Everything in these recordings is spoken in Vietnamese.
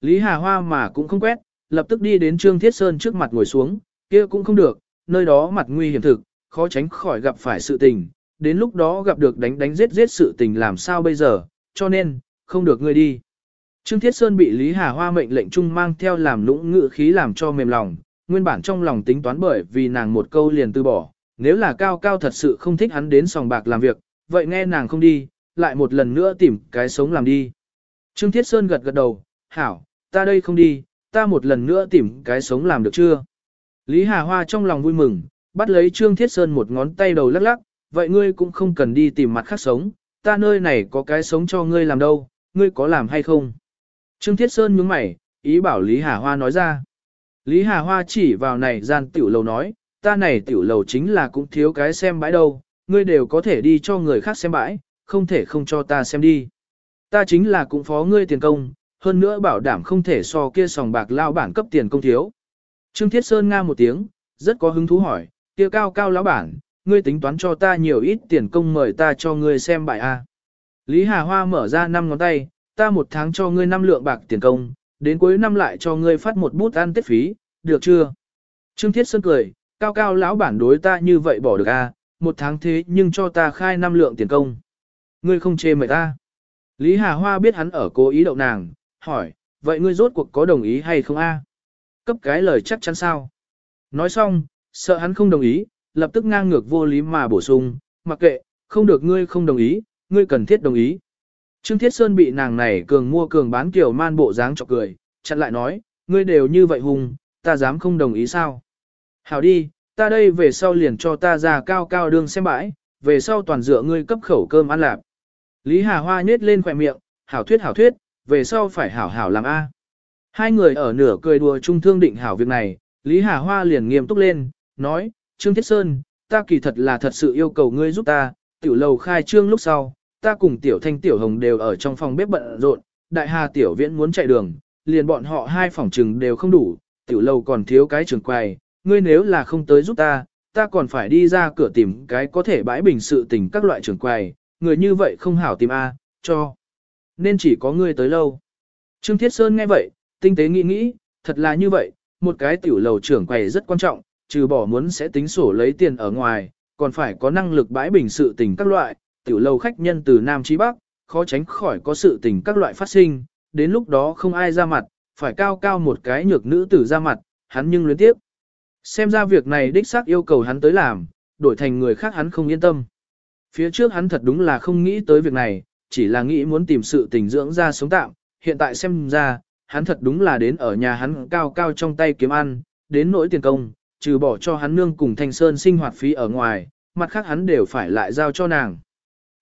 Lý Hà Hoa mà cũng không quét, lập tức đi đến Trương Thiết Sơn trước mặt ngồi xuống, kia cũng không được, nơi đó mặt nguy hiểm thực, khó tránh khỏi gặp phải sự tình, đến lúc đó gặp được đánh đánh giết giết sự tình làm sao bây giờ, cho nên, không được ngươi đi. Trương Thiết Sơn bị Lý Hà Hoa mệnh lệnh chung mang theo làm lũng ngự khí làm cho mềm lòng, nguyên bản trong lòng tính toán bởi vì nàng một câu liền từ bỏ, nếu là cao cao thật sự không thích hắn đến sòng bạc làm việc, vậy nghe nàng không đi, lại một lần nữa tìm cái sống làm đi. Trương Thiết Sơn gật gật đầu, hảo, ta đây không đi, ta một lần nữa tìm cái sống làm được chưa? Lý Hà Hoa trong lòng vui mừng, bắt lấy Trương Thiết Sơn một ngón tay đầu lắc lắc, vậy ngươi cũng không cần đi tìm mặt khác sống, ta nơi này có cái sống cho ngươi làm đâu, ngươi có làm hay không? Trương Thiết Sơn nhướng mày, ý bảo Lý Hà Hoa nói ra. Lý Hà Hoa chỉ vào này gian tiểu lầu nói, ta này tiểu lầu chính là cũng thiếu cái xem bãi đâu, ngươi đều có thể đi cho người khác xem bãi, không thể không cho ta xem đi. Ta chính là cũng phó ngươi tiền công, hơn nữa bảo đảm không thể so kia sòng bạc lao bản cấp tiền công thiếu. Trương Thiết Sơn nga một tiếng, rất có hứng thú hỏi, kia cao cao lão bản, ngươi tính toán cho ta nhiều ít tiền công mời ta cho ngươi xem bài A. Lý Hà Hoa mở ra năm ngón tay, ta một tháng cho ngươi năm lượng bạc tiền công, đến cuối năm lại cho ngươi phát một bút ăn tết phí, được chưa? Trương Thiết Sơn cười, cao cao lão bản đối ta như vậy bỏ được A, một tháng thế nhưng cho ta khai năm lượng tiền công. Ngươi không chê mời ta. Lý Hà Hoa biết hắn ở cố ý đậu nàng, hỏi, vậy ngươi rốt cuộc có đồng ý hay không A? Cấp cái lời chắc chắn sao? Nói xong, sợ hắn không đồng ý, lập tức ngang ngược vô lý mà bổ sung, mặc kệ, không được ngươi không đồng ý, ngươi cần thiết đồng ý. Trương Thiết Sơn bị nàng này cường mua cường bán kiểu man bộ dáng chọc cười, chặn lại nói, ngươi đều như vậy hùng, ta dám không đồng ý sao? Hảo đi, ta đây về sau liền cho ta ra cao cao đường xem bãi, về sau toàn dựa ngươi cấp khẩu cơm ăn lạp. Lý Hà Hoa nhếch lên khỏe miệng, hảo thuyết hảo thuyết, về sau phải hảo hảo làm A. Hai người ở nửa cười đùa chung thương định hảo việc này, Lý Hà Hoa liền nghiêm túc lên, nói, Trương Thiết Sơn, ta kỳ thật là thật sự yêu cầu ngươi giúp ta, tiểu lầu khai trương lúc sau, ta cùng tiểu thanh tiểu hồng đều ở trong phòng bếp bận rộn, đại hà tiểu viễn muốn chạy đường, liền bọn họ hai phòng trừng đều không đủ, tiểu lầu còn thiếu cái trường quầy, ngươi nếu là không tới giúp ta, ta còn phải đi ra cửa tìm cái có thể bãi bình sự tình các loại trường quầy, người như vậy không hảo tìm A, cho. Nên chỉ có ngươi tới lâu. Trương Thiết Sơn nghe vậy, tinh tế nghĩ nghĩ, thật là như vậy, một cái tiểu lầu trưởng quầy rất quan trọng, trừ bỏ muốn sẽ tính sổ lấy tiền ở ngoài, còn phải có năng lực bãi bình sự tình các loại, tiểu lầu khách nhân từ Nam chí Bắc, khó tránh khỏi có sự tình các loại phát sinh, đến lúc đó không ai ra mặt, phải cao cao một cái nhược nữ tử ra mặt, hắn nhưng luyến tiếp. Xem ra việc này đích xác yêu cầu hắn tới làm, đổi thành người khác hắn không yên tâm. Phía trước hắn thật đúng là không nghĩ tới việc này, chỉ là nghĩ muốn tìm sự tình dưỡng ra sống tạm, hiện tại xem ra, hắn thật đúng là đến ở nhà hắn cao cao trong tay kiếm ăn, đến nỗi tiền công, trừ bỏ cho hắn nương cùng Thanh Sơn sinh hoạt phí ở ngoài, mặt khác hắn đều phải lại giao cho nàng.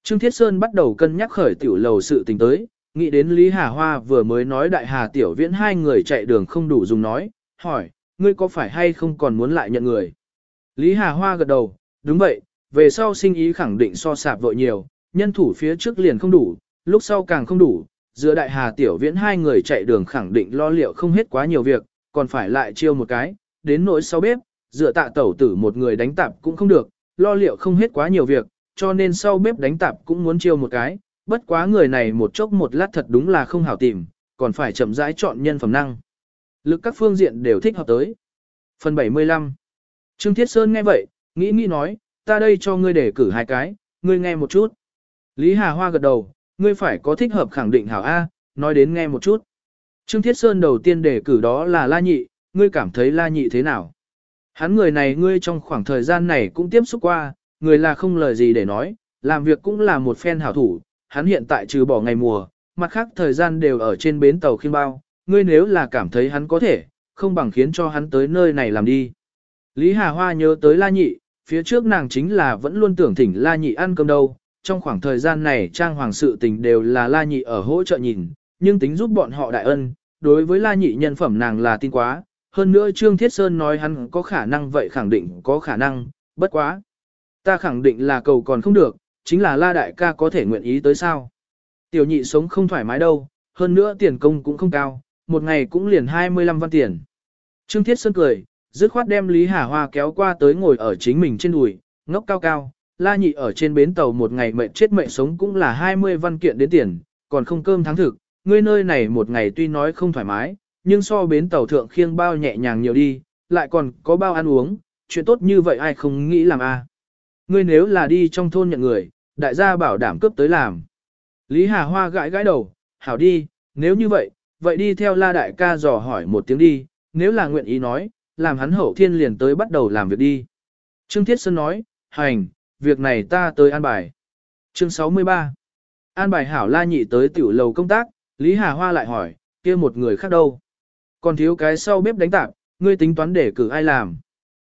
Trương Thiết Sơn bắt đầu cân nhắc khởi tiểu lầu sự tình tới, nghĩ đến Lý Hà Hoa vừa mới nói đại hà tiểu viễn hai người chạy đường không đủ dùng nói, hỏi, ngươi có phải hay không còn muốn lại nhận người? Lý Hà Hoa gật đầu, đúng vậy, về sau sinh ý khẳng định so sạp vội nhiều, nhân thủ phía trước liền không đủ, lúc sau càng không đủ, giữa đại hà tiểu viễn hai người chạy đường khẳng định lo liệu không hết quá nhiều việc, còn phải lại chiêu một cái, đến nỗi sau bếp, dựa tạ tẩu tử một người đánh tạp cũng không được, lo liệu không hết quá nhiều việc, cho nên sau bếp đánh tạp cũng muốn chiêu một cái, bất quá người này một chốc một lát thật đúng là không hảo tìm, còn phải chậm rãi chọn nhân phẩm năng. Lực các phương diện đều thích hợp tới. Phần 75 Trương Thiết Sơn nghe vậy, nghĩ nghĩ nói, ta đây cho ngươi để cử hai cái, ngươi nghe một chút. Lý Hà Hoa gật đầu, ngươi phải có thích hợp khẳng định hảo A, nói đến nghe một chút. Trương Thiết Sơn đầu tiên đề cử đó là La Nhị, ngươi cảm thấy La Nhị thế nào? Hắn người này ngươi trong khoảng thời gian này cũng tiếp xúc qua, người là không lời gì để nói, làm việc cũng là một phen hảo thủ, hắn hiện tại trừ bỏ ngày mùa, mặt khác thời gian đều ở trên bến tàu khiên bao, ngươi nếu là cảm thấy hắn có thể, không bằng khiến cho hắn tới nơi này làm đi. Lý Hà Hoa nhớ tới La Nhị, phía trước nàng chính là vẫn luôn tưởng thỉnh La Nhị ăn cơm đâu, trong khoảng thời gian này trang hoàng sự tình đều là La Nhị ở hỗ trợ nhìn, nhưng tính giúp bọn họ đại ân, đối với La Nhị nhân phẩm nàng là tin quá, hơn nữa Trương Thiết Sơn nói hắn có khả năng vậy khẳng định có khả năng, bất quá. Ta khẳng định là cầu còn không được, chính là La Đại ca có thể nguyện ý tới sao. Tiểu nhị sống không thoải mái đâu, hơn nữa tiền công cũng không cao, một ngày cũng liền 25 văn tiền. Trương Thiết Sơn cười, dứt khoát đem Lý Hà Hoa kéo qua tới ngồi ở chính mình trên đùi, ngốc cao cao, la nhị ở trên bến tàu một ngày mệnh chết mệnh sống cũng là 20 văn kiện đến tiền, còn không cơm tháng thực, ngươi nơi này một ngày tuy nói không thoải mái, nhưng so bến tàu thượng khiêng bao nhẹ nhàng nhiều đi, lại còn có bao ăn uống, chuyện tốt như vậy ai không nghĩ làm a? À? Ngươi nếu là đi trong thôn nhận người, đại gia bảo đảm cướp tới làm. Lý Hà Hoa gãi gãi đầu, hảo đi, nếu như vậy, vậy đi theo la đại ca dò hỏi một tiếng đi, nếu là nguyện ý nói, làm hắn hậu thiên liền tới bắt đầu làm việc đi. Trương Thiết Sơn nói, hành, việc này ta tới an bài. Chương 63 An bài hảo la nhị tới tiểu lầu công tác, Lý Hà Hoa lại hỏi, kia một người khác đâu? Còn thiếu cái sau bếp đánh tạp, ngươi tính toán để cử ai làm?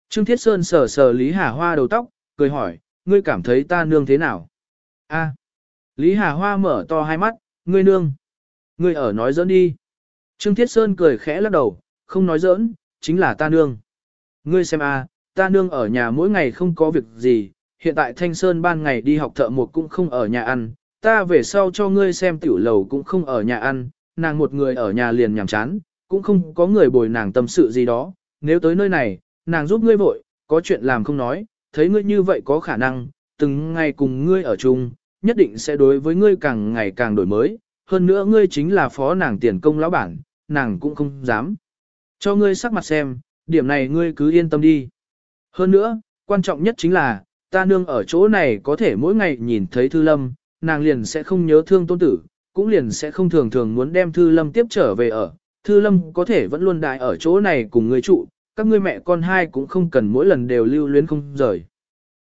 Trương Thiết Sơn sờ sờ Lý Hà Hoa đầu tóc, cười hỏi, ngươi cảm thấy ta nương thế nào? A. Lý Hà Hoa mở to hai mắt, ngươi nương. Ngươi ở nói giỡn đi. Trương Thiết Sơn cười khẽ lắc đầu, không nói giỡn, chính là ta nương. Ngươi xem a, ta nương ở nhà mỗi ngày không có việc gì, hiện tại Thanh Sơn ban ngày đi học thợ một cũng không ở nhà ăn, ta về sau cho ngươi xem tiểu lầu cũng không ở nhà ăn, nàng một người ở nhà liền nhàm chán, cũng không có người bồi nàng tâm sự gì đó, nếu tới nơi này, nàng giúp ngươi vội, có chuyện làm không nói, thấy ngươi như vậy có khả năng, từng ngày cùng ngươi ở chung, nhất định sẽ đối với ngươi càng ngày càng đổi mới, hơn nữa ngươi chính là phó nàng tiền công lão bản, nàng cũng không dám. Cho ngươi sắc mặt xem, điểm này ngươi cứ yên tâm đi. Hơn nữa, quan trọng nhất chính là, ta nương ở chỗ này có thể mỗi ngày nhìn thấy Thư Lâm, nàng liền sẽ không nhớ thương tôn tử, cũng liền sẽ không thường thường muốn đem Thư Lâm tiếp trở về ở. Thư Lâm có thể vẫn luôn đại ở chỗ này cùng người trụ, các ngươi mẹ con hai cũng không cần mỗi lần đều lưu luyến không rời.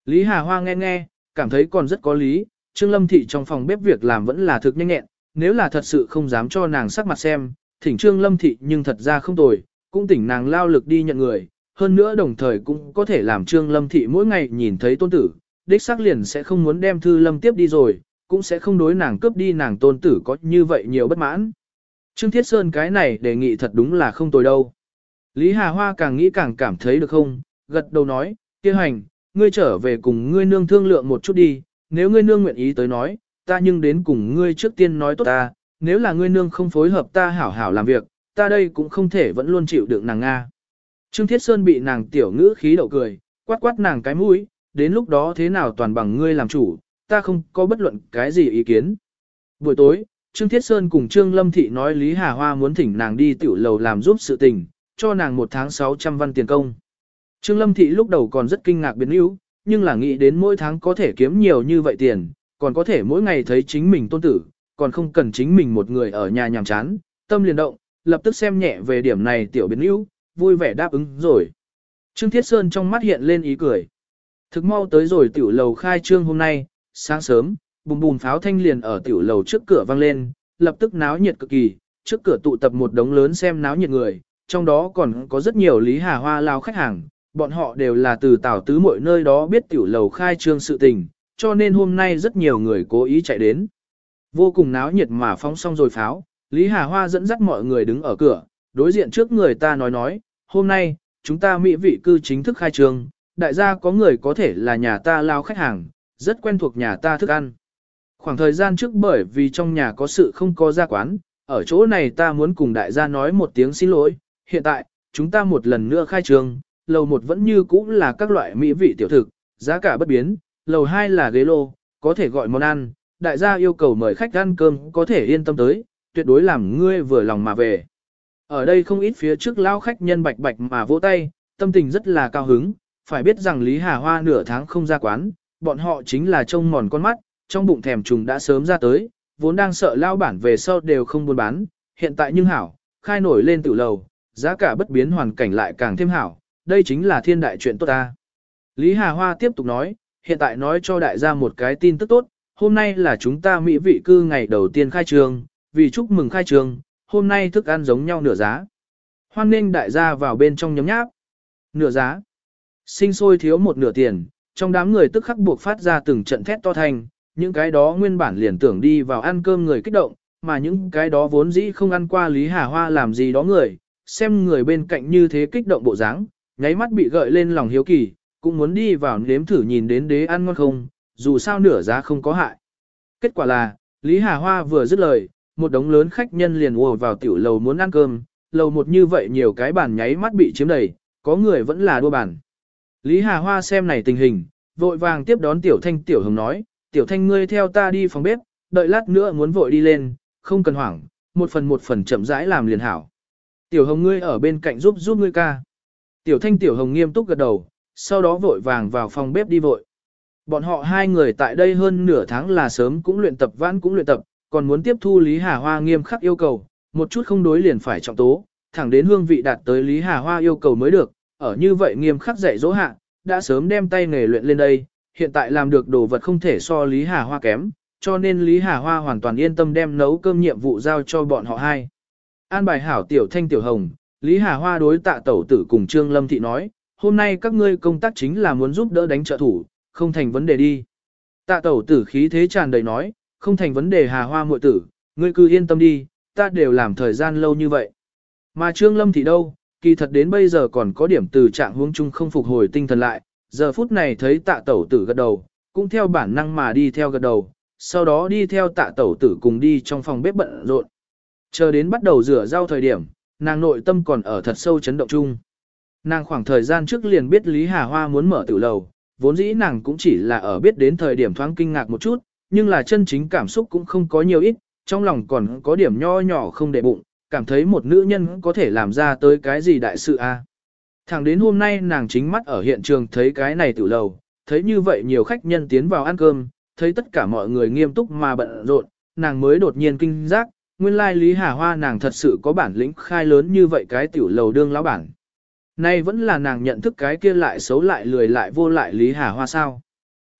Lý Hà Hoa nghe nghe, cảm thấy còn rất có lý, Trương Lâm Thị trong phòng bếp việc làm vẫn là thực nhanh nhẹn, nếu là thật sự không dám cho nàng sắc mặt xem, thỉnh Trương Lâm Thị nhưng thật ra không tồi, cũng tỉnh nàng lao lực đi nhận người, hơn nữa đồng thời cũng có thể làm Trương Lâm Thị mỗi ngày nhìn thấy tôn tử, đích xác liền sẽ không muốn đem Thư Lâm tiếp đi rồi, cũng sẽ không đối nàng cướp đi nàng tôn tử có như vậy nhiều bất mãn. Trương Thiết Sơn cái này đề nghị thật đúng là không tồi đâu. Lý Hà Hoa càng nghĩ càng cảm thấy được không, gật đầu nói, kia hành, ngươi trở về cùng ngươi nương thương lượng một chút đi, nếu ngươi nương nguyện ý tới nói, ta nhưng đến cùng ngươi trước tiên nói tốt ta, nếu là ngươi nương không phối hợp ta hảo hảo làm việc, ta đây cũng không thể vẫn luôn chịu đựng nàng Nga. Trương Thiết Sơn bị nàng tiểu ngữ khí đậu cười, quát quát nàng cái mũi, đến lúc đó thế nào toàn bằng ngươi làm chủ, ta không có bất luận cái gì ý kiến. Buổi tối, Trương Thiết Sơn cùng Trương Lâm Thị nói Lý Hà Hoa muốn thỉnh nàng đi tiểu lầu làm giúp sự tình, cho nàng một tháng 600 văn tiền công. Trương Lâm Thị lúc đầu còn rất kinh ngạc biến yếu, nhưng là nghĩ đến mỗi tháng có thể kiếm nhiều như vậy tiền, còn có thể mỗi ngày thấy chính mình tôn tử, còn không cần chính mình một người ở nhà nhàm chán, tâm liền động, lập tức xem nhẹ về điểm này tiểu biến yếu, vui vẻ đáp ứng rồi. Trương Thiết Sơn trong mắt hiện lên ý cười. Thực mau tới rồi tiểu lầu khai trương hôm nay, sáng sớm, bùm bùm pháo thanh liền ở tiểu lầu trước cửa vang lên, lập tức náo nhiệt cực kỳ, trước cửa tụ tập một đống lớn xem náo nhiệt người, trong đó còn có rất nhiều lý hà hoa lao khách hàng, bọn họ đều là từ tảo tứ mọi nơi đó biết tiểu lầu khai trương sự tình, cho nên hôm nay rất nhiều người cố ý chạy đến. Vô cùng náo nhiệt mà phóng xong rồi pháo, Lý Hà Hoa dẫn dắt mọi người đứng ở cửa, đối diện trước người ta nói nói, hôm nay, chúng ta mỹ vị cư chính thức khai trương, đại gia có người có thể là nhà ta lao khách hàng, rất quen thuộc nhà ta thức ăn. Khoảng thời gian trước bởi vì trong nhà có sự không có gia quán, ở chỗ này ta muốn cùng đại gia nói một tiếng xin lỗi, hiện tại, chúng ta một lần nữa khai trương, lầu một vẫn như cũ là các loại mỹ vị tiểu thực, giá cả bất biến, lầu hai là ghế lô, có thể gọi món ăn, đại gia yêu cầu mời khách ăn cơm có thể yên tâm tới, tuyệt đối làm ngươi vừa lòng mà về. Ở đây không ít phía trước lao khách nhân bạch bạch mà vỗ tay, tâm tình rất là cao hứng, phải biết rằng Lý Hà Hoa nửa tháng không ra quán, bọn họ chính là trông mòn con mắt, trong bụng thèm trùng đã sớm ra tới, vốn đang sợ lao bản về sau đều không buôn bán, hiện tại nhưng hảo, khai nổi lên tự lầu, giá cả bất biến hoàn cảnh lại càng thêm hảo, đây chính là thiên đại chuyện tốt ta. Lý Hà Hoa tiếp tục nói, hiện tại nói cho đại gia một cái tin tức tốt, hôm nay là chúng ta Mỹ vị cư ngày đầu tiên khai trường, vì chúc mừng khai trường, hôm nay thức ăn giống nhau nửa giá. Hoan nên đại gia vào bên trong nhóm nháp. Nửa giá. Sinh sôi thiếu một nửa tiền, trong đám người tức khắc buộc phát ra từng trận thét to thành, những cái đó nguyên bản liền tưởng đi vào ăn cơm người kích động, mà những cái đó vốn dĩ không ăn qua Lý Hà Hoa làm gì đó người, xem người bên cạnh như thế kích động bộ dáng, nháy mắt bị gợi lên lòng hiếu kỳ, cũng muốn đi vào nếm thử nhìn đến đế ăn ngon không, dù sao nửa giá không có hại. Kết quả là, Lý Hà Hoa vừa dứt lời, một đống lớn khách nhân liền ùa vào tiểu lầu muốn ăn cơm, lầu một như vậy nhiều cái bàn nháy mắt bị chiếm đầy, có người vẫn là đua bàn. Lý Hà Hoa xem này tình hình, vội vàng tiếp đón Tiểu Thanh Tiểu Hồng nói, Tiểu Thanh ngươi theo ta đi phòng bếp, đợi lát nữa muốn vội đi lên, không cần hoảng, một phần một phần chậm rãi làm liền hảo. Tiểu Hồng ngươi ở bên cạnh giúp giúp ngươi ca. Tiểu Thanh Tiểu Hồng nghiêm túc gật đầu, sau đó vội vàng vào phòng bếp đi vội. Bọn họ hai người tại đây hơn nửa tháng là sớm cũng luyện tập vãn cũng luyện tập, còn muốn tiếp thu Lý Hà Hoa nghiêm khắc yêu cầu, một chút không đối liền phải trọng tố, thẳng đến hương vị đạt tới Lý Hà Hoa yêu cầu mới được, ở như vậy nghiêm khắc dạy dỗ hạ, đã sớm đem tay nghề luyện lên đây, hiện tại làm được đồ vật không thể so Lý Hà Hoa kém, cho nên Lý Hà Hoa hoàn toàn yên tâm đem nấu cơm nhiệm vụ giao cho bọn họ hai. An bài hảo tiểu thanh tiểu hồng, Lý Hà Hoa đối tạ tẩu tử cùng Trương Lâm Thị nói, hôm nay các ngươi công tác chính là muốn giúp đỡ đánh trợ thủ, không thành vấn đề đi. Tạ tẩu tử khí thế tràn đầy nói, không thành vấn đề Hà Hoa muội tử, ngươi cứ yên tâm đi, ta đều làm thời gian lâu như vậy. Mà Trương Lâm thì đâu, kỳ thật đến bây giờ còn có điểm từ trạng huống chung không phục hồi tinh thần lại, giờ phút này thấy tạ tẩu tử gật đầu, cũng theo bản năng mà đi theo gật đầu, sau đó đi theo tạ tẩu tử cùng đi trong phòng bếp bận rộn. Chờ đến bắt đầu rửa rau thời điểm, nàng nội tâm còn ở thật sâu chấn động chung. Nàng khoảng thời gian trước liền biết Lý Hà Hoa muốn mở tử lầu, vốn dĩ nàng cũng chỉ là ở biết đến thời điểm thoáng kinh ngạc một chút, nhưng là chân chính cảm xúc cũng không có nhiều ít, trong lòng còn có điểm nho nhỏ không để bụng, cảm thấy một nữ nhân có thể làm ra tới cái gì đại sự a. À. Thẳng đến hôm nay nàng chính mắt ở hiện trường thấy cái này tử lầu, thấy như vậy nhiều khách nhân tiến vào ăn cơm, thấy tất cả mọi người nghiêm túc mà bận rộn, nàng mới đột nhiên kinh giác, nguyên lai Lý Hà Hoa nàng thật sự có bản lĩnh khai lớn như vậy cái tiểu lầu đương lão bản. Nay vẫn là nàng nhận thức cái kia lại xấu lại lười lại vô lại Lý Hà Hoa sao.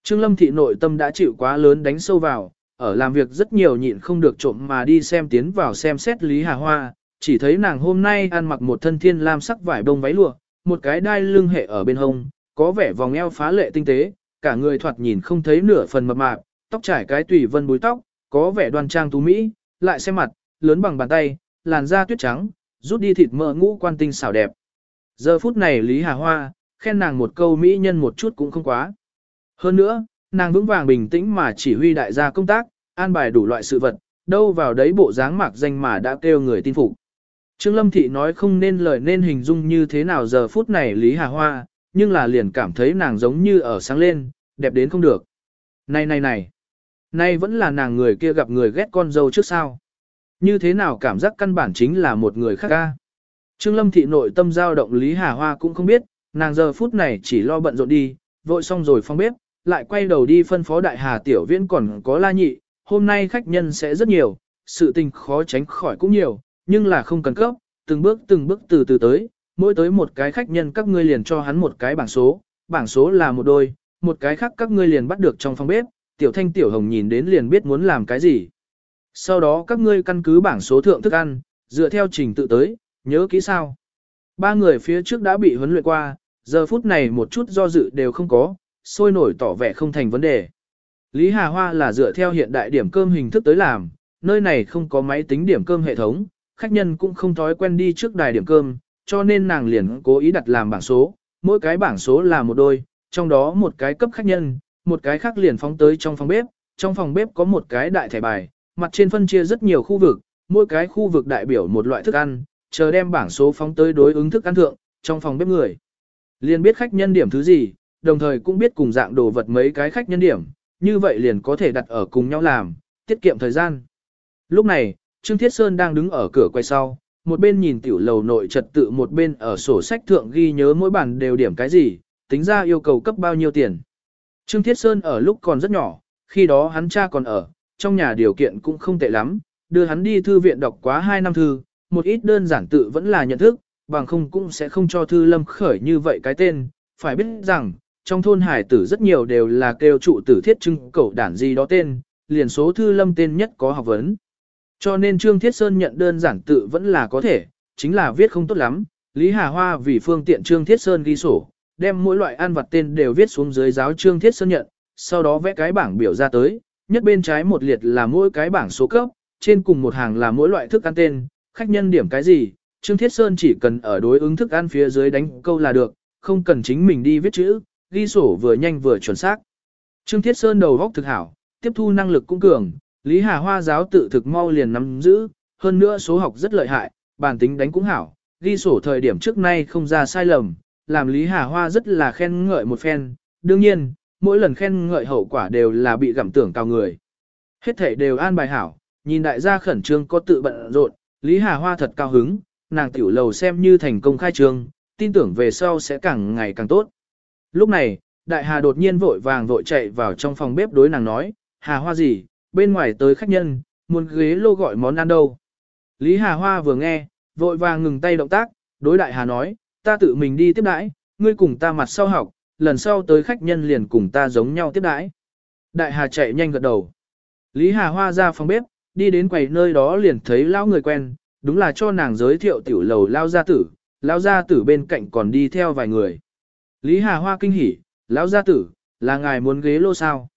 Trương Lâm Thị nội tâm đã chịu quá lớn đánh sâu vào, ở làm việc rất nhiều nhịn không được trộm mà đi xem tiến vào xem xét Lý Hà Hoa, chỉ thấy nàng hôm nay ăn mặc một thân thiên lam sắc vải bông váy lụa, một cái đai lưng hệ ở bên hông, có vẻ vòng eo phá lệ tinh tế, cả người thoạt nhìn không thấy nửa phần mập mạp, tóc trải cái tùy vân búi tóc, có vẻ đoan trang tú mỹ, lại xem mặt, lớn bằng bàn tay, làn da tuyết trắng, rút đi thịt mỡ ngũ quan tinh xảo đẹp. Giờ phút này Lý Hà Hoa, khen nàng một câu mỹ nhân một chút cũng không quá. Hơn nữa, nàng vững vàng bình tĩnh mà chỉ huy đại gia công tác, an bài đủ loại sự vật, đâu vào đấy bộ dáng mạc danh mà đã kêu người tin phục. Trương Lâm Thị nói không nên lời nên hình dung như thế nào giờ phút này Lý Hà Hoa, nhưng là liền cảm thấy nàng giống như ở sáng lên, đẹp đến không được. Này này này, nay vẫn là nàng người kia gặp người ghét con dâu trước sao. Như thế nào cảm giác căn bản chính là một người khác ca. Trương Lâm Thị nội tâm dao động Lý Hà Hoa cũng không biết, nàng giờ phút này chỉ lo bận rộn đi, vội xong rồi phong bếp, lại quay đầu đi phân phó đại hà tiểu viễn còn có la nhị, hôm nay khách nhân sẽ rất nhiều, sự tình khó tránh khỏi cũng nhiều, nhưng là không cần cấp, từng bước từng bước từ từ tới, mỗi tới một cái khách nhân các ngươi liền cho hắn một cái bảng số, bảng số là một đôi, một cái khác các ngươi liền bắt được trong phòng bếp, tiểu thanh tiểu hồng nhìn đến liền biết muốn làm cái gì. Sau đó các ngươi căn cứ bảng số thượng thức ăn, dựa theo trình tự tới, nhớ kỹ sao. Ba người phía trước đã bị huấn luyện qua, giờ phút này một chút do dự đều không có, sôi nổi tỏ vẻ không thành vấn đề. Lý Hà Hoa là dựa theo hiện đại điểm cơm hình thức tới làm, nơi này không có máy tính điểm cơm hệ thống, khách nhân cũng không thói quen đi trước đài điểm cơm, cho nên nàng liền cố ý đặt làm bảng số, mỗi cái bảng số là một đôi, trong đó một cái cấp khách nhân, một cái khác liền phóng tới trong phòng bếp, trong phòng bếp có một cái đại thẻ bài, mặt trên phân chia rất nhiều khu vực, mỗi cái khu vực đại biểu một loại thức ăn, chờ đem bảng số phóng tới đối ứng thức ăn thượng, trong phòng bếp người. Liền biết khách nhân điểm thứ gì, đồng thời cũng biết cùng dạng đồ vật mấy cái khách nhân điểm, như vậy liền có thể đặt ở cùng nhau làm, tiết kiệm thời gian. Lúc này, Trương Thiết Sơn đang đứng ở cửa quay sau, một bên nhìn tiểu lầu nội trật tự một bên ở sổ sách thượng ghi nhớ mỗi bản đều điểm cái gì, tính ra yêu cầu cấp bao nhiêu tiền. Trương Thiết Sơn ở lúc còn rất nhỏ, khi đó hắn cha còn ở, trong nhà điều kiện cũng không tệ lắm, đưa hắn đi thư viện đọc quá 2 năm thư, một ít đơn giản tự vẫn là nhận thức, bằng không cũng sẽ không cho thư lâm khởi như vậy cái tên, phải biết rằng, trong thôn hải tử rất nhiều đều là kêu trụ tử thiết trưng cẩu đản gì đó tên, liền số thư lâm tên nhất có học vấn. Cho nên Trương Thiết Sơn nhận đơn giản tự vẫn là có thể, chính là viết không tốt lắm, Lý Hà Hoa vì phương tiện Trương Thiết Sơn ghi sổ, đem mỗi loại ăn vật tên đều viết xuống dưới giáo Trương Thiết Sơn nhận, sau đó vẽ cái bảng biểu ra tới, nhất bên trái một liệt là mỗi cái bảng số cấp, trên cùng một hàng là mỗi loại thức ăn tên, khách nhân điểm cái gì, Trương Thiết Sơn chỉ cần ở đối ứng thức ăn phía dưới đánh câu là được, không cần chính mình đi viết chữ, ghi sổ vừa nhanh vừa chuẩn xác. Trương Thiết Sơn đầu góc thực hảo, tiếp thu năng lực cũng cường, Lý Hà Hoa giáo tự thực mau liền nắm giữ, hơn nữa số học rất lợi hại, bản tính đánh cũng hảo, ghi sổ thời điểm trước nay không ra sai lầm, làm Lý Hà Hoa rất là khen ngợi một phen, đương nhiên, mỗi lần khen ngợi hậu quả đều là bị gặm tưởng cao người. Hết thể đều an bài hảo, nhìn đại gia khẩn trương có tự bận rộn, Lý Hà Hoa thật cao hứng, nàng tiểu lầu xem như thành công khai trương, tin tưởng về sau sẽ càng ngày càng tốt. Lúc này, đại hà đột nhiên vội vàng vội chạy vào trong phòng bếp đối nàng nói, Hà Hoa gì, bên ngoài tới khách nhân, muốn ghế lô gọi món ăn đâu. Lý Hà Hoa vừa nghe, vội vàng ngừng tay động tác, đối đại hà nói, ta tự mình đi tiếp đãi, ngươi cùng ta mặt sau học, lần sau tới khách nhân liền cùng ta giống nhau tiếp đãi. Đại hà chạy nhanh gật đầu. Lý Hà Hoa ra phòng bếp, đi đến quầy nơi đó liền thấy lão người quen, đúng là cho nàng giới thiệu tiểu lầu lao gia tử, lao gia tử bên cạnh còn đi theo vài người. Lý Hà Hoa kinh hỉ, lão gia tử, là ngài muốn ghế lô sao?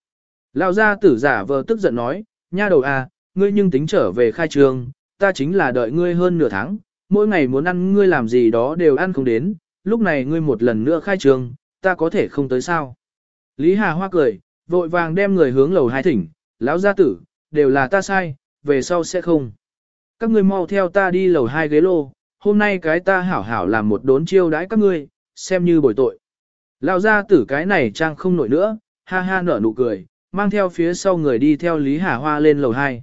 Lão gia tử giả vờ tức giận nói, nha đầu à, ngươi nhưng tính trở về khai trường, ta chính là đợi ngươi hơn nửa tháng, mỗi ngày muốn ăn ngươi làm gì đó đều ăn không đến, lúc này ngươi một lần nữa khai trường, ta có thể không tới sao? Lý Hà Hoa cười, vội vàng đem người hướng lầu hai thỉnh, lão gia tử, đều là ta sai, về sau sẽ không. Các ngươi mau theo ta đi lầu hai ghế lô, hôm nay cái ta hảo hảo làm một đốn chiêu đãi các ngươi, xem như bồi tội. Lão gia tử cái này trang không nổi nữa, ha ha nở nụ cười, mang theo phía sau người đi theo Lý Hà Hoa lên lầu hai.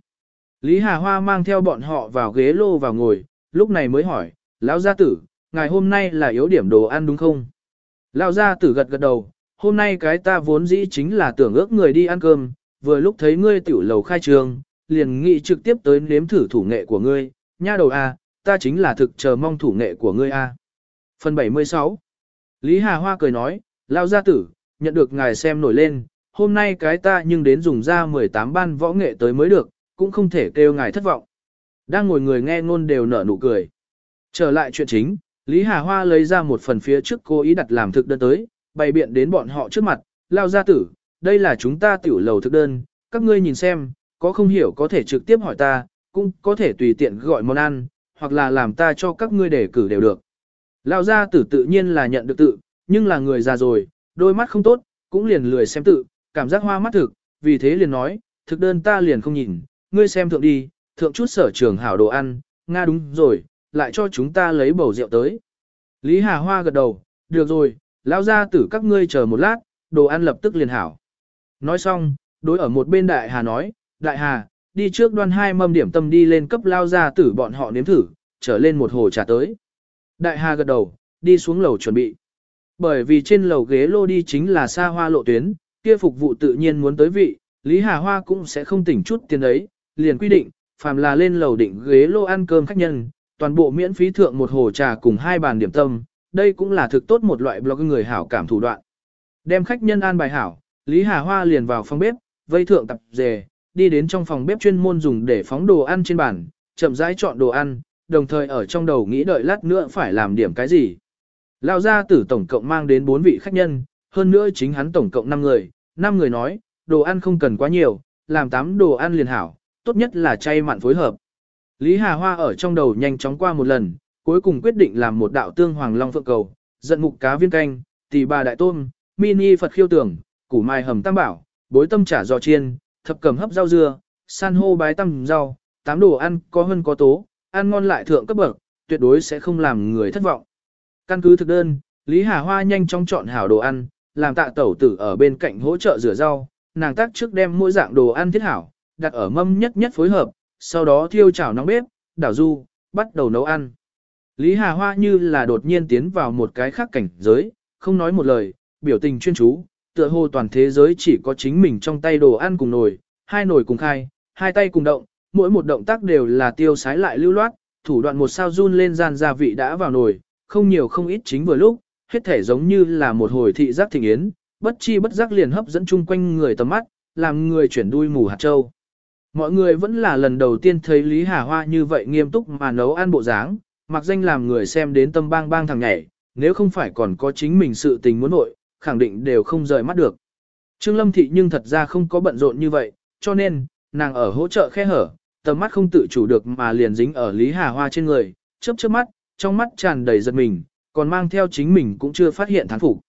Lý Hà Hoa mang theo bọn họ vào ghế lô vào ngồi, lúc này mới hỏi, lão gia tử, ngày hôm nay là yếu điểm đồ ăn đúng không? Lão gia tử gật gật đầu, hôm nay cái ta vốn dĩ chính là tưởng ước người đi ăn cơm, vừa lúc thấy ngươi tiểu lầu khai trường, liền nghĩ trực tiếp tới nếm thử thủ nghệ của ngươi, nha đầu a, ta chính là thực chờ mong thủ nghệ của ngươi a. Phần 76 Lý Hà Hoa cười nói, lao gia tử, nhận được ngài xem nổi lên, hôm nay cái ta nhưng đến dùng ra 18 ban võ nghệ tới mới được, cũng không thể kêu ngài thất vọng. Đang ngồi người nghe ngôn đều nở nụ cười. Trở lại chuyện chính, Lý Hà Hoa lấy ra một phần phía trước cô ý đặt làm thực đơn tới, bày biện đến bọn họ trước mặt, lao gia tử, đây là chúng ta tiểu lầu thực đơn, các ngươi nhìn xem, có không hiểu có thể trực tiếp hỏi ta, cũng có thể tùy tiện gọi món ăn, hoặc là làm ta cho các ngươi đề cử đều được. Lao gia tử tự nhiên là nhận được tự, nhưng là người già rồi, đôi mắt không tốt, cũng liền lười xem tự, cảm giác hoa mắt thực, vì thế liền nói, thực đơn ta liền không nhìn, ngươi xem thượng đi, thượng chút sở trường hảo đồ ăn, Nga đúng rồi, lại cho chúng ta lấy bầu rượu tới. Lý Hà Hoa gật đầu, được rồi, lao gia tử các ngươi chờ một lát, đồ ăn lập tức liền hảo. Nói xong, đối ở một bên đại hà nói, đại hà, đi trước đoan hai mâm điểm tâm đi lên cấp lao gia tử bọn họ nếm thử, trở lên một hồ trà tới. Đại hà gật đầu, đi xuống lầu chuẩn bị. Bởi vì trên lầu ghế lô đi chính là xa hoa lộ tuyến, kia phục vụ tự nhiên muốn tới vị, Lý Hà Hoa cũng sẽ không tỉnh chút tiền ấy, liền quy định, phàm là lên lầu định ghế lô ăn cơm khách nhân, toàn bộ miễn phí thượng một hồ trà cùng hai bàn điểm tâm, đây cũng là thực tốt một loại blog người hảo cảm thủ đoạn. Đem khách nhân an bài hảo, Lý Hà Hoa liền vào phòng bếp, vây thượng tập dề, đi đến trong phòng bếp chuyên môn dùng để phóng đồ ăn trên bàn, chậm rãi chọn đồ ăn, đồng thời ở trong đầu nghĩ đợi lát nữa phải làm điểm cái gì. Lao gia tử tổng cộng mang đến 4 vị khách nhân, hơn nữa chính hắn tổng cộng 5 người, 5 người nói, đồ ăn không cần quá nhiều, làm 8 đồ ăn liền hảo, tốt nhất là chay mặn phối hợp. Lý Hà Hoa ở trong đầu nhanh chóng qua một lần, cuối cùng quyết định làm một đạo tương hoàng long phượng cầu, giận mục cá viên canh, tỷ bà đại tôm, mini Phật khiêu tưởng, củ mai hầm tam bảo, bối tâm chả giò chiên, thập cầm hấp rau dưa, san hô bái tăm rau, tám đồ ăn có hơn có tố, ăn ngon lại thượng cấp bậc, tuyệt đối sẽ không làm người thất vọng. Căn cứ thực đơn, Lý Hà Hoa nhanh chóng chọn hảo đồ ăn, làm tạ tẩu tử ở bên cạnh hỗ trợ rửa rau, nàng tác trước đem mỗi dạng đồ ăn thiết hảo, đặt ở mâm nhất nhất phối hợp, sau đó thiêu chảo nóng bếp, đảo du, bắt đầu nấu ăn. Lý Hà Hoa như là đột nhiên tiến vào một cái khác cảnh giới, không nói một lời, biểu tình chuyên chú, tựa hồ toàn thế giới chỉ có chính mình trong tay đồ ăn cùng nồi, hai nồi cùng khai, hai tay cùng động, mỗi một động tác đều là tiêu sái lại lưu loát, thủ đoạn một sao run lên gian gia vị đã vào nồi, không nhiều không ít chính vừa lúc, hết thể giống như là một hồi thị giác thịnh yến, bất chi bất giác liền hấp dẫn chung quanh người tầm mắt, làm người chuyển đuôi mù hạt châu. Mọi người vẫn là lần đầu tiên thấy Lý Hà Hoa như vậy nghiêm túc mà nấu ăn bộ dáng, mặc danh làm người xem đến tâm bang bang thằng nhảy, nếu không phải còn có chính mình sự tình muốn nội, khẳng định đều không rời mắt được. Trương Lâm Thị nhưng thật ra không có bận rộn như vậy, cho nên, nàng ở hỗ trợ khe hở, tầm mắt không tự chủ được mà liền dính ở Lý Hà Hoa trên người, chớp chớp mắt, trong mắt tràn đầy giật mình, còn mang theo chính mình cũng chưa phát hiện thán phục.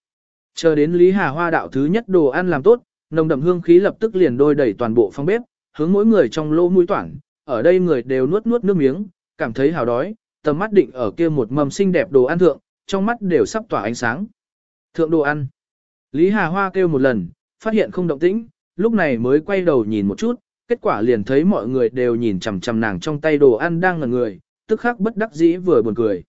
Chờ đến Lý Hà Hoa đạo thứ nhất đồ ăn làm tốt, nồng đậm hương khí lập tức liền đôi đẩy toàn bộ phòng bếp, hướng mỗi người trong lỗ mũi toản, ở đây người đều nuốt nuốt nước miếng, cảm thấy hào đói, tầm mắt định ở kia một mầm xinh đẹp đồ ăn thượng, trong mắt đều sắp tỏa ánh sáng. Thượng đồ ăn. Lý Hà Hoa kêu một lần, phát hiện không động tĩnh, lúc này mới quay đầu nhìn một chút, kết quả liền thấy mọi người đều nhìn chằm chằm nàng trong tay đồ ăn đang ngẩn người, tức khắc bất đắc dĩ vừa buồn cười.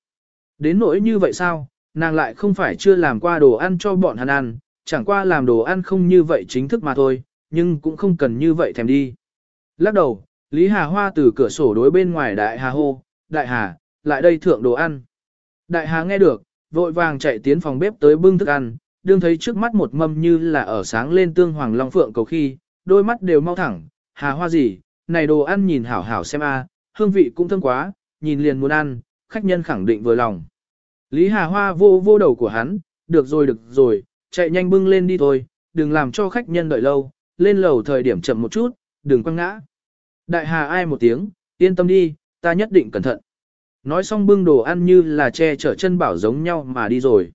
Đến nỗi như vậy sao, nàng lại không phải chưa làm qua đồ ăn cho bọn hắn ăn, chẳng qua làm đồ ăn không như vậy chính thức mà thôi, nhưng cũng không cần như vậy thèm đi. Lắc đầu, Lý Hà Hoa từ cửa sổ đối bên ngoài Đại Hà hô, Đại Hà, lại đây thượng đồ ăn. Đại Hà nghe được, vội vàng chạy tiến phòng bếp tới bưng thức ăn, đương thấy trước mắt một mâm như là ở sáng lên tương hoàng long phượng cầu khi, đôi mắt đều mau thẳng, Hà Hoa gì, này đồ ăn nhìn hảo hảo xem a, hương vị cũng thơm quá, nhìn liền muốn ăn, khách nhân khẳng định vừa lòng. Lý Hà Hoa vô vô đầu của hắn, được rồi được rồi, chạy nhanh bưng lên đi thôi, đừng làm cho khách nhân đợi lâu, lên lầu thời điểm chậm một chút, đừng quăng ngã. Đại Hà ai một tiếng, yên tâm đi, ta nhất định cẩn thận. Nói xong bưng đồ ăn như là che chở chân bảo giống nhau mà đi rồi.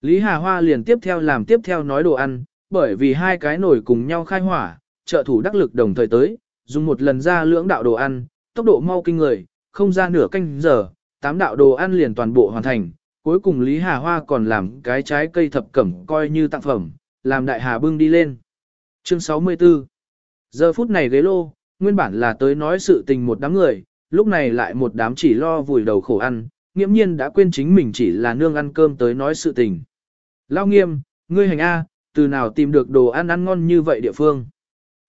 Lý Hà Hoa liền tiếp theo làm tiếp theo nói đồ ăn, bởi vì hai cái nồi cùng nhau khai hỏa, trợ thủ đắc lực đồng thời tới, dùng một lần ra lưỡng đạo đồ ăn, tốc độ mau kinh người, không ra nửa canh giờ, tám đạo đồ ăn liền toàn bộ hoàn thành, cuối cùng Lý Hà Hoa còn làm cái trái cây thập cẩm coi như tặng phẩm, làm đại hà bưng đi lên. Chương 64 Giờ phút này ghế lô, nguyên bản là tới nói sự tình một đám người, lúc này lại một đám chỉ lo vùi đầu khổ ăn, nghiễm nhiên đã quên chính mình chỉ là nương ăn cơm tới nói sự tình. Lao nghiêm, ngươi hành A, từ nào tìm được đồ ăn ăn ngon như vậy địa phương.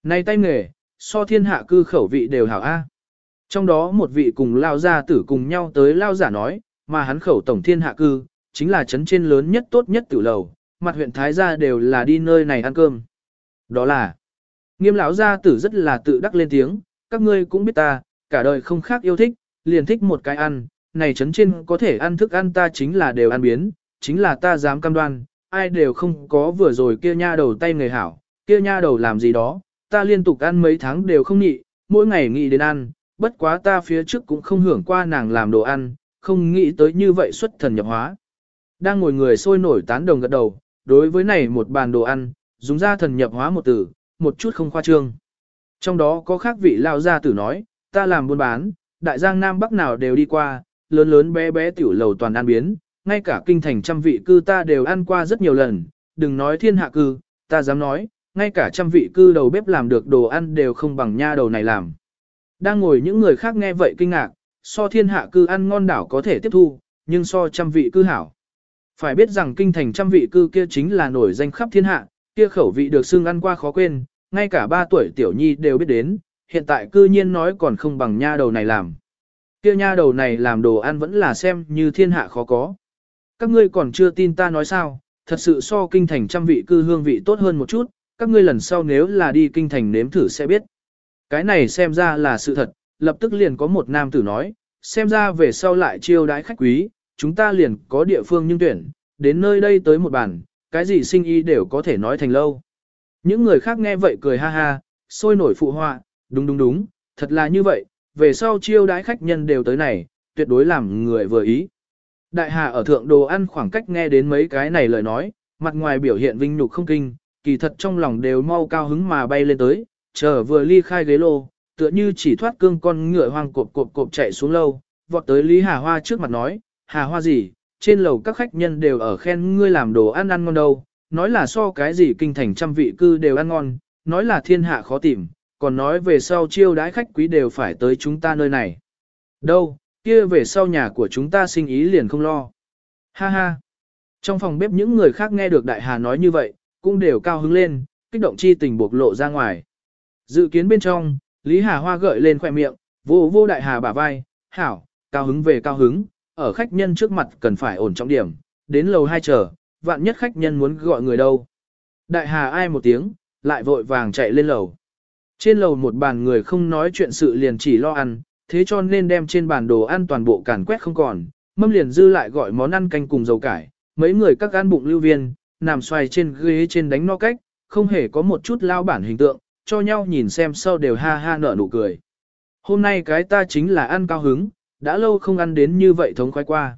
Này tay nghề, so thiên hạ cư khẩu vị đều hảo A. Trong đó một vị cùng Lao gia tử cùng nhau tới Lao giả nói, mà hắn khẩu tổng thiên hạ cư, chính là trấn trên lớn nhất tốt nhất tử lầu, mặt huyện Thái gia đều là đi nơi này ăn cơm. Đó là, nghiêm lão gia tử rất là tự đắc lên tiếng, các ngươi cũng biết ta, cả đời không khác yêu thích, liền thích một cái ăn, này trấn trên có thể ăn thức ăn ta chính là đều ăn biến, chính là ta dám cam đoan, ai đều không có vừa rồi kia nha đầu tay người hảo, kia nha đầu làm gì đó, ta liên tục ăn mấy tháng đều không nhị, mỗi ngày nghĩ đến ăn, bất quá ta phía trước cũng không hưởng qua nàng làm đồ ăn, không nghĩ tới như vậy xuất thần nhập hóa. Đang ngồi người sôi nổi tán đồng gật đầu, đối với này một bàn đồ ăn, dùng ra thần nhập hóa một từ, một chút không khoa trương. Trong đó có khác vị lao gia tử nói, ta làm buôn bán, đại giang nam bắc nào đều đi qua, lớn lớn bé bé tiểu lầu toàn ăn biến, ngay cả kinh thành trăm vị cư ta đều ăn qua rất nhiều lần, đừng nói thiên hạ cư, ta dám nói, ngay cả trăm vị cư đầu bếp làm được đồ ăn đều không bằng nha đầu này làm. Đang ngồi những người khác nghe vậy kinh ngạc, so thiên hạ cư ăn ngon đảo có thể tiếp thu, nhưng so trăm vị cư hảo. Phải biết rằng kinh thành trăm vị cư kia chính là nổi danh khắp thiên hạ, kia khẩu vị được xưng ăn qua khó quên, ngay cả ba tuổi tiểu nhi đều biết đến, hiện tại cư nhiên nói còn không bằng nha đầu này làm. Kia nha đầu này làm đồ ăn vẫn là xem như thiên hạ khó có. Các ngươi còn chưa tin ta nói sao, thật sự so kinh thành trăm vị cư hương vị tốt hơn một chút, các ngươi lần sau nếu là đi kinh thành nếm thử sẽ biết. Cái này xem ra là sự thật, lập tức liền có một nam tử nói, xem ra về sau lại chiêu đãi khách quý, chúng ta liền có địa phương nhưng tuyển, đến nơi đây tới một bàn, cái gì sinh y đều có thể nói thành lâu. Những người khác nghe vậy cười ha ha, sôi nổi phụ họa, đúng đúng đúng, thật là như vậy, về sau chiêu đãi khách nhân đều tới này, tuyệt đối làm người vừa ý. Đại hà ở thượng đồ ăn khoảng cách nghe đến mấy cái này lời nói, mặt ngoài biểu hiện vinh nhục không kinh, kỳ thật trong lòng đều mau cao hứng mà bay lên tới, chờ vừa ly khai ghế lô, tựa như chỉ thoát cương con ngựa hoang cộp cộp cộp chạy xuống lâu, vọt tới Lý Hà Hoa trước mặt nói, Hà Hoa gì, trên lầu các khách nhân đều ở khen ngươi làm đồ ăn ăn ngon đâu, nói là so cái gì kinh thành trăm vị cư đều ăn ngon, nói là thiên hạ khó tìm, còn nói về sau chiêu đãi khách quý đều phải tới chúng ta nơi này. Đâu, kia về sau nhà của chúng ta sinh ý liền không lo. Ha ha. Trong phòng bếp những người khác nghe được Đại Hà nói như vậy, cũng đều cao hứng lên, kích động chi tình buộc lộ ra ngoài. Dự kiến bên trong, Lý Hà Hoa gợi lên khoẻ miệng, vô vô Đại Hà bả vai, hảo, cao hứng về cao hứng, ở khách nhân trước mặt cần phải ổn trọng điểm, đến lầu hai chờ, vạn nhất khách nhân muốn gọi người đâu. Đại Hà ai một tiếng, lại vội vàng chạy lên lầu. Trên lầu một bàn người không nói chuyện sự liền chỉ lo ăn, thế cho nên đem trên bàn đồ ăn toàn bộ càn quét không còn, mâm liền dư lại gọi món ăn canh cùng dầu cải, mấy người các ăn bụng lưu viên, nằm xoay trên ghế trên đánh no cách, không hề có một chút lao bản hình tượng, cho nhau nhìn xem sau đều ha ha nở nụ cười. Hôm nay cái ta chính là ăn cao hứng, đã lâu không ăn đến như vậy thống khoái qua.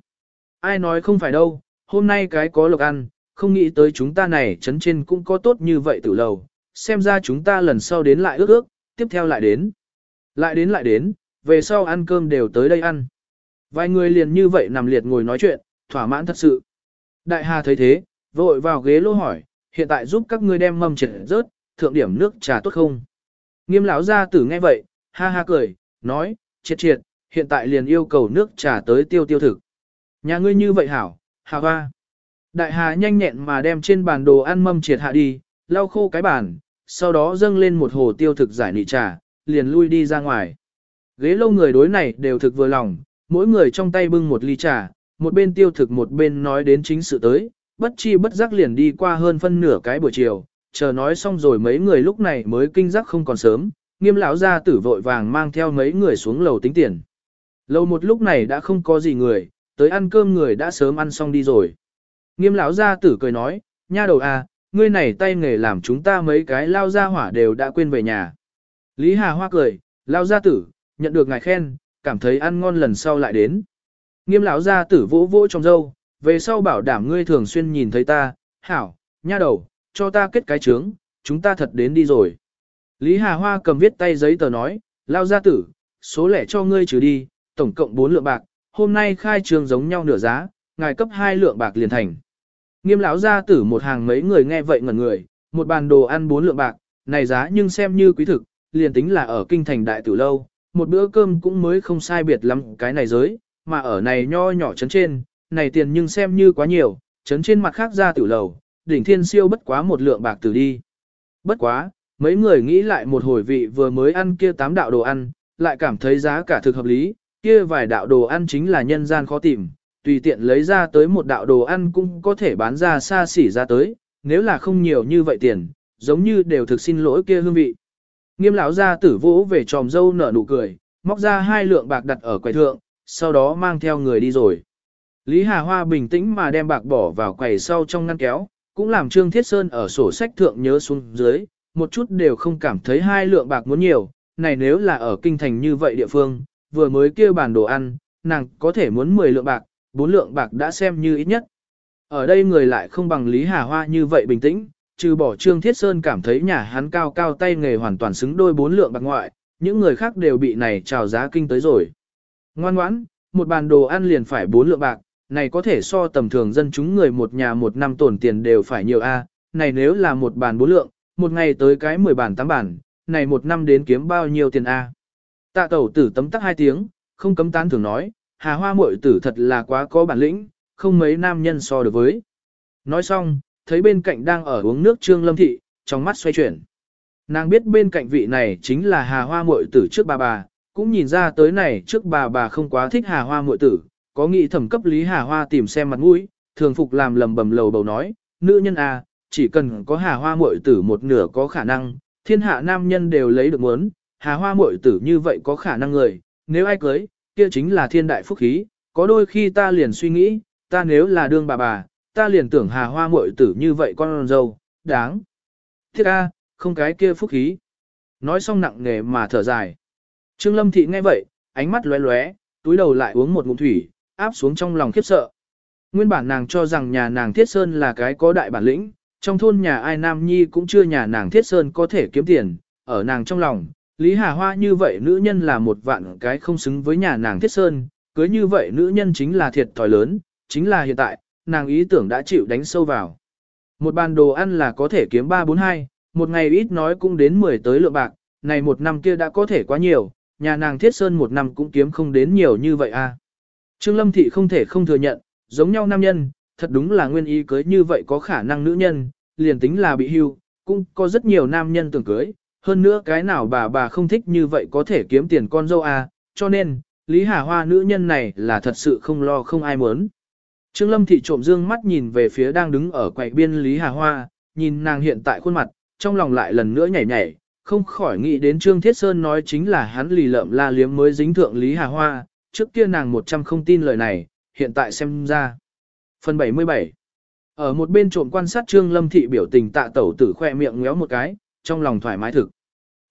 Ai nói không phải đâu, hôm nay cái có lộc ăn, không nghĩ tới chúng ta này chấn trên cũng có tốt như vậy từ lầu, xem ra chúng ta lần sau đến lại ước ước, tiếp theo lại đến. Lại đến lại đến, về sau ăn cơm đều tới đây ăn. Vài người liền như vậy nằm liệt ngồi nói chuyện, thỏa mãn thật sự. Đại Hà thấy thế, vội vào ghế lô hỏi, hiện tại giúp các ngươi đem mâm triệt rớt, thượng điểm nước trà tốt không? Nghiêm lão gia tử nghe vậy, ha ha cười, nói, triệt triệt, hiện tại liền yêu cầu nước trà tới tiêu tiêu thực. Nhà ngươi như vậy hảo, hà hoa. Đại hà nhanh nhẹn mà đem trên bàn đồ ăn mâm triệt hạ đi, lau khô cái bàn, sau đó dâng lên một hồ tiêu thực giải nị trà, liền lui đi ra ngoài. Ghế lâu người đối này đều thực vừa lòng, mỗi người trong tay bưng một ly trà, một bên tiêu thực một bên nói đến chính sự tới, bất chi bất giác liền đi qua hơn phân nửa cái buổi chiều, chờ nói xong rồi mấy người lúc này mới kinh giác không còn sớm, nghiêm lão gia tử vội vàng mang theo mấy người xuống lầu tính tiền. Lầu một lúc này đã không có gì người, tới ăn cơm người đã sớm ăn xong đi rồi. Nghiêm lão gia tử cười nói, nha đầu à, ngươi này tay nghề làm chúng ta mấy cái lao gia hỏa đều đã quên về nhà. Lý Hà Hoa cười, lao gia tử, nhận được ngài khen, cảm thấy ăn ngon lần sau lại đến. Nghiêm lão gia tử vỗ vỗ trong dâu, về sau bảo đảm ngươi thường xuyên nhìn thấy ta, hảo, nha đầu, cho ta kết cái trướng, chúng ta thật đến đi rồi. Lý Hà Hoa cầm viết tay giấy tờ nói, lao gia tử, số lẻ cho ngươi trừ đi, tổng cộng 4 lượng bạc, hôm nay khai trường giống nhau nửa giá, ngài cấp 2 lượng bạc liền thành. Nghiêm lão gia tử một hàng mấy người nghe vậy ngẩn người, một bàn đồ ăn 4 lượng bạc, này giá nhưng xem như quý thực, liền tính là ở kinh thành đại tử lâu, một bữa cơm cũng mới không sai biệt lắm cái này giới, mà ở này nho nhỏ chấn trên, này tiền nhưng xem như quá nhiều, chấn trên mặt khác ra tử lầu, đỉnh thiên siêu bất quá một lượng bạc tử đi. Bất quá, mấy người nghĩ lại một hồi vị vừa mới ăn kia tám đạo đồ ăn, lại cảm thấy giá cả thực hợp lý, kia vài đạo đồ ăn chính là nhân gian khó tìm, tùy tiện lấy ra tới một đạo đồ ăn cũng có thể bán ra xa xỉ ra tới, nếu là không nhiều như vậy tiền, giống như đều thực xin lỗi kia hương vị. Nghiêm lão gia tử vỗ về tròm dâu nở nụ cười, móc ra hai lượng bạc đặt ở quầy thượng, sau đó mang theo người đi rồi. Lý Hà Hoa bình tĩnh mà đem bạc bỏ vào quầy sau trong ngăn kéo, cũng làm Trương Thiết Sơn ở sổ sách thượng nhớ xuống dưới, một chút đều không cảm thấy hai lượng bạc muốn nhiều, này nếu là ở kinh thành như vậy địa phương, vừa mới kêu bàn đồ ăn, nàng có thể muốn 10 lượng bạc, 4 lượng bạc đã xem như ít nhất. Ở đây người lại không bằng Lý Hà Hoa như vậy bình tĩnh, trừ bỏ Trương Thiết Sơn cảm thấy nhà hắn cao cao tay nghề hoàn toàn xứng đôi bốn lượng bạc ngoại, những người khác đều bị này trào giá kinh tới rồi. Ngoan ngoãn, một bàn đồ ăn liền phải bốn lượng bạc, này có thể so tầm thường dân chúng người một nhà một năm tổn tiền đều phải nhiều a. này nếu là một bàn bốn lượng, một ngày tới cái 10 bàn tám bàn, này một năm đến kiếm bao nhiêu tiền a? Tạ tẩu tử tấm tắc hai tiếng, không cấm tán thường nói, hà hoa muội tử thật là quá có bản lĩnh, không mấy nam nhân so được với. Nói xong, thấy bên cạnh đang ở uống nước trương lâm thị, trong mắt xoay chuyển. Nàng biết bên cạnh vị này chính là hà hoa muội tử trước bà bà, cũng nhìn ra tới này trước bà bà không quá thích hà hoa muội tử, có nghĩ thẩm cấp lý hà hoa tìm xem mặt mũi, thường phục làm lầm bầm lầu bầu nói, nữ nhân à, chỉ cần có hà hoa muội tử một nửa có khả năng, thiên hạ nam nhân đều lấy được muốn, hà hoa muội tử như vậy có khả năng người, nếu ai cưới, kia chính là thiên đại phúc khí, có đôi khi ta liền suy nghĩ, ta nếu là đương bà bà, ta liền tưởng hà hoa muội tử như vậy con dâu, đáng. Thiết a, không cái kia phúc khí. Nói xong nặng nề mà thở dài. Trương Lâm Thị nghe vậy, ánh mắt lóe lóe, túi đầu lại uống một ngụm thủy, áp xuống trong lòng khiếp sợ. Nguyên bản nàng cho rằng nhà nàng Thiết Sơn là cái có đại bản lĩnh, trong thôn nhà ai Nam Nhi cũng chưa nhà nàng Thiết Sơn có thể kiếm tiền, ở nàng trong lòng, Lý Hà Hoa như vậy nữ nhân là một vạn cái không xứng với nhà nàng Thiết Sơn, cưới như vậy nữ nhân chính là thiệt thòi lớn, chính là hiện tại, nàng ý tưởng đã chịu đánh sâu vào. Một bàn đồ ăn là có thể kiếm 342, một ngày ít nói cũng đến 10 tới lượng bạc, này một năm kia đã có thể quá nhiều, nhà nàng thiết sơn một năm cũng kiếm không đến nhiều như vậy à. Trương Lâm Thị không thể không thừa nhận, giống nhau nam nhân, thật đúng là nguyên ý cưới như vậy có khả năng nữ nhân, liền tính là bị hưu, cũng có rất nhiều nam nhân tưởng cưới, hơn nữa cái nào bà bà không thích như vậy có thể kiếm tiền con dâu à, cho nên, Lý Hà Hoa nữ nhân này là thật sự không lo không ai muốn. Trương Lâm Thị trộm dương mắt nhìn về phía đang đứng ở quầy biên Lý Hà Hoa, nhìn nàng hiện tại khuôn mặt, trong lòng lại lần nữa nhảy nhảy, không khỏi nghĩ đến Trương Thiết Sơn nói chính là hắn lì lợm la liếm mới dính thượng Lý Hà Hoa, trước kia nàng một trăm không tin lời này, hiện tại xem ra. Phần 77 Ở một bên trộm quan sát Trương Lâm Thị biểu tình tạ tẩu tử khoe miệng ngéo một cái, trong lòng thoải mái thực.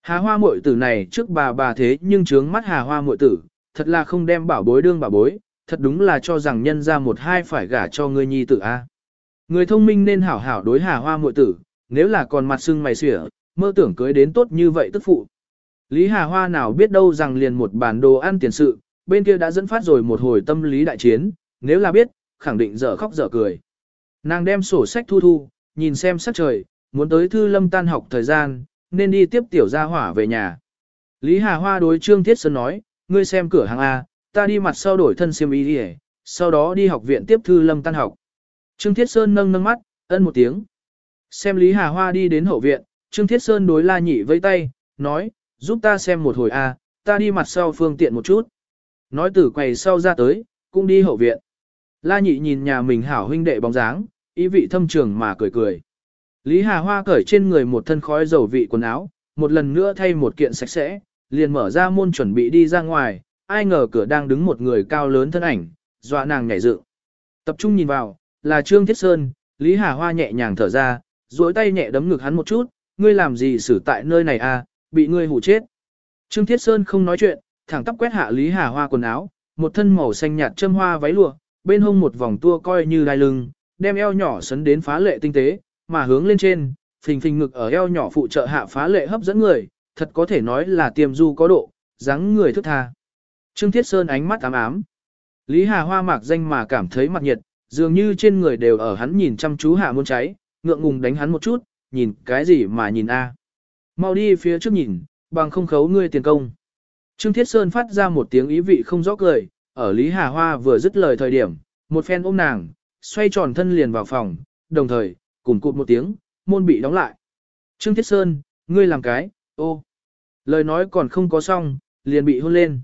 Hà Hoa muội tử này trước bà bà thế nhưng trướng mắt Hà Hoa muội tử, thật là không đem bảo bối đương bảo bối, thật đúng là cho rằng nhân ra một hai phải gả cho ngươi nhi tử a. Người thông minh nên hảo hảo đối hà hoa muội tử, nếu là còn mặt sưng mày xỉa, mơ tưởng cưới đến tốt như vậy tức phụ. Lý Hà Hoa nào biết đâu rằng liền một bản đồ ăn tiền sự, bên kia đã dẫn phát rồi một hồi tâm lý đại chiến, nếu là biết, khẳng định dở khóc dở cười. Nàng đem sổ sách thu thu, nhìn xem sắc trời, muốn tới thư lâm tan học thời gian, nên đi tiếp tiểu gia hỏa về nhà. Lý Hà Hoa đối Trương Thiết Sơn nói, ngươi xem cửa hàng A, ta đi mặt sau đổi thân xiêm y đi sau đó đi học viện tiếp thư lâm tan học. Trương Thiết Sơn nâng nâng mắt, ân một tiếng. Xem Lý Hà Hoa đi đến hậu viện, Trương Thiết Sơn đối La Nhị vây tay, nói, giúp ta xem một hồi A, ta đi mặt sau phương tiện một chút. Nói từ quầy sau ra tới, cũng đi hậu viện. La Nhị nhìn nhà mình hảo huynh đệ bóng dáng, ý vị thâm trường mà cười cười. Lý Hà Hoa cởi trên người một thân khói dầu vị quần áo, một lần nữa thay một kiện sạch sẽ, liền mở ra môn chuẩn bị đi ra ngoài, ai ngờ cửa đang đứng một người cao lớn thân ảnh, dọa nàng nhảy dựng. Tập trung nhìn vào, là Trương Thiết Sơn, Lý Hà Hoa nhẹ nhàng thở ra, duỗi tay nhẹ đấm ngực hắn một chút, ngươi làm gì xử tại nơi này à, bị ngươi hù chết. Trương Thiết Sơn không nói chuyện, thẳng tắp quét hạ Lý Hà Hoa quần áo, một thân màu xanh nhạt châm hoa váy lụa, bên hông một vòng tua coi như đai lưng, đem eo nhỏ sấn đến phá lệ tinh tế, mà hướng lên trên, phình phình ngực ở eo nhỏ phụ trợ hạ phá lệ hấp dẫn người, thật có thể nói là tiềm du có độ, dáng người thức tha. Trương Thiết Sơn ánh mắt ám ám. Lý Hà Hoa mạc danh mà cảm thấy mặt nhiệt, dường như trên người đều ở hắn nhìn chăm chú hạ muôn cháy, ngượng ngùng đánh hắn một chút, nhìn cái gì mà nhìn a? Mau đi phía trước nhìn, bằng không khấu ngươi tiền công. Trương Thiết Sơn phát ra một tiếng ý vị không rõ cười, ở Lý Hà Hoa vừa dứt lời thời điểm, một phen ôm nàng, xoay tròn thân liền vào phòng, đồng thời, cùng cụt một tiếng, môn bị đóng lại. Trương Thiết Sơn, ngươi làm cái, ô. Lời nói còn không có xong, liền bị hôn lên.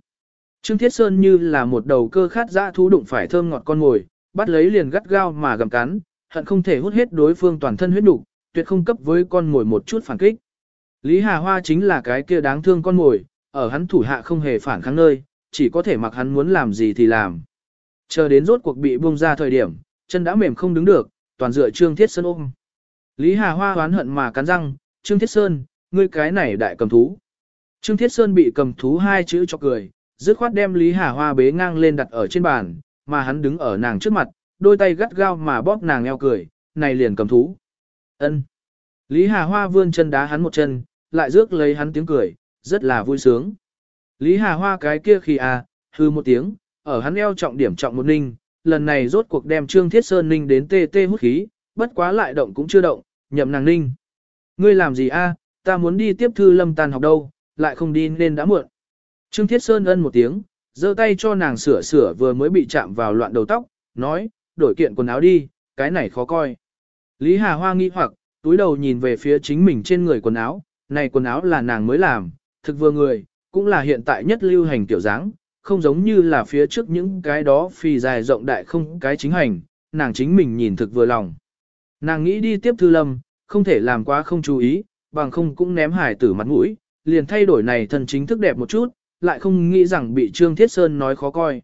Trương Thiết Sơn như là một đầu cơ khát dã thú đụng phải thơm ngọt con mồi, bắt lấy liền gắt gao mà gầm cắn, hận không thể hút hết đối phương toàn thân huyết đủ, tuyệt không cấp với con mồi một chút phản kích. Lý Hà Hoa chính là cái kia đáng thương con mồi, ở hắn thủ hạ không hề phản kháng nơi, chỉ có thể mặc hắn muốn làm gì thì làm. Chờ đến rốt cuộc bị buông ra thời điểm, chân đã mềm không đứng được, toàn dựa Trương Thiết Sơn ôm. Lý Hà Hoa oán hận mà cắn răng, Trương Thiết Sơn, ngươi cái này đại cầm thú. Trương Thiết Sơn bị cầm thú hai chữ cho cười, dứt khoát đem Lý Hà Hoa bế ngang lên đặt ở trên bàn, mà hắn đứng ở nàng trước mặt, đôi tay gắt gao mà bóp nàng eo cười, này liền cầm thú. Ân. Lý Hà Hoa vươn chân đá hắn một chân, lại rước lấy hắn tiếng cười, rất là vui sướng. Lý Hà Hoa cái kia khi à, hư một tiếng, ở hắn eo trọng điểm trọng một ninh, lần này rốt cuộc đem Trương Thiết Sơn ninh đến tê tê hút khí, bất quá lại động cũng chưa động, nhậm nàng ninh. Ngươi làm gì a? ta muốn đi tiếp thư lâm tàn học đâu, lại không đi nên đã muộn. Trương Thiết Sơn ân một tiếng, giơ tay cho nàng sửa sửa vừa mới bị chạm vào loạn đầu tóc, nói, đổi kiện quần áo đi, cái này khó coi. Lý Hà Hoa nghi hoặc, túi đầu nhìn về phía chính mình trên người quần áo, này quần áo là nàng mới làm, thực vừa người, cũng là hiện tại nhất lưu hành tiểu dáng, không giống như là phía trước những cái đó phì dài rộng đại không cái chính hành, nàng chính mình nhìn thực vừa lòng. Nàng nghĩ đi tiếp thư lâm, không thể làm quá không chú ý, bằng không cũng ném hải tử mặt mũi, liền thay đổi này thân chính thức đẹp một chút, lại không nghĩ rằng bị Trương Thiết Sơn nói khó coi.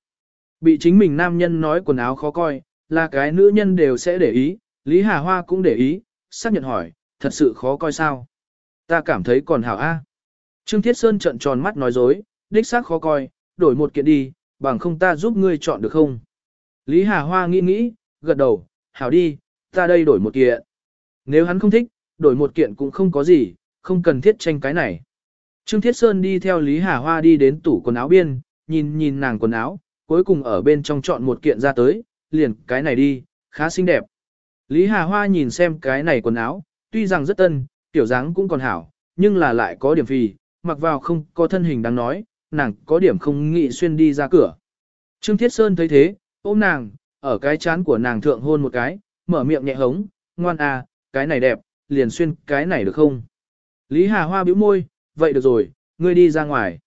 Bị chính mình nam nhân nói quần áo khó coi, là cái nữ nhân đều sẽ để ý, Lý Hà Hoa cũng để ý, xác nhận hỏi, thật sự khó coi sao? Ta cảm thấy còn hảo a. Trương Thiết Sơn trợn tròn mắt nói dối, đích xác khó coi, đổi một kiện đi, bằng không ta giúp ngươi chọn được không? Lý Hà Hoa nghĩ nghĩ, gật đầu, hảo đi, ta đây đổi một kiện. Nếu hắn không thích, đổi một kiện cũng không có gì, không cần thiết tranh cái này. Trương Thiết Sơn đi theo Lý Hà Hoa đi đến tủ quần áo biên, nhìn nhìn nàng quần áo, cuối cùng ở bên trong chọn một kiện ra tới, liền cái này đi, khá xinh đẹp. Lý Hà Hoa nhìn xem cái này quần áo, tuy rằng rất tân, tiểu dáng cũng còn hảo, nhưng là lại có điểm phì, mặc vào không có thân hình đáng nói, nàng có điểm không nghĩ xuyên đi ra cửa. Trương Thiết Sơn thấy thế, ôm nàng, ở cái chán của nàng thượng hôn một cái, mở miệng nhẹ hống, ngoan à, cái này đẹp, liền xuyên cái này được không? Lý Hà Hoa bĩu môi, vậy được rồi, ngươi đi ra ngoài.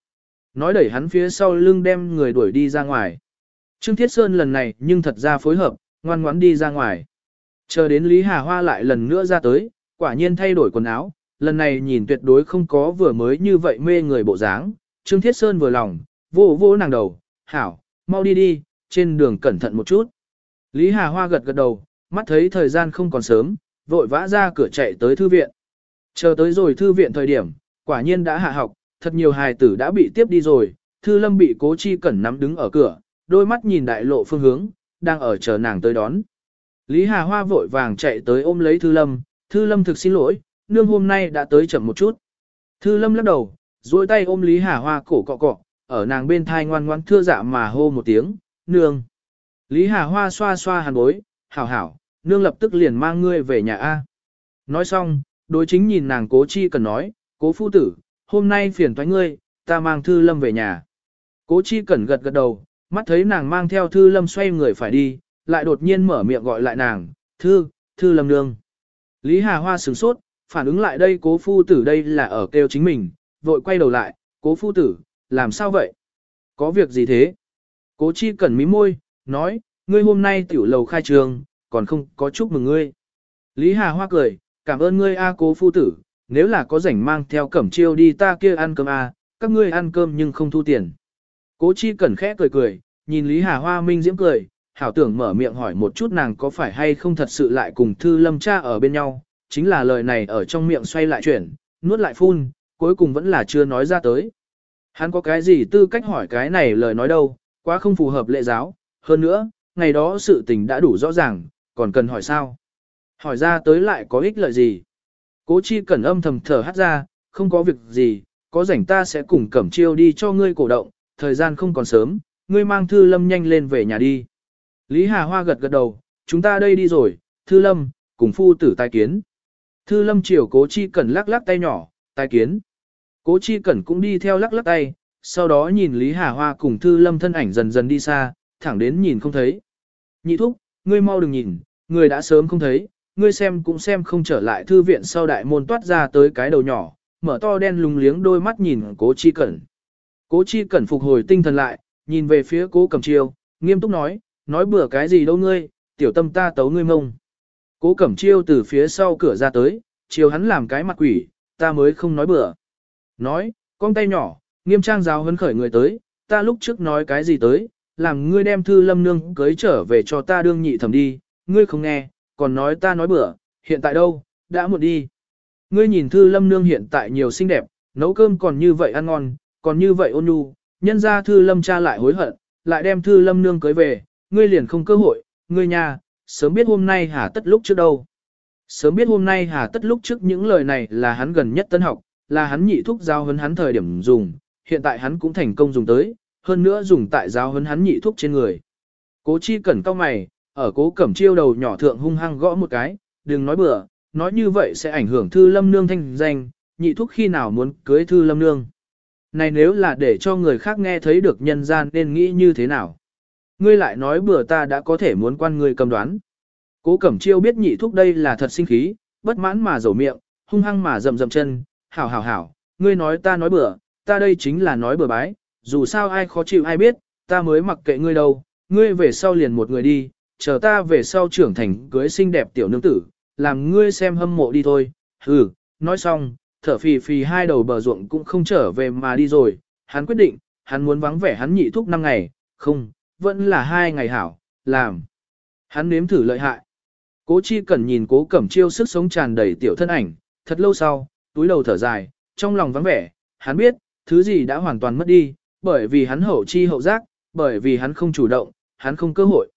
Nói đẩy hắn phía sau lưng đem người đuổi đi ra ngoài. Trương Thiết Sơn lần này nhưng thật ra phối hợp, ngoan ngoãn đi ra ngoài. Chờ đến Lý Hà Hoa lại lần nữa ra tới, quả nhiên thay đổi quần áo, lần này nhìn tuyệt đối không có vừa mới như vậy mê người bộ dáng. Trương Thiết Sơn vừa lòng, vô vô nàng đầu, hảo, mau đi đi, trên đường cẩn thận một chút. Lý Hà Hoa gật gật đầu, mắt thấy thời gian không còn sớm, vội vã ra cửa chạy tới thư viện. Chờ tới rồi thư viện thời điểm, quả nhiên đã hạ học, thật nhiều hài tử đã bị tiếp đi rồi, thư lâm bị cố chi cẩn nắm đứng ở cửa, đôi mắt nhìn đại lộ phương hướng, đang ở chờ nàng tới đón. Lý Hà Hoa vội vàng chạy tới ôm lấy thư lâm, thư lâm thực xin lỗi, nương hôm nay đã tới chậm một chút. Thư lâm lắc đầu, duỗi tay ôm Lý Hà Hoa cổ cọ cọ, ở nàng bên thai ngoan ngoan thưa dạ mà hô một tiếng, nương. Lý Hà Hoa xoa xoa hàn bối, hảo hảo, nương lập tức liền mang ngươi về nhà A. Nói xong, đối chính nhìn nàng cố chi cần nói, cố phu tử, hôm nay phiền toái ngươi, ta mang thư lâm về nhà. Cố chi Cần gật gật đầu, mắt thấy nàng mang theo thư lâm xoay người phải đi, lại đột nhiên mở miệng gọi lại nàng, thư, thư lâm nương. Lý Hà Hoa sửng sốt, phản ứng lại đây cố phu tử đây là ở kêu chính mình, vội quay đầu lại, cố phu tử, làm sao vậy? Có việc gì thế? Cố chi cẩn mí môi, nói, ngươi hôm nay tiểu lầu khai trường, còn không có chúc mừng ngươi. Lý Hà Hoa cười, cảm ơn ngươi a cố phu tử, nếu là có rảnh mang theo cẩm chiêu đi ta kia ăn cơm a, các ngươi ăn cơm nhưng không thu tiền. Cố chi cẩn khẽ cười cười, nhìn Lý Hà Hoa minh diễm cười, hảo tưởng mở miệng hỏi một chút nàng có phải hay không thật sự lại cùng thư lâm cha ở bên nhau, chính là lời này ở trong miệng xoay lại chuyển, nuốt lại phun, cuối cùng vẫn là chưa nói ra tới. Hắn có cái gì tư cách hỏi cái này lời nói đâu, quá không phù hợp lệ giáo, hơn nữa, ngày đó sự tình đã đủ rõ ràng, còn cần hỏi sao. Hỏi ra tới lại có ích lợi gì. Cố chi cẩn âm thầm thở hát ra, không có việc gì, có rảnh ta sẽ cùng cẩm chiêu đi cho ngươi cổ động, thời gian không còn sớm, ngươi mang thư lâm nhanh lên về nhà đi. Lý Hà Hoa gật gật đầu, chúng ta đây đi rồi, thư lâm, cùng phu tử tai kiến. Thư lâm chiều cố chi cẩn lắc lắc tay nhỏ, tai kiến. Cố chi cẩn cũng đi theo lắc lắc tay, sau đó nhìn Lý Hà Hoa cùng thư lâm thân ảnh dần dần đi xa, thẳng đến nhìn không thấy. Nhị thúc, ngươi mau đừng nhìn, người đã sớm không thấy, ngươi xem cũng xem không trở lại thư viện sau đại môn toát ra tới cái đầu nhỏ, mở to đen lùng liếng đôi mắt nhìn cố chi cẩn. Cố chi cẩn phục hồi tinh thần lại, nhìn về phía cố cầm chiêu, nghiêm túc nói, nói bừa cái gì đâu ngươi, tiểu tâm ta tấu ngươi mông. Cố cẩm chiêu từ phía sau cửa ra tới, chiều hắn làm cái mặt quỷ, ta mới không nói bừa. Nói, con tay nhỏ, nghiêm trang giáo hấn khởi người tới, ta lúc trước nói cái gì tới, làm ngươi đem thư lâm nương cưới trở về cho ta đương nhị thẩm đi, ngươi không nghe, còn nói ta nói bừa, hiện tại đâu, đã một đi. Ngươi nhìn thư lâm nương hiện tại nhiều xinh đẹp, nấu cơm còn như vậy ăn ngon, còn như vậy ôn nhu, nhân ra thư lâm cha lại hối hận, lại đem thư lâm nương cưới về, ngươi liền không cơ hội, ngươi nhà, sớm biết hôm nay hà tất lúc trước đâu. Sớm biết hôm nay hà tất lúc trước những lời này là hắn gần nhất tân học, là hắn nhị thúc giao hấn hắn thời điểm dùng, hiện tại hắn cũng thành công dùng tới, hơn nữa dùng tại giao hấn hắn nhị thúc trên người. Cố chi cẩn cao mày, ở cố cẩm chiêu đầu nhỏ thượng hung hăng gõ một cái, đừng nói bừa, nói như vậy sẽ ảnh hưởng thư lâm nương thanh danh, nhị thúc khi nào muốn cưới thư lâm nương. Này nếu là để cho người khác nghe thấy được nhân gian nên nghĩ như thế nào? Ngươi lại nói bừa ta đã có thể muốn quan ngươi cầm đoán. Cố Cẩm Chiêu biết nhị thúc đây là thật sinh khí, bất mãn mà dầu miệng, hung hăng mà rầm rầm chân, hảo hảo hảo, ngươi nói ta nói bừa, ta đây chính là nói bừa bái, dù sao ai khó chịu ai biết, ta mới mặc kệ ngươi đâu, ngươi về sau liền một người đi, chờ ta về sau trưởng thành cưới xinh đẹp tiểu nương tử, làm ngươi xem hâm mộ đi thôi, hừ, nói xong, thở phì phì hai đầu bờ ruộng cũng không trở về mà đi rồi, hắn quyết định, hắn muốn vắng vẻ hắn nhị thúc năm ngày, không, vẫn là hai ngày hảo, làm. Hắn nếm thử lợi hại. Cố chi cần nhìn cố cẩm chiêu sức sống tràn đầy tiểu thân ảnh, thật lâu sau, túi đầu thở dài, trong lòng vắng vẻ, hắn biết, thứ gì đã hoàn toàn mất đi, bởi vì hắn hậu chi hậu giác, bởi vì hắn không chủ động, hắn không cơ hội.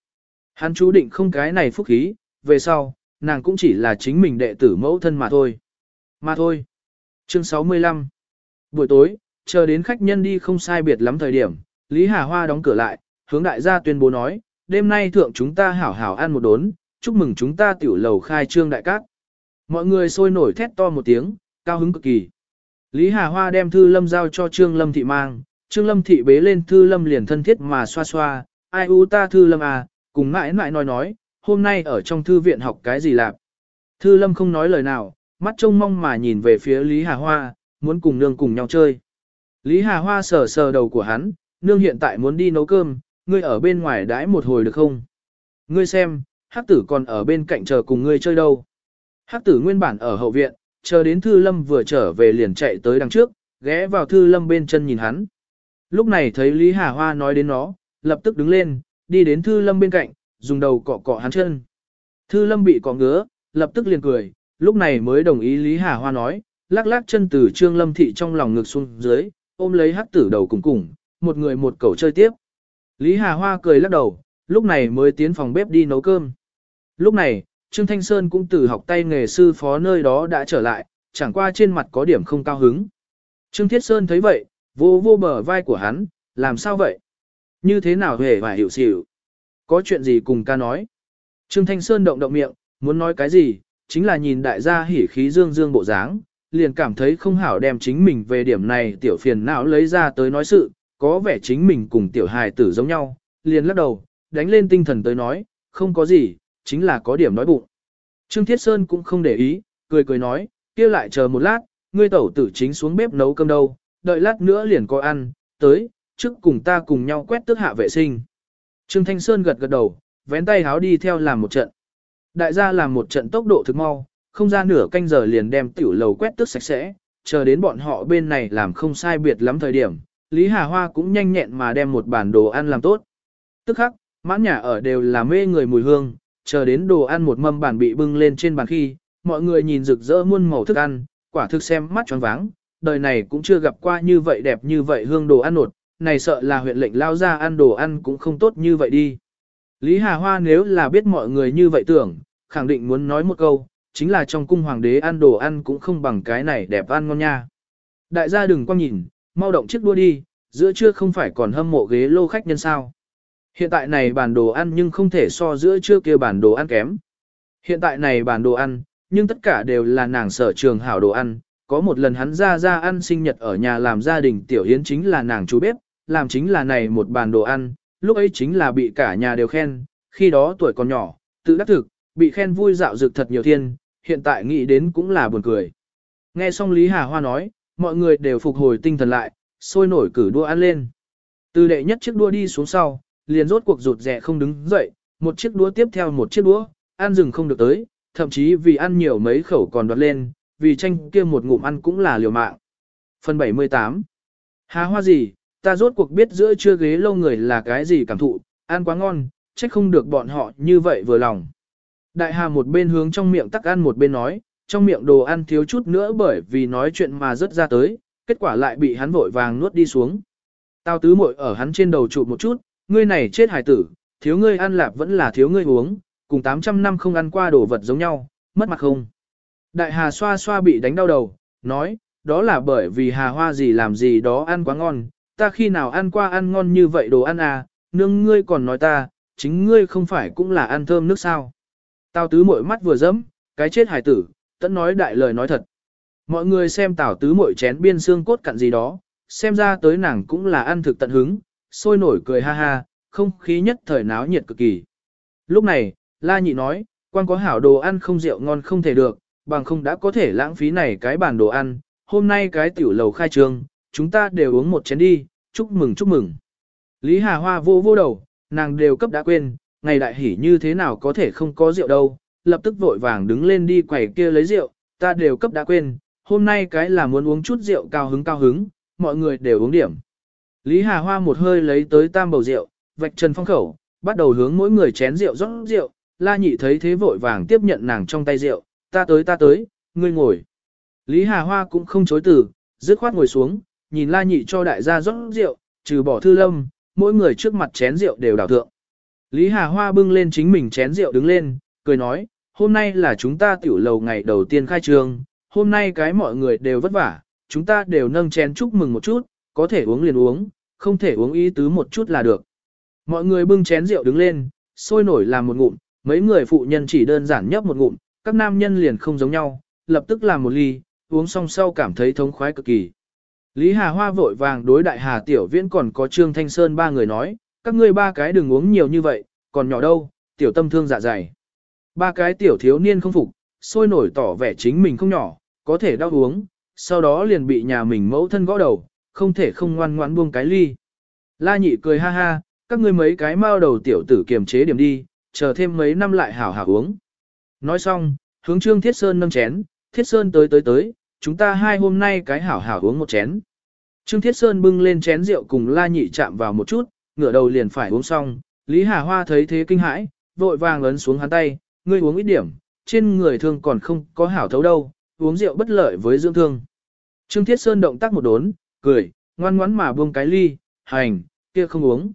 Hắn chú định không cái này phúc khí, về sau, nàng cũng chỉ là chính mình đệ tử mẫu thân mà thôi. Mà thôi. Chương 65 Buổi tối, chờ đến khách nhân đi không sai biệt lắm thời điểm, Lý Hà Hoa đóng cửa lại, hướng đại gia tuyên bố nói, đêm nay thượng chúng ta hảo hảo ăn một đốn, chúc mừng chúng ta tiểu lầu khai trương đại cát. Mọi người sôi nổi thét to một tiếng, cao hứng cực kỳ. Lý Hà Hoa đem thư lâm giao cho Trương Lâm Thị mang, Trương Lâm Thị bế lên thư lâm liền thân thiết mà xoa xoa, ai u ta thư lâm à, cùng mãi mãi nói nói, hôm nay ở trong thư viện học cái gì lạc. Thư lâm không nói lời nào, mắt trông mong mà nhìn về phía Lý Hà Hoa, muốn cùng nương cùng nhau chơi. Lý Hà Hoa sờ sờ đầu của hắn, nương hiện tại muốn đi nấu cơm, ngươi ở bên ngoài đãi một hồi được không? Ngươi xem, hắc tử còn ở bên cạnh chờ cùng ngươi chơi đâu. Hắc tử nguyên bản ở hậu viện, chờ đến Thư Lâm vừa trở về liền chạy tới đằng trước, ghé vào Thư Lâm bên chân nhìn hắn. Lúc này thấy Lý Hà Hoa nói đến nó, lập tức đứng lên, đi đến Thư Lâm bên cạnh, dùng đầu cọ cọ hắn chân. Thư Lâm bị cọ ngứa, lập tức liền cười, lúc này mới đồng ý Lý Hà Hoa nói, lắc lắc chân từ Trương Lâm Thị trong lòng ngực xuống dưới, ôm lấy hắc tử đầu cùng cùng, một người một cầu chơi tiếp. Lý Hà Hoa cười lắc đầu, lúc này mới tiến phòng bếp đi nấu cơm. Lúc này, Trương Thanh Sơn cũng từ học tay nghề sư phó nơi đó đã trở lại, chẳng qua trên mặt có điểm không cao hứng. Trương Thiết Sơn thấy vậy, vô vô bờ vai của hắn, làm sao vậy? Như thế nào hề và hiểu xỉu? Có chuyện gì cùng ca nói? Trương Thanh Sơn động động miệng, muốn nói cái gì, chính là nhìn đại gia hỉ khí dương dương bộ dáng, liền cảm thấy không hảo đem chính mình về điểm này tiểu phiền não lấy ra tới nói sự, có vẻ chính mình cùng tiểu hài tử giống nhau, liền lắc đầu, đánh lên tinh thần tới nói, không có gì, chính là có điểm nói bụng. Trương Thiết Sơn cũng không để ý, cười cười nói, kia lại chờ một lát, ngươi tẩu tử chính xuống bếp nấu cơm đâu, đợi lát nữa liền có ăn, tới, trước cùng ta cùng nhau quét tước hạ vệ sinh. Trương Thanh Sơn gật gật đầu, vén tay háo đi theo làm một trận. Đại gia làm một trận tốc độ thực mau, không ra nửa canh giờ liền đem tiểu lầu quét tước sạch sẽ, chờ đến bọn họ bên này làm không sai biệt lắm thời điểm, Lý Hà Hoa cũng nhanh nhẹn mà đem một bản đồ ăn làm tốt. Tức khắc, mãn nhà ở đều là mê người mùi hương, chờ đến đồ ăn một mâm bản bị bưng lên trên bàn khi, mọi người nhìn rực rỡ muôn màu thức ăn, quả thực xem mắt tròn váng, đời này cũng chưa gặp qua như vậy đẹp như vậy hương đồ ăn nột, này sợ là huyện lệnh lao ra ăn đồ ăn cũng không tốt như vậy đi. Lý Hà Hoa nếu là biết mọi người như vậy tưởng, khẳng định muốn nói một câu, chính là trong cung hoàng đế ăn đồ ăn cũng không bằng cái này đẹp ăn ngon nha. Đại gia đừng quan nhìn, mau động chiếc đua đi, giữa trưa không phải còn hâm mộ ghế lô khách nhân sao. Hiện tại này bản đồ ăn nhưng không thể so giữa trưa kia bản đồ ăn kém. Hiện tại này bản đồ ăn, nhưng tất cả đều là nàng sở trường hảo đồ ăn. Có một lần hắn ra ra ăn sinh nhật ở nhà làm gia đình tiểu yến chính là nàng chú bếp, làm chính là này một bàn đồ ăn, lúc ấy chính là bị cả nhà đều khen, khi đó tuổi còn nhỏ, tự đắc thực, bị khen vui dạo dực thật nhiều thiên, hiện tại nghĩ đến cũng là buồn cười. Nghe xong Lý Hà Hoa nói, mọi người đều phục hồi tinh thần lại, sôi nổi cử đua ăn lên. Từ đệ nhất chiếc đua đi xuống sau, liền rốt cuộc rụt rẻ không đứng dậy, một chiếc đũa tiếp theo một chiếc đũa, ăn rừng không được tới, thậm chí vì ăn nhiều mấy khẩu còn đoạt lên, vì tranh kia một ngụm ăn cũng là liều mạng. Phần 78 Hà hoa gì, ta rốt cuộc biết giữa trưa ghế lâu người là cái gì cảm thụ, ăn quá ngon, trách không được bọn họ như vậy vừa lòng. Đại hà một bên hướng trong miệng tắc ăn một bên nói, trong miệng đồ ăn thiếu chút nữa bởi vì nói chuyện mà rớt ra tới, kết quả lại bị hắn vội vàng nuốt đi xuống. Tao tứ muội ở hắn trên đầu chụp một chút, ngươi này chết hải tử, thiếu ngươi ăn lạp vẫn là thiếu ngươi uống, cùng 800 năm không ăn qua đồ vật giống nhau, mất mặt không. Đại hà xoa xoa bị đánh đau đầu, nói, đó là bởi vì hà hoa gì làm gì đó ăn quá ngon, ta khi nào ăn qua ăn ngon như vậy đồ ăn à, nương ngươi còn nói ta, chính ngươi không phải cũng là ăn thơm nước sao. tao tứ mội mắt vừa dẫm, cái chết hải tử, tẫn nói đại lời nói thật. Mọi người xem tảo tứ mội chén biên xương cốt cặn gì đó, xem ra tới nàng cũng là ăn thực tận hứng, sôi nổi cười ha ha, không khí nhất thời náo nhiệt cực kỳ. Lúc này, La Nhị nói, quan có hảo đồ ăn không rượu ngon không thể được, bằng không đã có thể lãng phí này cái bàn đồ ăn, hôm nay cái tiểu lầu khai trương, chúng ta đều uống một chén đi, chúc mừng chúc mừng. Lý Hà Hoa vô vô đầu, nàng đều cấp đã quên, ngày đại hỉ như thế nào có thể không có rượu đâu, lập tức vội vàng đứng lên đi quầy kia lấy rượu, ta đều cấp đã quên, hôm nay cái là muốn uống chút rượu cao hứng cao hứng, mọi người đều uống điểm. Lý Hà Hoa một hơi lấy tới tam bầu rượu, vạch trần phong khẩu, bắt đầu hướng mỗi người chén rượu rót rượu, La Nhị thấy thế vội vàng tiếp nhận nàng trong tay rượu, ta tới ta tới, ngươi ngồi. Lý Hà Hoa cũng không chối từ, dứt khoát ngồi xuống, nhìn La Nhị cho đại gia rót rượu, trừ bỏ thư lâm, mỗi người trước mặt chén rượu đều đảo thượng. Lý Hà Hoa bưng lên chính mình chén rượu đứng lên, cười nói, hôm nay là chúng ta tiểu lầu ngày đầu tiên khai trương, hôm nay cái mọi người đều vất vả, chúng ta đều nâng chén chúc mừng một chút, có thể uống liền uống, không thể uống ý tứ một chút là được. Mọi người bưng chén rượu đứng lên, sôi nổi làm một ngụm, mấy người phụ nhân chỉ đơn giản nhấp một ngụm, các nam nhân liền không giống nhau, lập tức làm một ly, uống xong sau cảm thấy thống khoái cực kỳ. Lý Hà Hoa vội vàng đối đại Hà Tiểu Viễn còn có Trương Thanh Sơn ba người nói, các ngươi ba cái đừng uống nhiều như vậy, còn nhỏ đâu, tiểu tâm thương dạ dày. Ba cái tiểu thiếu niên không phục, sôi nổi tỏ vẻ chính mình không nhỏ, có thể đau uống, sau đó liền bị nhà mình mẫu thân gõ đầu, không thể không ngoan ngoãn buông cái ly. La nhị cười ha ha, các ngươi mấy cái mao đầu tiểu tử kiềm chế điểm đi, chờ thêm mấy năm lại hảo hảo uống. Nói xong, hướng Trương Thiết Sơn nâng chén, Thiết Sơn tới tới tới, chúng ta hai hôm nay cái hảo hảo uống một chén. Trương Thiết Sơn bưng lên chén rượu cùng La Nhị chạm vào một chút, ngửa đầu liền phải uống xong, Lý Hà Hoa thấy thế kinh hãi, vội vàng ấn xuống hắn tay, ngươi uống ít điểm, trên người thương còn không có hảo thấu đâu, uống rượu bất lợi với dưỡng thương. Trương Thiết Sơn động tác một đốn, cười, ngoan ngoãn mà buông cái ly, hành, kia không uống.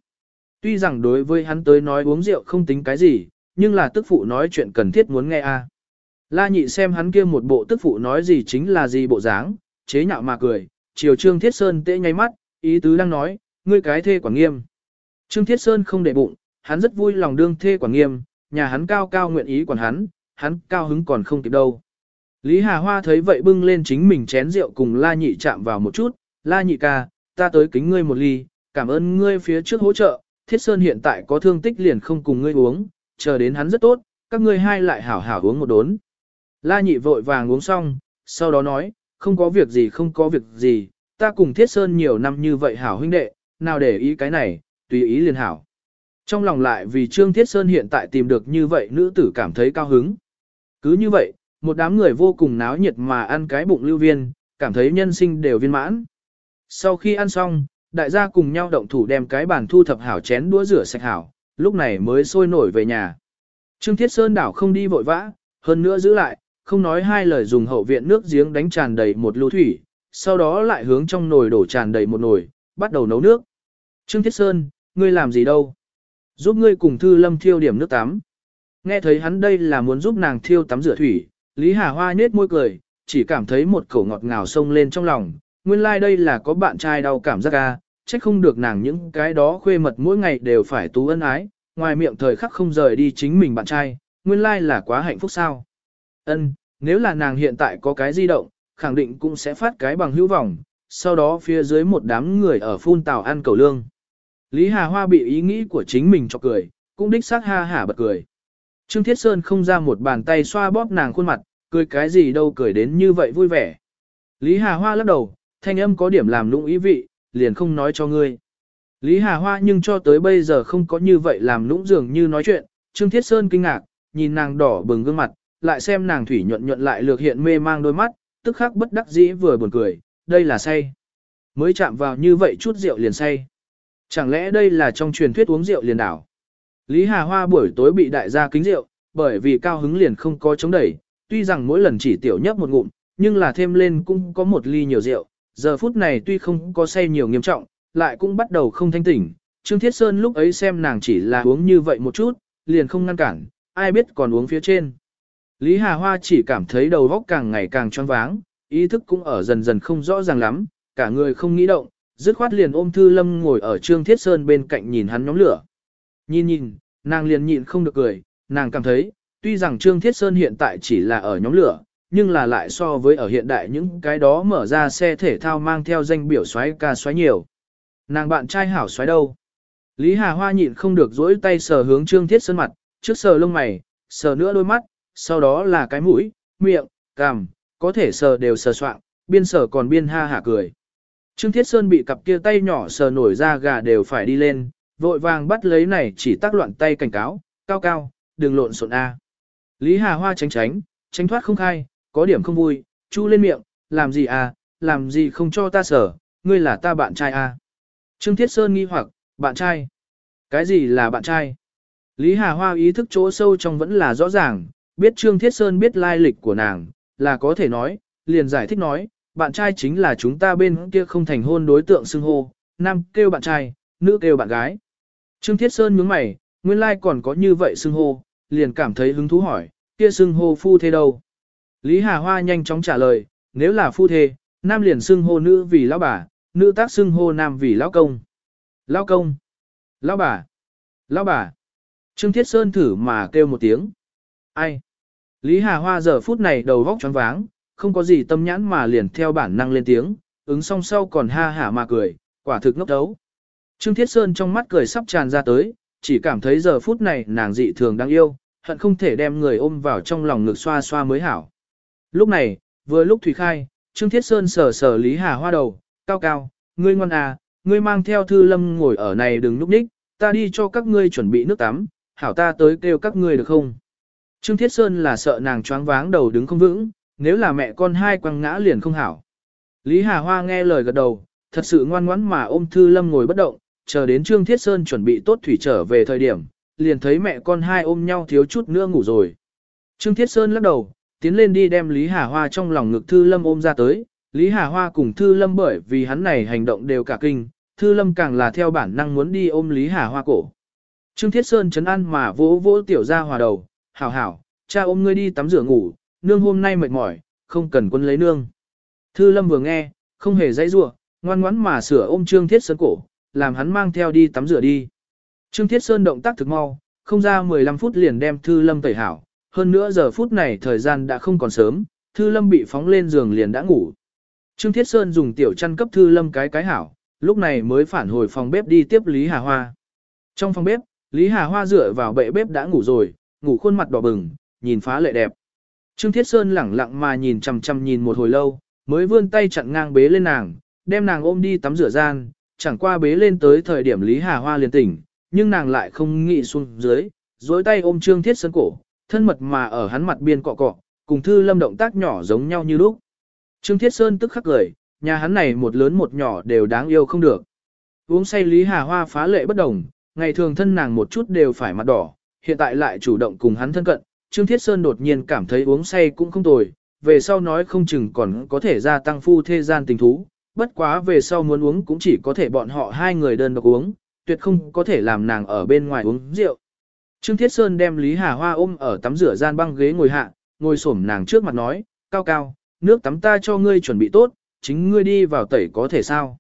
Tuy rằng đối với hắn tới nói uống rượu không tính cái gì, nhưng là tức phụ nói chuyện cần thiết muốn nghe a. À. La nhị xem hắn kia một bộ tức phụ nói gì chính là gì bộ dáng, chế nhạo mà cười, chiều Trương Thiết Sơn tễ nháy mắt, ý tứ đang nói, ngươi cái thê quản nghiêm. Trương Thiết Sơn không để bụng, hắn rất vui lòng đương thê quản nghiêm, nhà hắn cao cao nguyện ý quản hắn, hắn cao hứng còn không kịp đâu. Lý Hà Hoa thấy vậy bưng lên chính mình chén rượu cùng La Nhị chạm vào một chút, La Nhị ca, ta tới kính ngươi một ly, cảm ơn ngươi phía trước hỗ trợ, Thiết Sơn hiện tại có thương tích liền không cùng ngươi uống, chờ đến hắn rất tốt, các ngươi hai lại hảo hảo uống một đốn. La Nhị vội vàng uống xong, sau đó nói, không có việc gì không có việc gì, ta cùng Thiết Sơn nhiều năm như vậy hảo huynh đệ, nào để ý cái này, tùy ý liền hảo. Trong lòng lại vì Trương Thiết Sơn hiện tại tìm được như vậy nữ tử cảm thấy cao hứng. Cứ như vậy, một đám người vô cùng náo nhiệt mà ăn cái bụng lưu viên, cảm thấy nhân sinh đều viên mãn. Sau khi ăn xong, đại gia cùng nhau động thủ đem cái bàn thu thập hảo chén đũa rửa sạch hảo, lúc này mới sôi nổi về nhà. Trương Thiết Sơn đảo không đi vội vã, hơn nữa giữ lại, không nói hai lời dùng hậu viện nước giếng đánh tràn đầy một lưu thủy, sau đó lại hướng trong nồi đổ tràn đầy một nồi, bắt đầu nấu nước. Trương Thiết Sơn, ngươi làm gì đâu? Giúp ngươi cùng Thư Lâm thiêu điểm nước tắm. Nghe thấy hắn đây là muốn giúp nàng thiêu tắm rửa thủy, Lý Hà Hoa nết môi cười, chỉ cảm thấy một cổ ngọt ngào sông lên trong lòng. Nguyên lai like đây là có bạn trai đau cảm giác à, ca, trách không được nàng những cái đó khuê mật mỗi ngày đều phải tú ân ái, ngoài miệng thời khắc không rời đi chính mình bạn trai, nguyên lai like là quá hạnh phúc sao. Ân, nếu là nàng hiện tại có cái di động, khẳng định cũng sẽ phát cái bằng hữu vọng, sau đó phía dưới một đám người ở phun tàu ăn cầu lương. Lý Hà Hoa bị ý nghĩ của chính mình cho cười, cũng đích xác ha hả bật cười. Trương Thiết Sơn không ra một bàn tay xoa bóp nàng khuôn mặt, cười cái gì đâu cười đến như vậy vui vẻ. Lý Hà Hoa lắc đầu, thanh âm có điểm làm lũng ý vị, liền không nói cho ngươi. Lý Hà Hoa nhưng cho tới bây giờ không có như vậy làm lũng dường như nói chuyện, Trương Thiết Sơn kinh ngạc, nhìn nàng đỏ bừng gương mặt, lại xem nàng thủy nhuận nhuận lại lược hiện mê mang đôi mắt, tức khắc bất đắc dĩ vừa buồn cười, đây là say. Mới chạm vào như vậy chút rượu liền say. Chẳng lẽ đây là trong truyền thuyết uống rượu liền đảo? Lý Hà Hoa buổi tối bị đại gia kính rượu, bởi vì cao hứng liền không có chống đẩy, tuy rằng mỗi lần chỉ tiểu nhấp một ngụm, nhưng là thêm lên cũng có một ly nhiều rượu, giờ phút này tuy không có say nhiều nghiêm trọng, lại cũng bắt đầu không thanh tỉnh. Trương Thiết Sơn lúc ấy xem nàng chỉ là uống như vậy một chút, liền không ngăn cản, ai biết còn uống phía trên. Lý Hà Hoa chỉ cảm thấy đầu óc càng ngày càng choáng váng, ý thức cũng ở dần dần không rõ ràng lắm, cả người không nghĩ động, dứt khoát liền ôm Thư Lâm ngồi ở Trương Thiết Sơn bên cạnh nhìn hắn nhóm lửa. Nhìn nhìn, nàng liền nhịn không được cười, nàng cảm thấy, tuy rằng Trương Thiết Sơn hiện tại chỉ là ở nhóm lửa, nhưng là lại so với ở hiện đại những cái đó mở ra xe thể thao mang theo danh biểu xoáy ca xoáy nhiều. Nàng bạn trai hảo xoáy đâu? Lý Hà Hoa nhịn không được dỗi tay sờ hướng Trương Thiết Sơn mặt, trước sờ lông mày, sờ nữa đôi mắt, sau đó là cái mũi, miệng, cằm, có thể sờ đều sờ soạn, biên sờ còn biên ha hả cười. Trương Thiết Sơn bị cặp kia tay nhỏ sờ nổi ra gà đều phải đi lên, vội vàng bắt lấy này chỉ tác loạn tay cảnh cáo, cao cao, đừng lộn xộn A. Lý Hà Hoa tránh tránh, tránh thoát không khai, có điểm không vui, chu lên miệng, làm gì à, làm gì không cho ta sở, ngươi là ta bạn trai à. Trương Thiết Sơn nghi hoặc, bạn trai? Cái gì là bạn trai? Lý Hà Hoa ý thức chỗ sâu trong vẫn là rõ ràng, biết Trương Thiết Sơn biết lai lịch của nàng, là có thể nói, liền giải thích nói, bạn trai chính là chúng ta bên kia không thành hôn đối tượng xưng hô, nam kêu bạn trai, nữ kêu bạn gái. Trương Thiết Sơn nhướng mày, nguyên lai còn có như vậy xưng hô, liền cảm thấy hứng thú hỏi, kia xưng hô phu thế đâu? Lý Hà Hoa nhanh chóng trả lời, nếu là phu thê, nam liền xưng hô nữ vì lão bà, nữ tác xưng hô nam vì lão công. Lão công, lão bà, lão bà. Trương Thiết Sơn thử mà kêu một tiếng. Ai? Lý Hà Hoa giờ phút này đầu vóc choáng váng, không có gì tâm nhãn mà liền theo bản năng lên tiếng, ứng song sau còn ha hả mà cười, quả thực ngốc đấu. Trương Thiết Sơn trong mắt cười sắp tràn ra tới, chỉ cảm thấy giờ phút này nàng dị thường đáng yêu, hận không thể đem người ôm vào trong lòng ngực xoa xoa mới hảo. Lúc này, vừa lúc Thủy Khai, Trương Thiết Sơn sờ sờ Lý Hà Hoa đầu, cao cao, ngươi ngoan à, ngươi mang theo thư lâm ngồi ở này đừng núp ních, ta đi cho các ngươi chuẩn bị nước tắm, hảo ta tới kêu các ngươi được không? Trương Thiết Sơn là sợ nàng choáng váng đầu đứng không vững, nếu là mẹ con hai quăng ngã liền không hảo. Lý Hà Hoa nghe lời gật đầu, thật sự ngoan ngoãn mà ôm Thư Lâm ngồi bất động, chờ đến Trương Thiết Sơn chuẩn bị tốt thủy trở về thời điểm, liền thấy mẹ con hai ôm nhau thiếu chút nữa ngủ rồi. Trương Thiết Sơn lắc đầu, tiến lên đi đem Lý Hà Hoa trong lòng ngực Thư Lâm ôm ra tới, Lý Hà Hoa cùng Thư Lâm bởi vì hắn này hành động đều cả kinh, Thư Lâm càng là theo bản năng muốn đi ôm Lý Hà Hoa cổ. Trương Thiết Sơn chấn an mà vỗ vỗ tiểu ra hòa đầu, hảo hảo, cha ôm ngươi đi tắm rửa ngủ, nương hôm nay mệt mỏi, không cần quân lấy nương. Thư Lâm vừa nghe, không hề dãy rủa, ngoan ngoãn mà sửa ôm Trương Thiết Sơn cổ, làm hắn mang theo đi tắm rửa đi. Trương Thiết Sơn động tác thực mau, không ra 15 phút liền đem Thư Lâm tẩy hảo, hơn nữa giờ phút này thời gian đã không còn sớm, Thư Lâm bị phóng lên giường liền đã ngủ. Trương Thiết Sơn dùng tiểu chăn cấp Thư Lâm cái cái hảo, lúc này mới phản hồi phòng bếp đi tiếp Lý Hà Hoa. Trong phòng bếp, Lý Hà Hoa dựa vào bệ bếp đã ngủ rồi, ngủ khuôn mặt đỏ bừng, nhìn phá lệ đẹp. Trương Thiết Sơn lẳng lặng mà nhìn chằm chằm nhìn một hồi lâu, mới vươn tay chặn ngang bế lên nàng, đem nàng ôm đi tắm rửa gian, chẳng qua bế lên tới thời điểm Lý Hà Hoa liền tỉnh, nhưng nàng lại không nghĩ xuống dưới, dối tay ôm Trương Thiết Sơn cổ, thân mật mà ở hắn mặt biên cọ cọ, cùng Thư Lâm động tác nhỏ giống nhau như lúc. Trương Thiết Sơn tức khắc cười, nhà hắn này một lớn một nhỏ đều đáng yêu không được. Uống say Lý Hà Hoa phá lệ bất đồng, ngày thường thân nàng một chút đều phải mặt đỏ, hiện tại lại chủ động cùng hắn thân cận, Trương Thiết Sơn đột nhiên cảm thấy uống say cũng không tồi, về sau nói không chừng còn có thể gia tăng phu thế gian tình thú, bất quá về sau muốn uống cũng chỉ có thể bọn họ hai người đơn độc uống, tuyệt không có thể làm nàng ở bên ngoài uống rượu. Trương Thiết Sơn đem Lý Hà Hoa ôm ở tắm rửa gian băng ghế ngồi hạ, ngồi xổm nàng trước mặt nói, cao cao, nước tắm ta cho ngươi chuẩn bị tốt, chính ngươi đi vào tẩy có thể sao.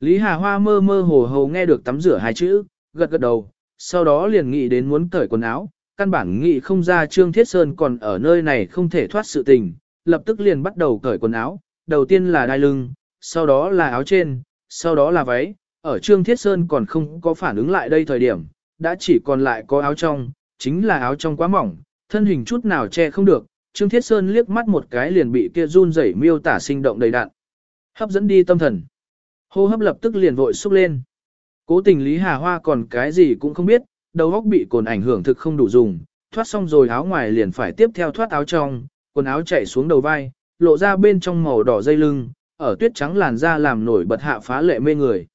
Lý Hà Hoa mơ mơ hồ hồ nghe được tắm rửa hai chữ, gật gật đầu, sau đó liền nghĩ đến muốn tẩy quần áo, căn bản nghĩ không ra Trương Thiết Sơn còn ở nơi này không thể thoát sự tình, lập tức liền bắt đầu cởi quần áo, đầu tiên là đai lưng, sau đó là áo trên, sau đó là váy, ở Trương Thiết Sơn còn không có phản ứng lại đây thời điểm, đã chỉ còn lại có áo trong, chính là áo trong quá mỏng, thân hình chút nào che không được, Trương Thiết Sơn liếc mắt một cái liền bị kia run rẩy miêu tả sinh động đầy đạn. Hấp dẫn đi tâm thần. Hô hấp lập tức liền vội xúc lên. Cố tình Lý Hà Hoa còn cái gì cũng không biết, đầu óc bị cồn ảnh hưởng thực không đủ dùng, thoát xong rồi áo ngoài liền phải tiếp theo thoát áo trong, quần áo chạy xuống đầu vai, lộ ra bên trong màu đỏ dây lưng, ở tuyết trắng làn da làm nổi bật hạ phá lệ mê người.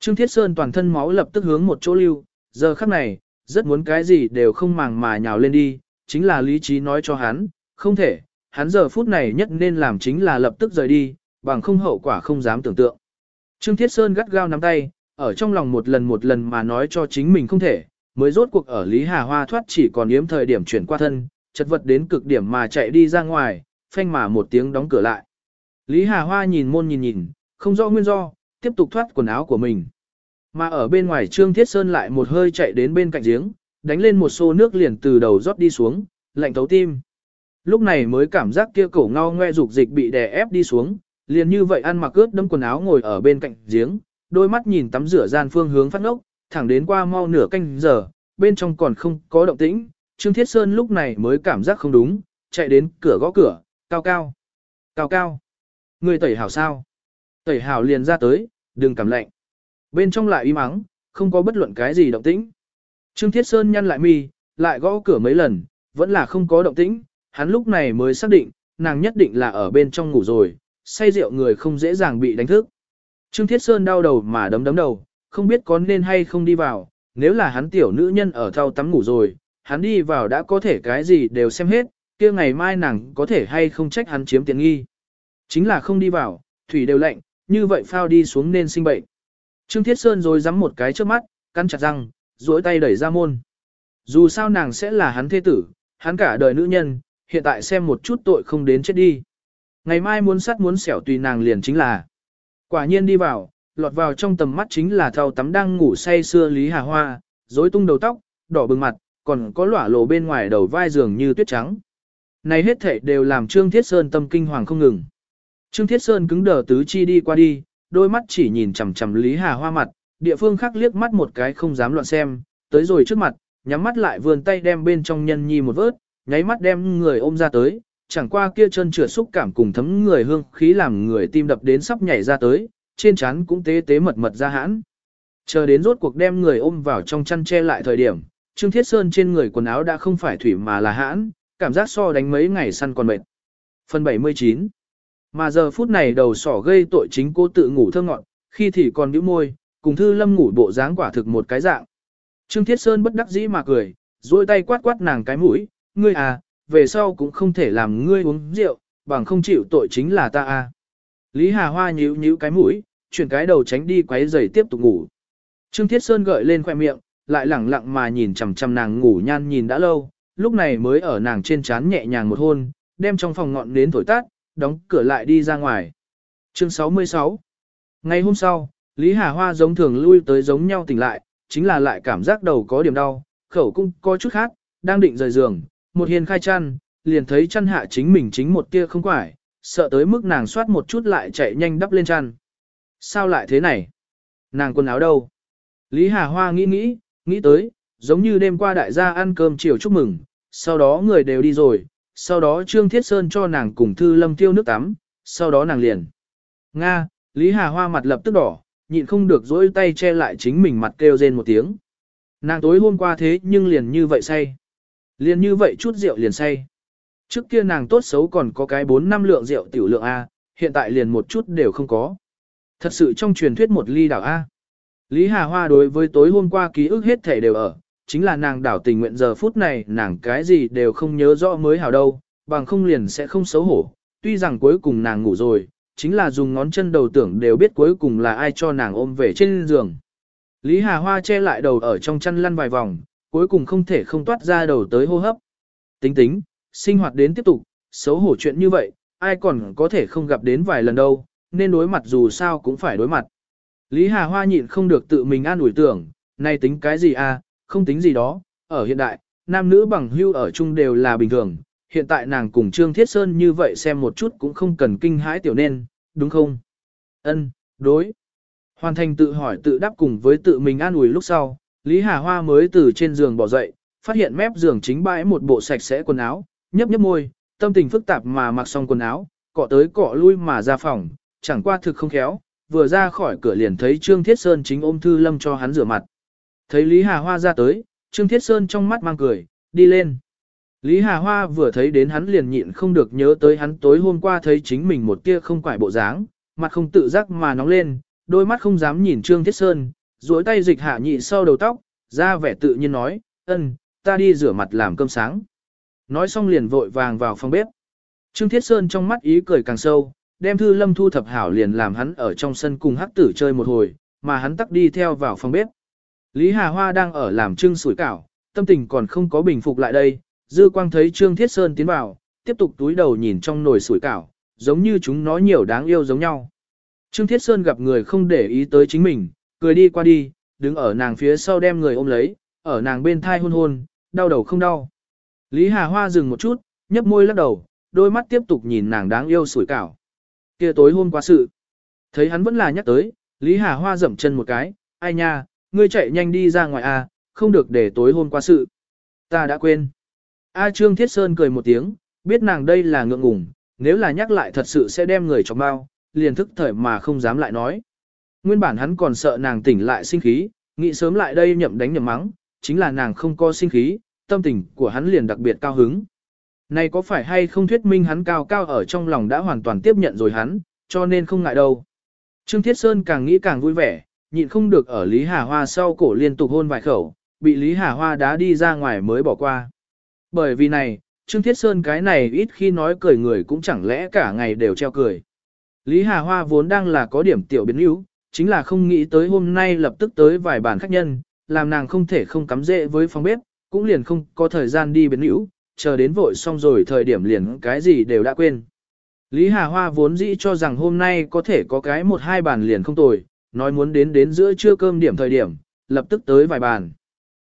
Trương Thiết Sơn toàn thân máu lập tức hướng một chỗ lưu, giờ khắc này, rất muốn cái gì đều không màng mà nhào lên đi, chính là lý trí nói cho hắn, không thể, hắn giờ phút này nhất nên làm chính là lập tức rời đi, bằng không hậu quả không dám tưởng tượng. Trương Thiết Sơn gắt gao nắm tay, ở trong lòng một lần một lần mà nói cho chính mình không thể, mới rốt cuộc ở Lý Hà Hoa thoát chỉ còn yếm thời điểm chuyển qua thân, chật vật đến cực điểm mà chạy đi ra ngoài, phanh mà một tiếng đóng cửa lại. Lý Hà Hoa nhìn môn nhìn nhìn, không rõ nguyên do, tiếp tục thoát quần áo của mình. Mà ở bên ngoài Trương Thiết Sơn lại một hơi chạy đến bên cạnh giếng, đánh lên một xô nước liền từ đầu rót đi xuống, lạnh thấu tim. Lúc này mới cảm giác kia cổ ngao ngoe dục dịch bị đè ép đi xuống, liền như vậy ăn mặc ướt đâm quần áo ngồi ở bên cạnh giếng, đôi mắt nhìn tắm rửa gian phương hướng phát ngốc, thẳng đến qua mau nửa canh giờ, bên trong còn không có động tĩnh, Trương Thiết Sơn lúc này mới cảm giác không đúng, chạy đến cửa gõ cửa, cao cao, cao cao, người tẩy hảo sao? Tẩy hảo liền ra tới, đừng cảm lạnh. Bên trong lại im ắng, không có bất luận cái gì động tĩnh. Trương Thiết Sơn nhăn lại mi, lại gõ cửa mấy lần, vẫn là không có động tĩnh, hắn lúc này mới xác định, nàng nhất định là ở bên trong ngủ rồi, say rượu người không dễ dàng bị đánh thức. Trương Thiết Sơn đau đầu mà đấm đấm đầu, không biết có nên hay không đi vào, nếu là hắn tiểu nữ nhân ở thao tắm ngủ rồi, hắn đi vào đã có thể cái gì đều xem hết, kia ngày mai nàng có thể hay không trách hắn chiếm tiện nghi. Chính là không đi vào, thủy đều lạnh, như vậy phao đi xuống nên sinh bệnh. Trương Thiết Sơn rồi dám một cái trước mắt, căn chặt răng, duỗi tay đẩy ra môn. Dù sao nàng sẽ là hắn thế tử, hắn cả đời nữ nhân, hiện tại xem một chút tội không đến chết đi. Ngày mai muốn sắt muốn xẻo tùy nàng liền chính là. Quả nhiên đi vào, lọt vào trong tầm mắt chính là thao tắm đang ngủ say xưa Lý Hà Hoa, rối tung đầu tóc, đỏ bừng mặt, còn có lỏa lộ bên ngoài đầu vai giường như tuyết trắng. Này hết thể đều làm Trương Thiết Sơn tâm kinh hoàng không ngừng. Trương Thiết Sơn cứng đờ tứ chi đi qua đi, đôi mắt chỉ nhìn chằm chằm Lý Hà Hoa mặt, địa phương khác liếc mắt một cái không dám loạn xem, tới rồi trước mặt, nhắm mắt lại vươn tay đem bên trong nhân nhi một vớt, nháy mắt đem người ôm ra tới, chẳng qua kia chân trượt xúc cảm cùng thấm người hương khí làm người tim đập đến sắp nhảy ra tới, trên trán cũng tế tế mật mật ra hãn. Chờ đến rốt cuộc đem người ôm vào trong chăn che lại thời điểm, Trương Thiết Sơn trên người quần áo đã không phải thủy mà là hãn, cảm giác so đánh mấy ngày săn còn mệt. Phần 79 Mà giờ phút này đầu sỏ gây tội chính cô tự ngủ thơ ngọn, khi thì còn nhíu môi, cùng Thư Lâm ngủ bộ dáng quả thực một cái dạng. Trương Thiết Sơn bất đắc dĩ mà cười, duỗi tay quát quát nàng cái mũi, ngươi à, về sau cũng không thể làm ngươi uống rượu, bằng không chịu tội chính là ta à. Lý Hà Hoa nhíu nhíu cái mũi, chuyển cái đầu tránh đi quấy giày tiếp tục ngủ. Trương Thiết Sơn gợi lên khoe miệng, lại lẳng lặng mà nhìn chằm chằm nàng ngủ nhan nhìn đã lâu, lúc này mới ở nàng trên trán nhẹ nhàng một hôn, đem trong phòng ngọn nến thổi tắt, đóng cửa lại đi ra ngoài. Chương 66 Ngày hôm sau, Lý Hà Hoa giống thường lui tới giống nhau tỉnh lại, chính là lại cảm giác đầu có điểm đau, khẩu cung có chút khác, đang định rời giường, một hiền khai chăn, liền thấy chăn hạ chính mình chính một tia không quải, sợ tới mức nàng soát một chút lại chạy nhanh đắp lên chăn. Sao lại thế này? Nàng quần áo đâu? Lý Hà Hoa nghĩ nghĩ, nghĩ tới, giống như đêm qua đại gia ăn cơm chiều chúc mừng, sau đó người đều đi rồi, sau đó Trương Thiết Sơn cho nàng cùng Thư Lâm tiêu nước tắm, sau đó nàng liền. Nga, Lý Hà Hoa mặt lập tức đỏ, nhịn không được dỗi tay che lại chính mình mặt kêu rên một tiếng. Nàng tối hôm qua thế nhưng liền như vậy say. Liền như vậy chút rượu liền say. Trước kia nàng tốt xấu còn có cái 4 năm lượng rượu tiểu lượng A, hiện tại liền một chút đều không có. Thật sự trong truyền thuyết một ly đảo A. Lý Hà Hoa đối với tối hôm qua ký ức hết thể đều ở, chính là nàng đảo tình nguyện giờ phút này nàng cái gì đều không nhớ rõ mới hào đâu, bằng không liền sẽ không xấu hổ. Tuy rằng cuối cùng nàng ngủ rồi, chính là dùng ngón chân đầu tưởng đều biết cuối cùng là ai cho nàng ôm về trên giường. Lý Hà Hoa che lại đầu ở trong chăn lăn vài vòng, cuối cùng không thể không toát ra đầu tới hô hấp. Tính tính, sinh hoạt đến tiếp tục, xấu hổ chuyện như vậy, ai còn có thể không gặp đến vài lần đâu, nên đối mặt dù sao cũng phải đối mặt. Lý Hà Hoa nhịn không được tự mình an ủi tưởng, này tính cái gì à, không tính gì đó, ở hiện đại, nam nữ bằng hưu ở chung đều là bình thường, hiện tại nàng cùng Trương Thiết Sơn như vậy xem một chút cũng không cần kinh hãi tiểu nên, đúng không? Ân, đối. Hoàn thành tự hỏi tự đáp cùng với tự mình an ủi lúc sau, Lý Hà Hoa mới từ trên giường bỏ dậy, phát hiện mép giường chính bãi một bộ sạch sẽ quần áo, nhấp nhấp môi, tâm tình phức tạp mà mặc xong quần áo, cọ tới cọ lui mà ra phòng, chẳng qua thực không khéo, vừa ra khỏi cửa liền thấy Trương Thiết Sơn chính ôm Thư Lâm cho hắn rửa mặt. Thấy Lý Hà Hoa ra tới, Trương Thiết Sơn trong mắt mang cười, đi lên. Lý Hà Hoa vừa thấy đến hắn liền nhịn không được nhớ tới hắn tối hôm qua thấy chính mình một tia không quải bộ dáng, mặt không tự giác mà nóng lên, đôi mắt không dám nhìn Trương Thiết Sơn, duỗi tay dịch hạ nhị sau đầu tóc, ra vẻ tự nhiên nói, ân, ta đi rửa mặt làm cơm sáng. Nói xong liền vội vàng vào phòng bếp. Trương Thiết Sơn trong mắt ý cười càng sâu, đem Thư Lâm thu thập hảo liền làm hắn ở trong sân cùng hắc tử chơi một hồi, mà hắn tắc đi theo vào phòng bếp. Lý Hà Hoa đang ở làm trưng sủi cảo, tâm tình còn không có bình phục lại đây, dư quang thấy Trương Thiết Sơn tiến vào, tiếp tục túi đầu nhìn trong nồi sủi cảo, giống như chúng nó nhiều đáng yêu giống nhau. Trương Thiết Sơn gặp người không để ý tới chính mình, cười đi qua đi, đứng ở nàng phía sau đem người ôm lấy, ở nàng bên thai hôn hôn, đau đầu không đau. Lý Hà Hoa dừng một chút, nhấp môi lắc đầu, đôi mắt tiếp tục nhìn nàng đáng yêu sủi cảo. kia tối hôm qua sự. Thấy hắn vẫn là nhắc tới, Lý Hà Hoa dậm chân một cái, ai nha, ngươi chạy nhanh đi ra ngoài à, không được để tối hôm qua sự. Ta đã quên. A Trương Thiết Sơn cười một tiếng, biết nàng đây là ngượng ngùng, nếu là nhắc lại thật sự sẽ đem người cho bao, liền thức thời mà không dám lại nói. Nguyên bản hắn còn sợ nàng tỉnh lại sinh khí, nghĩ sớm lại đây nhậm đánh nhậm mắng, chính là nàng không có sinh khí, tâm tình của hắn liền đặc biệt cao hứng. Này có phải hay không thuyết minh hắn cao cao ở trong lòng đã hoàn toàn tiếp nhận rồi hắn, cho nên không ngại đâu. Trương Thiết Sơn càng nghĩ càng vui vẻ, nhịn không được ở Lý Hà Hoa sau cổ liên tục hôn vài khẩu, bị Lý Hà Hoa đá đi ra ngoài mới bỏ qua. Bởi vì này, Trương Thiết Sơn cái này ít khi nói cười người cũng chẳng lẽ cả ngày đều treo cười. Lý Hà Hoa vốn đang là có điểm tiểu biến yếu, chính là không nghĩ tới hôm nay lập tức tới vài bàn khách nhân, làm nàng không thể không cắm dễ với phòng bếp, cũng liền không có thời gian đi biến hữu, chờ đến vội xong rồi thời điểm liền cái gì đều đã quên. Lý Hà Hoa vốn dĩ cho rằng hôm nay có thể có cái một hai bàn liền không tồi, nói muốn đến đến giữa trưa cơm điểm thời điểm, lập tức tới vài bàn.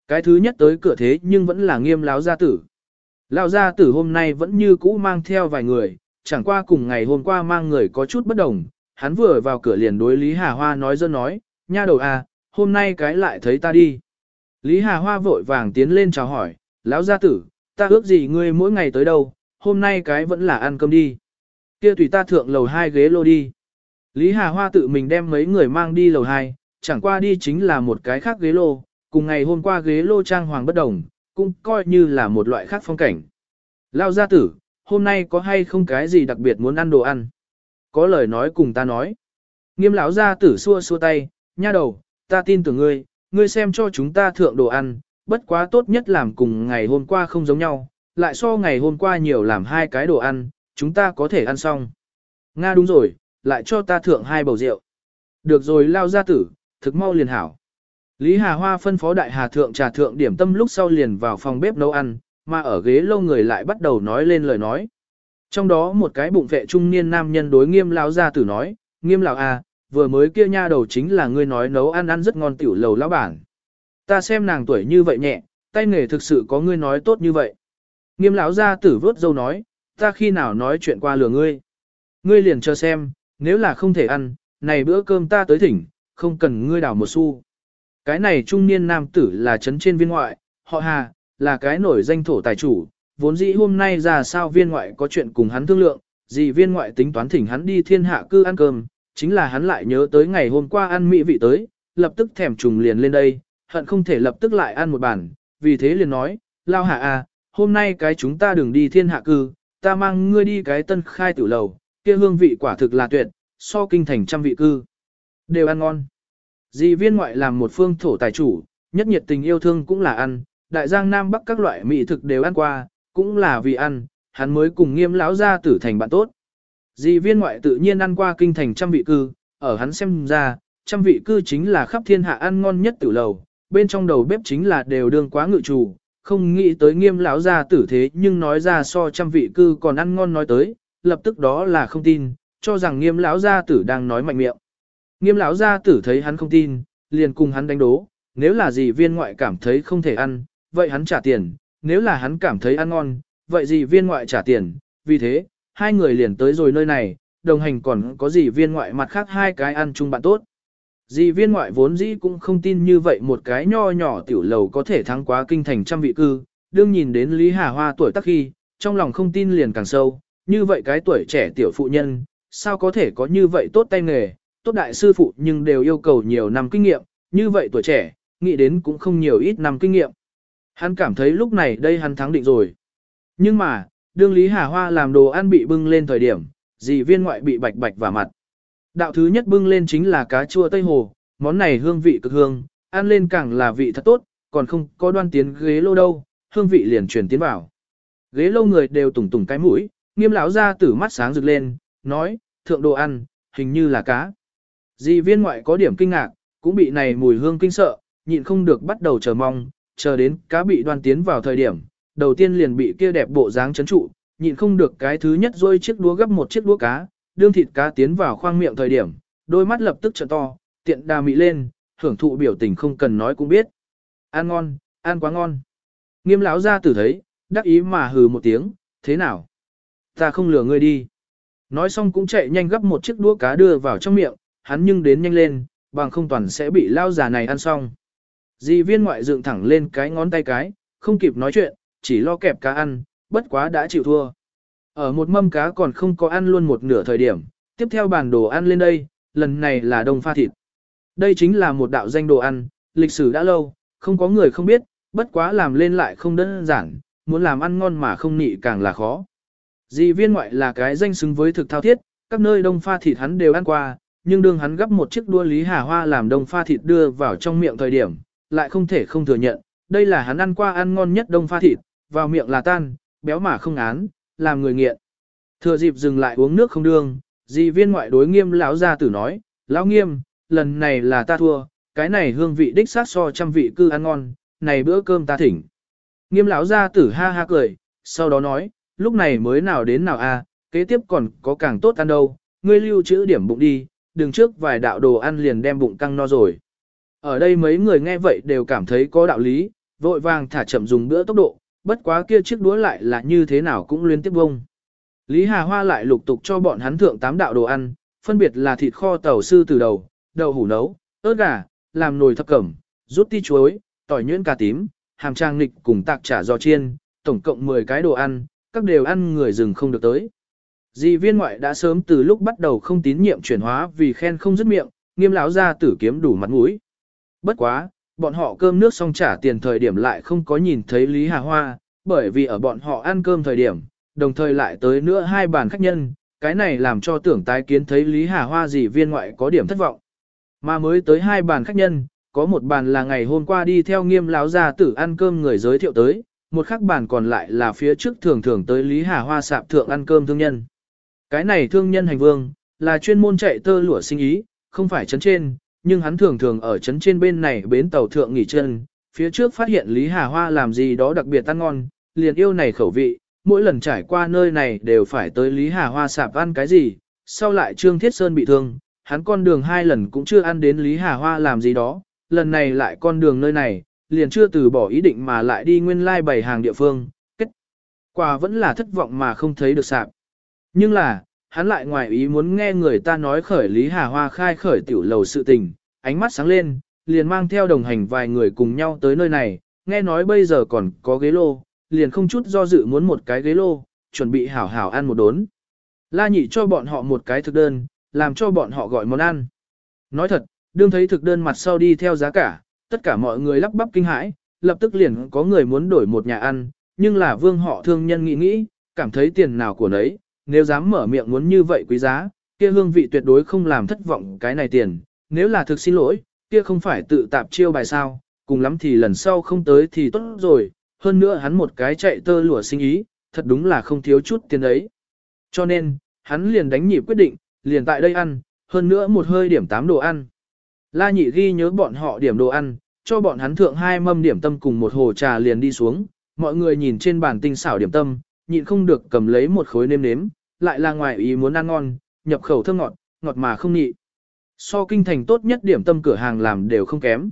Cái thứ nhất tới cửa thế nhưng vẫn là nghiêm láo gia tử. Lão gia tử hôm nay vẫn như cũ mang theo vài người, chẳng qua cùng ngày hôm qua mang người có chút bất đồng, hắn vừa vào cửa liền đối Lý Hà Hoa nói dân nói, nha đầu à, hôm nay cái lại thấy ta đi. Lý Hà Hoa vội vàng tiến lên chào hỏi, lão gia tử, ta ước gì ngươi mỗi ngày tới đâu, hôm nay cái vẫn là ăn cơm đi. Kia tùy ta thượng lầu hai ghế lô đi. Lý Hà Hoa tự mình đem mấy người mang đi lầu hai, chẳng qua đi chính là một cái khác ghế lô, cùng ngày hôm qua ghế lô trang hoàng bất đồng, cũng coi như là một loại khác phong cảnh. Lao gia tử, hôm nay có hay không cái gì đặc biệt muốn ăn đồ ăn? Có lời nói cùng ta nói. Nghiêm lão gia tử xua xua tay, nha đầu, ta tin tưởng ngươi, ngươi xem cho chúng ta thượng đồ ăn, bất quá tốt nhất làm cùng ngày hôm qua không giống nhau, lại so ngày hôm qua nhiều làm hai cái đồ ăn, chúng ta có thể ăn xong. Nga đúng rồi, lại cho ta thượng hai bầu rượu. Được rồi lao gia tử, thực mau liền hảo. Lý Hà Hoa phân phó đại hà thượng trà thượng điểm tâm lúc sau liền vào phòng bếp nấu ăn, mà ở ghế lâu người lại bắt đầu nói lên lời nói. Trong đó một cái bụng vệ trung niên nam nhân đối nghiêm lão gia tử nói, nghiêm lão à, vừa mới kia nha đầu chính là ngươi nói nấu ăn ăn rất ngon tiểu lầu lão bản. Ta xem nàng tuổi như vậy nhẹ, tay nghề thực sự có ngươi nói tốt như vậy. Nghiêm lão gia tử vớt dâu nói, ta khi nào nói chuyện qua lừa ngươi. Ngươi liền cho xem, nếu là không thể ăn, này bữa cơm ta tới thỉnh, không cần ngươi đảo một xu. Cái này trung niên nam tử là trấn trên viên ngoại, họ hà, là cái nổi danh thổ tài chủ, vốn dĩ hôm nay ra sao viên ngoại có chuyện cùng hắn thương lượng, gì viên ngoại tính toán thỉnh hắn đi thiên hạ cư ăn cơm, chính là hắn lại nhớ tới ngày hôm qua ăn mỹ vị tới, lập tức thèm trùng liền lên đây, hận không thể lập tức lại ăn một bản, vì thế liền nói, lao hạ à, hôm nay cái chúng ta đừng đi thiên hạ cư, ta mang ngươi đi cái tân khai tử lầu, kia hương vị quả thực là tuyệt, so kinh thành trăm vị cư. Đều ăn ngon. Dì viên ngoại làm một phương thổ tài chủ, nhất nhiệt tình yêu thương cũng là ăn, đại giang nam bắc các loại mỹ thực đều ăn qua, cũng là vì ăn, hắn mới cùng nghiêm lão gia tử thành bạn tốt. Dì viên ngoại tự nhiên ăn qua kinh thành trăm vị cư, ở hắn xem ra, trăm vị cư chính là khắp thiên hạ ăn ngon nhất tử lầu, bên trong đầu bếp chính là đều đương quá ngự chủ, không nghĩ tới nghiêm lão gia tử thế nhưng nói ra so trăm vị cư còn ăn ngon nói tới, lập tức đó là không tin, cho rằng nghiêm lão gia tử đang nói mạnh miệng. Nghiêm lão gia tử thấy hắn không tin, liền cùng hắn đánh đố, nếu là gì viên ngoại cảm thấy không thể ăn, vậy hắn trả tiền, nếu là hắn cảm thấy ăn ngon, vậy gì viên ngoại trả tiền, vì thế, hai người liền tới rồi nơi này, đồng hành còn có dì viên ngoại mặt khác hai cái ăn chung bạn tốt. Dì viên ngoại vốn dĩ cũng không tin như vậy một cái nho nhỏ tiểu lầu có thể thắng quá kinh thành trăm vị cư, đương nhìn đến Lý Hà Hoa tuổi tác khi, trong lòng không tin liền càng sâu, như vậy cái tuổi trẻ tiểu phụ nhân, sao có thể có như vậy tốt tay nghề, tốt đại sư phụ nhưng đều yêu cầu nhiều năm kinh nghiệm, như vậy tuổi trẻ, nghĩ đến cũng không nhiều ít năm kinh nghiệm. Hắn cảm thấy lúc này đây hắn thắng định rồi. Nhưng mà, đương Lý Hà Hoa làm đồ ăn bị bưng lên thời điểm, dì viên ngoại bị bạch bạch vào mặt. Đạo thứ nhất bưng lên chính là cá chua Tây Hồ, món này hương vị cực hương, ăn lên càng là vị thật tốt, còn không có đoan tiến ghế lô đâu, hương vị liền truyền tiến vào. Ghế lô người đều tủng tủng cái mũi, nghiêm lão ra tử mắt sáng rực lên, nói, thượng đồ ăn, hình như là cá. Dì viên ngoại có điểm kinh ngạc, cũng bị này mùi hương kinh sợ, nhịn không được bắt đầu chờ mong, chờ đến cá bị đoan tiến vào thời điểm, đầu tiên liền bị kia đẹp bộ dáng chấn trụ, nhịn không được cái thứ nhất rôi chiếc đũa gấp một chiếc đũa cá, đương thịt cá tiến vào khoang miệng thời điểm, đôi mắt lập tức trợ to, tiện đà mị lên, hưởng thụ biểu tình không cần nói cũng biết. Ăn ngon, ăn quá ngon. Nghiêm lão ra tử thấy, đắc ý mà hừ một tiếng, thế nào? Ta không lừa ngươi đi. Nói xong cũng chạy nhanh gấp một chiếc đũa cá đưa vào trong miệng, hắn nhưng đến nhanh lên, bằng không toàn sẽ bị lao già này ăn xong. Di viên ngoại dựng thẳng lên cái ngón tay cái, không kịp nói chuyện, chỉ lo kẹp cá ăn, bất quá đã chịu thua. Ở một mâm cá còn không có ăn luôn một nửa thời điểm, tiếp theo bản đồ ăn lên đây, lần này là đông pha thịt. Đây chính là một đạo danh đồ ăn, lịch sử đã lâu, không có người không biết, bất quá làm lên lại không đơn giản, muốn làm ăn ngon mà không nị càng là khó. Di viên ngoại là cái danh xứng với thực thao thiết, các nơi đông pha thịt hắn đều ăn qua, nhưng đương hắn gấp một chiếc đua lý hà hoa làm đông pha thịt đưa vào trong miệng thời điểm, lại không thể không thừa nhận, đây là hắn ăn qua ăn ngon nhất đông pha thịt, vào miệng là tan, béo mà không án, làm người nghiện. Thừa dịp dừng lại uống nước không đương, di viên ngoại đối nghiêm lão gia tử nói, lão nghiêm, lần này là ta thua, cái này hương vị đích sát so trăm vị cư ăn ngon, này bữa cơm ta thỉnh. Nghiêm lão gia tử ha ha cười, sau đó nói, lúc này mới nào đến nào a, kế tiếp còn có càng tốt ăn đâu, ngươi lưu trữ điểm bụng đi, đừng trước vài đạo đồ ăn liền đem bụng căng no rồi. Ở đây mấy người nghe vậy đều cảm thấy có đạo lý, vội vàng thả chậm dùng bữa tốc độ, bất quá kia chiếc đũa lại là như thế nào cũng liên tiếp bông. Lý Hà Hoa lại lục tục cho bọn hắn thượng tám đạo đồ ăn, phân biệt là thịt kho tàu sư từ đầu, đậu hủ nấu, ớt gà, làm nồi thập cẩm, rút ti chuối, tỏi nhuyễn cà tím, hàm trang nịch cùng tạc chả giò chiên, tổng cộng 10 cái đồ ăn, các đều ăn người rừng không được tới. Di viên ngoại đã sớm từ lúc bắt đầu không tín nhiệm chuyển hóa vì khen không dứt miệng, nghiêm lão ra tử kiếm đủ mặt mũi. Bất quá, bọn họ cơm nước xong trả tiền thời điểm lại không có nhìn thấy Lý Hà Hoa, bởi vì ở bọn họ ăn cơm thời điểm, đồng thời lại tới nữa hai bàn khách nhân, cái này làm cho tưởng tái kiến thấy Lý Hà Hoa gì viên ngoại có điểm thất vọng. Mà mới tới hai bàn khách nhân, có một bàn là ngày hôm qua đi theo nghiêm lão gia tử ăn cơm người giới thiệu tới, một khác bàn còn lại là phía trước thường thường tới Lý Hà Hoa sạp thượng ăn cơm thương nhân. Cái này thương nhân hành vương, là chuyên môn chạy tơ lụa sinh ý, không phải chấn trên, nhưng hắn thường thường ở chấn trên bên này bến tàu thượng nghỉ chân, phía trước phát hiện Lý Hà Hoa làm gì đó đặc biệt ăn ngon, liền yêu này khẩu vị, mỗi lần trải qua nơi này đều phải tới Lý Hà Hoa sạp ăn cái gì, sau lại Trương Thiết Sơn bị thương, hắn con đường hai lần cũng chưa ăn đến Lý Hà Hoa làm gì đó, lần này lại con đường nơi này, liền chưa từ bỏ ý định mà lại đi nguyên lai like bảy hàng địa phương, kết Quả vẫn là thất vọng mà không thấy được sạp. Nhưng là, hắn lại ngoài ý muốn nghe người ta nói khởi Lý Hà Hoa khai khởi tiểu lầu sự tình, ánh mắt sáng lên, liền mang theo đồng hành vài người cùng nhau tới nơi này, nghe nói bây giờ còn có ghế lô, liền không chút do dự muốn một cái ghế lô, chuẩn bị hảo hảo ăn một đốn. La nhị cho bọn họ một cái thực đơn, làm cho bọn họ gọi món ăn. Nói thật, đương thấy thực đơn mặt sau đi theo giá cả, tất cả mọi người lắp bắp kinh hãi, lập tức liền có người muốn đổi một nhà ăn, nhưng là vương họ thương nhân nghĩ nghĩ, cảm thấy tiền nào của nấy, nếu dám mở miệng muốn như vậy quý giá, kia hương vị tuyệt đối không làm thất vọng cái này tiền, nếu là thực xin lỗi, kia không phải tự tạp chiêu bài sao, cùng lắm thì lần sau không tới thì tốt rồi, hơn nữa hắn một cái chạy tơ lụa sinh ý, thật đúng là không thiếu chút tiền ấy. Cho nên, hắn liền đánh nhịp quyết định, liền tại đây ăn, hơn nữa một hơi điểm 8 đồ ăn. La nhị ghi nhớ bọn họ điểm đồ ăn, cho bọn hắn thượng hai mâm điểm tâm cùng một hồ trà liền đi xuống, mọi người nhìn trên bàn tinh xảo điểm tâm, nhịn không được cầm lấy một khối nêm nếm, lại là ngoài ý muốn ăn ngon, nhập khẩu thơm ngọt, ngọt mà không nhị. So kinh thành tốt nhất điểm tâm cửa hàng làm đều không kém.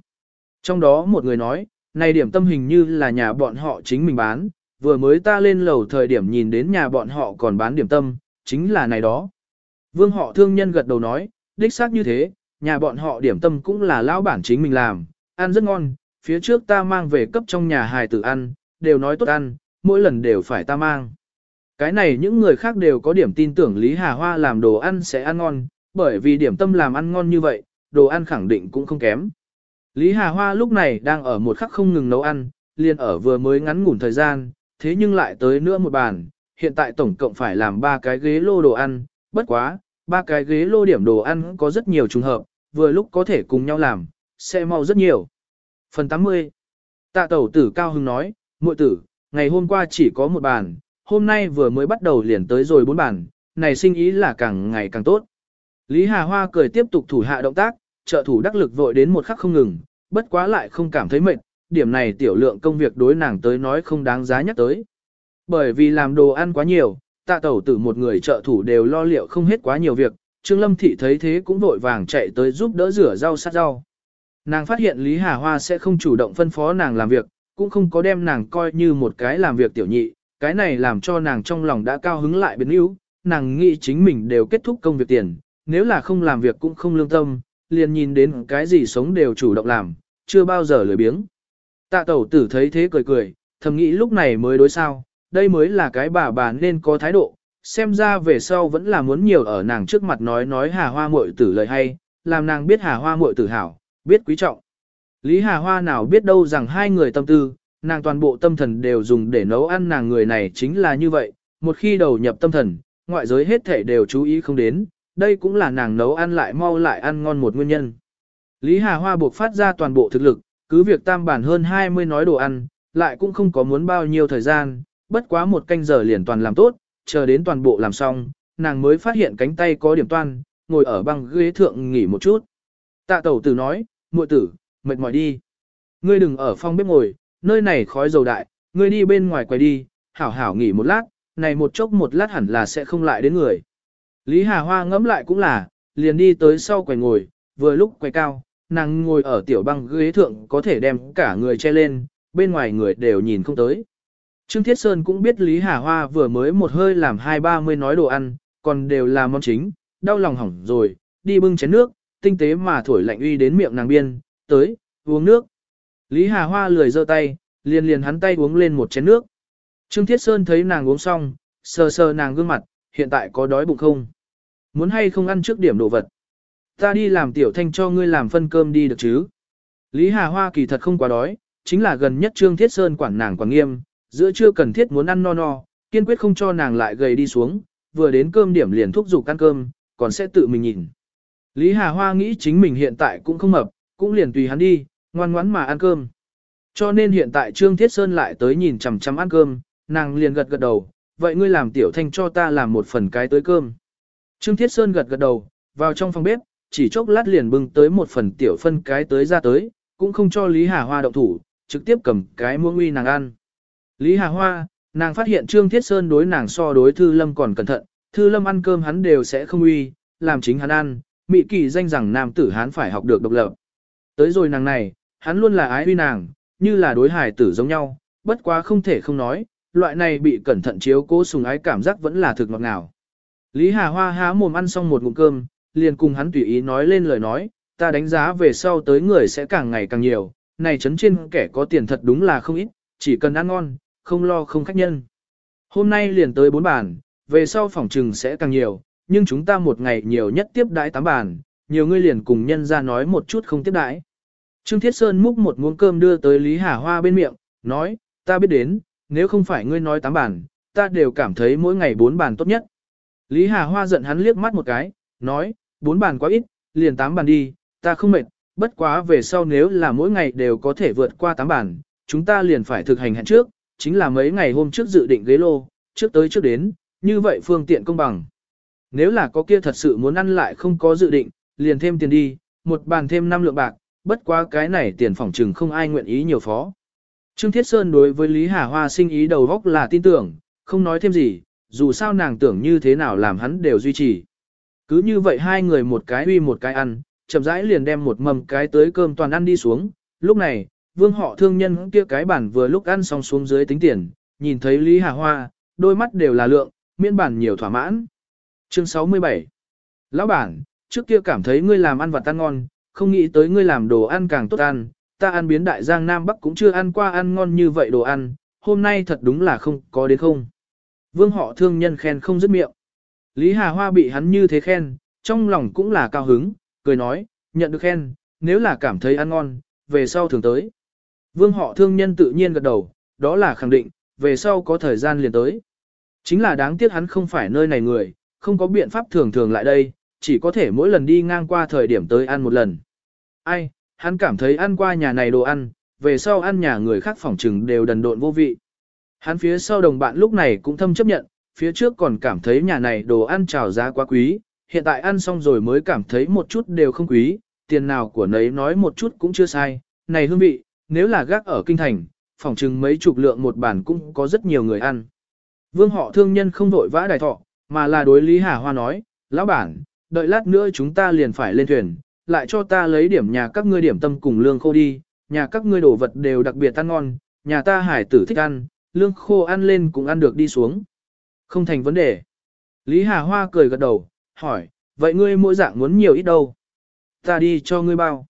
Trong đó một người nói, này điểm tâm hình như là nhà bọn họ chính mình bán, vừa mới ta lên lầu thời điểm nhìn đến nhà bọn họ còn bán điểm tâm, chính là này đó. Vương họ thương nhân gật đầu nói, đích xác như thế, nhà bọn họ điểm tâm cũng là lão bản chính mình làm, ăn rất ngon, phía trước ta mang về cấp trong nhà hài tử ăn, đều nói tốt ăn, mỗi lần đều phải ta mang. Cái này những người khác đều có điểm tin tưởng Lý Hà Hoa làm đồ ăn sẽ ăn ngon, bởi vì điểm tâm làm ăn ngon như vậy, đồ ăn khẳng định cũng không kém. Lý Hà Hoa lúc này đang ở một khắc không ngừng nấu ăn, liền ở vừa mới ngắn ngủn thời gian, thế nhưng lại tới nữa một bàn, hiện tại tổng cộng phải làm ba cái ghế lô đồ ăn, bất quá, ba cái ghế lô điểm đồ ăn có rất nhiều trùng hợp, vừa lúc có thể cùng nhau làm, sẽ mau rất nhiều. Phần 80 Tạ tẩu tử cao hưng nói, muội tử, ngày hôm qua chỉ có một bàn, hôm nay vừa mới bắt đầu liền tới rồi bốn bàn, này sinh ý là càng ngày càng tốt. Lý Hà Hoa cười tiếp tục thủ hạ động tác, trợ thủ đắc lực vội đến một khắc không ngừng, bất quá lại không cảm thấy mệt, điểm này tiểu lượng công việc đối nàng tới nói không đáng giá nhắc tới. Bởi vì làm đồ ăn quá nhiều, tạ tẩu tử một người trợ thủ đều lo liệu không hết quá nhiều việc, Trương Lâm Thị thấy thế cũng vội vàng chạy tới giúp đỡ rửa rau sát rau. Nàng phát hiện Lý Hà Hoa sẽ không chủ động phân phó nàng làm việc, cũng không có đem nàng coi như một cái làm việc tiểu nhị, cái này làm cho nàng trong lòng đã cao hứng lại biến yếu, nàng nghĩ chính mình đều kết thúc công việc tiền, nếu là không làm việc cũng không lương tâm, liền nhìn đến cái gì sống đều chủ động làm, chưa bao giờ lười biếng. Tạ tẩu tử thấy thế cười cười, thầm nghĩ lúc này mới đối sao, đây mới là cái bà bà nên có thái độ, xem ra về sau vẫn là muốn nhiều ở nàng trước mặt nói nói hà hoa muội tử lời hay, làm nàng biết hà hoa muội tử hảo, biết quý trọng. Lý Hà Hoa nào biết đâu rằng hai người tâm tư, nàng toàn bộ tâm thần đều dùng để nấu ăn nàng người này chính là như vậy, một khi đầu nhập tâm thần, ngoại giới hết thể đều chú ý không đến, đây cũng là nàng nấu ăn lại mau lại ăn ngon một nguyên nhân. Lý Hà Hoa buộc phát ra toàn bộ thực lực, cứ việc tam bản hơn 20 nói đồ ăn, lại cũng không có muốn bao nhiêu thời gian, bất quá một canh giờ liền toàn làm tốt, chờ đến toàn bộ làm xong, nàng mới phát hiện cánh tay có điểm toan, ngồi ở băng ghế thượng nghỉ một chút. Tạ tẩu tử nói, muội tử, mệt mỏi đi. Ngươi đừng ở phòng bếp ngồi, nơi này khói dầu đại, ngươi đi bên ngoài quay đi, hảo hảo nghỉ một lát, này một chốc một lát hẳn là sẽ không lại đến người. Lý Hà Hoa ngẫm lại cũng là, liền đi tới sau quầy ngồi, vừa lúc quay cao, nàng ngồi ở tiểu băng ghế thượng có thể đem cả người che lên, bên ngoài người đều nhìn không tới. Trương Thiết Sơn cũng biết Lý Hà Hoa vừa mới một hơi làm hai ba mươi nói đồ ăn, còn đều là món chính, đau lòng hỏng rồi, đi bưng chén nước, tinh tế mà thổi lạnh uy đến miệng nàng biên, tới, uống nước. Lý Hà Hoa lười giơ tay, liền liền hắn tay uống lên một chén nước. Trương Thiết Sơn thấy nàng uống xong, sờ sờ nàng gương mặt, hiện tại có đói bụng không? Muốn hay không ăn trước điểm đồ vật? Ta đi làm tiểu thanh cho ngươi làm phân cơm đi được chứ? Lý Hà Hoa kỳ thật không quá đói, chính là gần nhất Trương Thiết Sơn quản nàng quản nghiêm, giữa chưa cần thiết muốn ăn no no, kiên quyết không cho nàng lại gầy đi xuống, vừa đến cơm điểm liền thúc giục ăn cơm, còn sẽ tự mình nhìn. Lý Hà Hoa nghĩ chính mình hiện tại cũng không mập, cũng liền tùy hắn đi, ngoan ngoãn mà ăn cơm. Cho nên hiện tại Trương Thiết Sơn lại tới nhìn chằm chằm ăn cơm, nàng liền gật gật đầu, vậy ngươi làm tiểu thanh cho ta làm một phần cái tới cơm. Trương Thiết Sơn gật gật đầu, vào trong phòng bếp, chỉ chốc lát liền bưng tới một phần tiểu phân cái tới ra tới, cũng không cho Lý Hà Hoa động thủ, trực tiếp cầm cái muỗng uy nàng ăn. Lý Hà Hoa, nàng phát hiện Trương Thiết Sơn đối nàng so đối Thư Lâm còn cẩn thận, Thư Lâm ăn cơm hắn đều sẽ không uy, làm chính hắn ăn, mị kỳ danh rằng nam tử hắn phải học được độc lập. Tới rồi nàng này, hắn luôn là ái huy nàng, như là đối hải tử giống nhau, bất quá không thể không nói, loại này bị cẩn thận chiếu cố sùng ái cảm giác vẫn là thực ngọt ngào. Lý Hà Hoa há mồm ăn xong một ngụm cơm, liền cùng hắn tùy ý nói lên lời nói, ta đánh giá về sau tới người sẽ càng ngày càng nhiều, này chấn trên kẻ có tiền thật đúng là không ít, chỉ cần ăn ngon, không lo không khách nhân. Hôm nay liền tới bốn bàn, về sau phòng trừng sẽ càng nhiều, nhưng chúng ta một ngày nhiều nhất tiếp đãi tám bàn, nhiều ngươi liền cùng nhân ra nói một chút không tiếp đãi. Trương Thiết Sơn múc một muỗng cơm đưa tới Lý Hà Hoa bên miệng, nói, ta biết đến, nếu không phải ngươi nói tám bản ta đều cảm thấy mỗi ngày bốn bản tốt nhất. Lý Hà Hoa giận hắn liếc mắt một cái, nói, bốn bản quá ít, liền tám bản đi, ta không mệt, bất quá về sau nếu là mỗi ngày đều có thể vượt qua tám bản chúng ta liền phải thực hành hẹn trước, chính là mấy ngày hôm trước dự định ghế lô, trước tới trước đến, như vậy phương tiện công bằng. Nếu là có kia thật sự muốn ăn lại không có dự định, liền thêm tiền đi, một bàn thêm 5 lượng bạc, bất quá cái này tiền phòng trừng không ai nguyện ý nhiều phó. Trương Thiết Sơn đối với Lý Hà Hoa sinh ý đầu góc là tin tưởng, không nói thêm gì, dù sao nàng tưởng như thế nào làm hắn đều duy trì. Cứ như vậy hai người một cái uy một cái ăn, chậm rãi liền đem một mầm cái tới cơm toàn ăn đi xuống. Lúc này, vương họ thương nhân kia cái bản vừa lúc ăn xong xuống dưới tính tiền, nhìn thấy Lý Hà Hoa, đôi mắt đều là lượng, miễn bản nhiều thỏa mãn. Chương 67 Lão bản, trước kia cảm thấy ngươi làm ăn vặt ăn ngon, không nghĩ tới ngươi làm đồ ăn càng tốt ăn, ta ăn biến đại giang Nam Bắc cũng chưa ăn qua ăn ngon như vậy đồ ăn, hôm nay thật đúng là không có đến không. Vương họ thương nhân khen không dứt miệng. Lý Hà Hoa bị hắn như thế khen, trong lòng cũng là cao hứng, cười nói, nhận được khen, nếu là cảm thấy ăn ngon, về sau thường tới. Vương họ thương nhân tự nhiên gật đầu, đó là khẳng định, về sau có thời gian liền tới. Chính là đáng tiếc hắn không phải nơi này người, không có biện pháp thường thường lại đây, chỉ có thể mỗi lần đi ngang qua thời điểm tới ăn một lần. Ai, hắn cảm thấy ăn qua nhà này đồ ăn, về sau ăn nhà người khác phỏng trừng đều đần độn vô vị. Hắn phía sau đồng bạn lúc này cũng thâm chấp nhận, phía trước còn cảm thấy nhà này đồ ăn trào giá quá quý, hiện tại ăn xong rồi mới cảm thấy một chút đều không quý, tiền nào của nấy nói một chút cũng chưa sai, này hương vị, nếu là gác ở kinh thành, phỏng chừng mấy chục lượng một bản cũng có rất nhiều người ăn. Vương họ thương nhân không vội vã đài thọ, mà là đối Lý Hà Hoa nói, lão bản, đợi lát nữa chúng ta liền phải lên thuyền, lại cho ta lấy điểm nhà các ngươi điểm tâm cùng lương khô đi, nhà các ngươi đồ vật đều đặc biệt ăn ngon, nhà ta hải tử thích ăn, lương khô ăn lên cũng ăn được đi xuống. Không thành vấn đề. Lý Hà Hoa cười gật đầu, hỏi, vậy ngươi mỗi dạng muốn nhiều ít đâu? Ta đi cho ngươi bao.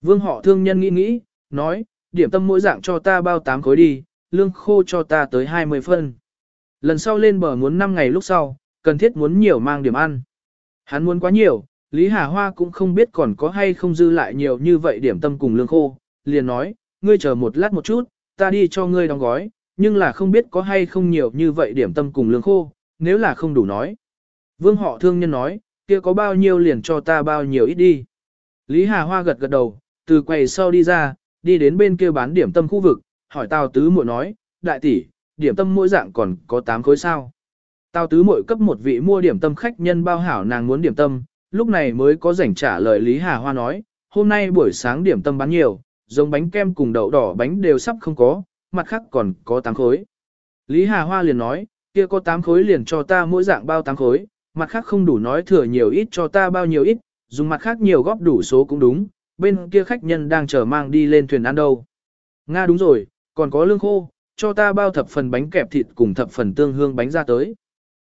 Vương họ thương nhân nghĩ nghĩ, nói, điểm tâm mỗi dạng cho ta bao 8 khối đi, lương khô cho ta tới 20 phân. Lần sau lên bờ muốn 5 ngày lúc sau, cần thiết muốn nhiều mang điểm ăn. Hắn muốn quá nhiều, Lý Hà Hoa cũng không biết còn có hay không dư lại nhiều như vậy điểm tâm cùng lương khô, liền nói, ngươi chờ một lát một chút, ta đi cho ngươi đóng gói, nhưng là không biết có hay không nhiều như vậy điểm tâm cùng lương khô, nếu là không đủ nói. Vương họ thương nhân nói, kia có bao nhiêu liền cho ta bao nhiêu ít đi. Lý Hà Hoa gật gật đầu, từ quầy sau đi ra, đi đến bên kia bán điểm tâm khu vực, hỏi Tào Tứ Muội nói, đại tỷ, điểm tâm mỗi dạng còn có 8 khối sao. Tào Tứ Muội cấp một vị mua điểm tâm khách nhân bao hảo nàng muốn điểm tâm, lúc này mới có rảnh trả lời Lý Hà Hoa nói, hôm nay buổi sáng điểm tâm bán nhiều, giống bánh kem cùng đậu đỏ bánh đều sắp không có, mặt khác còn có 8 khối. Lý Hà Hoa liền nói, kia có 8 khối liền cho ta mỗi dạng bao 8 khối, mặt khác không đủ nói thừa nhiều ít cho ta bao nhiêu ít, dùng mặt khác nhiều góp đủ số cũng đúng, bên kia khách nhân đang chờ mang đi lên thuyền ăn đâu. Nga đúng rồi, còn có lương khô, cho ta bao thập phần bánh kẹp thịt cùng thập phần tương hương bánh ra tới.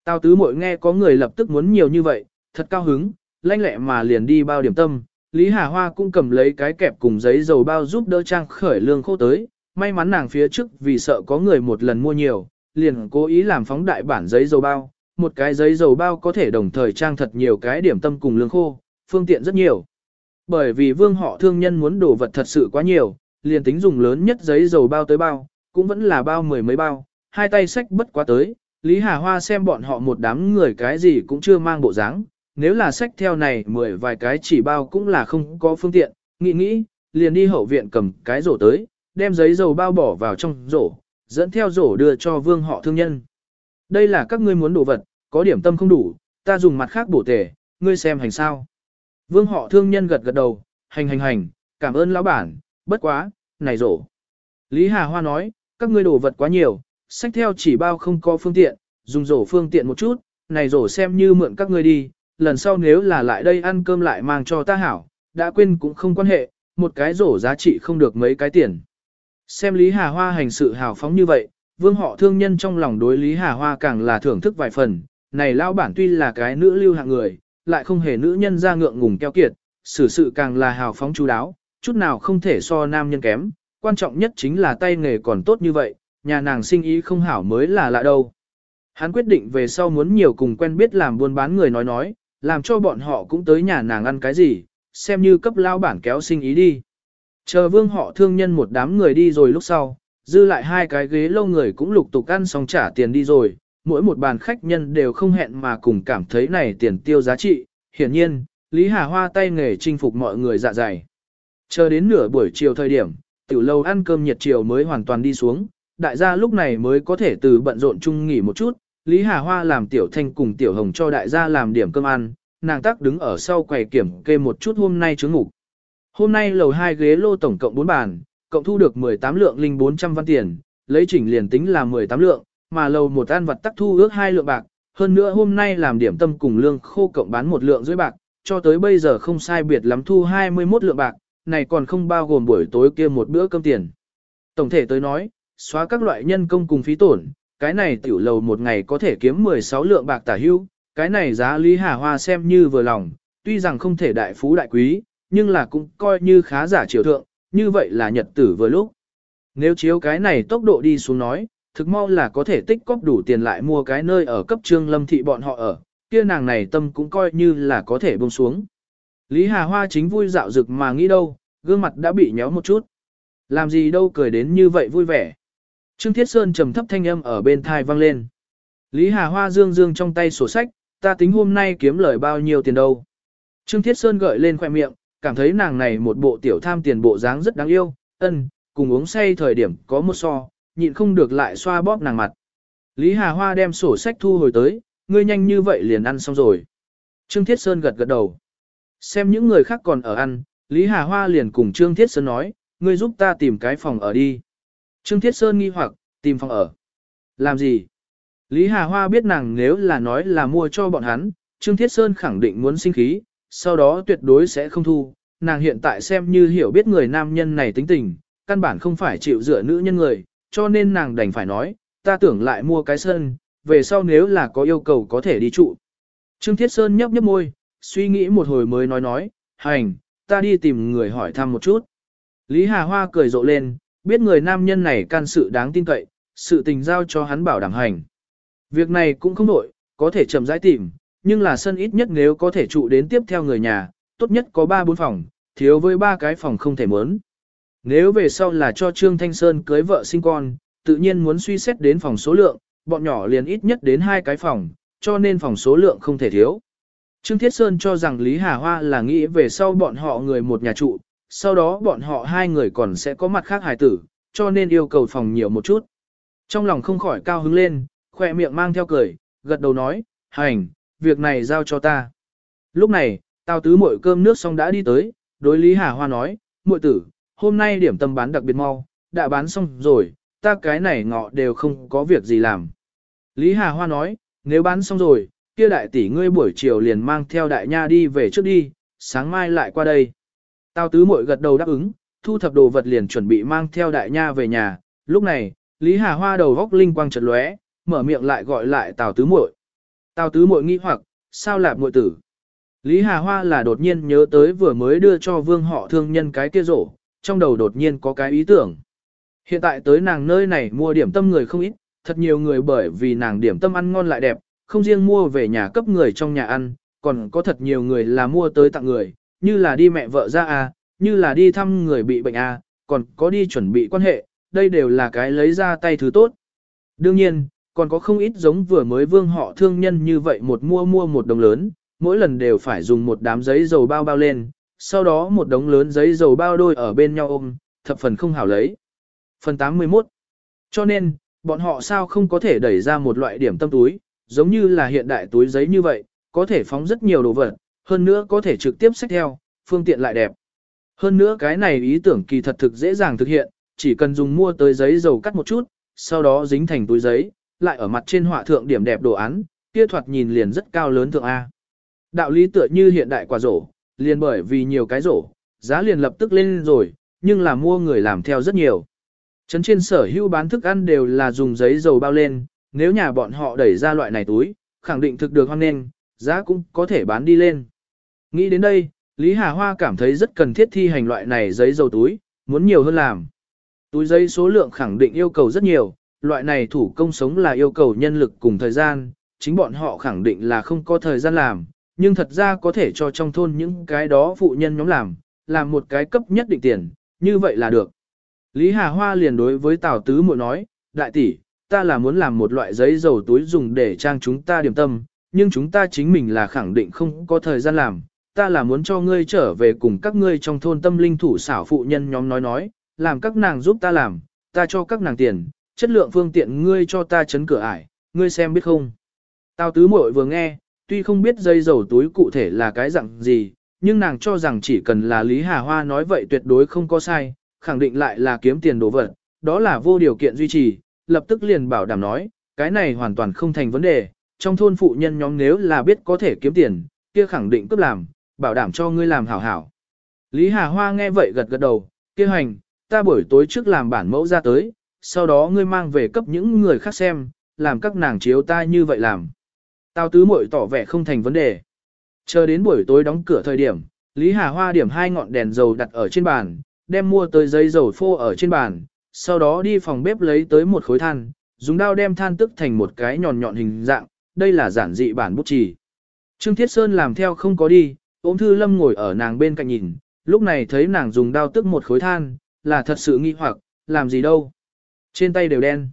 Tao tứ mội nghe có người lập tức muốn nhiều như vậy, thật cao hứng, lanh lẹ mà liền đi bao điểm tâm. Lý Hà Hoa cũng cầm lấy cái kẹp cùng giấy dầu bao giúp đỡ trang khởi lương khô tới, may mắn nàng phía trước vì sợ có người một lần mua nhiều, liền cố ý làm phóng đại bản giấy dầu bao, một cái giấy dầu bao có thể đồng thời trang thật nhiều cái điểm tâm cùng lương khô, phương tiện rất nhiều. Bởi vì vương họ thương nhân muốn đồ vật thật sự quá nhiều, liền tính dùng lớn nhất giấy dầu bao tới bao, cũng vẫn là bao mười mấy bao, hai tay sách bất quá tới, Lý Hà Hoa xem bọn họ một đám người cái gì cũng chưa mang bộ dáng, nếu là sách theo này mười vài cái chỉ bao cũng là không có phương tiện, nghĩ nghĩ, liền đi hậu viện cầm cái rổ tới, đem giấy dầu bao bỏ vào trong rổ, dẫn theo rổ đưa cho vương họ thương nhân. Đây là các ngươi muốn đồ vật, có điểm tâm không đủ, ta dùng mặt khác bổ tể, ngươi xem hành sao. Vương họ thương nhân gật gật đầu, hành hành hành, cảm ơn lão bản, bất quá, này rổ. Lý Hà Hoa nói, các ngươi đồ vật quá nhiều, sách theo chỉ bao không có phương tiện, dùng rổ phương tiện một chút, này rổ xem như mượn các ngươi đi, lần sau nếu là lại đây ăn cơm lại mang cho ta hảo, đã quên cũng không quan hệ, một cái rổ giá trị không được mấy cái tiền. Xem Lý Hà Hoa hành sự hào phóng như vậy, vương họ thương nhân trong lòng đối Lý Hà Hoa càng là thưởng thức vài phần, này lao bản tuy là cái nữ lưu hạng người, lại không hề nữ nhân ra ngượng ngùng keo kiệt, xử sự càng là hào phóng chú đáo, chút nào không thể so nam nhân kém, quan trọng nhất chính là tay nghề còn tốt như vậy, nhà nàng sinh ý không hảo mới là lạ đâu. Hắn quyết định về sau muốn nhiều cùng quen biết làm buôn bán người nói nói, làm cho bọn họ cũng tới nhà nàng ăn cái gì, xem như cấp lao bản kéo sinh ý đi. Chờ vương họ thương nhân một đám người đi rồi lúc sau, dư lại hai cái ghế lâu người cũng lục tục ăn xong trả tiền đi rồi, mỗi một bàn khách nhân đều không hẹn mà cùng cảm thấy này tiền tiêu giá trị. Hiển nhiên, Lý Hà Hoa tay nghề chinh phục mọi người dạ dày. Chờ đến nửa buổi chiều thời điểm, tiểu lâu ăn cơm nhiệt chiều mới hoàn toàn đi xuống, đại gia lúc này mới có thể từ bận rộn chung nghỉ một chút. Lý Hà Hoa làm tiểu thanh cùng tiểu hồng cho đại gia làm điểm cơm ăn, nàng tác đứng ở sau quầy kiểm kê một chút hôm nay chứng ngủ. Hôm nay lầu hai ghế lô tổng cộng 4 bàn, cộng thu được 18 lượng linh 400 văn tiền, lấy chỉnh liền tính là 18 lượng, mà lầu một ăn vật tắc thu ước 2 lượng bạc, hơn nữa hôm nay làm điểm tâm cùng lương khô cộng bán một lượng dưới bạc, cho tới bây giờ không sai biệt lắm thu 21 lượng bạc, này còn không bao gồm buổi tối kia một bữa cơm tiền. Tổng thể tới nói, xóa các loại nhân công cùng phí tổn, cái này tiểu lầu một ngày có thể kiếm 16 lượng bạc tả hưu, cái này giá Lý Hà Hoa xem như vừa lòng, tuy rằng không thể đại phú đại quý, nhưng là cũng coi như khá giả triều thượng, như vậy là nhật tử vừa lúc. Nếu chiếu cái này tốc độ đi xuống nói, thực mau là có thể tích cóp đủ tiền lại mua cái nơi ở cấp trương lâm thị bọn họ ở, kia nàng này tâm cũng coi như là có thể buông xuống. Lý Hà Hoa chính vui dạo rực mà nghĩ đâu, gương mặt đã bị nhéo một chút. Làm gì đâu cười đến như vậy vui vẻ. Trương Thiết Sơn trầm thấp thanh âm ở bên thai vang lên. Lý Hà Hoa dương dương trong tay sổ sách, ta tính hôm nay kiếm lời bao nhiêu tiền đâu. Trương Thiết Sơn gợi lên khoe miệng, cảm thấy nàng này một bộ tiểu tham tiền bộ dáng rất đáng yêu, ân, cùng uống say thời điểm có một so, nhịn không được lại xoa bóp nàng mặt. Lý Hà Hoa đem sổ sách thu hồi tới, ngươi nhanh như vậy liền ăn xong rồi. Trương Thiết Sơn gật gật đầu. Xem những người khác còn ở ăn, Lý Hà Hoa liền cùng Trương Thiết Sơn nói, ngươi giúp ta tìm cái phòng ở đi. Trương Thiết Sơn nghi hoặc, tìm phòng ở. Làm gì? Lý Hà Hoa biết nàng nếu là nói là mua cho bọn hắn, Trương Thiết Sơn khẳng định muốn sinh khí, sau đó tuyệt đối sẽ không thu. Nàng hiện tại xem như hiểu biết người nam nhân này tính tình, căn bản không phải chịu dựa nữ nhân người, cho nên nàng đành phải nói, ta tưởng lại mua cái sơn, về sau nếu là có yêu cầu có thể đi trụ. Trương Thiết Sơn nhấp nhấp môi, suy nghĩ một hồi mới nói nói, hành, ta đi tìm người hỏi thăm một chút. Lý Hà Hoa cười rộ lên, biết người nam nhân này can sự đáng tin cậy, sự tình giao cho hắn bảo đảm hành. Việc này cũng không đổi, có thể chậm rãi tìm, nhưng là sân ít nhất nếu có thể trụ đến tiếp theo người nhà, tốt nhất có 3-4 phòng, thiếu với ba cái phòng không thể muốn. Nếu về sau là cho Trương Thanh Sơn cưới vợ sinh con, tự nhiên muốn suy xét đến phòng số lượng, bọn nhỏ liền ít nhất đến hai cái phòng, cho nên phòng số lượng không thể thiếu. Trương Thiết Sơn cho rằng Lý Hà Hoa là nghĩ về sau bọn họ người một nhà trụ, sau đó bọn họ hai người còn sẽ có mặt khác hài tử, cho nên yêu cầu phòng nhiều một chút. Trong lòng không khỏi cao hứng lên, khoe miệng mang theo cười, gật đầu nói, hành, việc này giao cho ta. Lúc này, tao Tứ mội cơm nước xong đã đi tới, đối Lý Hà Hoa nói, muội tử, hôm nay điểm tâm bán đặc biệt mau, đã bán xong rồi, ta cái này ngọ đều không có việc gì làm. Lý Hà Hoa nói, nếu bán xong rồi, kia đại tỷ ngươi buổi chiều liền mang theo đại nha đi về trước đi, sáng mai lại qua đây. Tào Tứ muội gật đầu đáp ứng, thu thập đồ vật liền chuẩn bị mang theo đại nha về nhà, lúc này, Lý Hà Hoa đầu góc linh quang chợt lóe, mở miệng lại gọi lại Tào Tứ muội. Tào Tứ muội nghi hoặc, sao lạp muội tử? Lý Hà Hoa là đột nhiên nhớ tới vừa mới đưa cho vương họ thương nhân cái kia rổ, trong đầu đột nhiên có cái ý tưởng. Hiện tại tới nàng nơi này mua điểm tâm người không ít, thật nhiều người bởi vì nàng điểm tâm ăn ngon lại đẹp, không riêng mua về nhà cấp người trong nhà ăn, còn có thật nhiều người là mua tới tặng người, như là đi mẹ vợ ra à, như là đi thăm người bị bệnh à, còn có đi chuẩn bị quan hệ, đây đều là cái lấy ra tay thứ tốt. Đương nhiên, còn có không ít giống vừa mới vương họ thương nhân như vậy một mua mua một đồng lớn, mỗi lần đều phải dùng một đám giấy dầu bao bao lên, sau đó một đống lớn giấy dầu bao đôi ở bên nhau ôm, thập phần không hảo lấy. Phần 81 Cho nên, bọn họ sao không có thể đẩy ra một loại điểm tâm túi, giống như là hiện đại túi giấy như vậy, có thể phóng rất nhiều đồ vật, hơn nữa có thể trực tiếp xách theo, phương tiện lại đẹp. Hơn nữa cái này ý tưởng kỳ thật thực dễ dàng thực hiện, chỉ cần dùng mua tới giấy dầu cắt một chút, sau đó dính thành túi giấy, lại ở mặt trên họa thượng điểm đẹp đồ án, kia thoạt nhìn liền rất cao lớn thượng A. Đạo lý tựa như hiện đại quả rổ, liền bởi vì nhiều cái rổ, giá liền lập tức lên rồi, nhưng là mua người làm theo rất nhiều. Trấn trên sở hữu bán thức ăn đều là dùng giấy dầu bao lên, nếu nhà bọn họ đẩy ra loại này túi, khẳng định thực được hoang nên giá cũng có thể bán đi lên. Nghĩ đến đây, Lý Hà Hoa cảm thấy rất cần thiết thi hành loại này giấy dầu túi, muốn nhiều hơn làm. Túi giấy số lượng khẳng định yêu cầu rất nhiều, loại này thủ công sống là yêu cầu nhân lực cùng thời gian, chính bọn họ khẳng định là không có thời gian làm, nhưng thật ra có thể cho trong thôn những cái đó phụ nhân nhóm làm, làm một cái cấp nhất định tiền, như vậy là được. Lý Hà Hoa liền đối với Tào Tứ Muội nói, đại tỷ, ta là muốn làm một loại giấy dầu túi dùng để trang chúng ta điểm tâm, nhưng chúng ta chính mình là khẳng định không có thời gian làm. Ta là muốn cho ngươi trở về cùng các ngươi trong thôn tâm linh thủ xảo phụ nhân nhóm nói nói, làm các nàng giúp ta làm, ta cho các nàng tiền, chất lượng phương tiện ngươi cho ta chấn cửa ải, ngươi xem biết không. Tào tứ muội vừa nghe, tuy không biết dây dầu túi cụ thể là cái dạng gì, nhưng nàng cho rằng chỉ cần là Lý Hà Hoa nói vậy tuyệt đối không có sai, khẳng định lại là kiếm tiền đồ vật, đó là vô điều kiện duy trì, lập tức liền bảo đảm nói, cái này hoàn toàn không thành vấn đề, trong thôn phụ nhân nhóm nếu là biết có thể kiếm tiền, kia khẳng định cấp làm, bảo đảm cho ngươi làm hảo hảo. Lý Hà Hoa nghe vậy gật gật đầu, kêu hành, ta buổi tối trước làm bản mẫu ra tới, sau đó ngươi mang về cấp những người khác xem, làm các nàng chiếu ta như vậy làm. Tao tứ muội tỏ vẻ không thành vấn đề. Chờ đến buổi tối đóng cửa thời điểm, Lý Hà Hoa điểm hai ngọn đèn dầu đặt ở trên bàn, đem mua tới giấy dầu phô ở trên bàn, sau đó đi phòng bếp lấy tới một khối than, dùng dao đem than tức thành một cái nhọn nhọn hình dạng, đây là giản dị bản bút chì. Trương Thiết Sơn làm theo không có đi, ôm thư lâm ngồi ở nàng bên cạnh nhìn, lúc này thấy nàng dùng đao tức một khối than, là thật sự nghi hoặc, làm gì đâu. Trên tay đều đen.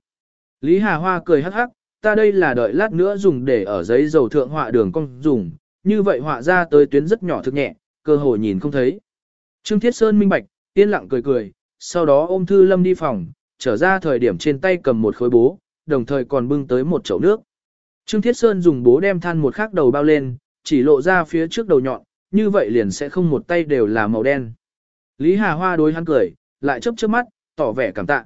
Lý Hà Hoa cười hắc hắc, ta đây là đợi lát nữa dùng để ở giấy dầu thượng họa đường cong dùng, như vậy họa ra tới tuyến rất nhỏ thực nhẹ, cơ hội nhìn không thấy. Trương Thiết Sơn minh bạch, yên lặng cười cười, sau đó ôm Thư Lâm đi phòng, trở ra thời điểm trên tay cầm một khối bố, đồng thời còn bưng tới một chậu nước. Trương Thiết Sơn dùng bố đem than một khắc đầu bao lên, chỉ lộ ra phía trước đầu nhọn, như vậy liền sẽ không một tay đều là màu đen. Lý Hà Hoa đối hắn cười, lại chớp chớp mắt, tỏ vẻ cảm tạ.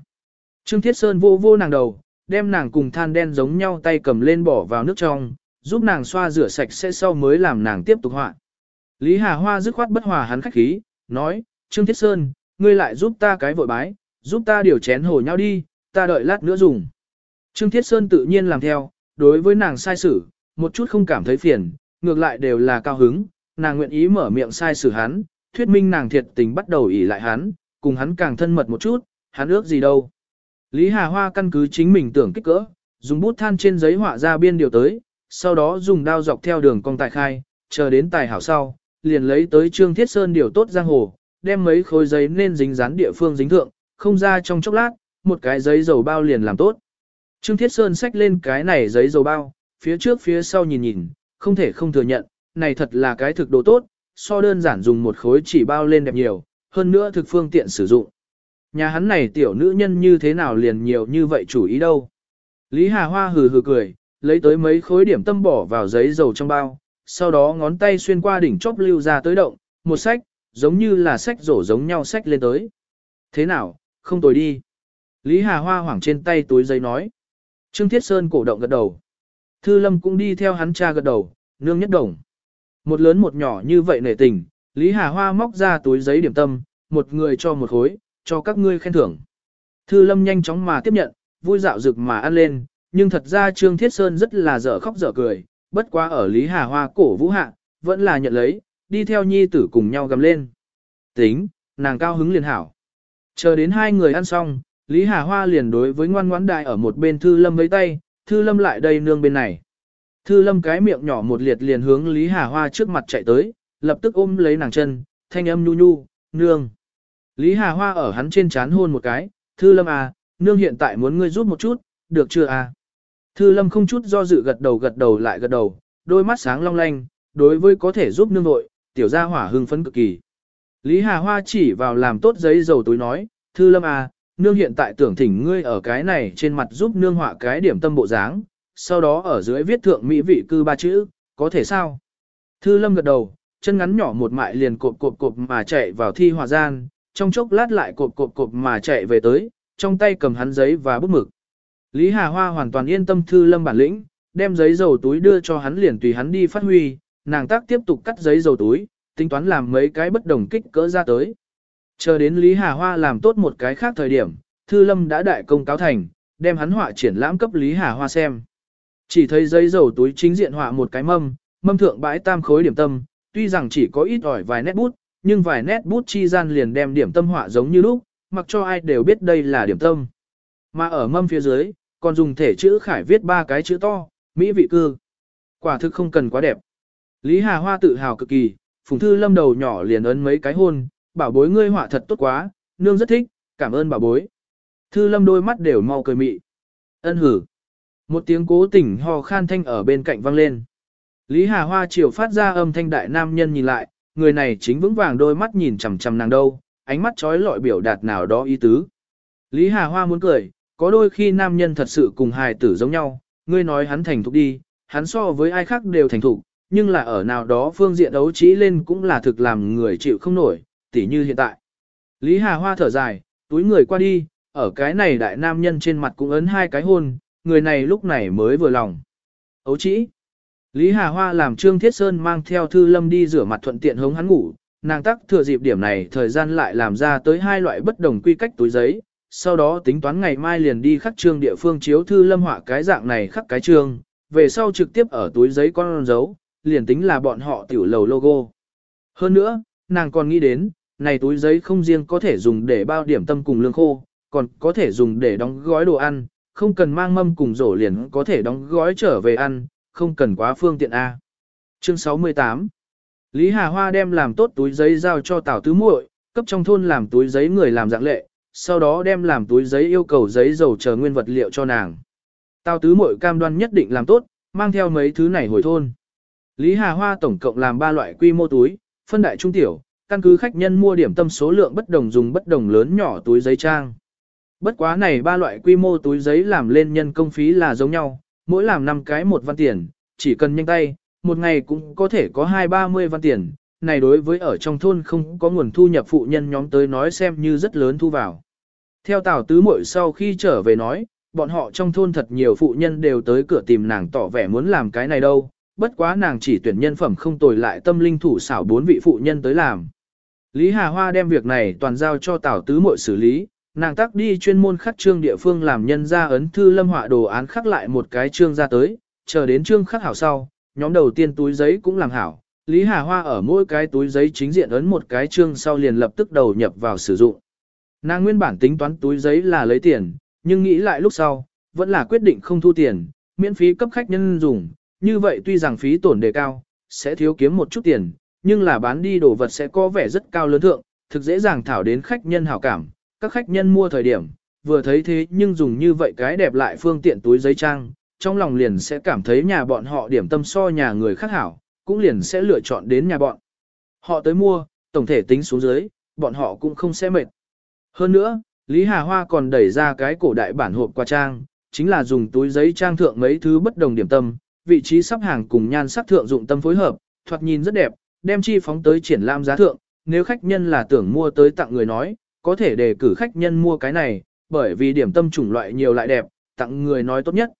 Trương Thiết Sơn vô vô nàng đầu, đem nàng cùng than đen giống nhau tay cầm lên bỏ vào nước trong, giúp nàng xoa rửa sạch sẽ sau mới làm nàng tiếp tục họa. Lý Hà Hoa dứt khoát bất hòa hắn khách khí, nói, Trương Thiết Sơn, ngươi lại giúp ta cái vội bái, giúp ta điều chén hồ nhau đi, ta đợi lát nữa dùng. Trương Thiết Sơn tự nhiên làm theo, đối với nàng sai xử, một chút không cảm thấy phiền, ngược lại đều là cao hứng, nàng nguyện ý mở miệng sai xử hắn, thuyết minh nàng thiệt tình bắt đầu ỉ lại hắn, cùng hắn càng thân mật một chút, hắn ước gì đâu. Lý Hà Hoa căn cứ chính mình tưởng kích cỡ, dùng bút than trên giấy họa ra biên điều tới, sau đó dùng đao dọc theo đường cong tài khai, chờ đến tài hảo sau, liền lấy tới Trương Thiết Sơn điều tốt giang hồ, đem mấy khối giấy nên dính dán địa phương dính thượng, không ra trong chốc lát, một cái giấy dầu bao liền làm tốt. Trương Thiết Sơn xách lên cái này giấy dầu bao, phía trước phía sau nhìn nhìn, không thể không thừa nhận, này thật là cái thực đồ tốt, so đơn giản dùng một khối chỉ bao lên đẹp nhiều, hơn nữa thực phương tiện sử dụng. Nhà hắn này tiểu nữ nhân như thế nào liền nhiều như vậy chủ ý đâu. Lý Hà Hoa hừ hừ cười, lấy tới mấy khối điểm tâm bỏ vào giấy dầu trong bao, sau đó ngón tay xuyên qua đỉnh chóp lưu ra tới động, một sách, giống như là sách rổ giống nhau sách lên tới. Thế nào, không tồi đi. Lý Hà Hoa hoảng trên tay túi giấy nói. Trương Thiết Sơn cổ động gật đầu. Thư Lâm cũng đi theo hắn cha gật đầu, nương nhất đồng. Một lớn một nhỏ như vậy nể tình, Lý Hà Hoa móc ra túi giấy điểm tâm, một người cho một khối, cho các ngươi khen thưởng. Thư Lâm nhanh chóng mà tiếp nhận, vui dạo rực mà ăn lên, nhưng thật ra Trương Thiết Sơn rất là dở khóc dở cười, bất quá ở Lý Hà Hoa cổ vũ hạ, vẫn là nhận lấy, đi theo nhi tử cùng nhau gầm lên. Tính, nàng cao hứng liền hảo. Chờ đến hai người ăn xong, Lý Hà Hoa liền đối với ngoan ngoãn đại ở một bên Thư Lâm với tay, Thư Lâm lại đây nương bên này. Thư Lâm cái miệng nhỏ một liệt liền hướng Lý Hà Hoa trước mặt chạy tới, lập tức ôm lấy nàng chân, thanh âm nhu nhu, nương. Lý Hà Hoa ở hắn trên chán hôn một cái, Thư Lâm à, nương hiện tại muốn ngươi giúp một chút, được chưa à? Thư Lâm không chút do dự gật đầu gật đầu lại gật đầu, đôi mắt sáng long lanh, đối với có thể giúp nương nội, tiểu gia hỏa hưng phấn cực kỳ. Lý Hà Hoa chỉ vào làm tốt giấy dầu túi nói, Thư Lâm à, nương hiện tại tưởng thỉnh ngươi ở cái này trên mặt giúp nương họa cái điểm tâm bộ dáng, sau đó ở dưới viết thượng mỹ vị cư ba chữ, có thể sao? Thư Lâm gật đầu, chân ngắn nhỏ một mại liền cộp cộp cộp mà chạy vào thi hòa gian, trong chốc lát lại cộp cộp cộp mà chạy về tới, trong tay cầm hắn giấy và bút mực. Lý Hà Hoa hoàn toàn yên tâm Thư Lâm bản lĩnh, đem giấy dầu túi đưa cho hắn liền tùy hắn đi phát huy, nàng tác tiếp tục cắt giấy dầu túi, tính toán làm mấy cái bất đồng kích cỡ ra tới. Chờ đến Lý Hà Hoa làm tốt một cái khác thời điểm, Thư Lâm đã đại công cáo thành, đem hắn họa triển lãm cấp Lý Hà Hoa xem. Chỉ thấy giấy dầu túi chính diện họa một cái mâm, mâm thượng bãi tam khối điểm tâm, tuy rằng chỉ có ít ỏi vài nét bút, nhưng vài nét bút chi gian liền đem điểm tâm họa giống như lúc, mặc cho ai đều biết đây là điểm tâm. Mà ở mâm phía dưới, còn dùng thể chữ khải viết ba cái chữ to, Mỹ vị cư. Quả thực không cần quá đẹp. Lý Hà Hoa tự hào cực kỳ, Phùng Thư Lâm đầu nhỏ liền ấn mấy cái hôn, bảo bối ngươi họa thật tốt quá, nương rất thích, cảm ơn bảo bối. Thư Lâm đôi mắt đều mau cười mị. Ân hử. Một tiếng cố tình ho khan thanh ở bên cạnh vang lên. Lý Hà Hoa chiều phát ra âm thanh đại nam nhân nhìn lại, người này chính vững vàng đôi mắt nhìn chằm chằm nàng đâu, ánh mắt trói lọi biểu đạt nào đó ý tứ. Lý Hà Hoa muốn cười, có đôi khi nam nhân thật sự cùng hài tử giống nhau, ngươi nói hắn thành thục đi, hắn so với ai khác đều thành thục, nhưng là ở nào đó phương diện đấu trí lên cũng là thực làm người chịu không nổi, tỉ như hiện tại. Lý Hà Hoa thở dài, túi người qua đi, ở cái này đại nam nhân trên mặt cũng ấn hai cái hôn, người này lúc này mới vừa lòng. Ấu chỉ. Lý Hà Hoa làm Trương Thiết Sơn mang theo Thư Lâm đi rửa mặt thuận tiện hống hắn ngủ, nàng tắc thừa dịp điểm này thời gian lại làm ra tới hai loại bất đồng quy cách túi giấy, sau đó tính toán ngày mai liền đi khắc trương địa phương chiếu Thư Lâm họa cái dạng này khắc cái trương, về sau trực tiếp ở túi giấy con dấu, liền tính là bọn họ tiểu lầu logo. Hơn nữa, nàng còn nghĩ đến, này túi giấy không riêng có thể dùng để bao điểm tâm cùng lương khô, còn có thể dùng để đóng gói đồ ăn, không cần mang mâm cùng rổ liền có thể đóng gói trở về ăn, không cần quá phương tiện A. Chương 68 Lý Hà Hoa đem làm tốt túi giấy giao cho Tào Tứ muội, cấp trong thôn làm túi giấy người làm dạng lệ, sau đó đem làm túi giấy yêu cầu giấy dầu chờ nguyên vật liệu cho nàng. Tào Tứ muội cam đoan nhất định làm tốt, mang theo mấy thứ này hồi thôn. Lý Hà Hoa tổng cộng làm 3 loại quy mô túi, phân đại trung tiểu, căn cứ khách nhân mua điểm tâm số lượng bất đồng dùng bất đồng lớn nhỏ túi giấy trang. Bất quá này ba loại quy mô túi giấy làm lên nhân công phí là giống nhau, mỗi làm 5 cái một văn tiền, chỉ cần nhanh tay, một ngày cũng có thể có 2-30 văn tiền. Này đối với ở trong thôn không có nguồn thu nhập phụ nhân nhóm tới nói xem như rất lớn thu vào. Theo Tào Tứ Mội sau khi trở về nói, bọn họ trong thôn thật nhiều phụ nhân đều tới cửa tìm nàng tỏ vẻ muốn làm cái này đâu, bất quá nàng chỉ tuyển nhân phẩm không tồi lại tâm linh thủ xảo bốn vị phụ nhân tới làm. Lý Hà Hoa đem việc này toàn giao cho Tào Tứ Mội xử lý, nàng tác đi chuyên môn khắc trương địa phương làm nhân ra ấn thư lâm họa đồ án khắc lại một cái trương ra tới, chờ đến trương khắc hảo sau, nhóm đầu tiên túi giấy cũng làm hảo. Lý Hà Hoa ở mỗi cái túi giấy chính diện ấn một cái trương sau liền lập tức đầu nhập vào sử dụng. Nàng nguyên bản tính toán túi giấy là lấy tiền, nhưng nghĩ lại lúc sau, vẫn là quyết định không thu tiền, miễn phí cấp khách nhân dùng, như vậy tuy rằng phí tổn đề cao, sẽ thiếu kiếm một chút tiền, nhưng là bán đi đồ vật sẽ có vẻ rất cao lớn thượng, thực dễ dàng thảo đến khách nhân hảo cảm, các khách nhân mua thời điểm, vừa thấy thế nhưng dùng như vậy cái đẹp lại phương tiện túi giấy trang, trong lòng liền sẽ cảm thấy nhà bọn họ điểm tâm so nhà người khác hảo, cũng liền sẽ lựa chọn đến nhà bọn. Họ tới mua, tổng thể tính xuống dưới, bọn họ cũng không sẽ mệt. Hơn nữa, Lý Hà Hoa còn đẩy ra cái cổ đại bản hộp qua trang, chính là dùng túi giấy trang thượng mấy thứ bất đồng điểm tâm, vị trí sắp hàng cùng nhan sắc thượng dụng tâm phối hợp, thoạt nhìn rất đẹp, đem chi phóng tới triển lãm giá thượng, nếu khách nhân là tưởng mua tới tặng người nói, có thể đề cử khách nhân mua cái này, bởi vì điểm tâm chủng loại nhiều lại đẹp, tặng người nói tốt nhất.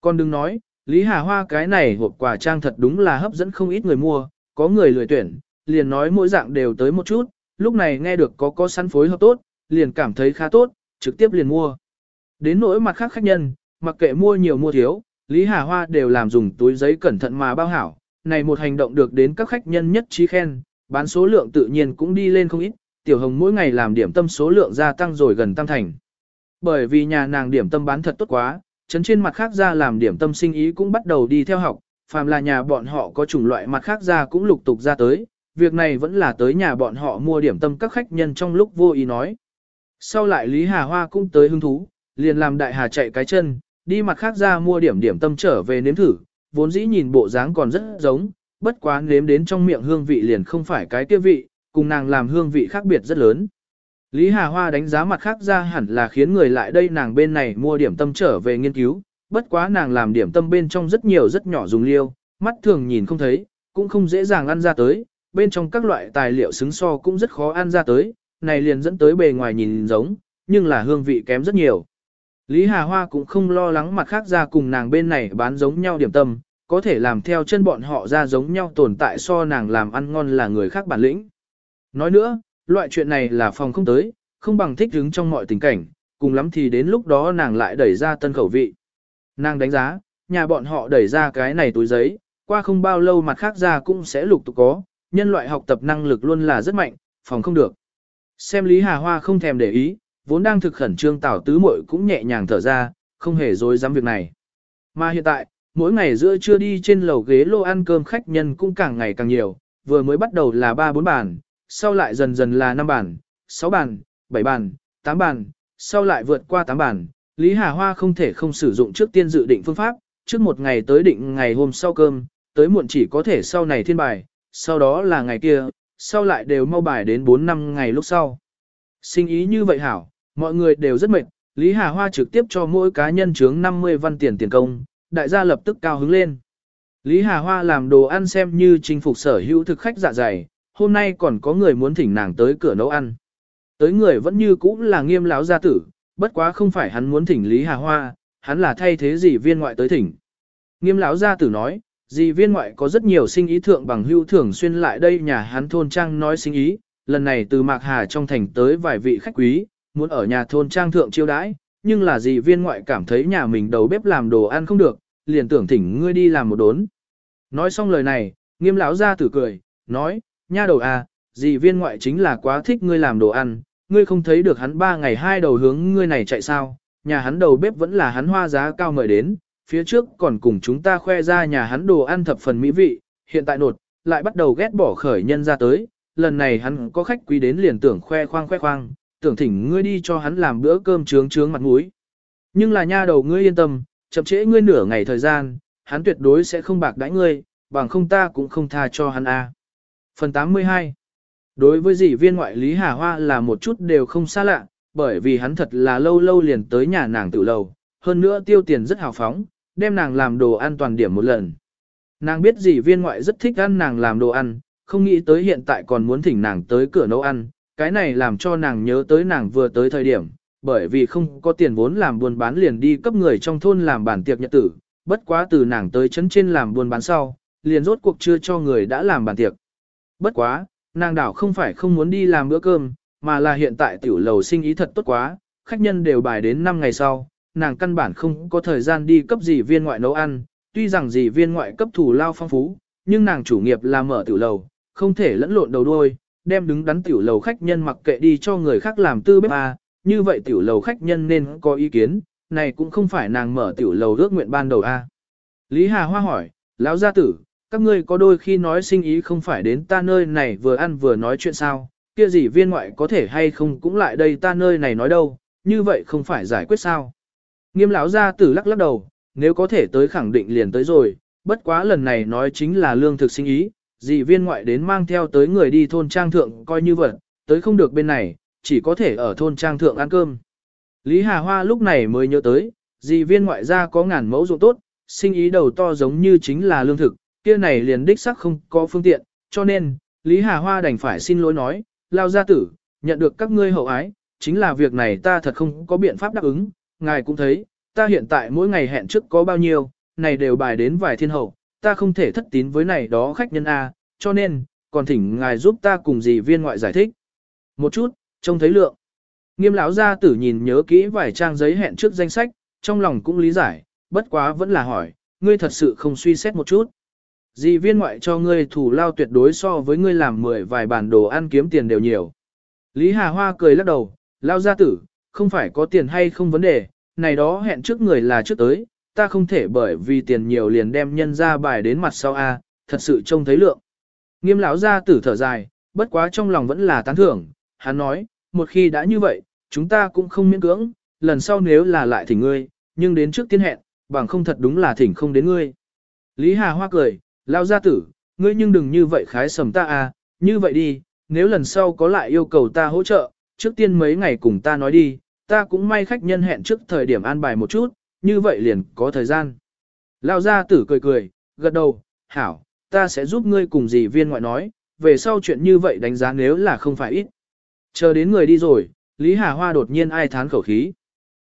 Còn đừng nói, Lý Hà Hoa cái này hộp quà trang thật đúng là hấp dẫn không ít người mua, có người lười tuyển, liền nói mỗi dạng đều tới một chút, lúc này nghe được có có săn phối hợp tốt, liền cảm thấy khá tốt, trực tiếp liền mua. Đến nỗi mặt khác khách nhân, mặc kệ mua nhiều mua thiếu, Lý Hà Hoa đều làm dùng túi giấy cẩn thận mà bao hảo, này một hành động được đến các khách nhân nhất trí khen, bán số lượng tự nhiên cũng đi lên không ít, Tiểu Hồng mỗi ngày làm điểm tâm số lượng gia tăng rồi gần tam thành. Bởi vì nhà nàng điểm tâm bán thật tốt quá, chấn trên mặt khác ra làm điểm tâm sinh ý cũng bắt đầu đi theo học, phàm là nhà bọn họ có chủng loại mặt khác ra cũng lục tục ra tới, việc này vẫn là tới nhà bọn họ mua điểm tâm các khách nhân trong lúc vô ý nói. Sau lại Lý Hà Hoa cũng tới hứng thú, liền làm đại hà chạy cái chân, đi mặt khác ra mua điểm điểm tâm trở về nếm thử, vốn dĩ nhìn bộ dáng còn rất giống, bất quá nếm đến trong miệng hương vị liền không phải cái kia vị, cùng nàng làm hương vị khác biệt rất lớn. Lý Hà Hoa đánh giá mặt khác ra hẳn là khiến người lại đây nàng bên này mua điểm tâm trở về nghiên cứu, bất quá nàng làm điểm tâm bên trong rất nhiều rất nhỏ dùng liêu, mắt thường nhìn không thấy, cũng không dễ dàng ăn ra tới, bên trong các loại tài liệu xứng so cũng rất khó ăn ra tới, này liền dẫn tới bề ngoài nhìn giống, nhưng là hương vị kém rất nhiều. Lý Hà Hoa cũng không lo lắng mặt khác ra cùng nàng bên này bán giống nhau điểm tâm, có thể làm theo chân bọn họ ra giống nhau tồn tại so nàng làm ăn ngon là người khác bản lĩnh. Nói nữa, loại chuyện này là phòng không tới, không bằng thích đứng trong mọi tình cảnh, cùng lắm thì đến lúc đó nàng lại đẩy ra tân khẩu vị. Nàng đánh giá, nhà bọn họ đẩy ra cái này túi giấy, qua không bao lâu mặt khác ra cũng sẽ lục tục có, nhân loại học tập năng lực luôn là rất mạnh, phòng không được. Xem Lý Hà Hoa không thèm để ý, vốn đang thực khẩn trương tảo tứ muội cũng nhẹ nhàng thở ra, không hề dối dám việc này. Mà hiện tại, mỗi ngày giữa trưa đi trên lầu ghế lô ăn cơm khách nhân cũng càng ngày càng nhiều, vừa mới bắt đầu là 3-4 bàn, sau lại dần dần là 5 bàn, 6 bàn, 7 bàn, 8 bàn, sau lại vượt qua 8 bàn. Lý Hà Hoa không thể không sử dụng trước tiên dự định phương pháp, trước một ngày tới định ngày hôm sau cơm, tới muộn chỉ có thể sau này thiên bài, sau đó là ngày kia, sau lại đều mau bài đến 4 năm ngày lúc sau. Sinh ý như vậy hảo, mọi người đều rất mệt, Lý Hà Hoa trực tiếp cho mỗi cá nhân chướng 50 văn tiền tiền công, đại gia lập tức cao hứng lên. Lý Hà Hoa làm đồ ăn xem như chinh phục sở hữu thực khách dạ dày, hôm nay còn có người muốn thỉnh nàng tới cửa nấu ăn. Tới người vẫn như cũ là nghiêm láo gia tử, bất quá không phải hắn muốn thỉnh Lý Hà Hoa, hắn là thay thế gì viên ngoại tới thỉnh. Nghiêm lão gia tử nói, dì viên ngoại có rất nhiều sinh ý thượng bằng hưu thường xuyên lại đây nhà hắn thôn trang nói sinh ý, lần này từ Mạc Hà trong thành tới vài vị khách quý, muốn ở nhà thôn trang thượng chiêu đãi, nhưng là dì viên ngoại cảm thấy nhà mình đầu bếp làm đồ ăn không được, liền tưởng thỉnh ngươi đi làm một đốn. Nói xong lời này, nghiêm lão gia tử cười, nói, nha đầu à, dì viên ngoại chính là quá thích ngươi làm đồ ăn, ngươi không thấy được hắn ba ngày hai đầu hướng ngươi này chạy sao, nhà hắn đầu bếp vẫn là hắn hoa giá cao mời đến, phía trước còn cùng chúng ta khoe ra nhà hắn đồ ăn thập phần mỹ vị, hiện tại nột, lại bắt đầu ghét bỏ khởi nhân ra tới, lần này hắn có khách quý đến liền tưởng khoe khoang khoe khoang, tưởng thỉnh ngươi đi cho hắn làm bữa cơm trướng trướng mặt mũi. Nhưng là nha đầu ngươi yên tâm, chậm trễ ngươi nửa ngày thời gian, hắn tuyệt đối sẽ không bạc đãi ngươi, bằng không ta cũng không tha cho hắn a. Phần 82 Đối với dì viên ngoại Lý Hà Hoa là một chút đều không xa lạ, bởi vì hắn thật là lâu lâu liền tới nhà nàng tự lầu, hơn nữa tiêu tiền rất hào phóng, đem nàng làm đồ ăn toàn điểm một lần. Nàng biết dì viên ngoại rất thích ăn nàng làm đồ ăn, không nghĩ tới hiện tại còn muốn thỉnh nàng tới cửa nấu ăn, cái này làm cho nàng nhớ tới nàng vừa tới thời điểm, bởi vì không có tiền vốn làm buôn bán liền đi cấp người trong thôn làm bản tiệc nhật tử, bất quá từ nàng tới chấn trên làm buôn bán sau, liền rốt cuộc chưa cho người đã làm bản tiệc. Bất quá, nàng đảo không phải không muốn đi làm bữa cơm, mà là hiện tại tiểu lầu sinh ý thật tốt quá, khách nhân đều bài đến 5 ngày sau, nàng căn bản không có thời gian đi cấp gì viên ngoại nấu ăn, tuy rằng gì viên ngoại cấp thủ lao phong phú, nhưng nàng chủ nghiệp là mở tiểu lầu, không thể lẫn lộn đầu đuôi, đem đứng đắn tiểu lầu khách nhân mặc kệ đi cho người khác làm tư bếp à, như vậy tiểu lầu khách nhân nên có ý kiến, này cũng không phải nàng mở tiểu lầu ước nguyện ban đầu a. À. Lý Hà Hoa hỏi, lão gia tử, các ngươi có đôi khi nói sinh ý không phải đến ta nơi này vừa ăn vừa nói chuyện sao, kia gì viên ngoại có thể hay không cũng lại đây ta nơi này nói đâu, như vậy không phải giải quyết sao. Nghiêm lão gia tử lắc lắc đầu, nếu có thể tới khẳng định liền tới rồi, bất quá lần này nói chính là lương thực sinh ý, dì viên ngoại đến mang theo tới người đi thôn trang thượng coi như vật, tới không được bên này, chỉ có thể ở thôn trang thượng ăn cơm. Lý Hà Hoa lúc này mới nhớ tới, dì viên ngoại gia có ngàn mẫu ruộng tốt, sinh ý đầu to giống như chính là lương thực, kia này liền đích sắc không có phương tiện, cho nên, Lý Hà Hoa đành phải xin lỗi nói, lao gia tử, nhận được các ngươi hậu ái, chính là việc này ta thật không có biện pháp đáp ứng, ngài cũng thấy, ta hiện tại mỗi ngày hẹn trước có bao nhiêu, này đều bài đến vài thiên hậu, ta không thể thất tín với này đó khách nhân A, cho nên, còn thỉnh ngài giúp ta cùng dì viên ngoại giải thích. Một chút, trông thấy lượng. Nghiêm lão gia tử nhìn nhớ kỹ vài trang giấy hẹn trước danh sách, trong lòng cũng lý giải, bất quá vẫn là hỏi, ngươi thật sự không suy xét một chút. Dì viên ngoại cho ngươi thủ lao tuyệt đối so với ngươi làm mười vài bản đồ ăn kiếm tiền đều nhiều. Lý Hà Hoa cười lắc đầu, lao gia tử, không phải có tiền hay không vấn đề, này đó hẹn trước người là trước tới, ta không thể bởi vì tiền nhiều liền đem nhân ra bài đến mặt sau A, thật sự trông thấy lượng. Nghiêm lão gia tử thở dài, bất quá trong lòng vẫn là tán thưởng, hắn nói, một khi đã như vậy, chúng ta cũng không miễn cưỡng, lần sau nếu là lại thỉnh ngươi, nhưng đến trước tiên hẹn, bằng không thật đúng là thỉnh không đến ngươi. Lý Hà Hoa cười, lão gia tử, ngươi nhưng đừng như vậy khái sầm ta à, như vậy đi, nếu lần sau có lại yêu cầu ta hỗ trợ, trước tiên mấy ngày cùng ta nói đi, ta cũng may khách nhân hẹn trước thời điểm an bài một chút, như vậy liền có thời gian. Lão gia tử cười cười, gật đầu, hảo, ta sẽ giúp ngươi cùng dì viên ngoại nói, về sau chuyện như vậy đánh giá nếu là không phải ít. Chờ đến người đi rồi, Lý Hà Hoa đột nhiên ai thán khẩu khí.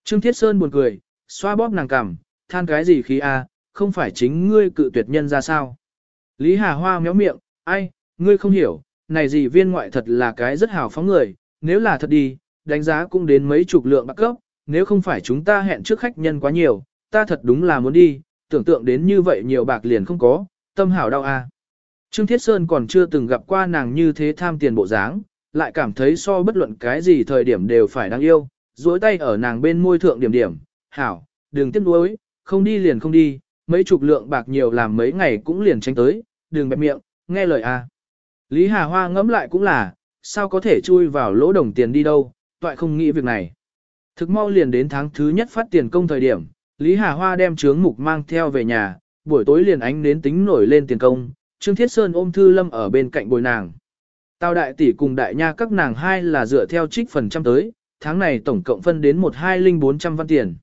Trương Thiết Sơn buồn cười, xoa bóp nàng cằm, than cái gì khí a, không phải chính ngươi cự tuyệt nhân ra sao. Lý Hà Hoa méo miệng, ai, ngươi không hiểu, này gì viên ngoại thật là cái rất hào phóng người, nếu là thật đi, đánh giá cũng đến mấy chục lượng bạc cấp, nếu không phải chúng ta hẹn trước khách nhân quá nhiều, ta thật đúng là muốn đi, tưởng tượng đến như vậy nhiều bạc liền không có, tâm hảo đau a. Trương Thiết Sơn còn chưa từng gặp qua nàng như thế tham tiền bộ dáng, lại cảm thấy so bất luận cái gì thời điểm đều phải đáng yêu, duỗi tay ở nàng bên môi thượng điểm điểm, hảo, đừng tiếc nuối, không đi liền không đi, mấy chục lượng bạc nhiều làm mấy ngày cũng liền tránh tới, đừng bẹp miệng, nghe lời a. Lý Hà Hoa ngẫm lại cũng là, sao có thể chui vào lỗ đồng tiền đi đâu, toại không nghĩ việc này. Thực mau liền đến tháng thứ nhất phát tiền công thời điểm, Lý Hà Hoa đem trướng mục mang theo về nhà, buổi tối liền ánh đến tính nổi lên tiền công, Trương Thiết Sơn ôm Thư Lâm ở bên cạnh bồi nàng. Tào đại tỷ cùng đại nha các nàng hai là dựa theo trích phần trăm tới, tháng này tổng cộng phân đến một hai linh bốn trăm văn tiền.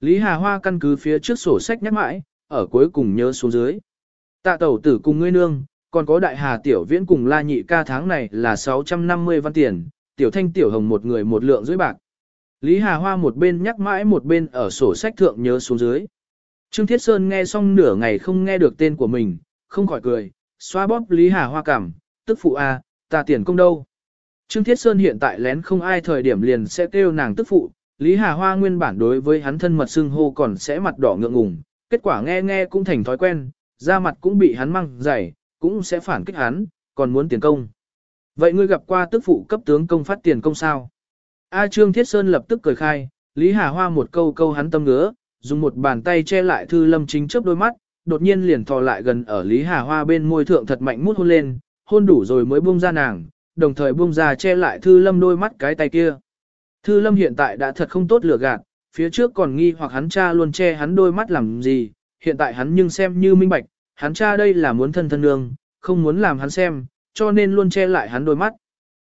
Lý Hà Hoa căn cứ phía trước sổ sách nhắc mãi, ở cuối cùng nhớ xuống dưới. Tạ tẩu tử cùng ngươi nương, còn có đại hà tiểu viễn cùng la nhị ca tháng này là 650 văn tiền, tiểu thanh tiểu hồng một người một lượng dưới bạc. Lý Hà Hoa một bên nhắc mãi một bên ở sổ sách thượng nhớ xuống dưới. Trương Thiết Sơn nghe xong nửa ngày không nghe được tên của mình, không khỏi cười, xoa bóp Lý Hà Hoa cảm, tức phụ a, ta tiền công đâu. Trương Thiết Sơn hiện tại lén không ai thời điểm liền sẽ kêu nàng tức phụ, Lý Hà Hoa nguyên bản đối với hắn thân mật xưng hô còn sẽ mặt đỏ ngượng ngùng, kết quả nghe nghe cũng thành thói quen, da mặt cũng bị hắn măng dày, cũng sẽ phản kích hắn, còn muốn tiền công. Vậy ngươi gặp qua tức phụ cấp tướng công phát tiền công sao? A Trương Thiết Sơn lập tức cười khai, Lý Hà Hoa một câu câu hắn tâm ngứa, dùng một bàn tay che lại Thư Lâm chính chớp đôi mắt, đột nhiên liền thò lại gần ở Lý Hà Hoa bên môi thượng thật mạnh mút hôn lên, hôn đủ rồi mới buông ra nàng, đồng thời buông ra che lại Thư Lâm đôi mắt cái tay kia. Thư Lâm hiện tại đã thật không tốt lừa gạt, phía trước còn nghi hoặc hắn cha luôn che hắn đôi mắt làm gì, hiện tại hắn nhưng xem như minh bạch, hắn cha đây là muốn thân thân nương, không muốn làm hắn xem, cho nên luôn che lại hắn đôi mắt.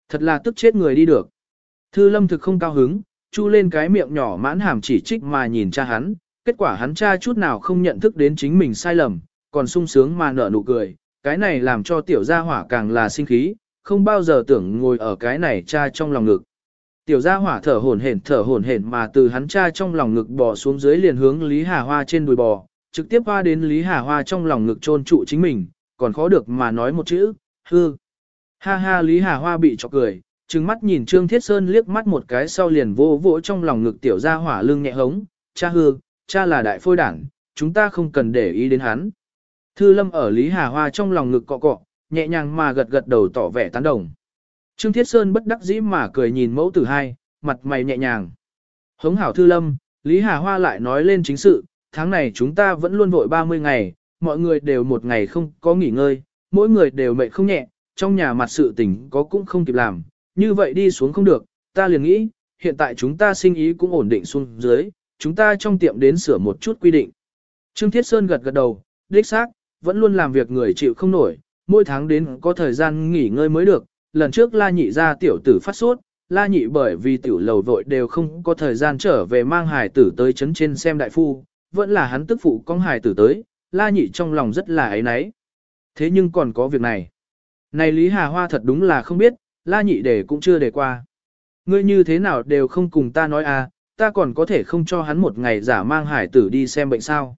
Thật là tức chết người đi được. Thư lâm thực không cao hứng, chu lên cái miệng nhỏ mãn hàm chỉ trích mà nhìn cha hắn, kết quả hắn cha chút nào không nhận thức đến chính mình sai lầm, còn sung sướng mà nở nụ cười, cái này làm cho tiểu gia hỏa càng là sinh khí, không bao giờ tưởng ngồi ở cái này cha trong lòng ngực. Tiểu gia hỏa thở hổn hển thở hổn hển mà từ hắn cha trong lòng ngực bò xuống dưới liền hướng Lý Hà Hoa trên đùi bò, trực tiếp qua đến Lý Hà Hoa trong lòng ngực chôn trụ chính mình, còn khó được mà nói một chữ, hư. Ha ha Lý Hà Hoa bị chọc cười, trừng mắt nhìn Trương Thiết Sơn liếc mắt một cái sau liền vô vỗ trong lòng ngực tiểu gia hỏa lưng nhẹ hống, cha hư, cha là đại phôi đảng, chúng ta không cần để ý đến hắn. Thư Lâm ở Lý Hà Hoa trong lòng ngực cọ cọ, nhẹ nhàng mà gật gật đầu tỏ vẻ tán đồng. Trương Thiết Sơn bất đắc dĩ mà cười nhìn mẫu tử hai, mặt mày nhẹ nhàng. Hống hảo Thư Lâm, Lý Hà Hoa lại nói lên chính sự, tháng này chúng ta vẫn luôn vội 30 ngày, mọi người đều một ngày không có nghỉ ngơi, mỗi người đều mệt không nhẹ, trong nhà mặt sự tình có cũng không kịp làm, như vậy đi xuống không được, ta liền nghĩ, hiện tại chúng ta sinh ý cũng ổn định xuống dưới, chúng ta trong tiệm đến sửa một chút quy định. Trương Thiết Sơn gật gật đầu, đích xác, vẫn luôn làm việc người chịu không nổi, mỗi tháng đến có thời gian nghỉ ngơi mới được, lần trước la nhị ra tiểu tử phát sốt, la nhị bởi vì tiểu lầu vội đều không có thời gian trở về mang hải tử tới chấn trên xem đại phu, vẫn là hắn tức phụ con hải tử tới, la nhị trong lòng rất là ấy náy. Thế nhưng còn có việc này. Này Lý Hà Hoa thật đúng là không biết, la nhị để cũng chưa để qua. Ngươi như thế nào đều không cùng ta nói à, ta còn có thể không cho hắn một ngày giả mang hải tử đi xem bệnh sao.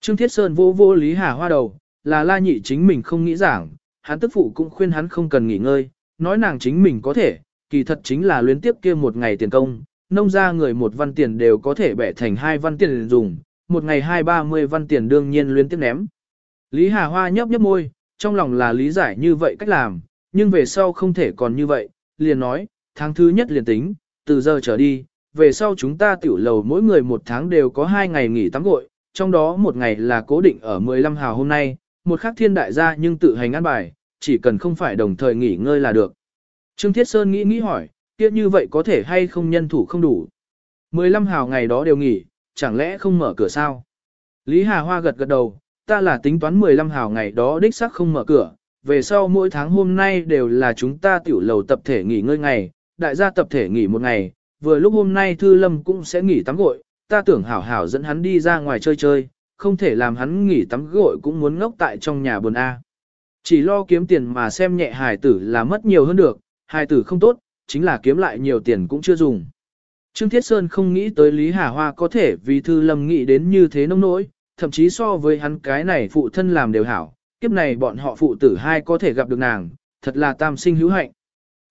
Trương Thiết Sơn vô vô Lý Hà Hoa đầu, là la nhị chính mình không nghĩ giảng, hắn tức phụ cũng khuyên hắn không cần nghỉ ngơi, nói nàng chính mình có thể, kỳ thật chính là luyến tiếp kia một ngày tiền công, nông ra người một văn tiền đều có thể bẻ thành hai văn tiền dùng, một ngày hai ba mươi văn tiền đương nhiên luyến tiếp ném. Lý Hà Hoa nhấp nhấp môi, trong lòng là lý giải như vậy cách làm, nhưng về sau không thể còn như vậy, liền nói, tháng thứ nhất liền tính, từ giờ trở đi, về sau chúng ta tiểu lầu mỗi người một tháng đều có hai ngày nghỉ tắm gội, trong đó một ngày là cố định ở 15 hào hôm nay, một khắc thiên đại gia nhưng tự hành ăn bài, chỉ cần không phải đồng thời nghỉ ngơi là được. Trương Thiết Sơn nghĩ nghĩ hỏi, kia như vậy có thể hay không nhân thủ không đủ. 15 hào ngày đó đều nghỉ, chẳng lẽ không mở cửa sao? Lý Hà Hoa gật gật đầu, ta là tính toán 15 hào ngày đó đích xác không mở cửa, về sau mỗi tháng hôm nay đều là chúng ta tiểu lầu tập thể nghỉ ngơi ngày, đại gia tập thể nghỉ một ngày, vừa lúc hôm nay Thư Lâm cũng sẽ nghỉ tắm gội, ta tưởng hảo hảo dẫn hắn đi ra ngoài chơi chơi, không thể làm hắn nghỉ tắm gội cũng muốn ngốc tại trong nhà buồn A. Chỉ lo kiếm tiền mà xem nhẹ hài tử là mất nhiều hơn được, hài tử không tốt, chính là kiếm lại nhiều tiền cũng chưa dùng. Trương Thiết Sơn không nghĩ tới Lý Hà Hoa có thể vì Thư Lâm nghĩ đến như thế nông nỗi, thậm chí so với hắn cái này phụ thân làm đều hảo, kiếp này bọn họ phụ tử hai có thể gặp được nàng, thật là tam sinh hữu hạnh.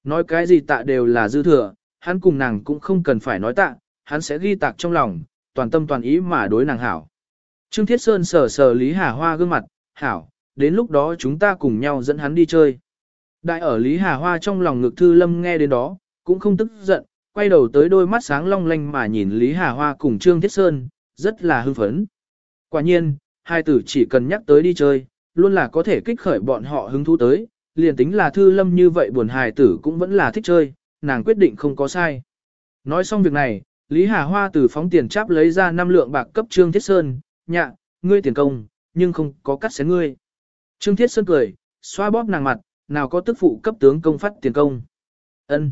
Nói cái gì tạ đều là dư thừa, hắn cùng nàng cũng không cần phải nói tạ, hắn sẽ ghi tạc trong lòng, toàn tâm toàn ý mà đối nàng hảo. Trương Thiết Sơn sờ sờ Lý Hà Hoa gương mặt, hảo, đến lúc đó chúng ta cùng nhau dẫn hắn đi chơi. Đại ở Lý Hà Hoa trong lòng ngực Thư Lâm nghe đến đó, cũng không tức giận, quay đầu tới đôi mắt sáng long lanh mà nhìn Lý Hà Hoa cùng Trương Thiết Sơn, rất là hưng phấn. Quả nhiên, hai tử chỉ cần nhắc tới đi chơi, luôn là có thể kích khởi bọn họ hứng thú tới, liền tính là Thư Lâm như vậy buồn hài tử cũng vẫn là thích chơi, nàng quyết định không có sai. Nói xong việc này, Lý Hà Hoa từ phóng tiền cháp lấy ra năm lượng bạc cấp Trương Thiết Sơn, nhạ, ngươi tiền công, nhưng không có cắt xén ngươi. Trương Thiết Sơn cười, xoa bóp nàng mặt, nào có tức phụ cấp tướng công phát tiền công. Ân.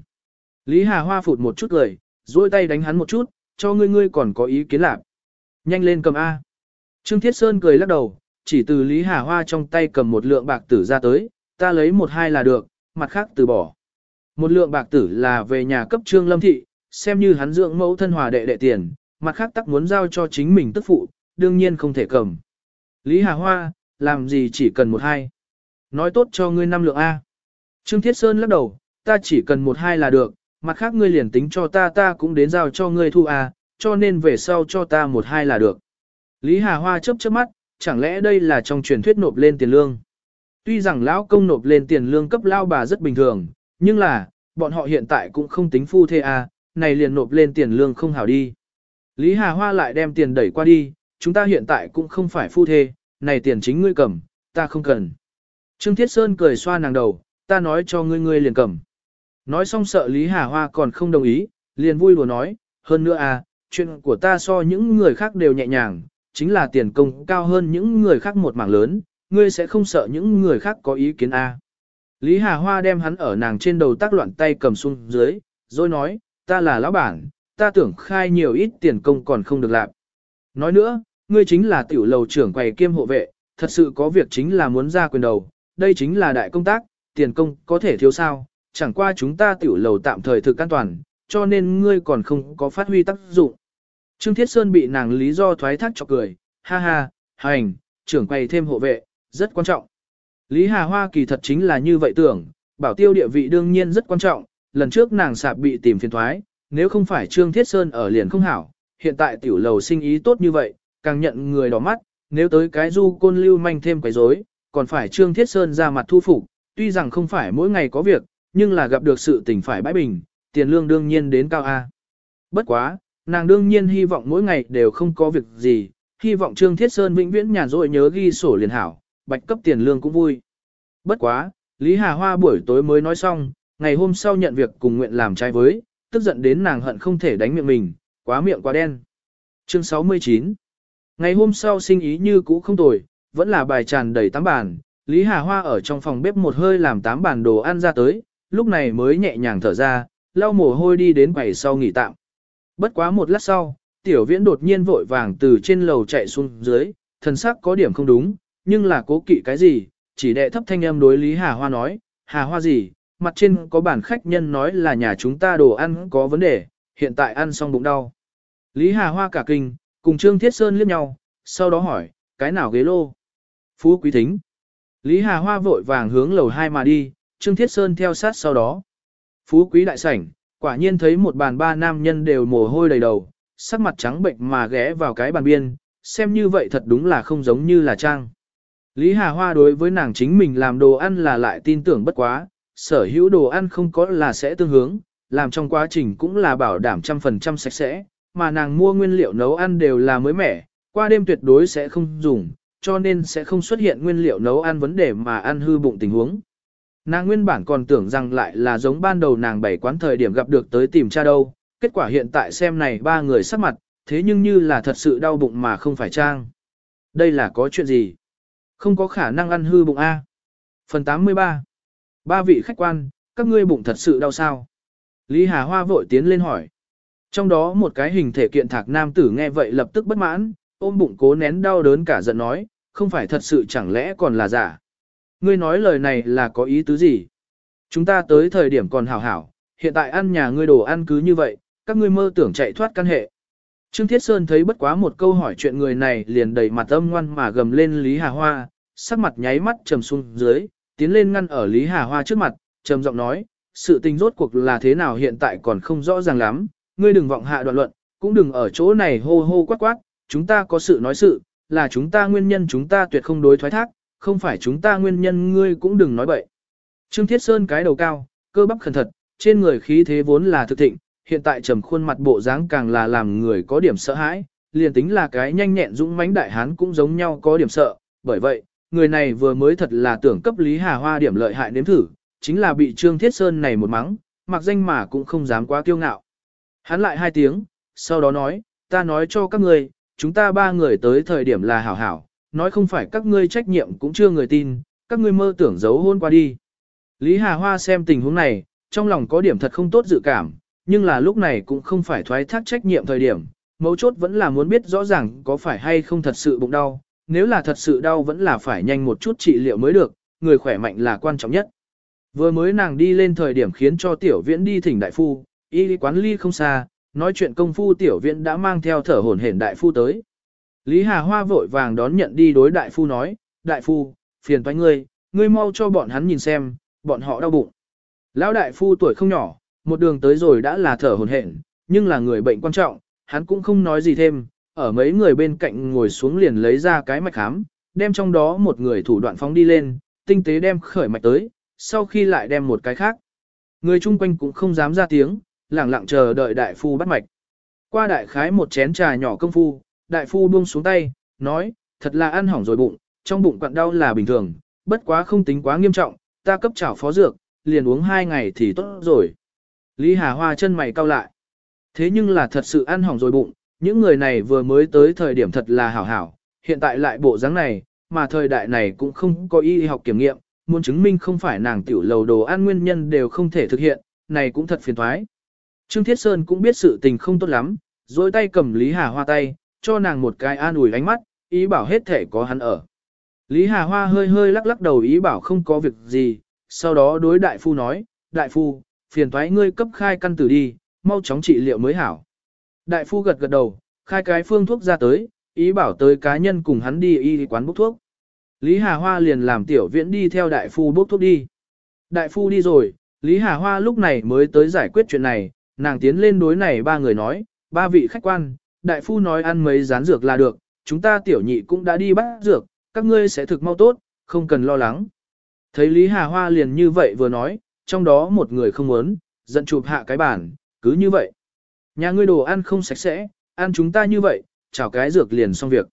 Lý Hà Hoa phụt một chút cười, duỗi tay đánh hắn một chút, cho ngươi ngươi còn có ý kiến lạc. Nhanh lên cầm A. Trương Thiết Sơn cười lắc đầu, chỉ từ Lý Hà Hoa trong tay cầm một lượng bạc tử ra tới, ta lấy một hai là được, mặt khác từ bỏ. Một lượng bạc tử là về nhà cấp Trương Lâm Thị, xem như hắn dưỡng mẫu thân hòa đệ đệ tiền, mặt khác tắc muốn giao cho chính mình tức phụ, đương nhiên không thể cầm. Lý Hà Hoa, làm gì chỉ cần một hai. Nói tốt cho ngươi năm lượng A. Trương Thiết Sơn lắc đầu, ta chỉ cần một hai là được, mặt khác ngươi liền tính cho ta ta cũng đến giao cho ngươi thu A, cho nên về sau cho ta một hai là được. Lý Hà Hoa chớp chớp mắt, chẳng lẽ đây là trong truyền thuyết nộp lên tiền lương. Tuy rằng lão công nộp lên tiền lương cấp lao bà rất bình thường, nhưng là, bọn họ hiện tại cũng không tính phu thê A, này liền nộp lên tiền lương không hảo đi. Lý Hà Hoa lại đem tiền đẩy qua đi, chúng ta hiện tại cũng không phải phu thê, này tiền chính ngươi cầm, ta không cần. Trương Thiết Sơn cười xoa nàng đầu, ta nói cho ngươi ngươi liền cầm. Nói xong sợ Lý Hà Hoa còn không đồng ý, liền vui đùa nói, hơn nữa à, chuyện của ta so những người khác đều nhẹ nhàng, chính là tiền công cao hơn những người khác một mảng lớn, ngươi sẽ không sợ những người khác có ý kiến a. À. Lý Hà Hoa đem hắn ở nàng trên đầu tác loạn tay cầm xuống dưới, rồi nói, ta là lão bản, ta tưởng khai nhiều ít tiền công còn không được làm. Nói nữa, ngươi chính là tiểu lầu trưởng quầy kiêm hộ vệ, thật sự có việc chính là muốn ra quyền đầu, đây chính là đại công tác, tiền công có thể thiếu sao, chẳng qua chúng ta tiểu lầu tạm thời thực an toàn, cho nên ngươi còn không có phát huy tác dụng. Trương Thiết Sơn bị nàng lý do thoái thác cho cười, ha ha, hành, trưởng quầy thêm hộ vệ, rất quan trọng. Lý Hà Hoa kỳ thật chính là như vậy tưởng, bảo tiêu địa vị đương nhiên rất quan trọng, lần trước nàng sạp bị tìm phiền thoái, nếu không phải Trương Thiết Sơn ở liền không hảo, hiện tại tiểu lầu sinh ý tốt như vậy, càng nhận người đỏ mắt, nếu tới cái du côn lưu manh thêm quấy rối, còn phải Trương Thiết Sơn ra mặt thu phục, tuy rằng không phải mỗi ngày có việc, nhưng là gặp được sự tình phải bãi bình, tiền lương đương nhiên đến cao A. Bất quá, nàng đương nhiên hy vọng mỗi ngày đều không có việc gì, hy vọng Trương Thiết Sơn vĩnh viễn nhàn rỗi nhớ ghi sổ liền hảo, bạch cấp tiền lương cũng vui. Bất quá, Lý Hà Hoa buổi tối mới nói xong, ngày hôm sau nhận việc cùng nguyện làm trai với, tức giận đến nàng hận không thể đánh miệng mình, quá miệng quá đen. Chương 69 Ngày hôm sau sinh ý như cũ không tồi, vẫn là bài tràn đầy tám bàn, Lý Hà Hoa ở trong phòng bếp một hơi làm tám bàn đồ ăn ra tới, lúc này mới nhẹ nhàng thở ra, lau mồ hôi đi đến quầy sau nghỉ tạm. Bất quá một lát sau, tiểu viễn đột nhiên vội vàng từ trên lầu chạy xuống dưới, thần sắc có điểm không đúng, nhưng là cố kỵ cái gì, chỉ đệ thấp thanh âm đối Lý Hà Hoa nói, Hà Hoa gì, mặt trên có bản khách nhân nói là nhà chúng ta đồ ăn có vấn đề, hiện tại ăn xong bụng đau. Lý Hà Hoa cả kinh, cùng Trương Thiết Sơn liếc nhau, sau đó hỏi, cái nào ghế lô? Phú Quý Thính. Lý Hà Hoa vội vàng hướng lầu 2 mà đi, Trương Thiết Sơn theo sát sau đó. Phú Quý Đại Sảnh, quả nhiên thấy một bàn ba nam nhân đều mồ hôi đầy đầu, sắc mặt trắng bệnh mà ghé vào cái bàn biên, xem như vậy thật đúng là không giống như là trang. Lý Hà Hoa đối với nàng chính mình làm đồ ăn là lại tin tưởng bất quá, sở hữu đồ ăn không có là sẽ tương hướng, làm trong quá trình cũng là bảo đảm trăm phần trăm sạch sẽ, mà nàng mua nguyên liệu nấu ăn đều là mới mẻ, qua đêm tuyệt đối sẽ không dùng, cho nên sẽ không xuất hiện nguyên liệu nấu ăn vấn đề mà ăn hư bụng tình huống. Nàng nguyên bản còn tưởng rằng lại là giống ban đầu nàng bảy quán thời điểm gặp được tới tìm cha đâu, kết quả hiện tại xem này ba người sắc mặt, thế nhưng như là thật sự đau bụng mà không phải trang. Đây là có chuyện gì? Không có khả năng ăn hư bụng A. Phần 83 Ba vị khách quan, các ngươi bụng thật sự đau sao? Lý Hà Hoa vội tiến lên hỏi. Trong đó một cái hình thể kiện thạc nam tử nghe vậy lập tức bất mãn, ôm bụng cố nén đau đớn cả giận nói, không phải thật sự chẳng lẽ còn là giả. Ngươi nói lời này là có ý tứ gì? Chúng ta tới thời điểm còn hảo hảo, hiện tại ăn nhà ngươi đồ ăn cứ như vậy, các ngươi mơ tưởng chạy thoát căn hệ. Trương Thiết Sơn thấy bất quá một câu hỏi chuyện người này liền đầy mặt âm ngoan mà gầm lên Lý Hà Hoa, sắc mặt nháy mắt trầm xuống dưới, tiến lên ngăn ở Lý Hà Hoa trước mặt, trầm giọng nói, sự tình rốt cuộc là thế nào hiện tại còn không rõ ràng lắm, ngươi đừng vọng hạ đoạn luận, cũng đừng ở chỗ này hô hô quát quát, chúng ta có sự nói sự, là chúng ta nguyên nhân chúng ta tuyệt không đối thoái thác, không phải chúng ta nguyên nhân ngươi cũng đừng nói bậy. Trương Thiết Sơn cái đầu cao, cơ bắp khẩn thật, trên người khí thế vốn là thực thịnh, hiện tại trầm khuôn mặt bộ dáng càng là làm người có điểm sợ hãi, liền tính là cái nhanh nhẹn dũng mãnh đại hán cũng giống nhau có điểm sợ, bởi vậy, người này vừa mới thật là tưởng cấp Lý Hà Hoa điểm lợi hại nếm thử, chính là bị Trương Thiết Sơn này một mắng, mặc danh mà cũng không dám quá kiêu ngạo. Hắn lại hai tiếng, sau đó nói, ta nói cho các ngươi, chúng ta ba người tới thời điểm là hảo hảo, nói không phải các ngươi trách nhiệm cũng chưa người tin, các ngươi mơ tưởng giấu hôn qua đi. Lý Hà Hoa xem tình huống này, trong lòng có điểm thật không tốt dự cảm, nhưng là lúc này cũng không phải thoái thác trách nhiệm thời điểm, mấu chốt vẫn là muốn biết rõ ràng có phải hay không thật sự bụng đau, nếu là thật sự đau vẫn là phải nhanh một chút trị liệu mới được, người khỏe mạnh là quan trọng nhất. Vừa mới nàng đi lên thời điểm khiến cho tiểu viễn đi thỉnh đại phu, y quán ly không xa, nói chuyện công phu tiểu viện đã mang theo thở hổn hển đại phu tới. Lý Hà Hoa vội vàng đón nhận đi đối đại phu nói, đại phu, phiền toái ngươi, ngươi mau cho bọn hắn nhìn xem, bọn họ đau bụng. Lão đại phu tuổi không nhỏ, một đường tới rồi đã là thở hổn hển, nhưng là người bệnh quan trọng, hắn cũng không nói gì thêm, ở mấy người bên cạnh ngồi xuống liền lấy ra cái mạch khám, đem trong đó một người thủ đoạn phóng đi lên, tinh tế đem khởi mạch tới, sau khi lại đem một cái khác. Người chung quanh cũng không dám ra tiếng, lặng lặng chờ đợi đại phu bắt mạch. Qua đại khái một chén trà nhỏ công phu, đại phu buông xuống tay, nói, thật là ăn hỏng rồi bụng, trong bụng quặn đau là bình thường, bất quá không tính quá nghiêm trọng, ta cấp chảo phó dược, liền uống hai ngày thì tốt rồi. Lý Hà Hoa chân mày cau lại. Thế nhưng là thật sự ăn hỏng rồi bụng, những người này vừa mới tới thời điểm thật là hảo hảo, hiện tại lại bộ dáng này, mà thời đại này cũng không có y học kiểm nghiệm, muốn chứng minh không phải nàng tiểu lầu đồ ăn nguyên nhân đều không thể thực hiện, này cũng thật phiền thoái. Trương Thiết Sơn cũng biết sự tình không tốt lắm, dối tay cầm Lý Hà Hoa tay, cho nàng một cái an ủi ánh mắt, ý bảo hết thể có hắn ở. Lý Hà Hoa hơi hơi lắc lắc đầu ý bảo không có việc gì, sau đó đối đại phu nói, đại phu, phiền thoái ngươi cấp khai căn tử đi, mau chóng trị liệu mới hảo. Đại phu gật gật đầu, khai cái phương thuốc ra tới, ý bảo tới cá nhân cùng hắn đi y quán bốc thuốc. Lý Hà Hoa liền làm tiểu viễn đi theo đại phu bốc thuốc đi. Đại phu đi rồi, Lý Hà Hoa lúc này mới tới giải quyết chuyện này, nàng tiến lên đối này ba người nói, ba vị khách quan, đại phu nói ăn mấy rán dược là được, chúng ta tiểu nhị cũng đã đi bắt dược, các ngươi sẽ thực mau tốt, không cần lo lắng. Thấy Lý Hà Hoa liền như vậy vừa nói, trong đó một người không muốn, giận chụp hạ cái bàn, cứ như vậy. Nhà ngươi đồ ăn không sạch sẽ, ăn chúng ta như vậy, chào cái dược liền xong việc.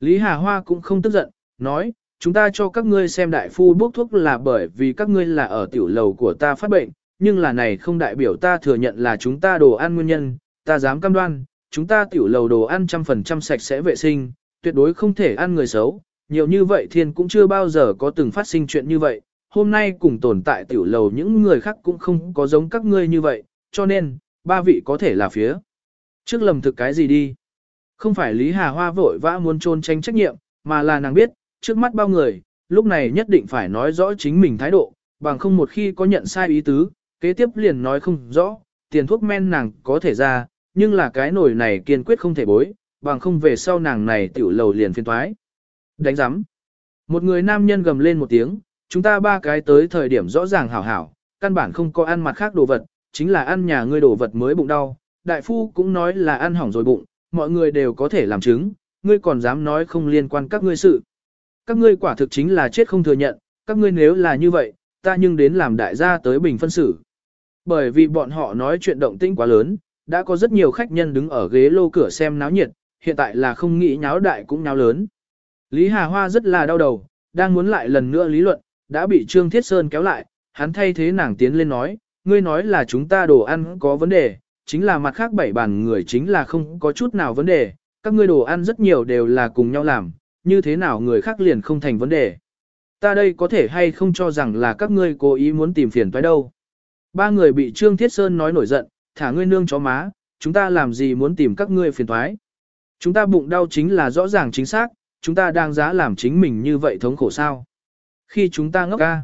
Lý Hà Hoa cũng không tức giận, nói, chúng ta cho các ngươi xem đại phu bốc thuốc là bởi vì các ngươi là ở tiểu lầu của ta phát bệnh, nhưng là này không đại biểu ta thừa nhận là chúng ta đồ ăn nguyên nhân, ta dám cam đoan, chúng ta tiểu lầu đồ ăn trăm phần trăm sạch sẽ vệ sinh, tuyệt đối không thể ăn người xấu, nhiều như vậy thiên cũng chưa bao giờ có từng phát sinh chuyện như vậy, hôm nay cùng tồn tại tiểu lầu những người khác cũng không có giống các ngươi như vậy, cho nên, ba vị có thể là phía. Trước lầm thực cái gì đi? Không phải Lý Hà Hoa vội vã muốn trôn tranh trách nhiệm, mà là nàng biết, trước mắt bao người, lúc này nhất định phải nói rõ chính mình thái độ, bằng không một khi có nhận sai ý tứ, kế tiếp liền nói không rõ, tiền thuốc men nàng có thể ra, nhưng là cái nổi này kiên quyết không thể bối, bằng không về sau nàng này tiểu lầu liền phiên thoái. Đánh giám. Một người nam nhân gầm lên một tiếng, chúng ta ba cái tới thời điểm rõ ràng hảo hảo, căn bản không có ăn mặt khác đồ vật, chính là ăn nhà ngươi đồ vật mới bụng đau. Đại phu cũng nói là ăn hỏng rồi bụng, mọi người đều có thể làm chứng, ngươi còn dám nói không liên quan các ngươi sự. Các ngươi quả thực chính là chết không thừa nhận, các ngươi nếu là như vậy, ta nhưng đến làm đại gia tới bình phân xử. Bởi vì bọn họ nói chuyện động tĩnh quá lớn, đã có rất nhiều khách nhân đứng ở ghế lô cửa xem náo nhiệt, hiện tại là không nghĩ nháo đại cũng nháo lớn. Lý Hà Hoa rất là đau đầu, đang muốn lại lần nữa lý luận, đã bị Trương Thiết Sơn kéo lại, hắn thay thế nàng tiến lên nói, ngươi nói là chúng ta đồ ăn có vấn đề, chính là mặt khác bảy bàn người chính là không có chút nào vấn đề, các ngươi đồ ăn rất nhiều đều là cùng nhau làm, như thế nào người khác liền không thành vấn đề. Ta đây có thể hay không cho rằng là các ngươi cố ý muốn tìm phiền toái đâu. Ba người bị Trương Thiết Sơn nói nổi giận, thả ngươi nương chó má, chúng ta làm gì muốn tìm các ngươi phiền toái. Chúng ta bụng đau chính là rõ ràng chính xác, chúng ta đang giá làm chính mình như vậy thống khổ sao. Khi chúng ta ngốc ca,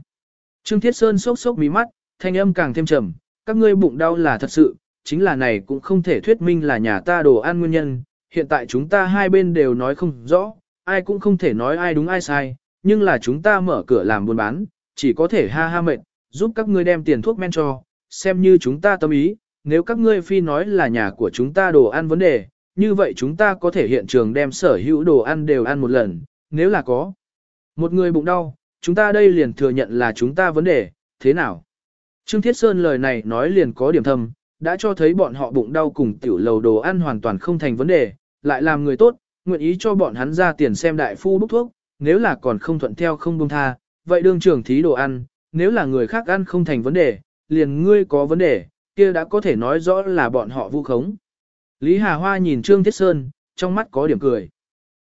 Trương Thiết Sơn sốc sốc mí mắt, thanh âm càng thêm trầm, các ngươi bụng đau là thật sự, chính là này cũng không thể thuyết minh là nhà ta đồ ăn nguyên nhân, hiện tại chúng ta hai bên đều nói không rõ, ai cũng không thể nói ai đúng ai sai, nhưng là chúng ta mở cửa làm buôn bán, chỉ có thể ha ha mệt, giúp các ngươi đem tiền thuốc men cho, xem như chúng ta tâm ý, nếu các ngươi phi nói là nhà của chúng ta đồ ăn vấn đề, như vậy chúng ta có thể hiện trường đem sở hữu đồ ăn đều ăn một lần, nếu là có. Một người bụng đau, chúng ta đây liền thừa nhận là chúng ta vấn đề, thế nào? Trương Thiết Sơn lời này nói liền có điểm thâm, đã cho thấy bọn họ bụng đau cùng tiểu lầu đồ ăn hoàn toàn không thành vấn đề, lại làm người tốt, nguyện ý cho bọn hắn ra tiền xem đại phu bốc thuốc, nếu là còn không thuận theo không buông tha, vậy đương trưởng thí đồ ăn, nếu là người khác ăn không thành vấn đề, liền ngươi có vấn đề, kia đã có thể nói rõ là bọn họ vu khống. Lý Hà Hoa nhìn Trương Thiết Sơn, trong mắt có điểm cười.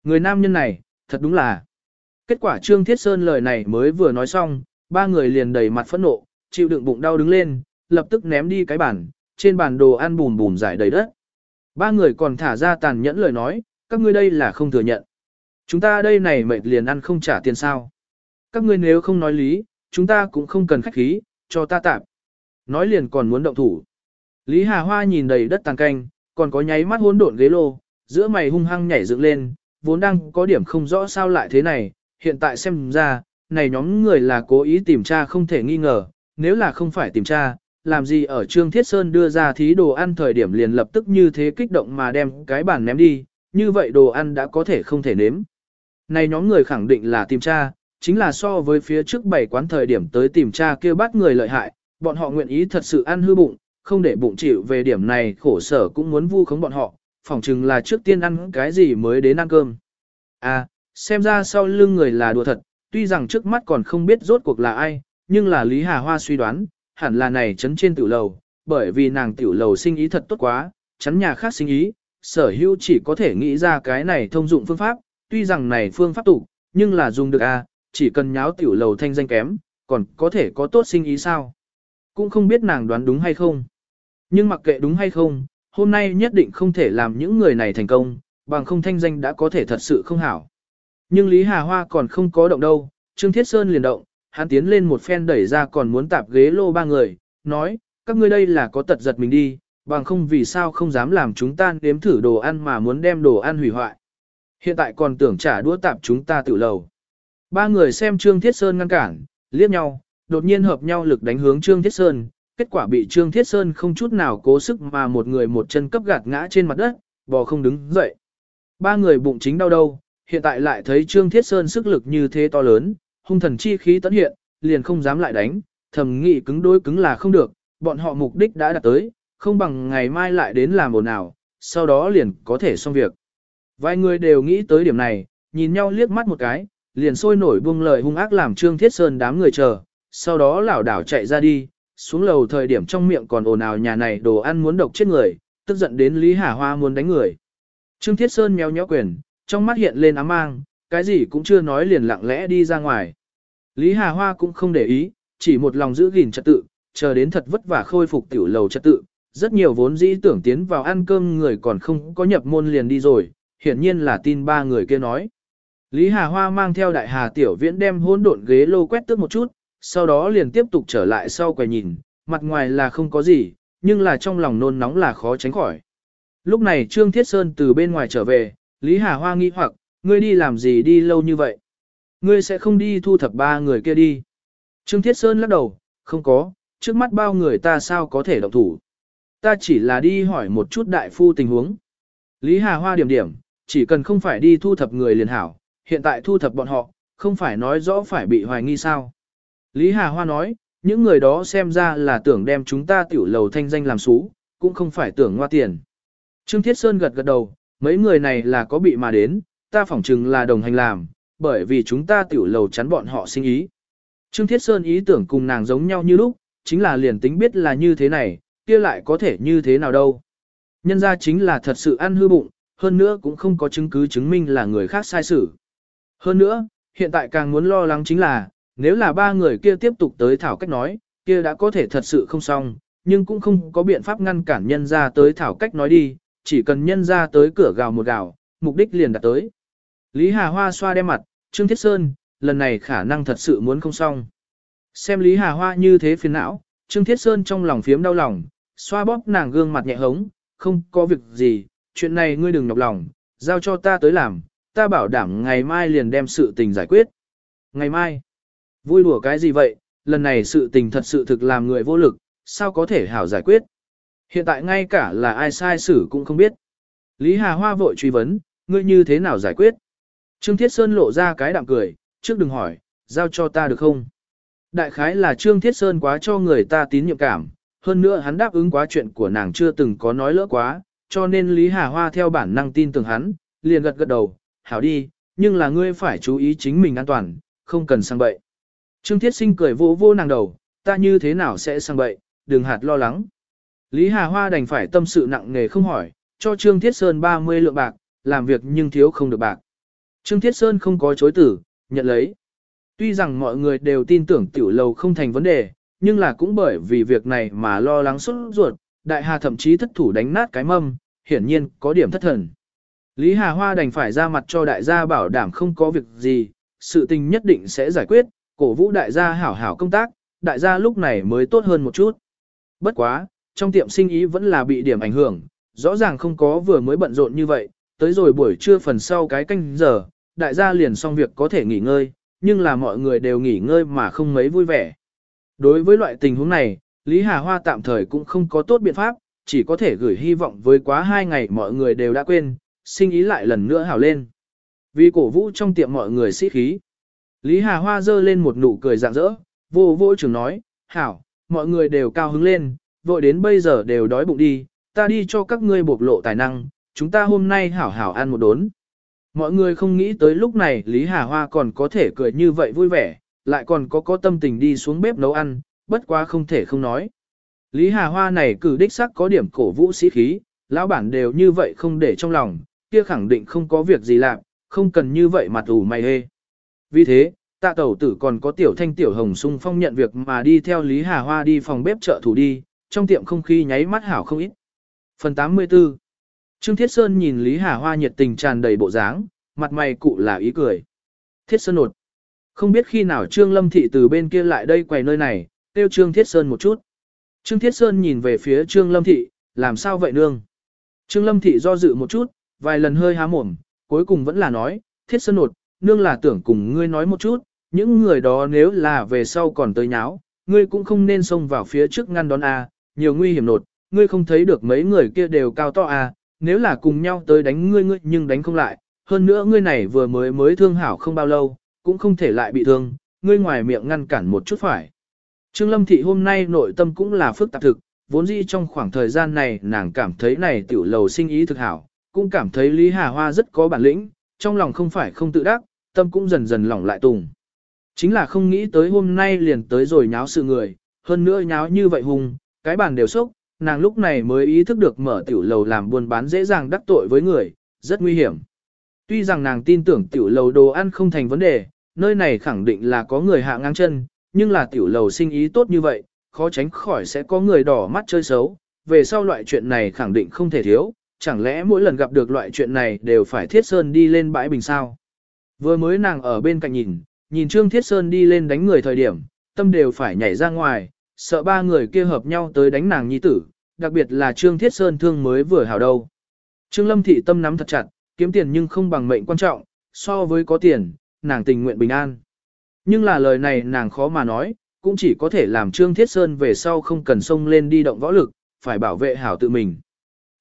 Người nam nhân này, thật đúng là. Kết quả Trương Thiết Sơn lời này mới vừa nói xong, ba người liền đầy mặt phẫn nộ, chịu đựng bụng đau đứng lên, lập tức ném đi cái bàn, trên bàn đồ ăn bùn bùn giải đầy đất. Ba người còn thả ra tàn nhẫn lời nói, các ngươi đây là không thừa nhận. Chúng ta đây này mệt liền ăn không trả tiền sao. Các ngươi nếu không nói lý, chúng ta cũng không cần khách khí, cho ta tạm. Nói liền còn muốn động thủ. Lý Hà Hoa nhìn đầy đất tàn canh, còn có nháy mắt hỗn độn ghế lô, giữa mày hung hăng nhảy dựng lên, vốn đang có điểm không rõ sao lại thế này, hiện tại xem ra, này nhóm người là cố ý tìm tra không thể nghi ngờ, nếu là không phải tìm tra, làm gì ở Trương Thiết Sơn đưa ra thí đồ ăn thời điểm liền lập tức như thế kích động mà đem cái bàn ném đi, như vậy đồ ăn đã có thể không thể nếm. Này nhóm người khẳng định là tìm tra, chính là so với phía trước bảy quán thời điểm tới tìm tra kia bắt người lợi hại, bọn họ nguyện ý thật sự ăn hư bụng, không để bụng chịu về điểm này khổ sở cũng muốn vu khống bọn họ, phỏng chừng là trước tiên ăn cái gì mới đến ăn cơm. À, xem ra sau lưng người là đùa thật, tuy rằng trước mắt còn không biết rốt cuộc là ai, nhưng là Lý Hà Hoa suy đoán, hẳn là này chấn trên tiểu lầu, bởi vì nàng tiểu lầu sinh ý thật tốt quá, chắn nhà khác sinh ý, sở hữu chỉ có thể nghĩ ra cái này thông dụng phương pháp, tuy rằng này phương pháp tủ, nhưng là dùng được à, chỉ cần nháo tiểu lầu thanh danh kém, còn có thể có tốt sinh ý sao. Cũng không biết nàng đoán đúng hay không. Nhưng mặc kệ đúng hay không, hôm nay nhất định không thể làm những người này thành công, bằng không thanh danh đã có thể thật sự không hảo. Nhưng Lý Hà Hoa còn không có động đâu, Trương Thiết Sơn liền động, hắn tiến lên một phen đẩy ra còn muốn tạp ghế lô ba người, nói, các ngươi đây là có tật giật mình đi, bằng không vì sao không dám làm chúng ta nếm thử đồ ăn mà muốn đem đồ ăn hủy hoại. Hiện tại còn tưởng trả đũa tạp chúng ta tự lầu. Ba người xem Trương Thiết Sơn ngăn cản, liếc nhau, đột nhiên hợp nhau lực đánh hướng Trương Thiết Sơn, kết quả bị Trương Thiết Sơn không chút nào cố sức mà một người một chân cấp gạt ngã trên mặt đất, bò không đứng dậy. Ba người bụng chính đau đâu, hiện tại lại thấy Trương Thiết Sơn sức lực như thế to lớn, hung thần chi khí tấn hiện, liền không dám lại đánh, thầm nghị cứng đối cứng là không được, bọn họ mục đích đã đạt tới, không bằng ngày mai lại đến làm ồn nào, sau đó liền có thể xong việc. Vài người đều nghĩ tới điểm này, nhìn nhau liếc mắt một cái, liền sôi nổi buông lời hung ác làm Trương Thiết Sơn đám người chờ, sau đó lảo đảo chạy ra đi, xuống lầu thời điểm trong miệng còn ồn ào nhà này đồ ăn muốn độc chết người, tức giận đến Lý Hà Hoa muốn đánh người. Trương Thiết Sơn méo nhó quyền, trong mắt hiện lên ám mang, cái gì cũng chưa nói liền lặng lẽ đi ra ngoài. Lý Hà Hoa cũng không để ý, chỉ một lòng giữ gìn trật tự, chờ đến thật vất vả khôi phục tiểu lầu trật tự. Rất nhiều vốn dĩ tưởng tiến vào ăn cơm người còn không có nhập môn liền đi rồi, hiển nhiên là tin ba người kia nói. Lý Hà Hoa mang theo đại hà tiểu viễn đem hỗn độn ghế lô quét tước một chút, sau đó liền tiếp tục trở lại sau quầy nhìn, mặt ngoài là không có gì, nhưng là trong lòng nôn nóng là khó tránh khỏi. Lúc này Trương Thiết Sơn từ bên ngoài trở về, Lý Hà Hoa nghi hoặc, ngươi đi làm gì đi lâu như vậy? Ngươi sẽ không đi thu thập ba người kia đi. Trương Thiết Sơn lắc đầu, không có, trước mắt bao người ta sao có thể động thủ. Ta chỉ là đi hỏi một chút đại phu tình huống. Lý Hà Hoa điểm điểm, chỉ cần không phải đi thu thập người liền hảo, hiện tại thu thập bọn họ, không phải nói rõ phải bị hoài nghi sao. Lý Hà Hoa nói, những người đó xem ra là tưởng đem chúng ta tiểu lầu thanh danh làm xú, cũng không phải tưởng ngoa tiền. Trương Thiết Sơn gật gật đầu, mấy người này là có bị mà đến, ta phỏng chừng là đồng hành làm, bởi vì chúng ta tiểu lầu chắn bọn họ sinh ý. Trương Thiết Sơn ý tưởng cùng nàng giống nhau như lúc, chính là liền tính biết là như thế này, kia lại có thể như thế nào đâu. Nhân ra chính là thật sự ăn hư bụng, hơn nữa cũng không có chứng cứ chứng minh là người khác sai xử. Hơn nữa, hiện tại càng muốn lo lắng chính là, nếu là ba người kia tiếp tục tới thảo cách nói, kia đã có thể thật sự không xong, nhưng cũng không có biện pháp ngăn cản nhân ra tới thảo cách nói đi, chỉ cần nhân ra tới cửa gào một gào, mục đích liền đạt tới. Lý Hà Hoa xoa đem mặt, Trương Thiết Sơn, lần này khả năng thật sự muốn không xong. Xem Lý Hà Hoa như thế phiền não, Trương Thiết Sơn trong lòng phiếm đau lòng, xoa bóp nàng gương mặt nhẹ hống, không có việc gì, chuyện này ngươi đừng nhọc lòng, giao cho ta tới làm, ta bảo đảm ngày mai liền đem sự tình giải quyết. Ngày mai, vui đùa cái gì vậy, lần này sự tình thật sự thực làm người vô lực, sao có thể hảo giải quyết. Hiện tại ngay cả là ai sai xử cũng không biết. Lý Hà Hoa vội truy vấn, ngươi như thế nào giải quyết? Trương Thiết Sơn lộ ra cái đạm cười, trước đừng hỏi, giao cho ta được không? Đại khái là Trương Thiết Sơn quá cho người ta tín nhiệm cảm, hơn nữa hắn đáp ứng quá chuyện của nàng chưa từng có nói lỡ quá, cho nên Lý Hà Hoa theo bản năng tin tưởng hắn, liền gật gật đầu, hảo đi, nhưng là ngươi phải chú ý chính mình an toàn, không cần sang bậy. Trương Thiết Sinh cười vô vô nàng đầu, ta như thế nào sẽ sang bậy, đừng hạt lo lắng. Lý Hà Hoa đành phải tâm sự nặng nề không hỏi, cho Trương Thiết Sơn 30 lượng bạc, làm việc nhưng thiếu không được bạc. Trương Thiết Sơn không có chối tử, nhận lấy. Tuy rằng mọi người đều tin tưởng tiểu lầu không thành vấn đề, nhưng là cũng bởi vì việc này mà lo lắng xuất ruột, đại hà thậm chí thất thủ đánh nát cái mâm, hiển nhiên có điểm thất thần. Lý Hà Hoa đành phải ra mặt cho đại gia bảo đảm không có việc gì, sự tình nhất định sẽ giải quyết, cổ vũ đại gia hảo hảo công tác, đại gia lúc này mới tốt hơn một chút. Bất quá, trong tiệm sinh ý vẫn là bị điểm ảnh hưởng, rõ ràng không có vừa mới bận rộn như vậy, tới rồi buổi trưa phần sau cái canh giờ, đại gia liền xong việc có thể nghỉ ngơi, nhưng là mọi người đều nghỉ ngơi mà không mấy vui vẻ. Đối với loại tình huống này, Lý Hà Hoa tạm thời cũng không có tốt biện pháp, chỉ có thể gửi hy vọng với quá hai ngày mọi người đều đã quên, sinh ý lại lần nữa hào lên. Vì cổ vũ trong tiệm mọi người sĩ khí. Lý Hà Hoa dơ lên một nụ cười rạng rỡ, vô vô trường nói, hảo, mọi người đều cao hứng lên, vội đến bây giờ đều đói bụng đi, ta đi cho các ngươi bộc lộ tài năng, chúng ta hôm nay hảo hảo ăn một đốn. Mọi người không nghĩ tới lúc này Lý Hà Hoa còn có thể cười như vậy vui vẻ, lại còn có có tâm tình đi xuống bếp nấu ăn, bất quá không thể không nói. Lý Hà Hoa này cử đích sắc có điểm cổ vũ sĩ khí, lão bản đều như vậy không để trong lòng, kia khẳng định không có việc gì làm, không cần như vậy mặt ủ mày hê. Vì thế, tạ tẩu tử còn có tiểu thanh tiểu hồng sung phong nhận việc mà đi theo Lý Hà Hoa đi phòng bếp chợ thủ đi, trong tiệm không khí nháy mắt hảo không ít. Phần 84 Trương Thiết Sơn nhìn Lý Hà Hoa nhiệt tình tràn đầy bộ dáng, mặt mày cụ là ý cười. Thiết Sơn nột. Không biết khi nào Trương Lâm Thị từ bên kia lại đây quay nơi này, kêu Trương Thiết Sơn một chút. Trương Thiết Sơn nhìn về phía Trương Lâm Thị, làm sao vậy nương? Trương Lâm Thị do dự một chút, vài lần hơi há mồm, cuối cùng vẫn là nói, Thiết Sơn nột, nương là tưởng cùng ngươi nói một chút, những người đó nếu là về sau còn tới nháo, ngươi cũng không nên xông vào phía trước ngăn đón A, nhiều nguy hiểm nột, ngươi không thấy được mấy người kia đều cao to A, nếu là cùng nhau tới đánh ngươi ngươi nhưng đánh không lại, hơn nữa ngươi này vừa mới mới thương hảo không bao lâu, cũng không thể lại bị thương, ngươi ngoài miệng ngăn cản một chút phải. Trương Lâm Thị hôm nay nội tâm cũng là phức tạp thực, vốn dĩ trong khoảng thời gian này nàng cảm thấy này tiểu lầu sinh ý thực hảo, cũng cảm thấy Lý Hà Hoa rất có bản lĩnh, trong lòng không phải không tự đắc, tâm cũng dần dần lỏng lại tùng. Chính là không nghĩ tới hôm nay liền tới rồi nháo sự người, hơn nữa nháo như vậy hùng, cái bàn đều sốc, nàng lúc này mới ý thức được mở tiểu lầu làm buôn bán dễ dàng đắc tội với người, rất nguy hiểm. Tuy rằng nàng tin tưởng tiểu lầu đồ ăn không thành vấn đề, nơi này khẳng định là có người hạ ngang chân, nhưng là tiểu lầu sinh ý tốt như vậy, khó tránh khỏi sẽ có người đỏ mắt chơi xấu, về sau loại chuyện này khẳng định không thể thiếu, chẳng lẽ mỗi lần gặp được loại chuyện này đều phải thiết sơn đi lên bãi bình sao. Vừa mới nàng ở bên cạnh nhìn, nhìn Trương Thiết Sơn đi lên đánh người thời điểm, tâm đều phải nhảy ra ngoài, sợ ba người kia hợp nhau tới đánh nàng nhi tử, đặc biệt là Trương Thiết Sơn thương mới vừa hảo đâu. Trương Lâm Thị tâm nắm thật chặt, kiếm tiền nhưng không bằng mệnh quan trọng, so với có tiền, nàng tình nguyện bình an. Nhưng là lời này nàng khó mà nói, cũng chỉ có thể làm Trương Thiết Sơn về sau không cần xông lên đi động võ lực, phải bảo vệ hảo tự mình.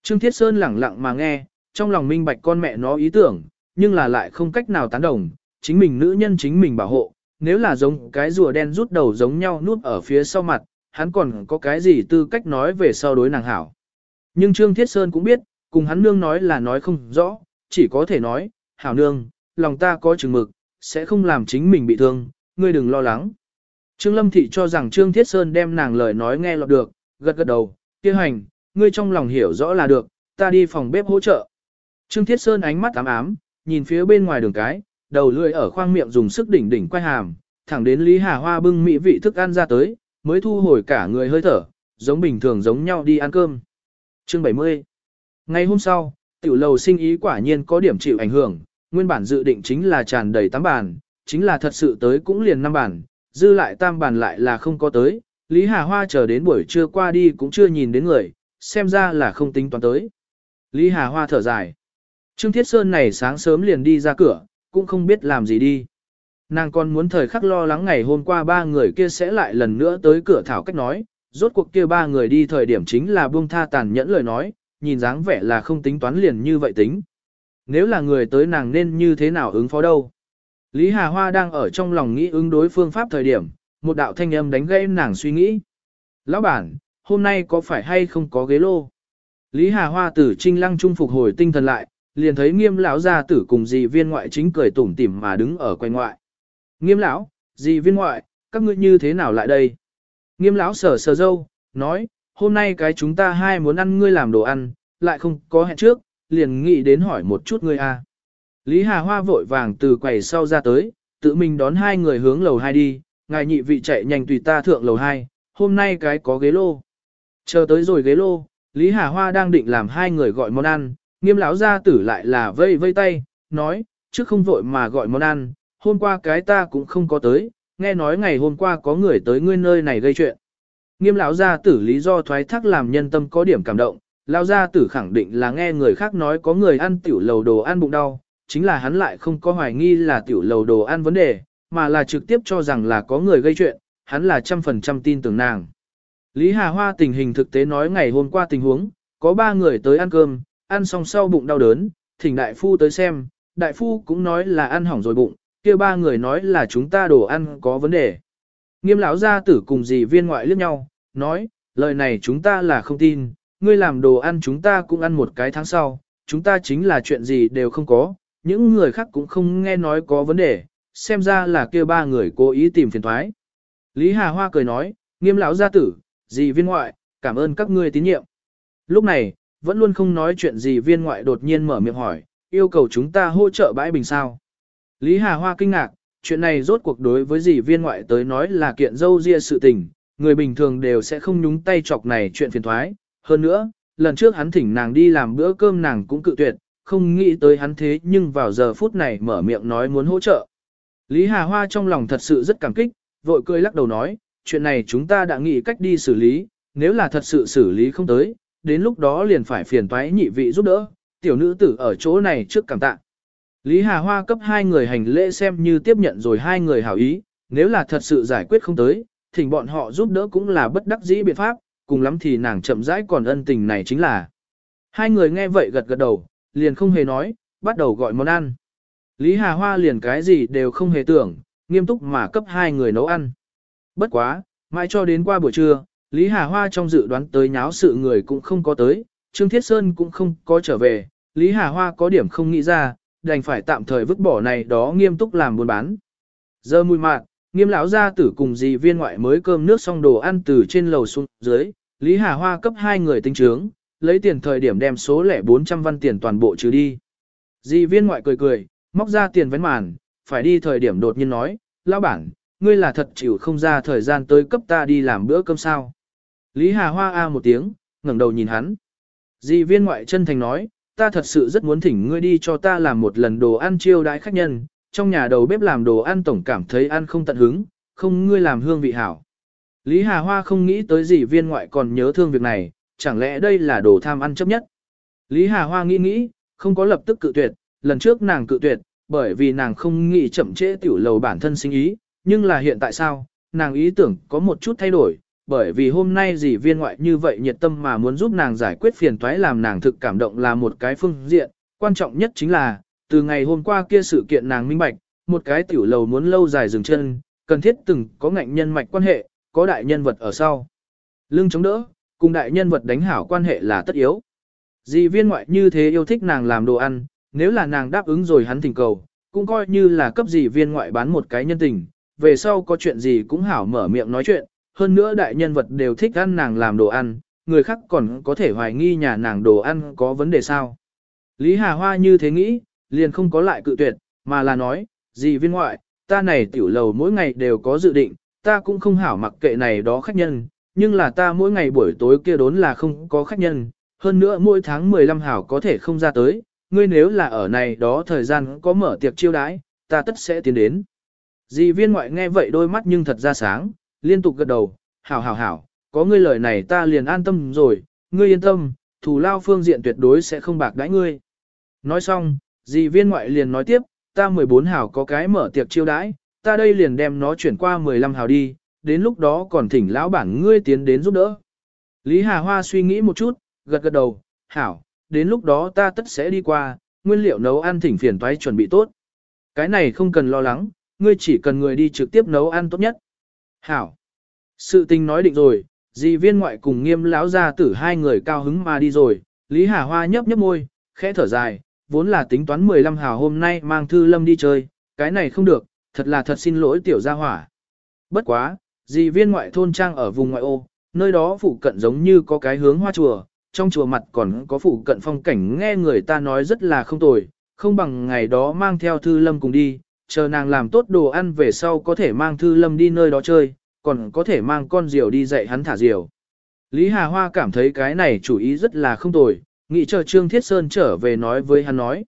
Trương Thiết Sơn lẳng lặng mà nghe, trong lòng minh bạch con mẹ nó ý tưởng, nhưng là lại không cách nào tán đồng, chính mình nữ nhân chính mình bảo hộ, nếu là giống cái rùa đen rút đầu giống nhau nuốt ở phía sau mặt, hắn còn có cái gì tư cách nói về sau đối nàng hảo. Nhưng Trương Thiết Sơn cũng biết, cùng hắn nương nói là nói không rõ, chỉ có thể nói, hảo nương, lòng ta có chừng mực, sẽ không làm chính mình bị thương, ngươi đừng lo lắng. Trương Lâm Thị cho rằng Trương Thiết Sơn đem nàng lời nói nghe lọt được, gật gật đầu, kia hành, ngươi trong lòng hiểu rõ là được, ta đi phòng bếp hỗ trợ. Trương Thiết Sơn ánh mắt ám ám, nhìn phía bên ngoài đường cái, đầu lưỡi ở khoang miệng dùng sức đỉnh đỉnh quay hàm, thẳng đến Lý Hà Hoa bưng mỹ vị thức ăn ra tới, mới thu hồi cả người hơi thở, giống bình thường giống nhau đi ăn cơm. Chương 70 Ngày hôm sau, tiểu lầu sinh ý quả nhiên có điểm chịu ảnh hưởng, nguyên bản dự định chính là tràn đầy tám bàn, chính là thật sự tới cũng liền năm bàn, dư lại tam bàn lại là không có tới, Lý Hà Hoa chờ đến buổi trưa qua đi cũng chưa nhìn đến người, xem ra là không tính toán tới. Lý Hà Hoa thở dài. Trương Thiết Sơn này sáng sớm liền đi ra cửa, cũng không biết làm gì đi. Nàng còn muốn thời khắc lo lắng ngày hôm qua ba người kia sẽ lại lần nữa tới cửa thảo cách nói, rốt cuộc kia ba người đi thời điểm chính là buông tha tàn nhẫn lời nói, nhìn dáng vẻ là không tính toán liền như vậy tính. Nếu là người tới nàng nên như thế nào ứng phó đâu? Lý Hà Hoa đang ở trong lòng nghĩ ứng đối phương pháp thời điểm, một đạo thanh âm đánh gây nàng suy nghĩ. Lão bản, hôm nay có phải hay không có ghế lô? Lý Hà Hoa tử trinh lăng trung phục hồi tinh thần lại, liền thấy nghiêm lão gia tử cùng dì viên ngoại chính cười tủm tỉm mà đứng ở quanh ngoại. Nghiêm lão, dì viên ngoại, các ngươi như thế nào lại đây? Nghiêm lão sờ sờ dâu, nói, hôm nay cái chúng ta hai muốn ăn ngươi làm đồ ăn, lại không có hẹn trước, liền nghĩ đến hỏi một chút ngươi a. À. Lý Hà Hoa vội vàng từ quầy sau ra tới, tự mình đón hai người hướng lầu hai đi, ngài nhị vị chạy nhanh tùy ta thượng lầu hai, hôm nay cái có ghế lô. Chờ tới rồi ghế lô, Lý Hà Hoa đang định làm hai người gọi món ăn, nghiêm lão gia tử lại là vây vây tay, nói, trước không vội mà gọi món ăn, hôm qua cái ta cũng không có tới, nghe nói ngày hôm qua có người tới ngươi nơi này gây chuyện. Nghiêm lão gia tử lý do thoái thác làm nhân tâm có điểm cảm động, lão gia tử khẳng định là nghe người khác nói có người ăn tiểu lầu đồ ăn bụng đau, chính là hắn lại không có hoài nghi là tiểu lầu đồ ăn vấn đề, mà là trực tiếp cho rằng là có người gây chuyện, hắn là trăm phần trăm tin tưởng nàng. Lý Hà Hoa tình hình thực tế nói ngày hôm qua tình huống, có ba người tới ăn cơm, ăn xong sau bụng đau đớn, thỉnh đại phu tới xem, đại phu cũng nói là ăn hỏng rồi bụng, kia ba người nói là chúng ta đồ ăn có vấn đề. Nghiêm lão gia tử cùng dì viên ngoại liếc nhau, nói, lời này chúng ta là không tin, ngươi làm đồ ăn chúng ta cũng ăn một cái tháng sau, chúng ta chính là chuyện gì đều không có, những người khác cũng không nghe nói có vấn đề, xem ra là kia ba người cố ý tìm phiền thoái. Lý Hà Hoa cười nói, nghiêm lão gia tử, dì viên ngoại, cảm ơn các ngươi tín nhiệm. Lúc này, vẫn luôn không nói chuyện gì viên ngoại đột nhiên mở miệng hỏi, yêu cầu chúng ta hỗ trợ bãi bình sao. Lý Hà Hoa kinh ngạc, chuyện này rốt cuộc đối với dì viên ngoại tới nói là kiện dâu ria sự tình, người bình thường đều sẽ không nhúng tay chọc này chuyện phiền thoái. Hơn nữa, lần trước hắn thỉnh nàng đi làm bữa cơm nàng cũng cự tuyệt, không nghĩ tới hắn thế nhưng vào giờ phút này mở miệng nói muốn hỗ trợ. Lý Hà Hoa trong lòng thật sự rất cảm kích, vội cười lắc đầu nói, chuyện này chúng ta đã nghĩ cách đi xử lý, nếu là thật sự xử lý không tới, đến lúc đó liền phải phiền toái nhị vị giúp đỡ, tiểu nữ tử ở chỗ này trước cảm tạ. Lý Hà Hoa cấp hai người hành lễ xem như tiếp nhận rồi hai người hảo ý, nếu là thật sự giải quyết không tới, thỉnh bọn họ giúp đỡ cũng là bất đắc dĩ biện pháp, cùng lắm thì nàng chậm rãi còn ân tình này chính là. Hai người nghe vậy gật gật đầu, liền không hề nói, bắt đầu gọi món ăn. Lý Hà Hoa liền cái gì đều không hề tưởng, nghiêm túc mà cấp hai người nấu ăn. Bất quá, mãi cho đến qua buổi trưa, Lý Hà Hoa trong dự đoán tới nháo sự người cũng không có tới, Trương Thiết Sơn cũng không có trở về, Lý Hà Hoa có điểm không nghĩ ra, đành phải tạm thời vứt bỏ này đó nghiêm túc làm buôn bán. Giờ mùi mạn, nghiêm lão gia tử cùng dì viên ngoại mới cơm nước xong đồ ăn từ trên lầu xuống dưới, Lý Hà Hoa cấp hai người tinh trướng, lấy tiền thời điểm đem số lẻ 400 văn tiền toàn bộ trừ đi. Dì viên ngoại cười cười, móc ra tiền vén màn, phải đi thời điểm đột nhiên nói, lão bản, ngươi là thật chịu không ra thời gian tới cấp ta đi làm bữa cơm sao. Lý Hà Hoa a một tiếng, ngẩng đầu nhìn hắn. Dì viên ngoại chân thành nói, ta thật sự rất muốn thỉnh ngươi đi cho ta làm một lần đồ ăn chiêu đãi khách nhân, trong nhà đầu bếp làm đồ ăn tổng cảm thấy ăn không tận hứng, không ngươi làm hương vị hảo. Lý Hà Hoa không nghĩ tới gì viên ngoại còn nhớ thương việc này, chẳng lẽ đây là đồ tham ăn chấp nhất. Lý Hà Hoa nghĩ nghĩ, không có lập tức cự tuyệt, lần trước nàng cự tuyệt, bởi vì nàng không nghĩ chậm trễ tiểu lầu bản thân sinh ý, nhưng là hiện tại sao, nàng ý tưởng có một chút thay đổi, bởi vì hôm nay dì viên ngoại như vậy nhiệt tâm mà muốn giúp nàng giải quyết phiền toái làm nàng thực cảm động là một cái phương diện, quan trọng nhất chính là, từ ngày hôm qua kia sự kiện nàng minh bạch, một cái tiểu lầu muốn lâu dài dừng chân, cần thiết từng có ngạnh nhân mạch quan hệ, có đại nhân vật ở sau. Lưng chống đỡ, cùng đại nhân vật đánh hảo quan hệ là tất yếu. Dì viên ngoại như thế yêu thích nàng làm đồ ăn, nếu là nàng đáp ứng rồi hắn thỉnh cầu, cũng coi như là cấp dì viên ngoại bán một cái nhân tình, về sau có chuyện gì cũng hảo mở miệng nói chuyện, hơn nữa đại nhân vật đều thích ăn nàng làm đồ ăn, người khác còn có thể hoài nghi nhà nàng đồ ăn có vấn đề sao. Lý Hà Hoa như thế nghĩ, liền không có lại cự tuyệt, mà là nói, gì viên ngoại, ta này tiểu lầu mỗi ngày đều có dự định, ta cũng không hảo mặc kệ này đó khách nhân, nhưng là ta mỗi ngày buổi tối kia đốn là không có khách nhân, hơn nữa mỗi tháng 15 hảo có thể không ra tới, ngươi nếu là ở này đó thời gian có mở tiệc chiêu đãi, ta tất sẽ tiến đến. Dì viên ngoại nghe vậy đôi mắt nhưng thật ra sáng, liên tục gật đầu, hảo hảo hảo, có ngươi lời này ta liền an tâm rồi, ngươi yên tâm, thủ lao phương diện tuyệt đối sẽ không bạc đãi ngươi. Nói xong, dì viên ngoại liền nói tiếp, ta 14 hảo có cái mở tiệc chiêu đãi, ta đây liền đem nó chuyển qua 15 hảo đi, đến lúc đó còn thỉnh lão bản ngươi tiến đến giúp đỡ. Lý Hà Hoa suy nghĩ một chút, gật gật đầu, hảo, đến lúc đó ta tất sẽ đi qua, nguyên liệu nấu ăn thỉnh phiền toái chuẩn bị tốt. Cái này không cần lo lắng, ngươi chỉ cần người đi trực tiếp nấu ăn tốt nhất. Hảo. Sự tình nói định rồi, dì viên ngoại cùng nghiêm lão gia tử hai người cao hứng mà đi rồi, Lý Hà Hoa nhấp nhấp môi, khẽ thở dài, vốn là tính toán 15 hào hôm nay mang Thư Lâm đi chơi, cái này không được, thật là thật xin lỗi tiểu gia hỏa. Bất quá, dì viên ngoại thôn trang ở vùng ngoại ô, nơi đó phụ cận giống như có cái hướng hoa chùa, trong chùa mặt còn có phụ cận phong cảnh nghe người ta nói rất là không tồi, không bằng ngày đó mang theo Thư Lâm cùng đi, chờ nàng làm tốt đồ ăn về sau có thể mang Thư Lâm đi nơi đó chơi, còn có thể mang con diều đi dạy hắn thả diều. Lý Hà Hoa cảm thấy cái này chủ ý rất là không tồi, nghĩ chờ Trương Thiết Sơn trở về nói với hắn nói.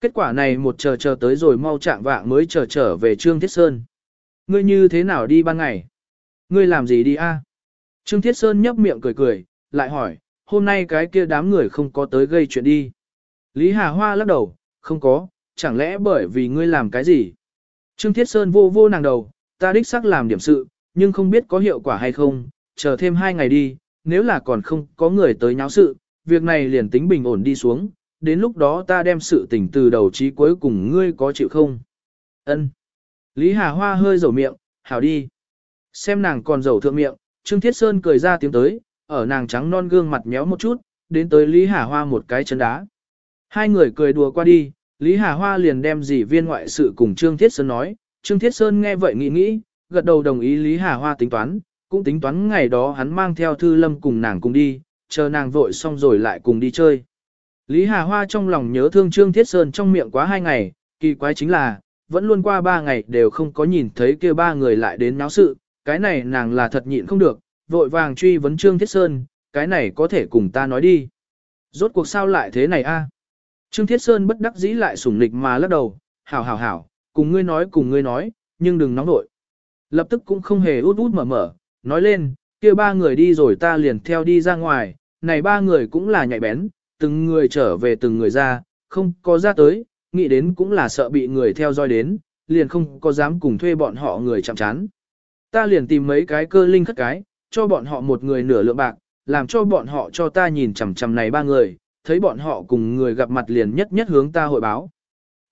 Kết quả này một chờ chờ tới rồi mau chạm vạng mới chờ trở về Trương Thiết Sơn. Ngươi như thế nào đi ban ngày? Ngươi làm gì đi a? Trương Thiết Sơn nhấp miệng cười cười, lại hỏi, hôm nay cái kia đám người không có tới gây chuyện đi. Lý Hà Hoa lắc đầu, không có, chẳng lẽ bởi vì ngươi làm cái gì? Trương Thiết Sơn vô vô nàng đầu, ta đích xác làm điểm sự, nhưng không biết có hiệu quả hay không, chờ thêm hai ngày đi, nếu là còn không có người tới nháo sự, việc này liền tính bình ổn đi xuống, đến lúc đó ta đem sự tình từ đầu chí cuối cùng ngươi có chịu không? Ân. Lý Hà Hoa hơi dầu miệng, hảo đi. Xem nàng còn dầu thượng miệng, Trương Thiết Sơn cười ra tiếng tới, ở nàng trắng non gương mặt méo một chút, đến tới Lý Hà Hoa một cái chân đá. Hai người cười đùa qua đi, Lý Hà Hoa liền đem dì viên ngoại sự cùng Trương Thiết Sơn nói, Trương Thiết Sơn nghe vậy nghĩ nghĩ, gật đầu đồng ý Lý Hà Hoa tính toán, cũng tính toán ngày đó hắn mang theo Thư Lâm cùng nàng cùng đi, chờ nàng vội xong rồi lại cùng đi chơi. Lý Hà Hoa trong lòng nhớ thương Trương Thiết Sơn trong miệng quá hai ngày, kỳ quái chính là, vẫn luôn qua ba ngày đều không có nhìn thấy kia ba người lại đến náo sự, cái này nàng là thật nhịn không được, vội vàng truy vấn Trương Thiết Sơn, cái này có thể cùng ta nói đi. Rốt cuộc sao lại thế này a? Trương Thiết Sơn bất đắc dĩ lại sủng nịch mà lắc đầu, hảo hảo hảo, cùng ngươi nói cùng ngươi nói, nhưng đừng nóng nội. Lập tức cũng không hề út út mở mở, nói lên, kia ba người đi rồi ta liền theo đi ra ngoài, này ba người cũng là nhạy bén, từng người trở về từng người ra, không có ra tới, nghĩ đến cũng là sợ bị người theo dõi đến, liền không có dám cùng thuê bọn họ người chạm chán. Ta liền tìm mấy cái cơ linh khất cái, cho bọn họ một người nửa lượng bạc, làm cho bọn họ cho ta nhìn chằm chằm này ba người, thấy bọn họ cùng người gặp mặt liền nhất nhất hướng ta hội báo.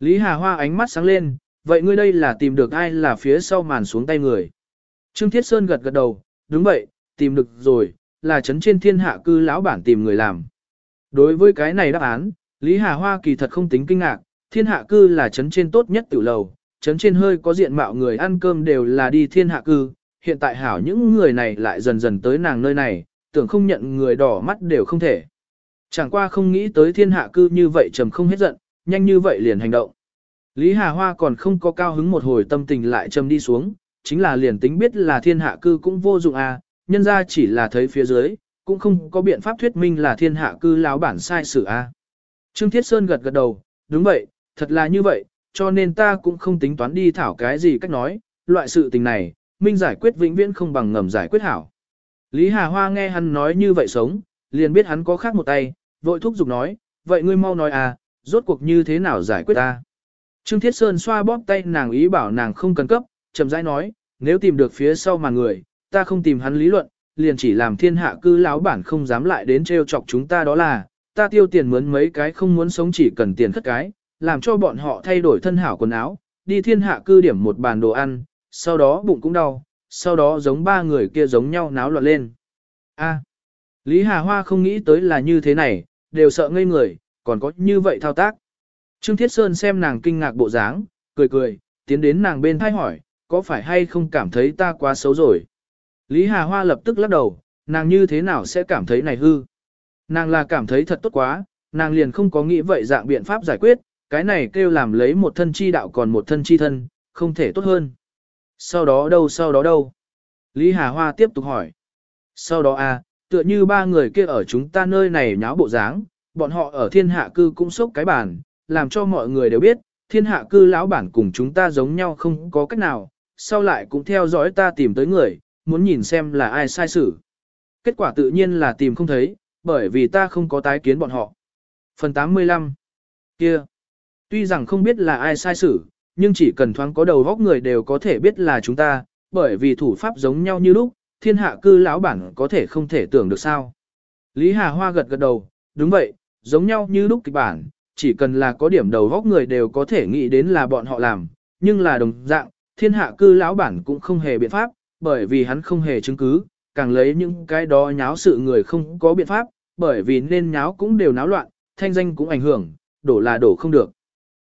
Lý Hà Hoa ánh mắt sáng lên, vậy ngươi đây là tìm được ai là phía sau màn xuống tay người. Trương Thiết Sơn gật gật đầu, đúng vậy, tìm được rồi, là chấn trên thiên hạ cư lão bản tìm người làm. Đối với cái này đáp án, Lý Hà Hoa kỳ thật không tính kinh ngạc, thiên hạ cư là chấn trên tốt nhất tiểu lầu, chấn trên hơi có diện mạo người ăn cơm đều là đi thiên hạ cư, hiện tại hảo những người này lại dần dần tới nàng nơi này, tưởng không nhận người đỏ mắt đều không thể. Chẳng qua không nghĩ tới thiên hạ cư như vậy trầm không hết giận, nhanh như vậy liền hành động. Lý Hà Hoa còn không có cao hứng một hồi tâm tình lại trầm đi xuống, chính là liền tính biết là thiên hạ cư cũng vô dụng à, nhân ra chỉ là thấy phía dưới, cũng không có biện pháp thuyết minh là thiên hạ cư láo bản sai sự a. À. Trương Thiết Sơn gật gật đầu, đúng vậy, thật là như vậy, cho nên ta cũng không tính toán đi thảo cái gì cách nói, loại sự tình này, minh giải quyết vĩnh viễn không bằng ngầm giải quyết hảo. Lý Hà Hoa nghe hắn nói như vậy sống, liền biết hắn có khác một tay, vội thúc giục nói, vậy ngươi mau nói à, rốt cuộc như thế nào giải quyết ta. Trương Thiết Sơn xoa bóp tay nàng ý bảo nàng không cần cấp, chậm rãi nói, nếu tìm được phía sau mà người, ta không tìm hắn lý luận, liền chỉ làm thiên hạ cư lão bản không dám lại đến trêu chọc chúng ta đó là, ta tiêu tiền mướn mấy cái không muốn sống chỉ cần tiền khất cái, làm cho bọn họ thay đổi thân hảo quần áo, đi thiên hạ cư điểm một bàn đồ ăn, sau đó bụng cũng đau, sau đó giống ba người kia giống nhau náo loạn lên. A. Lý Hà Hoa không nghĩ tới là như thế này, đều sợ ngây người, còn có như vậy thao tác. Trương Thiết Sơn xem nàng kinh ngạc bộ dáng, cười cười, tiến đến nàng bên thay hỏi, có phải hay không cảm thấy ta quá xấu rồi. Lý Hà Hoa lập tức lắc đầu, nàng như thế nào sẽ cảm thấy này hư. Nàng là cảm thấy thật tốt quá, nàng liền không có nghĩ vậy dạng biện pháp giải quyết, cái này kêu làm lấy một thân chi đạo còn một thân chi thân, không thể tốt hơn. Sau đó đâu sau đó đâu? Lý Hà Hoa tiếp tục hỏi. Sau đó à, tựa như ba người kia ở chúng ta nơi này nháo bộ dáng, bọn họ ở thiên hạ cư cũng sốc cái bản, làm cho mọi người đều biết, thiên hạ cư lão bản cùng chúng ta giống nhau không có cách nào, sau lại cũng theo dõi ta tìm tới người, muốn nhìn xem là ai sai xử. Kết quả tự nhiên là tìm không thấy, bởi vì ta không có tái kiến bọn họ. Phần 85 kia Tuy rằng không biết là ai sai xử, nhưng chỉ cần thoáng có đầu góc người đều có thể biết là chúng ta, bởi vì thủ pháp giống nhau như lúc, thiên hạ cư lão bản có thể không thể tưởng được sao. Lý Hà Hoa gật gật đầu, đúng vậy, giống nhau như lúc kịch bản, chỉ cần là có điểm đầu góc người đều có thể nghĩ đến là bọn họ làm, nhưng là đồng dạng, thiên hạ cư lão bản cũng không hề biện pháp, bởi vì hắn không hề chứng cứ, càng lấy những cái đó nháo sự người không có biện pháp, bởi vì nên nháo cũng đều náo loạn, thanh danh cũng ảnh hưởng, đổ là đổ không được.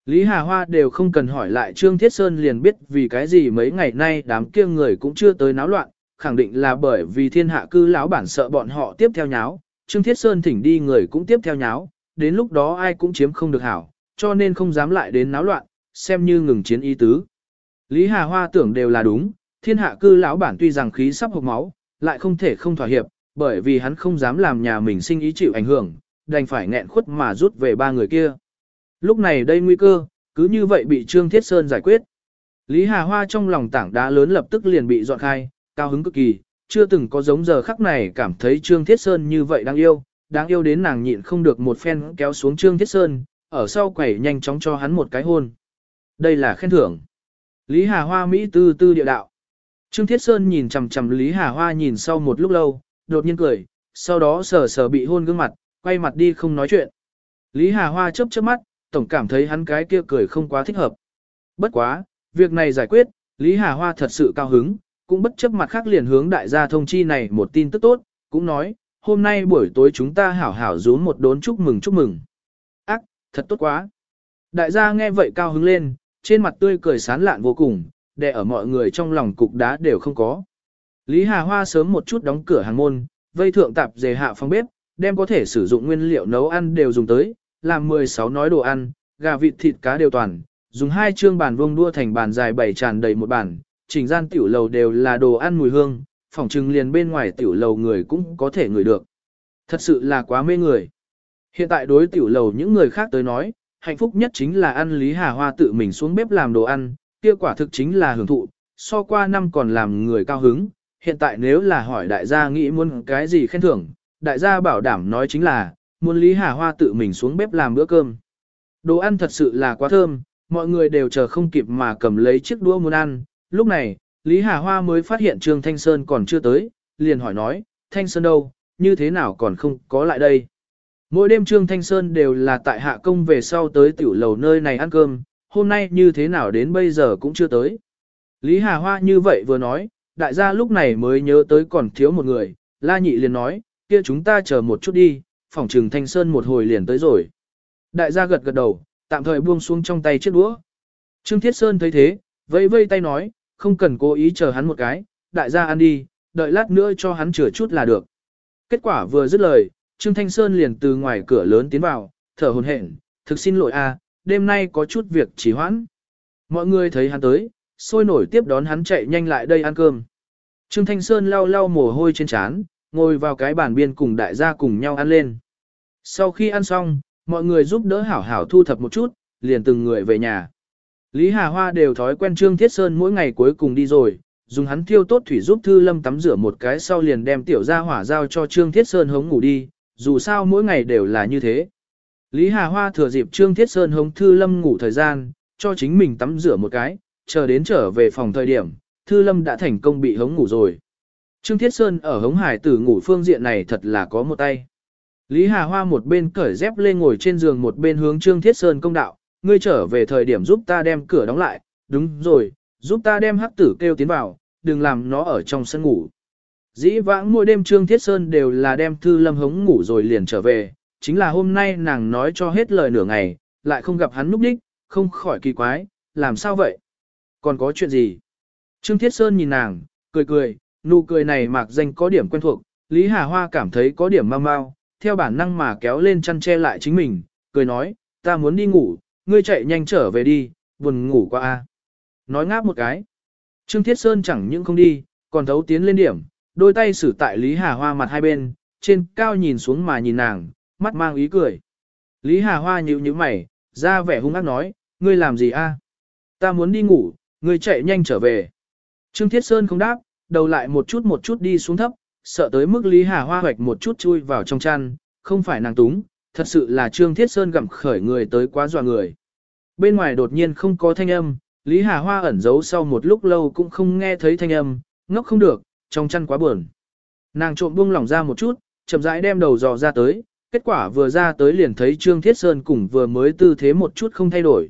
Lý Hà Hoa đều không cần hỏi lại Trương Thiết Sơn liền biết vì cái gì mấy ngày nay đám kia người cũng chưa tới náo loạn, khẳng định là bởi vì thiên hạ cư lão bản sợ bọn họ tiếp theo nháo, Trương Thiết Sơn thỉnh đi người cũng tiếp theo nháo, đến lúc đó ai cũng chiếm không được hảo, cho nên không dám lại đến náo loạn, xem như ngừng chiến ý tứ. Lý Hà Hoa tưởng đều là đúng, thiên hạ cư lão bản tuy rằng khí sắp hộc máu, lại không thể không thỏa hiệp, bởi vì hắn không dám làm nhà mình sinh ý chịu ảnh hưởng, đành phải nghẹn khuất mà rút về ba người kia. Lúc này đây nguy cơ, cứ như vậy bị Trương Thiết Sơn giải quyết. Lý Hà Hoa trong lòng tảng đá lớn lập tức liền bị dọn khai, cao hứng cực kỳ, chưa từng có giống giờ khắc này cảm thấy Trương Thiết Sơn như vậy đáng yêu, đáng yêu đến nàng nhịn không được một phen kéo xuống Trương Thiết Sơn, ở sau quẩy nhanh chóng cho hắn một cái hôn. Đây là khen thưởng. Lý Hà Hoa Mỹ tư tư địa đạo. Trương Thiết Sơn nhìn chằm chằm Lý Hà Hoa nhìn sau một lúc lâu, đột nhiên cười, sau đó sờ sờ bị hôn gương mặt, quay mặt đi không nói chuyện. Lý Hà Hoa chớp chớp mắt, tổng cảm thấy hắn cái kia cười không quá thích hợp. Bất quá, việc này giải quyết, Lý Hà Hoa thật sự cao hứng, cũng bất chấp mặt khác liền hướng đại gia thông chi này một tin tức tốt, cũng nói, hôm nay buổi tối chúng ta hảo hảo rún một đốn chúc mừng chúc mừng. Ác, thật tốt quá. Đại gia nghe vậy cao hứng lên, trên mặt tươi cười sán lạn vô cùng, để ở mọi người trong lòng cục đá đều không có. Lý Hà Hoa sớm một chút đóng cửa hàng môn, vây thượng tạp dề hạ phòng bếp, đem có thể sử dụng nguyên liệu nấu ăn đều dùng tới, làm 16 nói đồ ăn, gà vịt thịt cá đều toàn, dùng hai chương bàn vuông đua thành bàn dài bảy tràn đầy một bàn, chỉnh gian tiểu lầu đều là đồ ăn mùi hương, phòng trừng liền bên ngoài tiểu lầu người cũng có thể ngửi được. Thật sự là quá mê người. Hiện tại đối tiểu lầu những người khác tới nói, hạnh phúc nhất chính là ăn Lý Hà Hoa tự mình xuống bếp làm đồ ăn, kia quả thực chính là hưởng thụ, so qua năm còn làm người cao hứng. Hiện tại nếu là hỏi đại gia nghĩ muốn cái gì khen thưởng, đại gia bảo đảm nói chính là, muốn Lý Hà Hoa tự mình xuống bếp làm bữa cơm. Đồ ăn thật sự là quá thơm, mọi người đều chờ không kịp mà cầm lấy chiếc đũa muốn ăn. Lúc này, Lý Hà Hoa mới phát hiện Trương Thanh Sơn còn chưa tới, liền hỏi nói, Thanh Sơn đâu, như thế nào còn không có lại đây. Mỗi đêm Trương Thanh Sơn đều là tại hạ công về sau tới tiểu lầu nơi này ăn cơm, hôm nay như thế nào đến bây giờ cũng chưa tới. Lý Hà Hoa như vậy vừa nói, đại gia lúc này mới nhớ tới còn thiếu một người, La Nhị liền nói, kia chúng ta chờ một chút đi, phòng trừng Thanh Sơn một hồi liền tới rồi. Đại gia gật gật đầu, tạm thời buông xuống trong tay chiếc đũa. Trương Thiết Sơn thấy thế, vẫy vây tay nói, không cần cố ý chờ hắn một cái, đại gia ăn đi, đợi lát nữa cho hắn chừa chút là được. Kết quả vừa dứt lời, Trương Thanh Sơn liền từ ngoài cửa lớn tiến vào, thở hồn hển, thực xin lỗi a, đêm nay có chút việc trì hoãn. Mọi người thấy hắn tới, sôi nổi tiếp đón hắn chạy nhanh lại đây ăn cơm. Trương Thanh Sơn lau lau mồ hôi trên trán, ngồi vào cái bàn biên cùng đại gia cùng nhau ăn lên. Sau khi ăn xong, mọi người giúp đỡ hảo hảo thu thập một chút, liền từng người về nhà. Lý Hà Hoa đều thói quen Trương Thiết Sơn mỗi ngày cuối cùng đi rồi, dùng hắn thiêu tốt thủy giúp Thư Lâm tắm rửa một cái sau liền đem tiểu gia hỏa giao cho Trương Thiết Sơn hống ngủ đi, dù sao mỗi ngày đều là như thế. Lý Hà Hoa thừa dịp Trương Thiết Sơn hống Thư Lâm ngủ thời gian, cho chính mình tắm rửa một cái, chờ đến trở về phòng thời điểm, Thư Lâm đã thành công bị hống ngủ rồi. Trương Thiết Sơn ở hống hải tử ngủ phương diện này thật là có một tay. Lý Hà Hoa một bên cởi dép lên ngồi trên giường một bên hướng Trương Thiết Sơn công đạo, ngươi trở về thời điểm giúp ta đem cửa đóng lại, đúng rồi, giúp ta đem hắc tử kêu tiến vào, đừng làm nó ở trong sân ngủ. Dĩ vãng mỗi đêm Trương Thiết Sơn đều là đem Thư Lâm hống ngủ rồi liền trở về, chính là hôm nay nàng nói cho hết lời nửa ngày, lại không gặp hắn núp đích, không khỏi kỳ quái, làm sao vậy? Còn có chuyện gì? Trương Thiết Sơn nhìn nàng, cười cười, nụ cười này mạc danh có điểm quen thuộc, Lý Hà Hoa cảm thấy có điểm mau mau, theo bản năng mà kéo lên chăn che lại chính mình, cười nói, ta muốn đi ngủ, ngươi chạy nhanh trở về đi, buồn ngủ qua a. À. Nói ngáp một cái. Trương Thiết Sơn chẳng những không đi, còn thấu tiến lên điểm, đôi tay xử tại Lý Hà Hoa mặt hai bên, trên cao nhìn xuống mà nhìn nàng, mắt mang ý cười. Lý Hà Hoa nhíu nhíu mày, ra vẻ hung ác nói, ngươi làm gì a? Ta muốn đi ngủ, ngươi chạy nhanh trở về. Trương Thiết Sơn không đáp, đầu lại một chút một chút đi xuống thấp, sợ tới mức Lý Hà Hoa hoạch một chút chui vào trong chăn, không phải nàng túng, thật sự là Trương Thiết Sơn gặm khởi người tới quá dọa người. Bên ngoài đột nhiên không có thanh âm, Lý Hà Hoa ẩn giấu sau một lúc lâu cũng không nghe thấy thanh âm, ngốc không được, trong chăn quá buồn. Nàng trộm buông lỏng ra một chút, chậm rãi đem đầu dò ra tới, kết quả vừa ra tới liền thấy Trương Thiết Sơn cùng vừa mới tư thế một chút không thay đổi.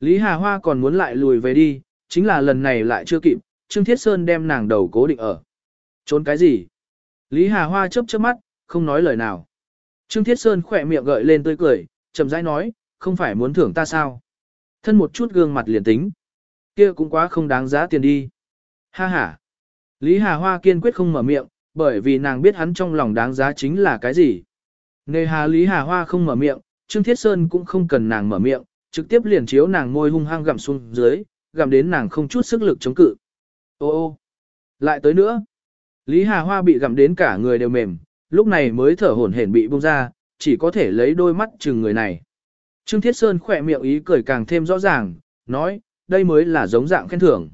Lý Hà Hoa còn muốn lại lùi về đi, chính là lần này lại chưa kịp, Trương Thiết Sơn đem nàng đầu cố định ở. Trốn cái gì? Lý Hà Hoa chớp chớp mắt, không nói lời nào. Trương Thiết Sơn khỏe miệng gợi lên tươi cười, chậm rãi nói, không phải muốn thưởng ta sao? Thân một chút gương mặt liền tính. Kia cũng quá không đáng giá tiền đi. Ha ha. Lý Hà Hoa kiên quyết không mở miệng, bởi vì nàng biết hắn trong lòng đáng giá chính là cái gì. Nề hà Lý Hà Hoa không mở miệng, Trương Thiết Sơn cũng không cần nàng mở miệng, trực tiếp liền chiếu nàng môi hung hăng gặm xuống dưới, gặm đến nàng không chút sức lực chống cự. Ô ô, lại tới nữa. Lý Hà Hoa bị gặm đến cả người đều mềm, lúc này mới thở hổn hển bị buông ra, chỉ có thể lấy đôi mắt chừng người này. Trương Thiết Sơn khỏe miệng ý cười càng thêm rõ ràng, nói, đây mới là giống dạng khen thưởng.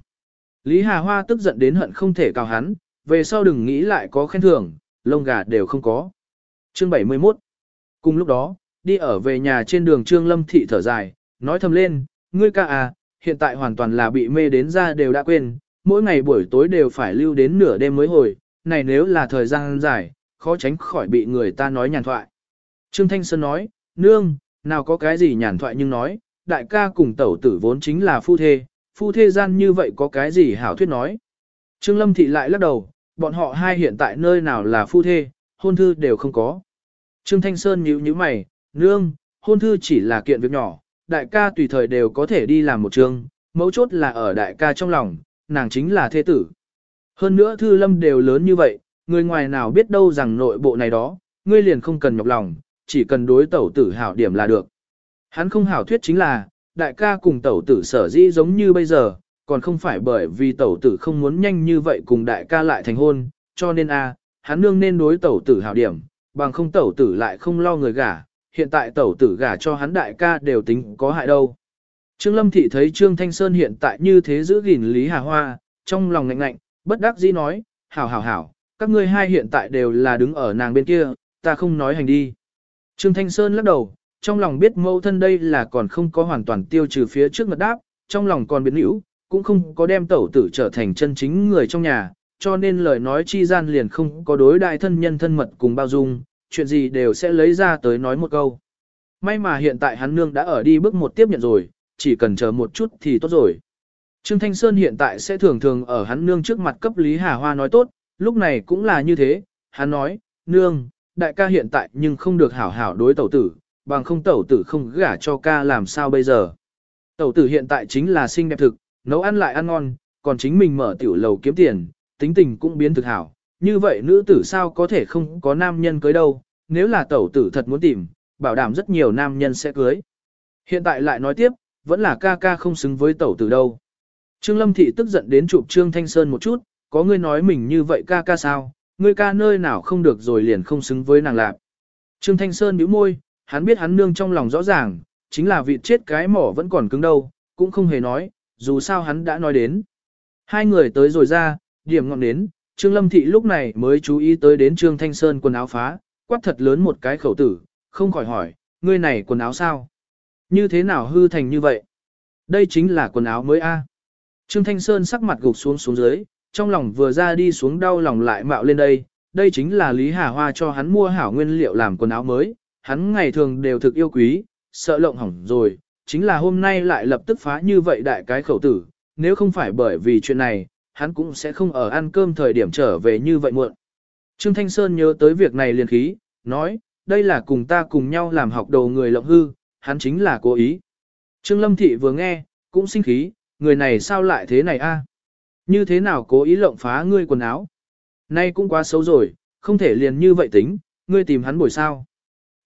Lý Hà Hoa tức giận đến hận không thể cào hắn, về sau đừng nghĩ lại có khen thưởng, lông gà đều không có. Chương 71 Cùng lúc đó, đi ở về nhà trên đường Trương Lâm Thị thở dài, nói thầm lên, ngươi ca à, hiện tại hoàn toàn là bị mê đến ra đều đã quên, mỗi ngày buổi tối đều phải lưu đến nửa đêm mới hồi, này nếu là thời gian dài, khó tránh khỏi bị người ta nói nhàn thoại. Trương Thanh Sơn nói, nương, nào có cái gì nhàn thoại nhưng nói, đại ca cùng tẩu tử vốn chính là phu thê, phu thê gian như vậy có cái gì hảo thuyết nói. Trương Lâm Thị lại lắc đầu, bọn họ hai hiện tại nơi nào là phu thê, hôn thư đều không có. Trương Thanh Sơn nhíu nhíu mày, nương, hôn thư chỉ là kiện việc nhỏ, đại ca tùy thời đều có thể đi làm một trường, mấu chốt là ở đại ca trong lòng, nàng chính là thế tử. Hơn nữa thư lâm đều lớn như vậy, người ngoài nào biết đâu rằng nội bộ này đó, ngươi liền không cần nhọc lòng, chỉ cần đối tẩu tử hảo điểm là được. Hắn không hảo thuyết chính là, đại ca cùng tẩu tử sở dĩ giống như bây giờ, còn không phải bởi vì tẩu tử không muốn nhanh như vậy cùng đại ca lại thành hôn, cho nên a, hắn nương nên đối tẩu tử hảo điểm, bằng không tẩu tử lại không lo người gả, hiện tại tẩu tử gả cho hắn đại ca đều tính có hại đâu. Trương Lâm Thị thấy Trương Thanh Sơn hiện tại như thế giữ gìn Lý Hà Hoa, trong lòng ngạnh ngạnh, bất đắc dĩ nói, hảo hảo hảo, các ngươi hai hiện tại đều là đứng ở nàng bên kia, ta không nói hành đi. Trương Thanh Sơn lắc đầu, trong lòng biết mâu thân đây là còn không có hoàn toàn tiêu trừ phía trước ngật đáp, trong lòng còn biến hữu, cũng không có đem tẩu tử trở thành chân chính người trong nhà, cho nên lời nói chi gian liền không có đối đại thân nhân thân mật cùng bao dung, chuyện gì đều sẽ lấy ra tới nói một câu. May mà hiện tại hắn nương đã ở đi bước một tiếp nhận rồi, chỉ cần chờ một chút thì tốt rồi. Trương Thanh Sơn hiện tại sẽ thường thường ở hắn nương trước mặt cấp Lý Hà Hoa nói tốt, lúc này cũng là như thế, hắn nói, nương, đại ca hiện tại nhưng không được hảo hảo đối tẩu tử, bằng không tẩu tử không gả cho ca làm sao bây giờ. Tẩu tử hiện tại chính là xinh đẹp thực, nấu ăn lại ăn ngon, còn chính mình mở tiểu lầu kiếm tiền, tính tình cũng biến thực hảo. Như vậy nữ tử sao có thể không có nam nhân cưới đâu, nếu là tẩu tử thật muốn tìm, bảo đảm rất nhiều nam nhân sẽ cưới. Hiện tại lại nói tiếp, vẫn là ca ca không xứng với tẩu tử đâu. Trương Lâm Thị tức giận đến chụp Trương Thanh Sơn một chút, có ngươi nói mình như vậy ca ca sao, ngươi ca nơi nào không được rồi liền không xứng với nàng lạp. Trương Thanh Sơn bĩu môi, hắn biết hắn nương trong lòng rõ ràng, chính là vị chết cái mỏ vẫn còn cứng đâu, cũng không hề nói, dù sao hắn đã nói đến. Hai người tới rồi ra, điểm ngọn đến, Trương Lâm Thị lúc này mới chú ý tới đến Trương Thanh Sơn quần áo phá, quát thật lớn một cái khẩu tử, không khỏi hỏi, ngươi này quần áo sao? Như thế nào hư thành như vậy? Đây chính là quần áo mới a. Trương Thanh Sơn sắc mặt gục xuống xuống dưới, trong lòng vừa ra đi xuống đau lòng lại mạo lên đây, đây chính là Lý Hà Hoa cho hắn mua hảo nguyên liệu làm quần áo mới, hắn ngày thường đều thực yêu quý, sợ lộng hỏng rồi, chính là hôm nay lại lập tức phá như vậy đại cái khẩu tử, nếu không phải bởi vì chuyện này, hắn cũng sẽ không ở ăn cơm thời điểm trở về như vậy muộn. Trương Thanh Sơn nhớ tới việc này liền khí, nói, đây là cùng ta cùng nhau làm học đầu người lộng hư, hắn chính là cố ý. Trương Lâm Thị vừa nghe, cũng sinh khí, người này sao lại thế này a? Như thế nào cố ý lộng phá ngươi quần áo? Nay cũng quá xấu rồi, không thể liền như vậy tính, ngươi tìm hắn bồi sao.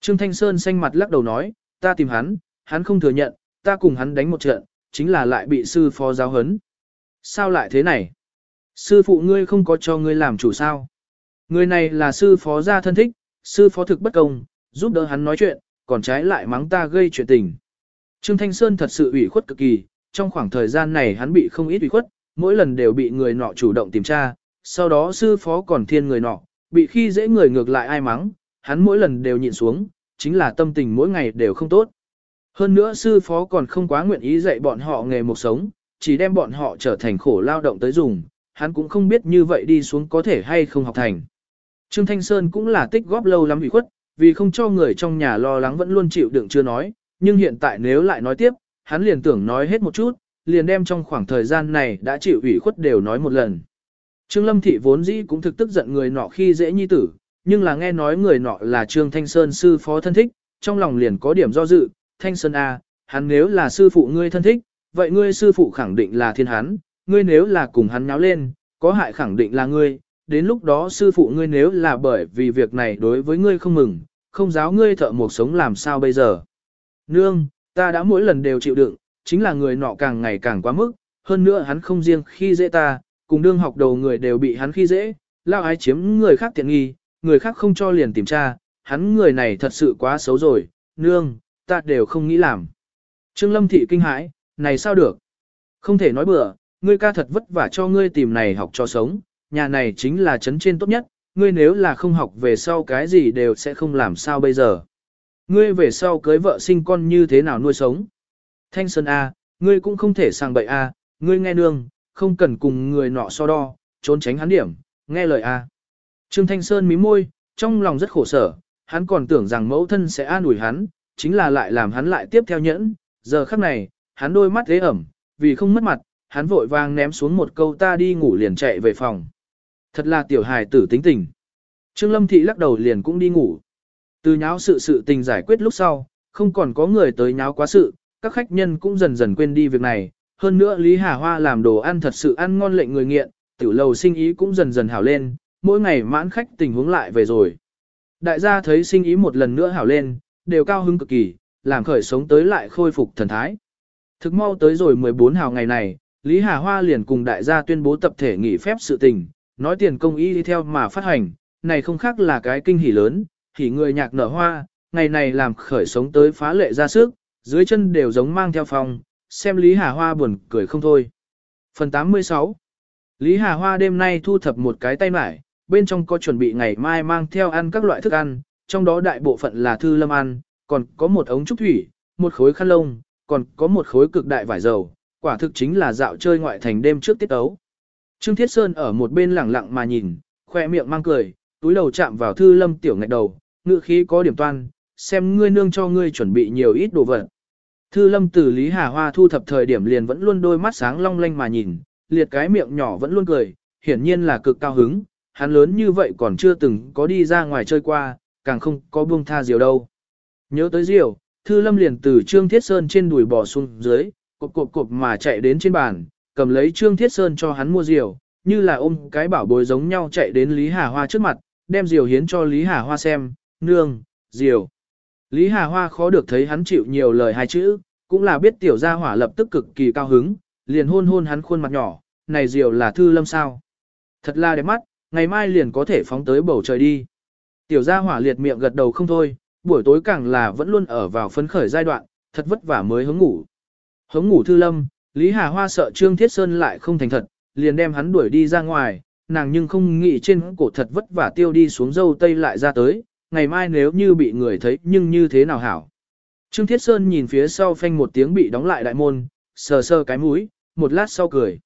Trương Thanh Sơn xanh mặt lắc đầu nói, ta tìm hắn, hắn không thừa nhận, ta cùng hắn đánh một trận, chính là lại bị sư phó giáo hấn. Sao lại thế này? Sư phụ ngươi không có cho ngươi làm chủ sao? Người này là sư phó gia thân thích, sư phó thực bất công, giúp đỡ hắn nói chuyện, còn trái lại mắng ta gây chuyện tình. Trương Thanh Sơn thật sự ủy khuất cực kỳ, trong khoảng thời gian này hắn bị không ít ủy khuất, mỗi lần đều bị người nọ chủ động tìm tra, sau đó sư phó còn thiên người nọ, bị khi dễ người ngược lại ai mắng, hắn mỗi lần đều nhịn xuống, chính là tâm tình mỗi ngày đều không tốt. Hơn nữa sư phó còn không quá nguyện ý dạy bọn họ nghề một sống, chỉ đem bọn họ trở thành khổ lao động tới dùng, hắn cũng không biết như vậy đi xuống có thể hay không học thành. Trương Thanh Sơn cũng là tích góp lâu lắm bị khuất, vì không cho người trong nhà lo lắng vẫn luôn chịu đựng chưa nói, nhưng hiện tại nếu lại nói tiếp, hắn liền tưởng nói hết một chút, liền đem trong khoảng thời gian này đã chịu ủy khuất đều nói một lần. Trương Lâm Thị vốn dĩ cũng thực tức giận người nọ khi dễ nhi tử, nhưng là nghe nói người nọ là Trương Thanh Sơn sư phó thân thích, trong lòng liền có điểm do dự, Thanh Sơn A, hắn nếu là sư phụ ngươi thân thích, vậy ngươi sư phụ khẳng định là thiên hắn, ngươi nếu là cùng hắn nháo lên, có hại khẳng định là ngươi, đến lúc đó sư phụ ngươi nếu là bởi vì việc này đối với ngươi không mừng, không giáo ngươi thợ một sống làm sao bây giờ. Nương, ta đã mỗi lần đều chịu đựng, chính là người nọ càng ngày càng quá mức, hơn nữa hắn không riêng khi dễ ta, cùng đương học đầu người đều bị hắn khi dễ, lao ái chiếm người khác tiện nghi, người khác không cho liền tìm tra, hắn người này thật sự quá xấu rồi, nương, ta đều không nghĩ làm. Trương Lâm Thị kinh hãi, này sao được? Không thể nói bừa, ngươi ca thật vất vả cho ngươi tìm này học cho sống, nhà này chính là chấn trên tốt nhất, ngươi nếu là không học về sau cái gì đều sẽ không làm sao bây giờ. Ngươi về sau cưới vợ sinh con như thế nào nuôi sống? Thanh Sơn A, ngươi cũng không thể sang bậy A, ngươi nghe nương, không cần cùng người nọ so đo, trốn tránh hắn điểm, nghe lời A. Trương Thanh Sơn mí môi, trong lòng rất khổ sở, hắn còn tưởng rằng mẫu thân sẽ an ủi hắn, chính là lại làm hắn lại tiếp theo nhẫn, giờ khắc này, hắn đôi mắt thế ẩm, vì không mất mặt, hắn vội vàng ném xuống một câu ta đi ngủ liền chạy về phòng. Thật là tiểu hài tử tính tình. Trương Lâm Thị lắc đầu liền cũng đi ngủ. Từ nháo sự sự tình giải quyết lúc sau, không còn có người tới nháo quá sự, các khách nhân cũng dần dần quên đi việc này. Hơn nữa Lý Hà Hoa làm đồ ăn thật sự ăn ngon lệnh người nghiện, tiểu lầu sinh ý cũng dần dần hảo lên, mỗi ngày mãn khách tình huống lại về rồi. Đại gia thấy sinh ý một lần nữa hảo lên, đều cao hứng cực kỳ, làm khởi sống tới lại khôi phục thần thái. Thực mau tới rồi 14 hào ngày này, Lý Hà Hoa liền cùng đại gia tuyên bố tập thể nghỉ phép sự tình, nói tiền công y đi theo mà phát hành, này không khác là cái kinh hỉ lớn, thì người nhạc nở hoa, ngày này làm khởi sống tới phá lệ ra sức, dưới chân đều giống mang theo phòng, xem Lý Hà Hoa buồn cười không thôi. Phần 86 Lý Hà Hoa đêm nay thu thập một cái tay mải, bên trong có chuẩn bị ngày mai mang theo ăn các loại thức ăn, trong đó đại bộ phận là thư lâm ăn, còn có một ống trúc thủy, một khối khăn lông, còn có một khối cực đại vải dầu, quả thực chính là dạo chơi ngoại thành đêm trước tiết ấu. Trương Thiết Sơn ở một bên lẳng lặng mà nhìn, khoe miệng mang cười, túi đầu chạm vào thư lâm tiểu ngạch đầu, ngự khí có điểm toan, xem ngươi nương cho ngươi chuẩn bị nhiều ít đồ vật. Thư lâm từ Lý Hà Hoa thu thập thời điểm liền vẫn luôn đôi mắt sáng long lanh mà nhìn, liệt cái miệng nhỏ vẫn luôn cười, hiển nhiên là cực cao hứng, hắn lớn như vậy còn chưa từng có đi ra ngoài chơi qua, càng không có buông tha diều đâu. Nhớ tới diều, Thư Lâm liền từ Trương Thiết Sơn trên đùi bò xuống dưới, cộp cộp cộp mà chạy đến trên bàn, cầm lấy Trương Thiết Sơn cho hắn mua diều, như là ôm cái bảo bối giống nhau chạy đến Lý Hà Hoa trước mặt, đem diều hiến cho Lý Hà Hoa xem, nương, diều. Lý Hà Hoa khó được thấy hắn chịu nhiều lời hai chữ, cũng là biết tiểu gia hỏa lập tức cực kỳ cao hứng, liền hôn hôn hắn khuôn mặt nhỏ, này diều là Thư Lâm sao. Thật là đẹp mắt, ngày mai liền có thể phóng tới bầu trời đi. Tiểu gia hỏa liệt miệng gật đầu không thôi, buổi tối càng là vẫn luôn ở vào phấn khởi giai đoạn, thật vất vả mới hứng ngủ. Hứng ngủ thư lâm, Lý Hà Hoa sợ Trương Thiết Sơn lại không thành thật, liền đem hắn đuổi đi ra ngoài, nàng nhưng không nghĩ trên cổ thật vất vả tiêu đi xuống dâu tây lại ra tới, ngày mai nếu như bị người thấy nhưng như thế nào hảo. Trương Thiết Sơn nhìn phía sau phanh một tiếng bị đóng lại đại môn, sờ sờ cái mũi, một lát sau cười.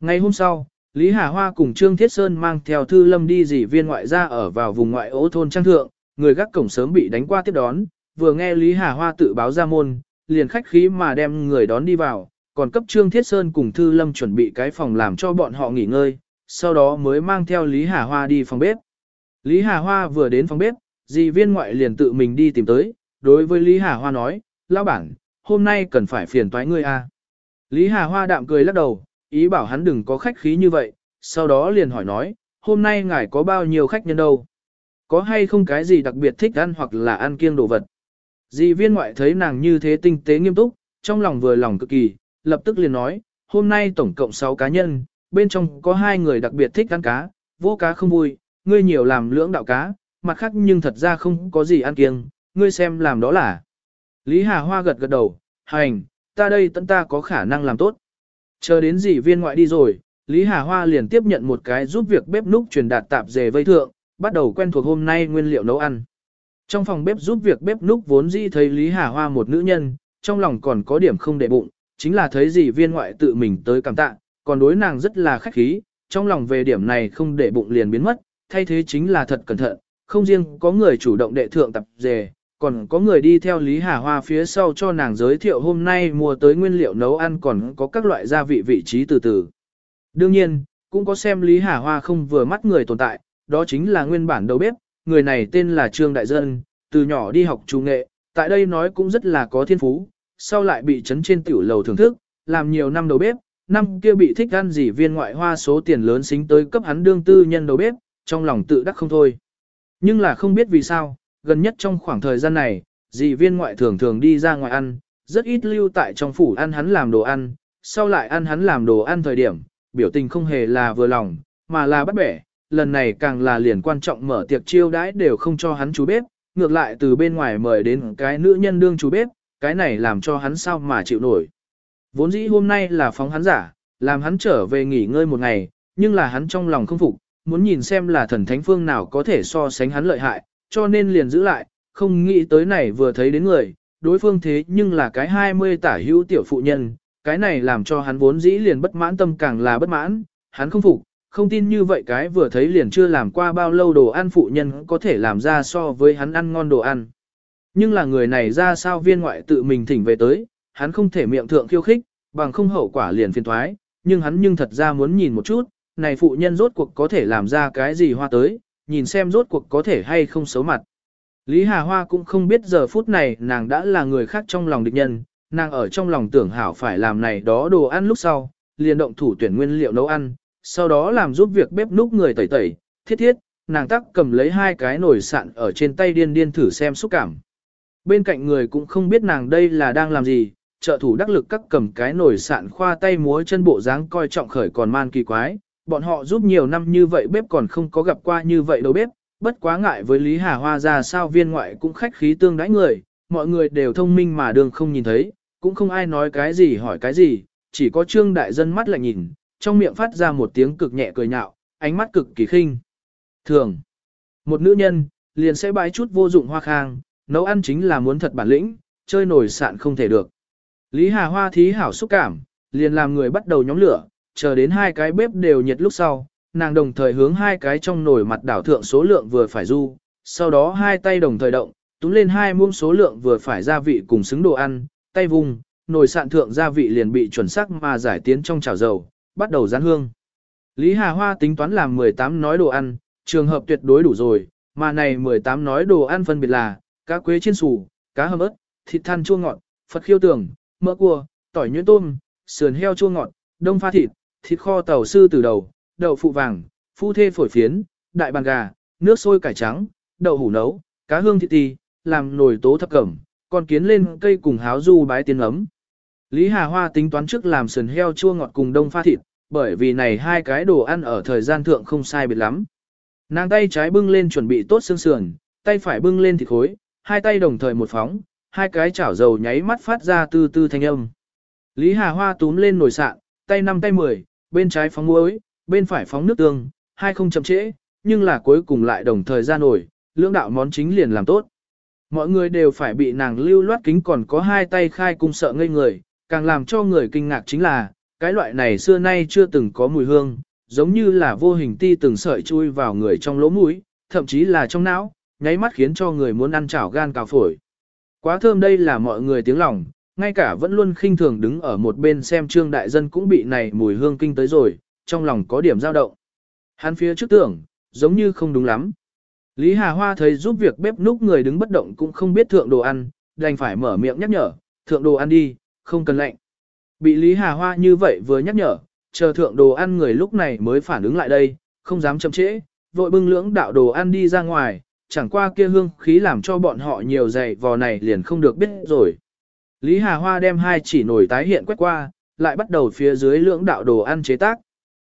Ngày hôm sau, Lý Hà Hoa cùng Trương Thiết Sơn mang theo Thư Lâm đi dì viên ngoại ra ở vào vùng ngoại ố thôn Trang Thượng, người gác cổng sớm bị đánh qua tiếp đón, vừa nghe Lý Hà Hoa tự báo ra môn, liền khách khí mà đem người đón đi vào, còn cấp Trương Thiết Sơn cùng Thư Lâm chuẩn bị cái phòng làm cho bọn họ nghỉ ngơi, sau đó mới mang theo Lý Hà Hoa đi phòng bếp. Lý Hà Hoa vừa đến phòng bếp, dì viên ngoại liền tự mình đi tìm tới, đối với Lý Hà Hoa nói, lão bản, hôm nay cần phải phiền toái ngươi a. Lý Hà Hoa đạm cười lắc đầu, ý bảo hắn đừng có khách khí như vậy, sau đó liền hỏi nói, hôm nay ngài có bao nhiêu khách nhân đâu? Có hay không cái gì đặc biệt thích ăn hoặc là ăn kiêng đồ vật? Dì viên ngoại thấy nàng như thế tinh tế nghiêm túc, trong lòng vừa lòng cực kỳ, lập tức liền nói, hôm nay tổng cộng 6 cá nhân, bên trong có hai người đặc biệt thích ăn cá, vô cá không vui, ngươi nhiều làm lưỡng đạo cá, mặt khác nhưng thật ra không có gì ăn kiêng, ngươi xem làm đó là. Lý Hà Hoa gật gật đầu, hành, ta đây tận ta có khả năng làm tốt. Chờ đến dì viên ngoại đi rồi, Lý Hà Hoa liền tiếp nhận một cái giúp việc bếp núc truyền đạt tạp dề vây thượng, bắt đầu quen thuộc hôm nay nguyên liệu nấu ăn. Trong phòng bếp giúp việc bếp núc vốn dĩ thấy Lý Hà Hoa một nữ nhân, trong lòng còn có điểm không để bụng, Chính là thấy dị viên ngoại tự mình tới cảm tạ, còn đối nàng rất là khách khí, trong lòng về điểm này không để bụng liền biến mất, thay thế chính là thật cẩn thận, không riêng có người chủ động đệ thượng tập dề, còn có người đi theo Lý Hà Hoa phía sau cho nàng giới thiệu hôm nay mua tới nguyên liệu nấu ăn còn có các loại gia vị vị trí từ từ. Đương nhiên, cũng có xem Lý Hà Hoa không vừa mắt người tồn tại, đó chính là nguyên bản đầu bếp, người này tên là Trương Đại Dân, từ nhỏ đi học trung nghệ, tại đây nói cũng rất là có thiên phú, sau lại bị chấn trên tiểu lầu thưởng thức, làm nhiều năm đầu bếp, năm kia bị thích ăn gì viên ngoại hoa số tiền lớn xính tới cấp hắn đương tư nhân đầu bếp, trong lòng tự đắc không thôi. Nhưng là không biết vì sao, gần nhất trong khoảng thời gian này, dì viên ngoại thường thường đi ra ngoài ăn, rất ít lưu tại trong phủ ăn hắn làm đồ ăn, sau lại ăn hắn làm đồ ăn thời điểm, biểu tình không hề là vừa lòng, mà là bắt bẻ, lần này càng là liền quan trọng mở tiệc chiêu đãi đều không cho hắn chú bếp, ngược lại từ bên ngoài mời đến cái nữ nhân đương chú bếp, cái này làm cho hắn sao mà chịu nổi. Vốn dĩ hôm nay là phóng hắn giả, làm hắn trở về nghỉ ngơi một ngày, nhưng là hắn trong lòng không phục, muốn nhìn xem là thần thánh phương nào có thể so sánh hắn lợi hại, cho nên liền giữ lại, không nghĩ tới này vừa thấy đến người, đối phương thế nhưng là cái 20 tả hữu tiểu phụ nhân, cái này làm cho hắn vốn dĩ liền bất mãn tâm càng là bất mãn, hắn không phục, không tin như vậy cái vừa thấy liền chưa làm qua bao lâu đồ ăn phụ nhân có thể làm ra so với hắn ăn ngon đồ ăn. Nhưng là người này ra sao viên ngoại tự mình thỉnh về tới, hắn không thể miệng thượng khiêu khích, bằng không hậu quả liền phiền thoái, nhưng hắn nhưng thật ra muốn nhìn một chút, này phụ nhân rốt cuộc có thể làm ra cái gì hoa tới, nhìn xem rốt cuộc có thể hay không xấu mặt. Lý Hà Hoa cũng không biết giờ phút này nàng đã là người khác trong lòng địch nhân, nàng ở trong lòng tưởng hảo phải làm này đó đồ ăn lúc sau, liền động thủ tuyển nguyên liệu nấu ăn, sau đó làm giúp việc bếp núc người tẩy tẩy, thiết thiết, nàng tắc cầm lấy hai cái nồi sạn ở trên tay điên điên thử xem xúc cảm. Bên cạnh người cũng không biết nàng đây là đang làm gì, trợ thủ đắc lực các cầm cái nồi sạn khoa tay múa chân bộ dáng coi trọng khởi còn man kỳ quái, bọn họ giúp nhiều năm như vậy bếp còn không có gặp qua như vậy đâu bếp, bất quá ngại với Lý Hà Hoa ra sao viên ngoại cũng khách khí tương đãi người, mọi người đều thông minh mà đường không nhìn thấy, cũng không ai nói cái gì hỏi cái gì, chỉ có trương đại dân mắt lại nhìn, trong miệng phát ra một tiếng cực nhẹ cười nhạo, ánh mắt cực kỳ khinh. Thường, một nữ nhân, liền sẽ bãi chút vô dụng hoa khang, nấu ăn chính là muốn thật bản lĩnh, chơi nổi sạn không thể được. Lý Hà Hoa thí hảo xúc cảm, liền làm người bắt đầu nhóm lửa, chờ đến hai cái bếp đều nhiệt lúc sau, nàng đồng thời hướng hai cái trong nồi mặt đảo thượng số lượng vừa phải du, sau đó hai tay đồng thời động, túm lên hai muỗng số lượng vừa phải gia vị cùng xứng đồ ăn, tay vùng, nồi sạn thượng gia vị liền bị chuẩn xác mà giải tiến trong chảo dầu, bắt đầu rán hương. Lý Hà Hoa tính toán làm 18 nói đồ ăn, trường hợp tuyệt đối đủ rồi, mà này 18 nói đồ ăn phân biệt là, cá quế chiên sủ, cá hầm ớt, thịt than chua ngọt, phật khiêu tường, mỡ cua, tỏi nhuyễn tôm, sườn heo chua ngọt, đông pha thịt, thịt kho tàu sư từ đầu, đậu phụ vàng, phu thê phổi phiến, đại bàn gà, nước sôi cải trắng, đậu hủ nấu, cá hương thịt tì, làm nồi tố thập cẩm, còn kiến lên cây cùng háo du bái tiên ấm. Lý Hà Hoa tính toán trước làm sườn heo chua ngọt cùng đông pha thịt, bởi vì này hai cái đồ ăn ở thời gian thượng không sai biệt lắm. Nàng tay trái bưng lên chuẩn bị tốt xương sườn, tay phải bưng lên thịt khối, hai tay đồng thời một phóng, hai cái chảo dầu nháy mắt phát ra tư tư thanh âm. Lý Hà Hoa túm lên nồi sạn, tay năm tay mười, bên trái phóng muối, bên phải phóng nước tương, hai không chậm trễ, nhưng là cuối cùng lại đồng thời ra nổi, lưỡng đạo món chính liền làm tốt. Mọi người đều phải bị nàng lưu loát kính còn có hai tay khai cung sợ ngây người, càng làm cho người kinh ngạc chính là, cái loại này xưa nay chưa từng có mùi hương, giống như là vô hình ti từng sợi chui vào người trong lỗ mũi, thậm chí là trong não, nháy mắt khiến cho người muốn ăn chảo gan cào phổi. Quá thơm đây là mọi người tiếng lòng, ngay cả vẫn luôn khinh thường đứng ở một bên xem trương đại dân cũng bị này mùi hương kinh tới rồi, trong lòng có điểm dao động. Hắn phía trước tưởng, giống như không đúng lắm. Lý Hà Hoa thấy giúp việc bếp núc người đứng bất động cũng không biết thượng đồ ăn, đành phải mở miệng nhắc nhở, thượng đồ ăn đi, không cần lạnh. Bị Lý Hà Hoa như vậy vừa nhắc nhở, chờ thượng đồ ăn người lúc này mới phản ứng lại đây, không dám chậm trễ, vội bưng lưỡng đạo đồ ăn đi ra ngoài, chẳng qua kia hương khí làm cho bọn họ nhiều dày vò này liền không được biết rồi. Lý Hà Hoa đem hai chỉ nổi tái hiện quét qua, lại bắt đầu phía dưới lưỡng đạo đồ ăn chế tác.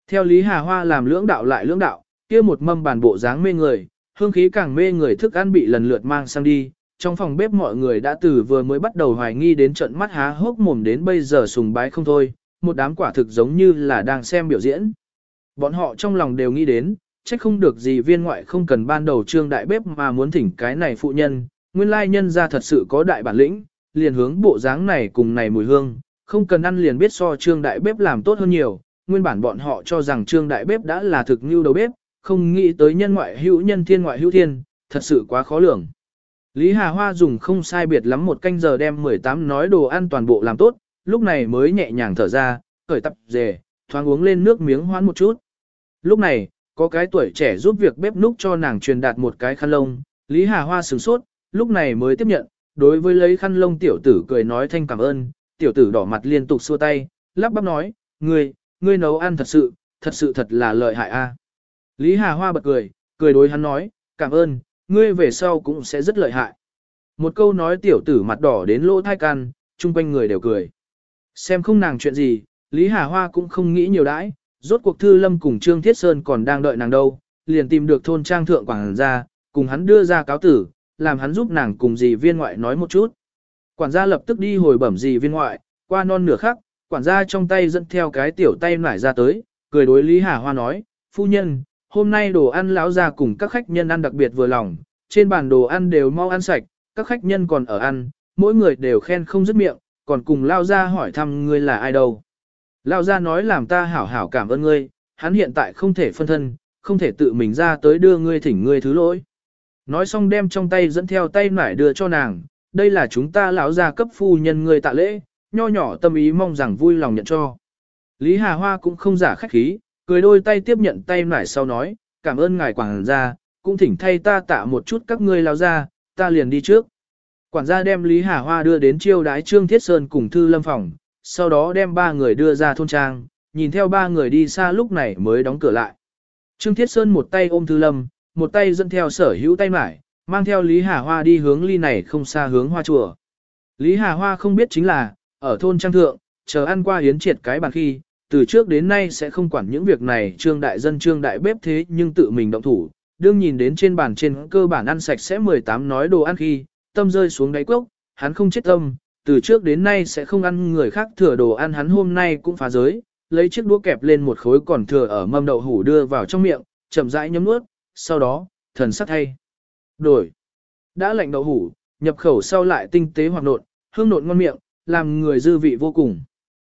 Theo Lý Hà Hoa làm lưỡng đạo lại lưỡng đạo, kia một mâm bàn bộ dáng mê người, hương khí càng mê người thức ăn bị lần lượt mang sang đi. Trong phòng bếp mọi người đã từ vừa mới bắt đầu hoài nghi đến trận mắt há hốc mồm đến bây giờ sùng bái không thôi, một đám quả thực giống như là đang xem biểu diễn. Bọn họ trong lòng đều nghĩ đến, trách không được gì viên ngoại không cần ban đầu trương đại bếp mà muốn thỉnh cái này phụ nhân, nguyên lai nhân ra thật sự có đại bản lĩnh, liền hướng bộ dáng này cùng này mùi hương, không cần ăn liền biết so trương đại bếp làm tốt hơn nhiều, nguyên bản bọn họ cho rằng trương đại bếp đã là thực như đầu bếp, không nghĩ tới nhân ngoại hữu nhân thiên ngoại hữu thiên, thật sự quá khó lường. Lý Hà Hoa dùng không sai biệt lắm một canh giờ đem 18 nói đồ ăn toàn bộ làm tốt, lúc này mới nhẹ nhàng thở ra, cởi tập dề, thoáng uống lên nước miếng hoán một chút. Lúc này, có cái tuổi trẻ giúp việc bếp núc cho nàng truyền đạt một cái khăn lông, Lý Hà Hoa sửng sốt, lúc này mới tiếp nhận, đối với lấy khăn lông tiểu tử cười nói thanh cảm ơn, tiểu tử đỏ mặt liên tục xua tay, lắp bắp nói, ngươi, ngươi nấu ăn thật sự, thật sự thật là lợi hại a. Lý Hà Hoa bật cười, cười đối hắn nói, cảm ơn, ngươi về sau cũng sẽ rất lợi hại. Một câu nói tiểu tử mặt đỏ đến lỗ thai can, chung quanh người đều cười. Xem không nàng chuyện gì, Lý Hà Hoa cũng không nghĩ nhiều đãi, rốt cuộc Thư Lâm cùng Trương Thiết Sơn còn đang đợi nàng đâu, liền tìm được thôn trang thượng quảng ra, cùng hắn đưa ra cáo tử, làm hắn giúp nàng cùng dì viên ngoại nói một chút. Quản gia lập tức đi hồi bẩm dì viên ngoại, qua non nửa khắc, quản gia trong tay dẫn theo cái tiểu tay nải ra tới, cười đối Lý Hà Hoa nói, phu nhân, hôm nay đồ ăn lão ra cùng các khách nhân ăn đặc biệt vừa lòng, trên bàn đồ ăn đều mau ăn sạch, các khách nhân còn ở ăn, mỗi người đều khen không dứt miệng, còn cùng lao ra hỏi thăm ngươi là ai đâu. Lao ra nói làm ta hảo hảo cảm ơn ngươi, hắn hiện tại không thể phân thân, không thể tự mình ra tới đưa ngươi thỉnh ngươi thứ lỗi. Nói xong đem trong tay dẫn theo tay nải đưa cho nàng, đây là chúng ta lão gia cấp phu nhân người tạ lễ, nho nhỏ tâm ý mong rằng vui lòng nhận cho. Lý Hà Hoa cũng không giả khách khí, cười đôi tay tiếp nhận tay nải sau nói, cảm ơn ngài quảng gia, cũng thỉnh thay ta tạ một chút các ngươi lão gia, ta liền đi trước. Quản gia đem Lý Hà Hoa đưa đến chiêu đái Trương Thiết Sơn cùng Thư Lâm phòng, sau đó đem ba người đưa ra thôn trang, nhìn theo ba người đi xa lúc này mới đóng cửa lại. Trương Thiết Sơn một tay ôm Thư Lâm, một tay dẫn theo sở hữu tay mải, mang theo Lý Hà Hoa đi hướng ly này không xa hướng hoa chùa. Lý Hà Hoa không biết chính là, ở thôn trang thượng, chờ ăn qua hiến triệt cái bàn khi, từ trước đến nay sẽ không quản những việc này trương đại dân trương đại bếp thế nhưng tự mình động thủ, đương nhìn đến trên bàn trên cơ bản ăn sạch sẽ 18 nói đồ ăn khi, tâm rơi xuống đáy cốc, hắn không chết tâm, từ trước đến nay sẽ không ăn người khác thừa đồ ăn hắn hôm nay cũng phá giới, lấy chiếc đũa kẹp lên một khối còn thừa ở mâm đậu hủ đưa vào trong miệng, chậm rãi nhấm nuốt, sau đó, thần sắc thay. Đổi. Đã lạnh đậu hủ, nhập khẩu sau lại tinh tế hoặc nộn, hương nộn ngon miệng, làm người dư vị vô cùng.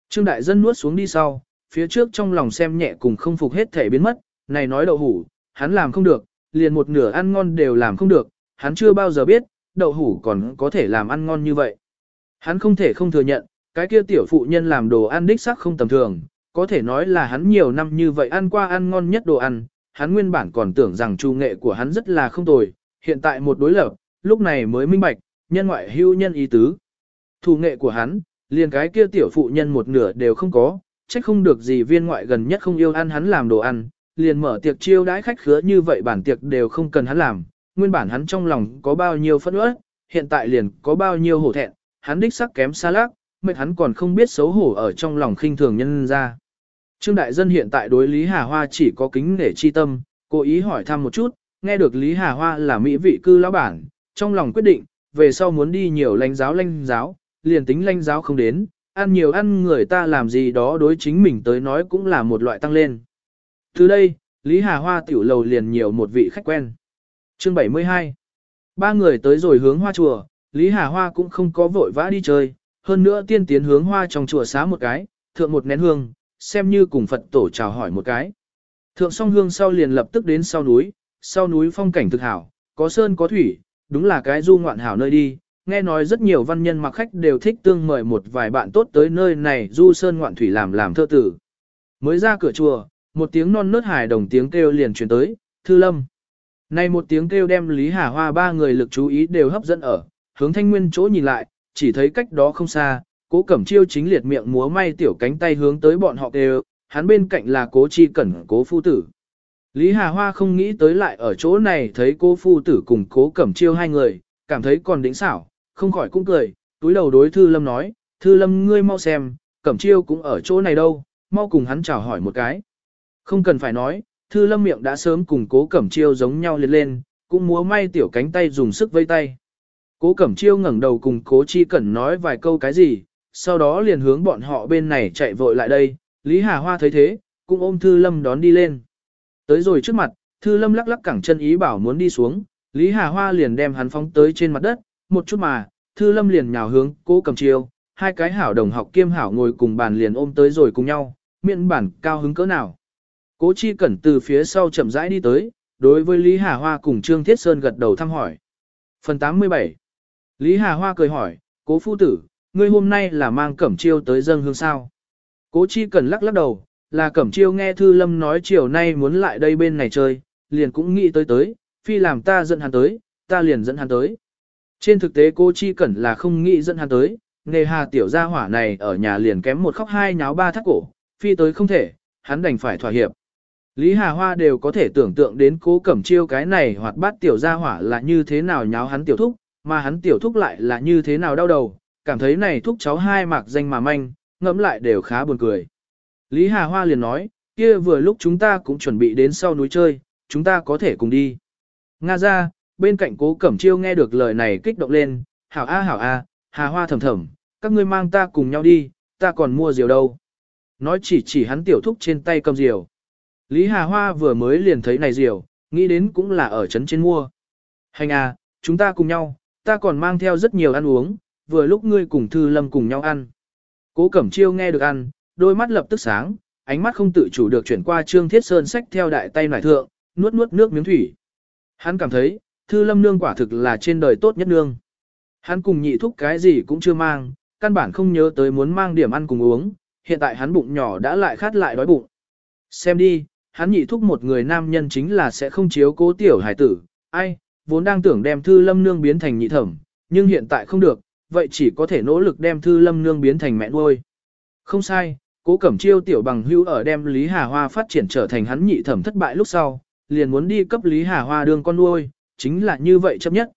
Trương đại dân nuốt xuống đi sau, phía trước trong lòng xem nhẹ cùng không phục hết thể biến mất, này nói đậu hủ, hắn làm không được, liền một nửa ăn ngon đều làm không được, hắn chưa bao giờ biết, đậu hủ còn có thể làm ăn ngon như vậy. Hắn không thể không thừa nhận, cái kia tiểu phụ nhân làm đồ ăn đích sắc không tầm thường, có thể nói là hắn nhiều năm như vậy ăn qua ăn ngon nhất đồ ăn, hắn nguyên bản còn tưởng rằng chu nghệ của hắn rất là không tồi, hiện tại một đối lập, lúc này mới minh bạch, nhân ngoại hưu nhân ý tứ. Thủ nghệ của hắn, liền cái kia tiểu phụ nhân một nửa đều không có, trách không được gì viên ngoại gần nhất không yêu ăn hắn làm đồ ăn, liền mở tiệc chiêu đãi khách khứa như vậy bản tiệc đều không cần hắn làm, nguyên bản hắn trong lòng có bao nhiêu phẫn uất, hiện tại liền có bao nhiêu hổ thẹn, hắn đích sắc kém xa lác, mệt hắn còn không biết xấu hổ ở trong lòng khinh thường nhân ra. Trương Đại Dân hiện tại đối Lý Hà Hoa chỉ có kính nể chi tâm, cố ý hỏi thăm một chút, nghe được Lý Hà Hoa là mỹ vị cư lão bản, trong lòng quyết định, về sau muốn đi nhiều lãnh giáo lãnh giáo, liền tính lãnh giáo không đến, ăn nhiều ăn người ta làm gì đó đối chính mình tới nói cũng là một loại tăng lên. Từ đây, Lý Hà Hoa tiểu lầu liền nhiều một vị khách quen. Chương 72 Ba người tới rồi hướng hoa chùa, Lý Hà Hoa cũng không có vội vã đi chơi, hơn nữa tiên tiến hướng hoa trong chùa xá một cái, thượng một nén hương, xem như cùng Phật tổ chào hỏi một cái. Thượng song hương sau liền lập tức đến sau núi, sau núi phong cảnh thực hảo, có sơn có thủy, đúng là cái du ngoạn hảo nơi đi. Nghe nói rất nhiều văn nhân mặc khách đều thích tương mời một vài bạn tốt tới nơi này du sơn ngoạn thủy làm làm thơ tử. Mới ra cửa chùa, một tiếng non nớt hài đồng tiếng kêu liền truyền tới, thư lâm. Này một tiếng kêu đem Lý Hà Hoa ba người lực chú ý đều hấp dẫn ở, hướng thanh nguyên chỗ nhìn lại, chỉ thấy cách đó không xa, cố cẩm chiêu chính liệt miệng múa may tiểu cánh tay hướng tới bọn họ đều. hắn bên cạnh là cố chi cẩn cố phu tử. Lý Hà Hoa không nghĩ tới lại ở chỗ này thấy cố phu tử cùng cố cẩm chiêu hai người, cảm thấy còn đỉnh xảo, không khỏi cũng cười, túi đầu đối Thư Lâm nói, Thư Lâm ngươi mau xem, cẩm chiêu cũng ở chỗ này đâu, mau cùng hắn chào hỏi một cái. Không cần phải nói, Thư Lâm miệng đã sớm cùng cố cẩm chiêu giống nhau liệt lên, cũng múa may tiểu cánh tay dùng sức vây tay. Cố cẩm chiêu ngẩng đầu cùng cố chi cẩn nói vài câu cái gì, sau đó liền hướng bọn họ bên này chạy vội lại đây, Lý Hà Hoa thấy thế, cũng ôm Thư Lâm đón đi lên. Tới rồi trước mặt, Thư Lâm lắc lắc cẳng chân ý bảo muốn đi xuống, Lý Hà Hoa liền đem hắn phóng tới trên mặt đất, một chút mà, Thư Lâm liền nhào hướng cố cầm chiêu, hai cái hảo đồng học kiêm hảo ngồi cùng bàn liền ôm tới rồi cùng nhau, miệng bản cao hứng cỡ nào. Cố chi cẩn từ phía sau chậm rãi đi tới, đối với Lý Hà Hoa cùng Trương Thiết Sơn gật đầu thăm hỏi. Phần 87 Lý Hà Hoa cười hỏi, cố phu tử, ngươi hôm nay là mang cẩm chiêu tới dâng hương sao. Cố chi Cần lắc lắc đầu, là cẩm chiêu nghe Thư Lâm nói chiều nay muốn lại đây bên này chơi, liền cũng nghĩ tới tới, phi làm ta dẫn hắn tới, ta liền dẫn hắn tới. Trên thực tế cô chi cẩn là không nghĩ dẫn hắn tới, nề hà tiểu gia hỏa này ở nhà liền kém một khóc hai nháo ba thắt cổ, phi tới không thể, hắn đành phải thỏa hiệp. Lý Hà Hoa đều có thể tưởng tượng đến cố cẩm chiêu cái này hoặc bát tiểu gia hỏa là như thế nào nháo hắn tiểu thúc, mà hắn tiểu thúc lại là như thế nào đau đầu, cảm thấy này thúc cháu hai mạc danh mà manh, ngẫm lại đều khá buồn cười. Lý Hà Hoa liền nói, kia vừa lúc chúng ta cũng chuẩn bị đến sau núi chơi, chúng ta có thể cùng đi. Nga ra, bên cạnh cố cẩm chiêu nghe được lời này kích động lên, hảo a hảo a, Hà Hoa thầm thầm, các ngươi mang ta cùng nhau đi, ta còn mua diều đâu. Nói chỉ chỉ hắn tiểu thúc trên tay cầm diều. Lý Hà Hoa vừa mới liền thấy này diều, nghĩ đến cũng là ở trấn trên mua. Hành à, chúng ta cùng nhau, ta còn mang theo rất nhiều ăn uống, vừa lúc ngươi cùng Thư Lâm cùng nhau ăn. Cố Cẩm Chiêu nghe được ăn, đôi mắt lập tức sáng, ánh mắt không tự chủ được chuyển qua Trương Thiết Sơn sách theo đại tay nải thượng, nuốt nuốt nước miếng thủy. Hắn cảm thấy, Thư Lâm nương quả thực là trên đời tốt nhất nương. Hắn cùng nhị thúc cái gì cũng chưa mang, căn bản không nhớ tới muốn mang điểm ăn cùng uống, hiện tại hắn bụng nhỏ đã lại khát lại đói bụng. Xem đi, hắn nhị thúc một người nam nhân chính là sẽ không chiếu cố tiểu hải tử, ai, vốn đang tưởng đem thư lâm nương biến thành nhị thẩm, nhưng hiện tại không được, vậy chỉ có thể nỗ lực đem thư lâm nương biến thành mẹ nuôi. Không sai, cố cẩm chiêu tiểu bằng hữu ở đem Lý Hà Hoa phát triển trở thành hắn nhị thẩm thất bại lúc sau, liền muốn đi cấp Lý Hà Hoa đương con nuôi, chính là như vậy chấp nhất.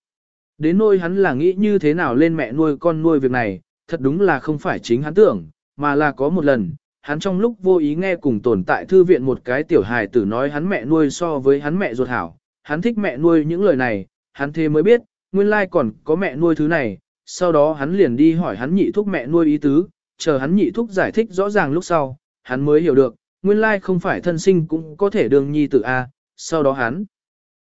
Đến nôi hắn là nghĩ như thế nào lên mẹ nuôi con nuôi việc này, thật đúng là không phải chính hắn tưởng, mà là có một lần, hắn trong lúc vô ý nghe cùng tồn tại thư viện một cái tiểu hài tử nói hắn mẹ nuôi so với hắn mẹ ruột hảo, hắn thích mẹ nuôi những lời này, hắn thế mới biết, nguyên lai còn có mẹ nuôi thứ này, sau đó hắn liền đi hỏi hắn nhị thúc mẹ nuôi ý tứ, chờ hắn nhị thúc giải thích rõ ràng lúc sau, hắn mới hiểu được, nguyên lai không phải thân sinh cũng có thể đương nhi tử A, sau đó hắn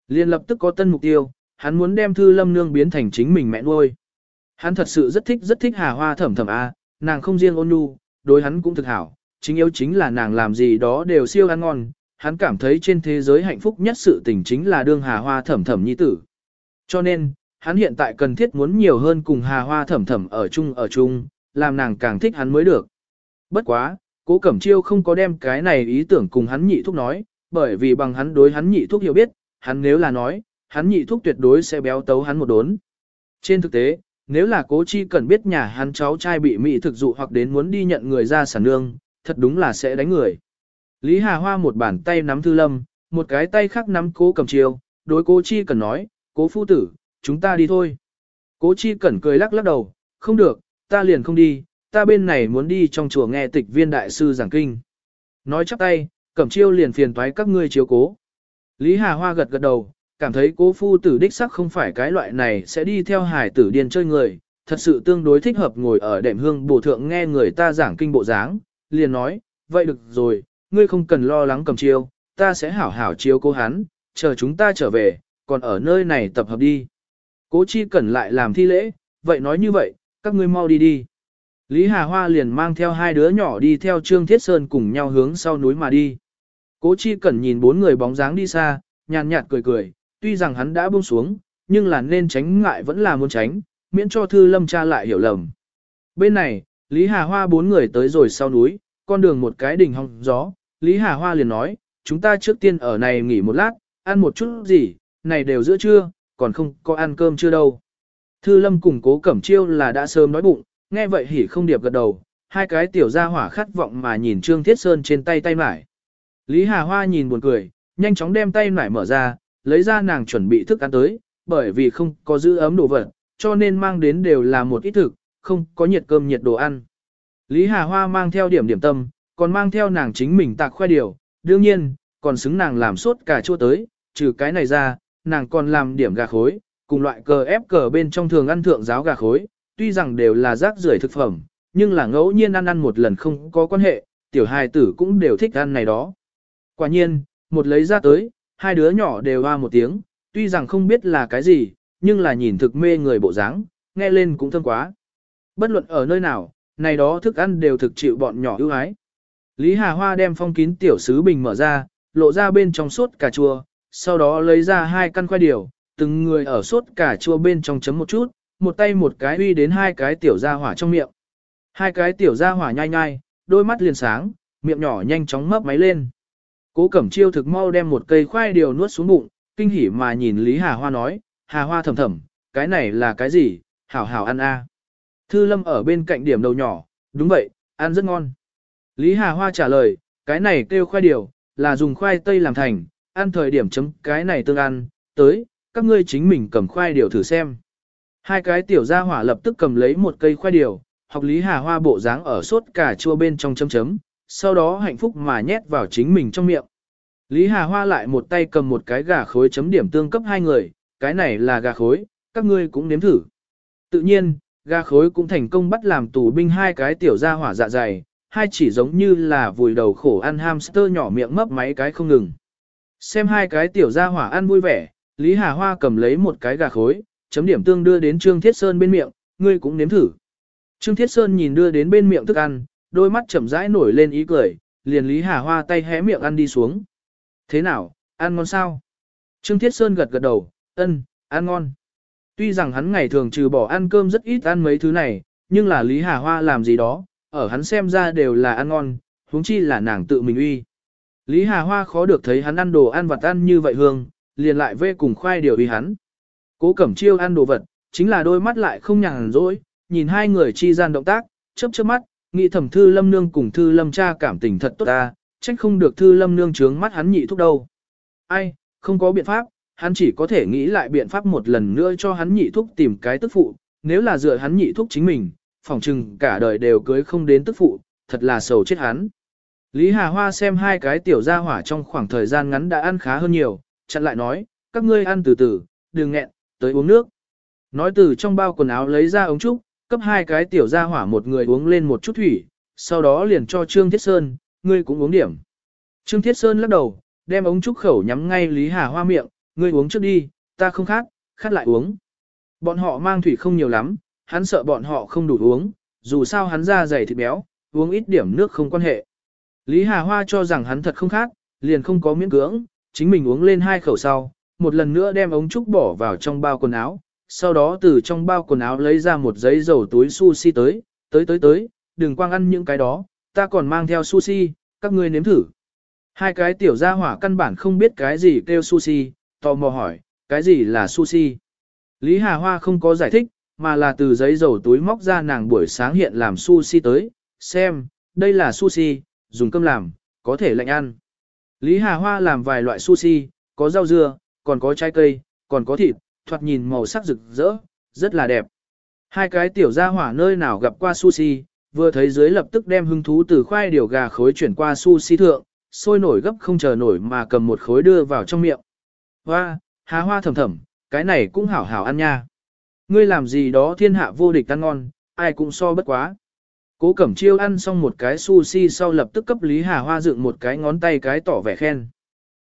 liền lập tức có tân mục tiêu, hắn muốn đem thư lâm nương biến thành chính mình mẹ nuôi. Hắn thật sự rất thích rất thích hà hoa thẩm thẩm A, nàng không riêng ôn nhu, đối hắn cũng thực hảo, chính yếu chính là nàng làm gì đó đều siêu ăn ngon, hắn cảm thấy trên thế giới hạnh phúc nhất sự tình chính là đương hà hoa thẩm thẩm nhi tử. Cho nên, hắn hiện tại cần thiết muốn nhiều hơn cùng hà hoa thẩm thẩm ở chung ở chung, làm nàng càng thích hắn mới được. Bất quá, cố cẩm chiêu không có đem cái này ý tưởng cùng hắn nhị thúc nói, bởi vì bằng hắn đối hắn nhị thúc hiểu biết, hắn nếu là nói, hắn nhị thúc tuyệt đối sẽ béo tấu hắn một đốn. Trên thực tế, nếu là cố chi cần biết nhà hắn cháu trai bị mị thực dụ hoặc đến muốn đi nhận người ra sản nương, thật đúng là sẽ đánh người. Lý Hà Hoa một bàn tay nắm Thư Lâm, một cái tay khác nắm cố cầm chiêu, đối cố chi cần nói, cố phu tử, chúng ta đi thôi. Cố chi cẩn cười lắc lắc đầu, không được, ta liền không đi, ta bên này muốn đi trong chùa nghe tịch viên đại sư giảng kinh. Nói chắc tay, cẩm chiêu liền phiền toái các ngươi chiếu cố. Lý Hà Hoa gật gật đầu, cảm thấy cố phu tử đích sắc không phải cái loại này sẽ đi theo hải tử điên chơi người, thật sự tương đối thích hợp ngồi ở đệm hương bổ thượng nghe người ta giảng kinh bộ dáng, liền nói, vậy được rồi, ngươi không cần lo lắng cầm chiêu, ta sẽ hảo hảo chiếu cố hắn, chờ chúng ta trở về, còn ở nơi này tập hợp đi. Cố chi cần lại làm thi lễ, vậy nói như vậy, các ngươi mau đi đi. Lý Hà Hoa liền mang theo hai đứa nhỏ đi theo Trương Thiết Sơn cùng nhau hướng sau núi mà đi. Cố chi cần nhìn bốn người bóng dáng đi xa, nhàn nhạt cười cười, tuy rằng hắn đã buông xuống, nhưng là nên tránh ngại vẫn là muốn tránh, miễn cho thư lâm cha lại hiểu lầm. Bên này, Lý Hà Hoa bốn người tới rồi sau núi, con đường một cái đỉnh hong gió, Lý Hà Hoa liền nói, chúng ta trước tiên ở này nghỉ một lát, ăn một chút gì, này đều giữa trưa, còn không có ăn cơm chưa đâu. Thư lâm cùng cố cẩm chiêu là đã sớm nói bụng, nghe vậy hỉ không điệp gật đầu, hai cái tiểu gia hỏa khát vọng mà nhìn Trương Thiết Sơn trên tay tay mải. Lý Hà Hoa nhìn buồn cười, nhanh chóng đem tay mải mở ra, lấy ra nàng chuẩn bị thức ăn tới, bởi vì không có giữ ấm đồ vật, cho nên mang đến đều là một ít thực, không có nhiệt cơm nhiệt đồ ăn. Lý Hà Hoa mang theo điểm điểm tâm, còn mang theo nàng chính mình tạc khoe điều, đương nhiên, còn xứng nàng làm sốt cà chua tới, trừ cái này ra, nàng còn làm điểm gà khối, cùng loại cờ ép cờ bên trong thường ăn thượng giáo gà khối, tuy rằng đều là rác rưởi thực phẩm, nhưng là ngẫu nhiên ăn ăn một lần không có quan hệ, tiểu hài tử cũng đều thích ăn này đó. Quả nhiên, một lấy ra tới, hai đứa nhỏ đều hoa một tiếng, tuy rằng không biết là cái gì, nhưng là nhìn thực mê người bộ dáng, nghe lên cũng thơm quá. Bất luận ở nơi nào, này đó thức ăn đều thực chịu bọn nhỏ ưu ái. Lý Hà Hoa đem phong kín tiểu sứ bình mở ra, lộ ra bên trong sốt cà chua, sau đó lấy ra hai căn khoai điều, từng người ở sốt cà chua bên trong chấm một chút, một tay một cái uy đến hai cái tiểu gia hỏa trong miệng. Hai cái tiểu gia hỏa nhai nhai, đôi mắt liền sáng, miệng nhỏ nhanh chóng mấp máy lên. Cố Cẩm Chiêu thực mau đem một cây khoai điều nuốt xuống bụng, kinh hỉ mà nhìn Lý Hà Hoa nói, Hà Hoa thầm thầm, cái này là cái gì, hảo hảo ăn a. Thư Lâm ở bên cạnh điểm đầu nhỏ, đúng vậy, ăn rất ngon. Lý Hà Hoa trả lời, cái này kêu khoai điều, là dùng khoai tây làm thành, ăn thời điểm chấm cái này tương ăn, tới, các ngươi chính mình cầm khoai điều thử xem. Hai cái tiểu gia hỏa lập tức cầm lấy một cây khoai điều, học Lý Hà Hoa bộ dáng ở sốt cà chua bên trong chấm chấm, sau đó hạnh phúc mà nhét vào chính mình trong miệng. Lý Hà Hoa lại một tay cầm một cái gà khối chấm điểm tương cấp hai người, cái này là gà khối, các ngươi cũng nếm thử. Tự nhiên, gà khối cũng thành công bắt làm tù binh hai cái tiểu gia hỏa dạ dày, hai chỉ giống như là vùi đầu khổ ăn hamster nhỏ miệng mấp máy cái không ngừng. Xem hai cái tiểu gia hỏa ăn vui vẻ, Lý Hà Hoa cầm lấy một cái gà khối, chấm điểm tương đưa đến Trương Thiết Sơn bên miệng, ngươi cũng nếm thử. Trương Thiết Sơn nhìn đưa đến bên miệng thức ăn, đôi mắt chậm rãi nổi lên ý cười, liền Lý Hà Hoa tay hé miệng ăn đi xuống. Thế nào, ăn ngon sao? Trương Thiết Sơn gật gật đầu, ân, ăn ngon. Tuy rằng hắn ngày thường trừ bỏ ăn cơm rất ít ăn mấy thứ này, nhưng là Lý Hà Hoa làm gì đó, ở hắn xem ra đều là ăn ngon, huống chi là nàng tự mình uy. Lý Hà Hoa khó được thấy hắn ăn đồ ăn vặt ăn như vậy hương, liền lại vê cùng khoai điều uy hắn. Cố Cẩm Chiêu ăn đồ vật, chính là đôi mắt lại không nhàn rỗi, nhìn hai người chi gian động tác, chớp chớp mắt, nghĩ thẩm thư lâm nương cùng thư lâm cha cảm tình thật tốt ta, trách không được thư lâm nương trướng mắt hắn nhị thúc đâu. Ai, không có biện pháp, hắn chỉ có thể nghĩ lại biện pháp một lần nữa cho hắn nhị thúc tìm cái tức phụ, nếu là dựa hắn nhị thúc chính mình, phỏng chừng cả đời đều cưới không đến tức phụ, thật là sầu chết hắn. Lý Hà Hoa xem hai cái tiểu gia hỏa trong khoảng thời gian ngắn đã ăn khá hơn nhiều, chặn lại nói, các ngươi ăn từ từ, đừng nghẹn, tới uống nước. Nói từ trong bao quần áo lấy ra ống trúc, cấp hai cái tiểu gia hỏa một người uống lên một chút thủy, sau đó liền cho Trương Thiết Sơn, ngươi cũng uống điểm. Trương Thiết Sơn lắc đầu, đem ống trúc khẩu nhắm ngay Lý Hà Hoa miệng, ngươi uống trước đi, ta không khát, khát lại uống. Bọn họ mang thủy không nhiều lắm, hắn sợ bọn họ không đủ uống, dù sao hắn da dày thịt béo, uống ít điểm nước không quan hệ. Lý Hà Hoa cho rằng hắn thật không khác, liền không có miễn cưỡng, chính mình uống lên hai khẩu sau, một lần nữa đem ống trúc bỏ vào trong bao quần áo, sau đó từ trong bao quần áo lấy ra một giấy dầu túi sushi tới, tới tới tới, đừng quang ăn những cái đó, ta còn mang theo sushi, các ngươi nếm thử. Hai cái tiểu gia hỏa căn bản không biết cái gì kêu sushi, tò mò hỏi, cái gì là sushi? Lý Hà Hoa không có giải thích, mà là từ giấy dầu túi móc ra nàng buổi sáng hiện làm sushi tới, xem, đây là sushi, dùng cơm làm, có thể lạnh ăn. Lý Hà Hoa làm vài loại sushi, có rau dưa, còn có trái cây, còn có thịt, thoạt nhìn màu sắc rực rỡ, rất là đẹp. Hai cái tiểu gia hỏa nơi nào gặp qua sushi, vừa thấy dưới lập tức đem hứng thú từ khoai điều gà khối chuyển qua sushi thượng, sôi nổi gấp không chờ nổi mà cầm một khối đưa vào trong miệng. Hoa, há hoa thầm thầm, cái này cũng hảo hảo ăn nha. Ngươi làm gì đó thiên hạ vô địch ăn ngon, ai cũng so bất quá. Cố Cẩm Chiêu ăn xong một cái sushi sau lập tức cấp Lý Hà Hoa dựng một cái ngón tay cái tỏ vẻ khen.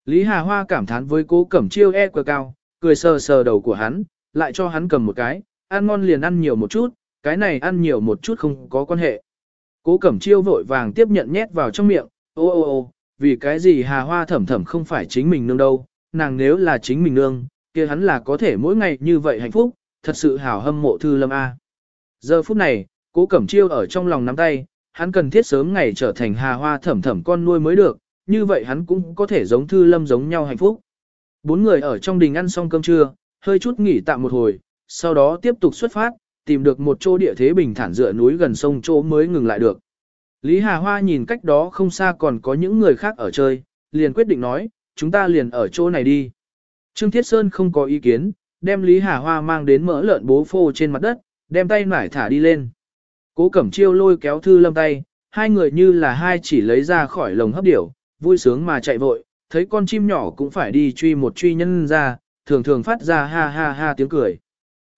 Lý Hà Hoa cảm thán với cố Cẩm Chiêu e quá cao, cười sờ sờ đầu của hắn, lại cho hắn cầm một cái, ăn ngon liền ăn nhiều một chút, cái này ăn nhiều một chút không có quan hệ. Cố Cẩm Chiêu vội vàng tiếp nhận nhét vào trong miệng, ô ô ô, vì cái gì Hà Hoa thẩm thẩm không phải chính mình nương đâu, nàng nếu là chính mình nương, kia hắn là có thể mỗi ngày như vậy hạnh phúc, thật sự hảo hâm mộ Thư Lâm A. Giờ phút này, Cố Cẩm Chiêu ở trong lòng nắm tay, hắn cần thiết sớm ngày trở thành Hà Hoa thẩm thẩm con nuôi mới được, như vậy hắn cũng có thể giống Thư Lâm giống nhau hạnh phúc. Bốn người ở trong đình ăn xong cơm trưa, hơi chút nghỉ tạm một hồi, sau đó tiếp tục xuất phát, tìm được một chỗ địa thế bình thản dựa núi gần sông chỗ mới ngừng lại được. Lý Hà Hoa nhìn cách đó không xa còn có những người khác ở chơi, liền quyết định nói, chúng ta liền ở chỗ này đi. Trương Thiết Sơn không có ý kiến, đem Lý Hà Hoa mang đến mỡ lợn bố phô trên mặt đất, đem tay nải thả đi lên. Cố Cẩm Chiêu lôi kéo Thư Lâm tay, hai người như là hai chỉ lấy ra khỏi lồng hấp điểu, vui sướng mà chạy vội, thấy con chim nhỏ cũng phải đi truy một truy nhân ra, thường thường phát ra ha ha ha tiếng cười.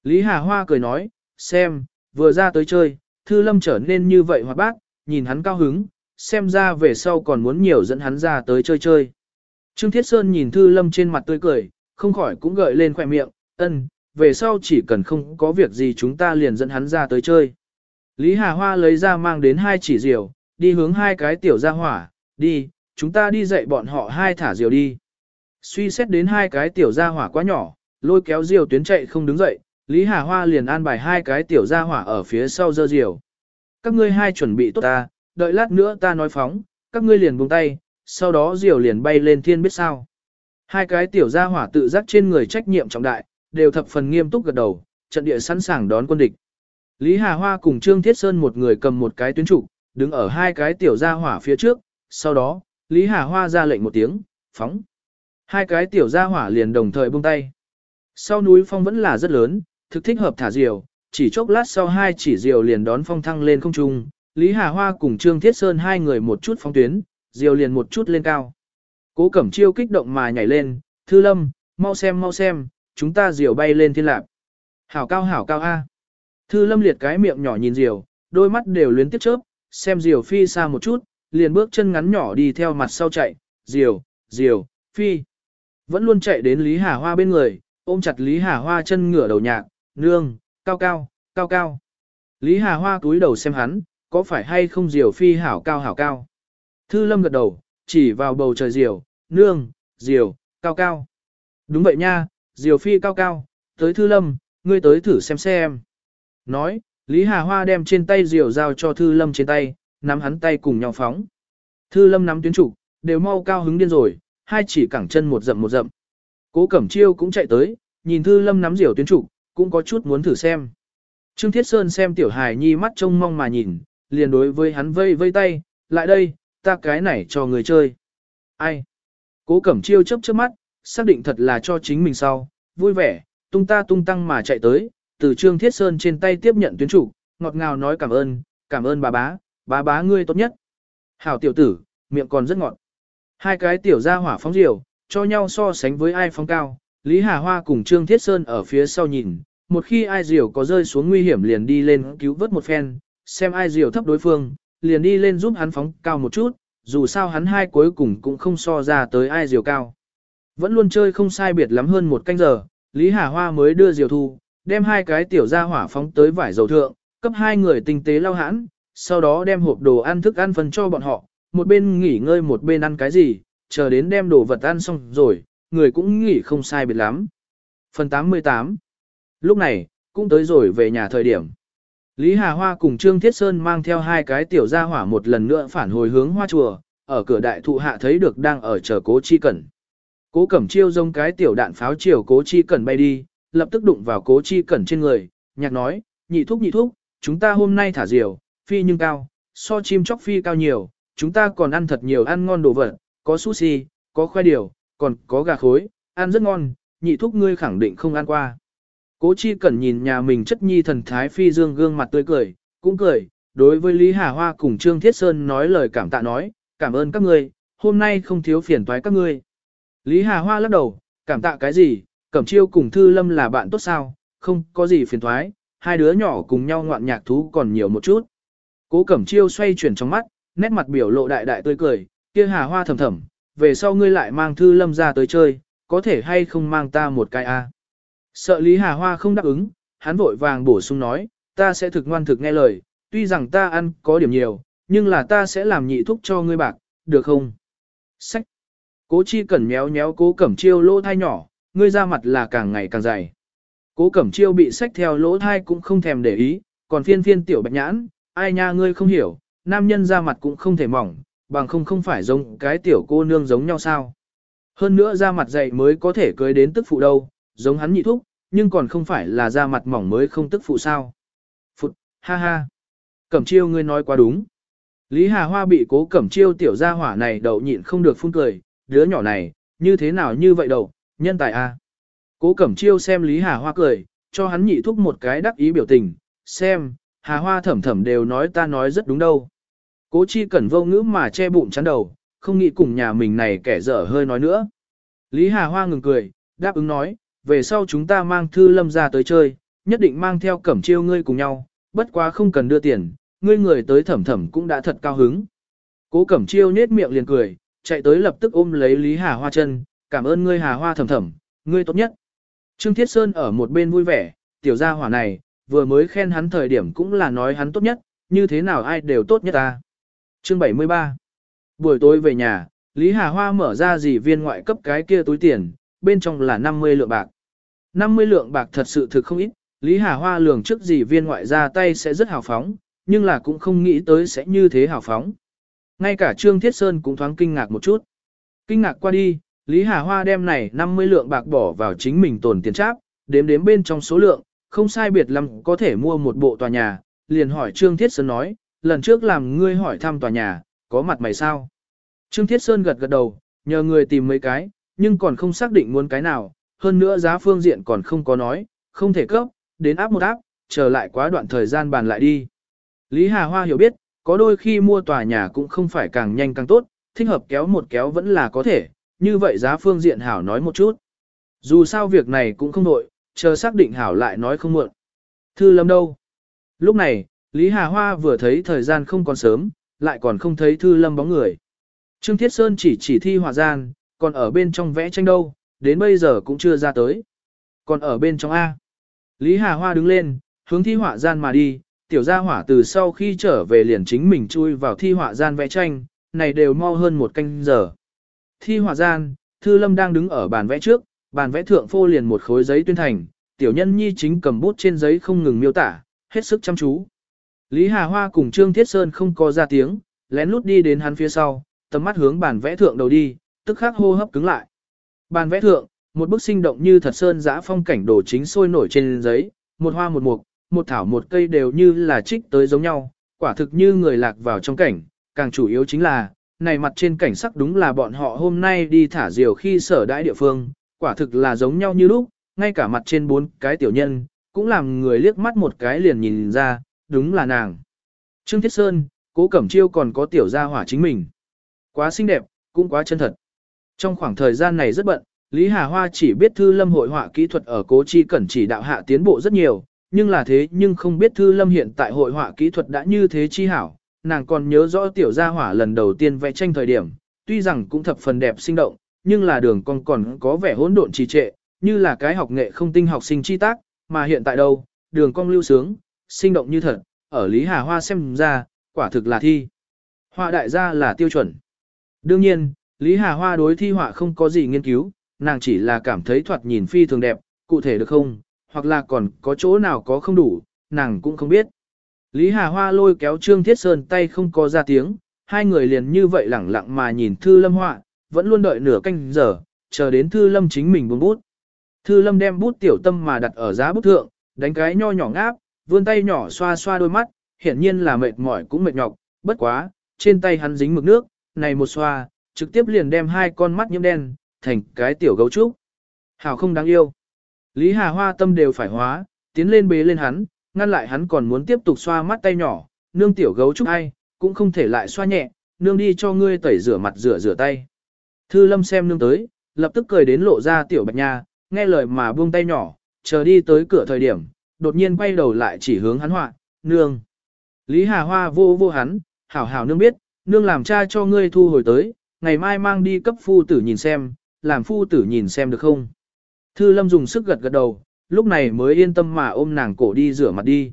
Lý Hà Hoa cười nói, xem, vừa ra tới chơi, Thư Lâm trở nên như vậy hoạt bác, nhìn hắn cao hứng, xem ra về sau còn muốn nhiều dẫn hắn ra tới chơi chơi. Trương Thiết Sơn nhìn Thư Lâm trên mặt tươi cười, không khỏi cũng gợi lên khỏe miệng, ân, về sau chỉ cần không có việc gì chúng ta liền dẫn hắn ra tới chơi. Lý Hà Hoa lấy ra mang đến hai chỉ diều, đi hướng hai cái tiểu gia hỏa, đi, chúng ta đi dạy bọn họ hai thả diều đi. Suy xét đến hai cái tiểu gia hỏa quá nhỏ, lôi kéo diều tuyến chạy không đứng dậy, Lý Hà Hoa liền an bài hai cái tiểu gia hỏa ở phía sau dơ diều. Các ngươi hai chuẩn bị tốt ta, đợi lát nữa ta nói phóng, các ngươi liền buông tay, sau đó diều liền bay lên thiên biết sao. Hai cái tiểu gia hỏa tự giác trên người trách nhiệm trọng đại, đều thập phần nghiêm túc gật đầu, trận địa sẵn sàng đón quân địch. Lý Hà Hoa cùng Trương Thiết Sơn một người cầm một cái tuyến trụ, đứng ở hai cái tiểu gia hỏa phía trước, sau đó, Lý Hà Hoa ra lệnh một tiếng, phóng. Hai cái tiểu gia hỏa liền đồng thời buông tay. Sau núi phong vẫn là rất lớn, thực thích hợp thả diều, chỉ chốc lát sau hai chỉ diều liền đón phong thăng lên không trung, Lý Hà Hoa cùng Trương Thiết Sơn hai người một chút phong tuyến, diều liền một chút lên cao. Cố Cẩm Chiêu kích động mà nhảy lên, Thư Lâm, mau xem mau xem, chúng ta diều bay lên thiên lạc. Hảo cao hảo cao A. Thư Lâm liệt cái miệng nhỏ nhìn diều, đôi mắt đều luyến tiếp chớp, xem diều phi xa một chút, liền bước chân ngắn nhỏ đi theo mặt sau chạy, diều, diều, phi. Vẫn luôn chạy đến Lý Hà Hoa bên người, ôm chặt Lý Hà Hoa chân ngửa đầu nhạc, nương, cao cao, cao cao. Lý Hà Hoa cúi đầu xem hắn, có phải hay không diều phi hảo cao hảo cao. Thư Lâm gật đầu, chỉ vào bầu trời diều, nương, diều, cao cao. Đúng vậy nha, diều phi cao cao, tới Thư Lâm, ngươi tới thử xem xem. Nói, Lý Hà Hoa đem trên tay diều giao cho Thư Lâm trên tay, nắm hắn tay cùng nhau phóng. Thư Lâm nắm tuyến trục, đều mau cao hứng điên rồi, hai chỉ cẳng chân một dậm một dậm. Cố Cẩm Chiêu cũng chạy tới, nhìn Thư Lâm nắm diều tuyến trục, cũng có chút muốn thử xem. Trương Thiết Sơn xem Tiểu Hải Nhi mắt trông mong mà nhìn, liền đối với hắn vây vây tay, lại đây, ta cái này cho người chơi. Ai? Cố Cẩm Chiêu chớp chớp mắt, xác định thật là cho chính mình sau, vui vẻ, tung ta tung tăng mà chạy tới, từ Trương Thiết Sơn trên tay tiếp nhận tuyến chủ, ngọt ngào nói cảm ơn, cảm ơn bà bá, bà bá ngươi tốt nhất. Hảo tiểu tử, miệng còn rất ngọt. Hai cái tiểu ra hỏa phóng diều, cho nhau so sánh với ai phóng cao, Lý Hà Hoa cùng Trương Thiết Sơn ở phía sau nhìn, một khi ai diều có rơi xuống nguy hiểm liền đi lên cứu vớt một phen, xem ai diều thấp đối phương, liền đi lên giúp hắn phóng cao một chút, dù sao hắn hai cuối cùng cũng không so ra tới ai diều cao. Vẫn luôn chơi không sai biệt lắm hơn một canh giờ, Lý Hà Hoa mới đưa diều thu, đem hai cái tiểu ra hỏa phóng tới vải dầu thượng, cấp hai người tinh tế lau hãn, sau đó đem hộp đồ ăn thức ăn phần cho bọn họ, một bên nghỉ ngơi một bên ăn cái gì, chờ đến đem đồ vật ăn xong rồi, người cũng nghỉ không sai biệt lắm. Phần 88 Lúc này, cũng tới rồi về nhà thời điểm. Lý Hà Hoa cùng Trương Thiết Sơn mang theo hai cái tiểu gia hỏa một lần nữa phản hồi hướng hoa chùa, ở cửa đại thụ hạ thấy được đang ở chờ cố chi cẩn. Cố cẩm chiêu giống cái tiểu đạn pháo chiều cố chi cẩn bay đi, lập tức đụng vào cố chi cẩn trên người, nhạc nói, nhị thúc nhị thúc, chúng ta hôm nay thả diều, phi nhưng cao, so chim chóc phi cao nhiều, chúng ta còn ăn thật nhiều ăn ngon đồ vật, có sushi, có khoai điều, còn có gà khối, ăn rất ngon, nhị thúc ngươi khẳng định không ăn qua. Cố chi cẩn nhìn nhà mình chất nhi thần thái phi dương gương mặt tươi cười, cũng cười, đối với Lý Hà Hoa cùng Trương Thiết Sơn nói lời cảm tạ nói, cảm ơn các ngươi, hôm nay không thiếu phiền toái các ngươi. Lý Hà Hoa lắc đầu, cảm tạ cái gì, Cẩm Chiêu cùng Thư Lâm là bạn tốt sao, không có gì phiền toái, hai đứa nhỏ cùng nhau ngoạn nhạc thú còn nhiều một chút. Cố Cẩm Chiêu xoay chuyển trong mắt, nét mặt biểu lộ đại đại tươi cười, kia Hà Hoa thầm thầm, về sau ngươi lại mang Thư Lâm ra tới chơi, có thể hay không mang ta một cái a? Sợ Lý Hà Hoa không đáp ứng, hắn vội vàng bổ sung nói, ta sẽ thực ngoan thực nghe lời, tuy rằng ta ăn có điểm nhiều, nhưng là ta sẽ làm nhị thúc cho ngươi bạc, được không? Sách! Cố chi cẩn méo méo cố cẩm chiêu lô thai nhỏ, ngươi ra mặt là càng ngày càng dày. Cố cẩm chiêu bị sách theo lỗ thai cũng không thèm để ý, còn phiên phiên tiểu bạch nhãn, ai nha ngươi không hiểu, nam nhân ra mặt cũng không thể mỏng, bằng không không phải giống cái tiểu cô nương giống nhau sao. Hơn nữa ra mặt dày mới có thể cưới đến tức phụ đâu, giống hắn nhị thúc, nhưng còn không phải là da mặt mỏng mới không tức phụ sao. Phụt, ha ha. Cẩm chiêu ngươi nói quá đúng. Lý Hà Hoa bị cố cẩm chiêu tiểu gia hỏa này đậu nhịn không được phun cười, đứa nhỏ này, như thế nào như vậy đâu? Nhân tài a. Cố cẩm chiêu xem Lý Hà Hoa cười, cho hắn nhị thúc một cái đắc ý biểu tình, xem, Hà Hoa thẩm thẩm đều nói ta nói rất đúng đâu. Cố chi cẩn vô ngữ mà che bụng chắn đầu, không nghĩ cùng nhà mình này kẻ dở hơi nói nữa. Lý Hà Hoa ngừng cười, đáp ứng nói, về sau chúng ta mang thư lâm ra tới chơi, nhất định mang theo cẩm chiêu ngươi cùng nhau, bất quá không cần đưa tiền, ngươi người tới thẩm thẩm cũng đã thật cao hứng. Cố cẩm chiêu nết miệng liền cười, chạy tới lập tức ôm lấy Lý Hà Hoa chân, cảm ơn ngươi Hà Hoa thầm thầm ngươi tốt nhất. Trương Thiết Sơn ở một bên vui vẻ, tiểu gia hỏa này, vừa mới khen hắn thời điểm cũng là nói hắn tốt nhất, như thế nào ai đều tốt nhất ta. Chương 73 Buổi tối về nhà, Lý Hà Hoa mở ra dì viên ngoại cấp cái kia túi tiền, bên trong là 50 lượng bạc. 50 lượng bạc thật sự thực không ít, Lý Hà Hoa lường trước dì viên ngoại ra tay sẽ rất hào phóng, nhưng là cũng không nghĩ tới sẽ như thế hào phóng. Ngay cả Trương Thiết Sơn cũng thoáng kinh ngạc một chút. Kinh ngạc qua đi, Lý Hà Hoa đem này 50 lượng bạc bỏ vào chính mình tồn tiền tráp, đếm đếm bên trong số lượng, không sai biệt lắm có thể mua một bộ tòa nhà, liền hỏi Trương Thiết Sơn nói, lần trước làm ngươi hỏi thăm tòa nhà, có mặt mày sao? Trương Thiết Sơn gật gật đầu, nhờ người tìm mấy cái, nhưng còn không xác định muốn cái nào, hơn nữa giá phương diện còn không có nói, không thể cấp, đến áp một áp, chờ lại quá đoạn thời gian bàn lại đi. Lý Hà Hoa hiểu biết, có đôi khi mua tòa nhà cũng không phải càng nhanh càng tốt, thích hợp kéo một kéo vẫn là có thể, như vậy giá phương diện hảo nói một chút. Dù sao việc này cũng không nội, chờ xác định hảo lại nói không muộn. Thư lâm đâu? Lúc này, Lý Hà Hoa vừa thấy thời gian không còn sớm, lại còn không thấy thư lâm bóng người. Trương Thiết Sơn chỉ chỉ thi họa gian, còn ở bên trong vẽ tranh đâu, đến bây giờ cũng chưa ra tới. Còn ở bên trong A. Lý Hà Hoa đứng lên, hướng thi họa gian mà đi, tiểu gia hỏa từ sau khi trở về liền chính mình chui vào thi họa gian vẽ tranh, này đều mau hơn một canh giờ. Thi hòa gian, Thư Lâm đang đứng ở bàn vẽ trước, bàn vẽ thượng phô liền một khối giấy tuyên thành, tiểu nhân nhi chính cầm bút trên giấy không ngừng miêu tả, hết sức chăm chú. Lý Hà Hoa cùng Trương Thiết Sơn không có ra tiếng, lén lút đi đến hắn phía sau, tầm mắt hướng bàn vẽ thượng đầu đi, tức khắc hô hấp cứng lại. Bàn vẽ thượng, một bức sinh động như thật sơn giã phong cảnh đồ chính sôi nổi trên giấy, một hoa một mục, một thảo một cây đều như là trích tới giống nhau, quả thực như người lạc vào trong cảnh, càng chủ yếu chính là, này mặt trên cảnh sắc đúng là bọn họ hôm nay đi thả diều khi sở đãi địa phương, quả thực là giống nhau như lúc, ngay cả mặt trên bốn cái tiểu nhân, cũng làm người liếc mắt một cái liền nhìn ra, đúng là nàng. Trương Thiết Sơn, cố cẩm chiêu còn có tiểu gia hỏa chính mình. Quá xinh đẹp, cũng quá chân thật. Trong khoảng thời gian này rất bận, Lý Hà Hoa chỉ biết Thư Lâm hội họa kỹ thuật ở cố chi cẩn chỉ đạo hạ tiến bộ rất nhiều, nhưng là thế nhưng không biết Thư Lâm hiện tại hội họa kỹ thuật đã như thế chi hảo, nàng còn nhớ rõ tiểu gia hỏa lần đầu tiên vẽ tranh thời điểm, tuy rằng cũng thập phần đẹp sinh động, nhưng là đường con còn có vẻ hỗn độn trì trệ, như là cái học nghệ không tinh học sinh chi tác, mà hiện tại đâu, đường cong lưu sướng, sinh động như thật, ở Lý Hà Hoa xem ra, quả thực là thi. Họa đại gia là tiêu chuẩn. Đương nhiên, Lý Hà Hoa đối thi họa không có gì nghiên cứu, nàng chỉ là cảm thấy thoạt nhìn phi thường đẹp, cụ thể được không, hoặc là còn có chỗ nào có không đủ, nàng cũng không biết. Lý Hà Hoa lôi kéo Trương Thiết Sơn tay không có ra tiếng, hai người liền như vậy lẳng lặng mà nhìn Thư Lâm họa, vẫn luôn đợi nửa canh giờ, chờ đến Thư Lâm chính mình buông bút. Thư Lâm đem bút tiểu tâm mà đặt ở giá bút thượng, đánh cái nho nhỏ ngáp, vươn tay nhỏ xoa xoa đôi mắt, hiển nhiên là mệt mỏi cũng mệt nhọc, bất quá, trên tay hắn dính mực nước, này một xoa, trực tiếp liền đem hai con mắt nhiễm đen, thành cái tiểu gấu trúc. Hảo không đáng yêu. Lý Hà Hoa tâm đều phải hóa, tiến lên bế lên hắn, ngăn lại hắn còn muốn tiếp tục xoa mắt tay nhỏ, nương tiểu gấu trúc ai, cũng không thể lại xoa nhẹ, nương đi cho ngươi tẩy rửa mặt rửa rửa tay. Thư lâm xem nương tới, lập tức cười đến lộ ra tiểu bạch nha, nghe lời mà buông tay nhỏ, chờ đi tới cửa thời điểm, đột nhiên quay đầu lại chỉ hướng hắn họa, nương. Lý Hà Hoa vô vô hắn, hảo hảo nương biết, nương làm cha cho ngươi thu hồi tới, ngày mai mang đi cấp phu tử nhìn xem, làm phu tử nhìn xem được không. Thư lâm dùng sức gật gật đầu, lúc này mới yên tâm mà ôm nàng cổ đi rửa mặt đi.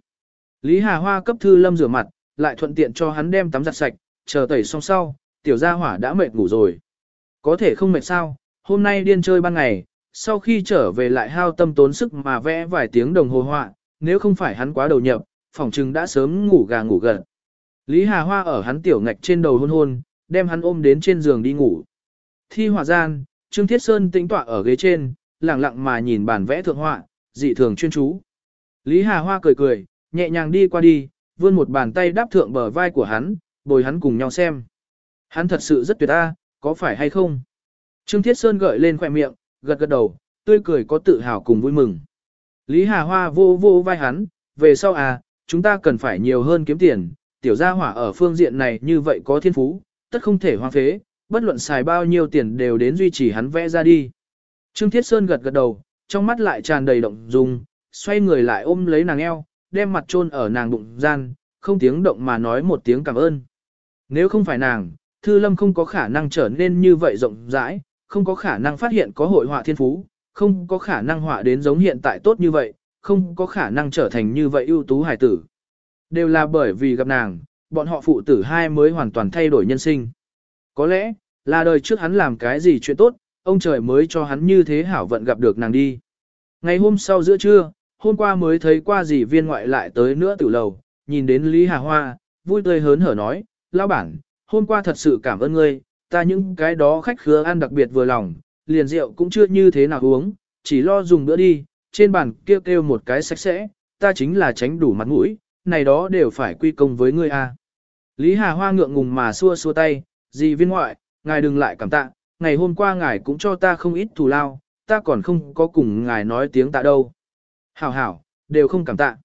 Lý Hà Hoa cấp Thư lâm rửa mặt, lại thuận tiện cho hắn đem tắm giặt sạch, chờ tẩy xong sau, tiểu gia hỏa đã mệt ngủ rồi. Có thể không mệt sao, hôm nay điên chơi ban ngày, sau khi trở về lại hao tâm tốn sức mà vẽ vài tiếng đồng hồ họa, nếu không phải hắn quá đầu nhập, phỏng chừng đã sớm ngủ gà ngủ gật. Lý Hà Hoa ở hắn tiểu ngạch trên đầu hôn hôn, đem hắn ôm đến trên giường đi ngủ. Thi hỏa gian, Trương Thiết Sơn tĩnh tọa ở ghế trên, lặng lặng mà nhìn bản vẽ thượng họa, dị thường chuyên chú. Lý Hà Hoa cười cười, nhẹ nhàng đi qua đi, vươn một bàn tay đáp thượng bờ vai của hắn, bồi hắn cùng nhau xem. Hắn thật sự rất tuyệt a, có phải hay không? Trương Thiết Sơn gợi lên khỏe miệng, gật gật đầu, tươi cười có tự hào cùng vui mừng. Lý Hà Hoa vô vô vai hắn, về sau à, chúng ta cần phải nhiều hơn kiếm tiền, tiểu gia hỏa ở phương diện này như vậy có thiên phú, tất không thể hoang phế, bất luận xài bao nhiêu tiền đều đến duy trì hắn vẽ ra đi. Trương Thiết Sơn gật gật đầu, trong mắt lại tràn đầy động dung, xoay người lại ôm lấy nàng eo, đem mặt chôn ở nàng bụng gian, không tiếng động mà nói một tiếng cảm ơn. Nếu không phải nàng, Thư Lâm không có khả năng trở nên như vậy rộng rãi, không có khả năng phát hiện có hội họa thiên phú, không có khả năng họa đến giống hiện tại tốt như vậy, không có khả năng trở thành như vậy ưu tú hải tử. Đều là bởi vì gặp nàng, bọn họ phụ tử hai mới hoàn toàn thay đổi nhân sinh. Có lẽ, là đời trước hắn làm cái gì chuyện tốt, ông trời mới cho hắn như thế hảo vận gặp được nàng đi. Ngày hôm sau giữa trưa, hôm qua mới thấy qua gì viên ngoại lại tới nữa tử lầu, nhìn đến Lý Hà Hoa, vui tươi hớn hở nói, lão bản, hôm qua thật sự cảm ơn ngươi, ta những cái đó khách khứa ăn đặc biệt vừa lòng, liền rượu cũng chưa như thế nào uống, chỉ lo dùng bữa đi, trên bàn kêu kêu một cái sạch sẽ, ta chính là tránh đủ mặt mũi, này đó đều phải quy công với ngươi a. Lý Hà Hoa ngượng ngùng mà xua xua tay, gì viên ngoại, ngài đừng lại cảm tạ, ngày hôm qua ngài cũng cho ta không ít thù lao, ta còn không có cùng ngài nói tiếng tạ đâu. Hảo hảo, đều không cảm tạ.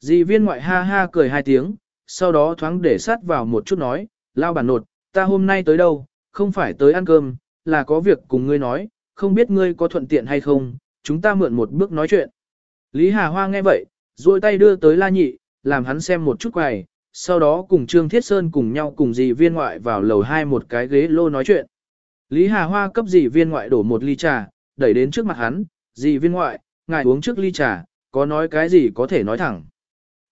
Dì viên ngoại ha ha cười hai tiếng, sau đó thoáng để sát vào một chút nói, lao bản nột, ta hôm nay tới đâu, không phải tới ăn cơm, là có việc cùng ngươi nói, không biết ngươi có thuận tiện hay không, chúng ta mượn một bước nói chuyện. Lý Hà Hoa nghe vậy, duỗi tay đưa tới La Nhị, làm hắn xem một chút quầy, sau đó cùng Trương Thiết Sơn cùng nhau cùng dì viên ngoại vào lầu hai một cái ghế lô nói chuyện. Lý Hà Hoa cấp Dị viên ngoại đổ một ly trà, đẩy đến trước mặt hắn, Dị viên ngoại, ngài uống trước ly trà, có nói cái gì có thể nói thẳng.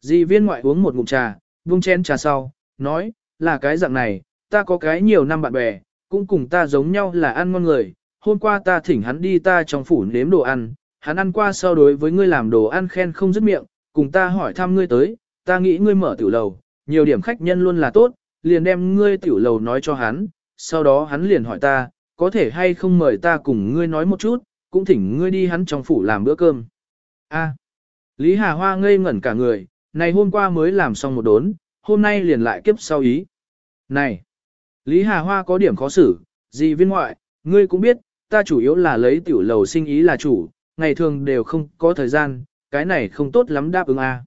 Dị viên ngoại uống một ngụm trà, vung chén trà sau, nói, là cái dạng này, ta có cái nhiều năm bạn bè, cũng cùng ta giống nhau là ăn ngon người, hôm qua ta thỉnh hắn đi ta trong phủ nếm đồ ăn, hắn ăn qua sau đối với ngươi làm đồ ăn khen không dứt miệng, cùng ta hỏi thăm ngươi tới, ta nghĩ ngươi mở tiểu lầu, nhiều điểm khách nhân luôn là tốt, liền đem ngươi tiểu lầu nói cho hắn, sau đó hắn liền hỏi ta, có thể hay không mời ta cùng ngươi nói một chút, cũng thỉnh ngươi đi hắn trong phủ làm bữa cơm. A. Lý Hà Hoa ngây ngẩn cả người, này hôm qua mới làm xong một đốn, hôm nay liền lại kiếp sau ý. Này, Lý Hà Hoa có điểm khó xử, gì viên ngoại, ngươi cũng biết, ta chủ yếu là lấy tiểu lầu sinh ý là chủ, ngày thường đều không có thời gian, cái này không tốt lắm đáp ứng a. À.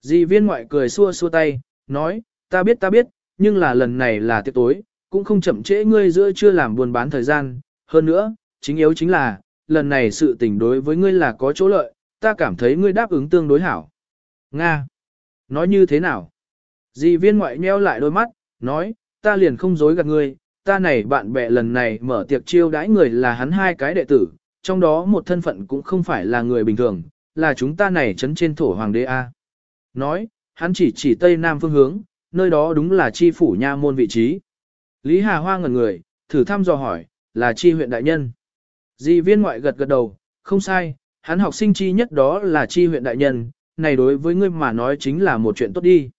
Dì viên ngoại cười xua xua tay, nói, ta biết ta biết, nhưng là lần này là tiệc tối, cũng không chậm trễ ngươi giữa chưa làm buôn bán thời gian, hơn nữa, chính yếu chính là, lần này sự tình đối với ngươi là có chỗ lợi, ta cảm thấy ngươi đáp ứng tương đối hảo. Nga! Nói như thế nào? Dì viên ngoại nheo lại đôi mắt, nói, ta liền không dối gạt ngươi, ta này bạn bè lần này mở tiệc chiêu đãi người là hắn hai cái đệ tử, trong đó một thân phận cũng không phải là người bình thường, là chúng ta này chấn trên thổ hoàng đế A. Nói, hắn chỉ chỉ tây nam phương hướng, nơi đó đúng là chi phủ nha môn vị trí. Lý Hà Hoa ngẩn người, thử thăm dò hỏi, là chi huyện đại nhân. Di viên ngoại gật gật đầu, không sai, hắn học sinh chi nhất đó là chi huyện đại nhân, này đối với ngươi mà nói chính là một chuyện tốt đi.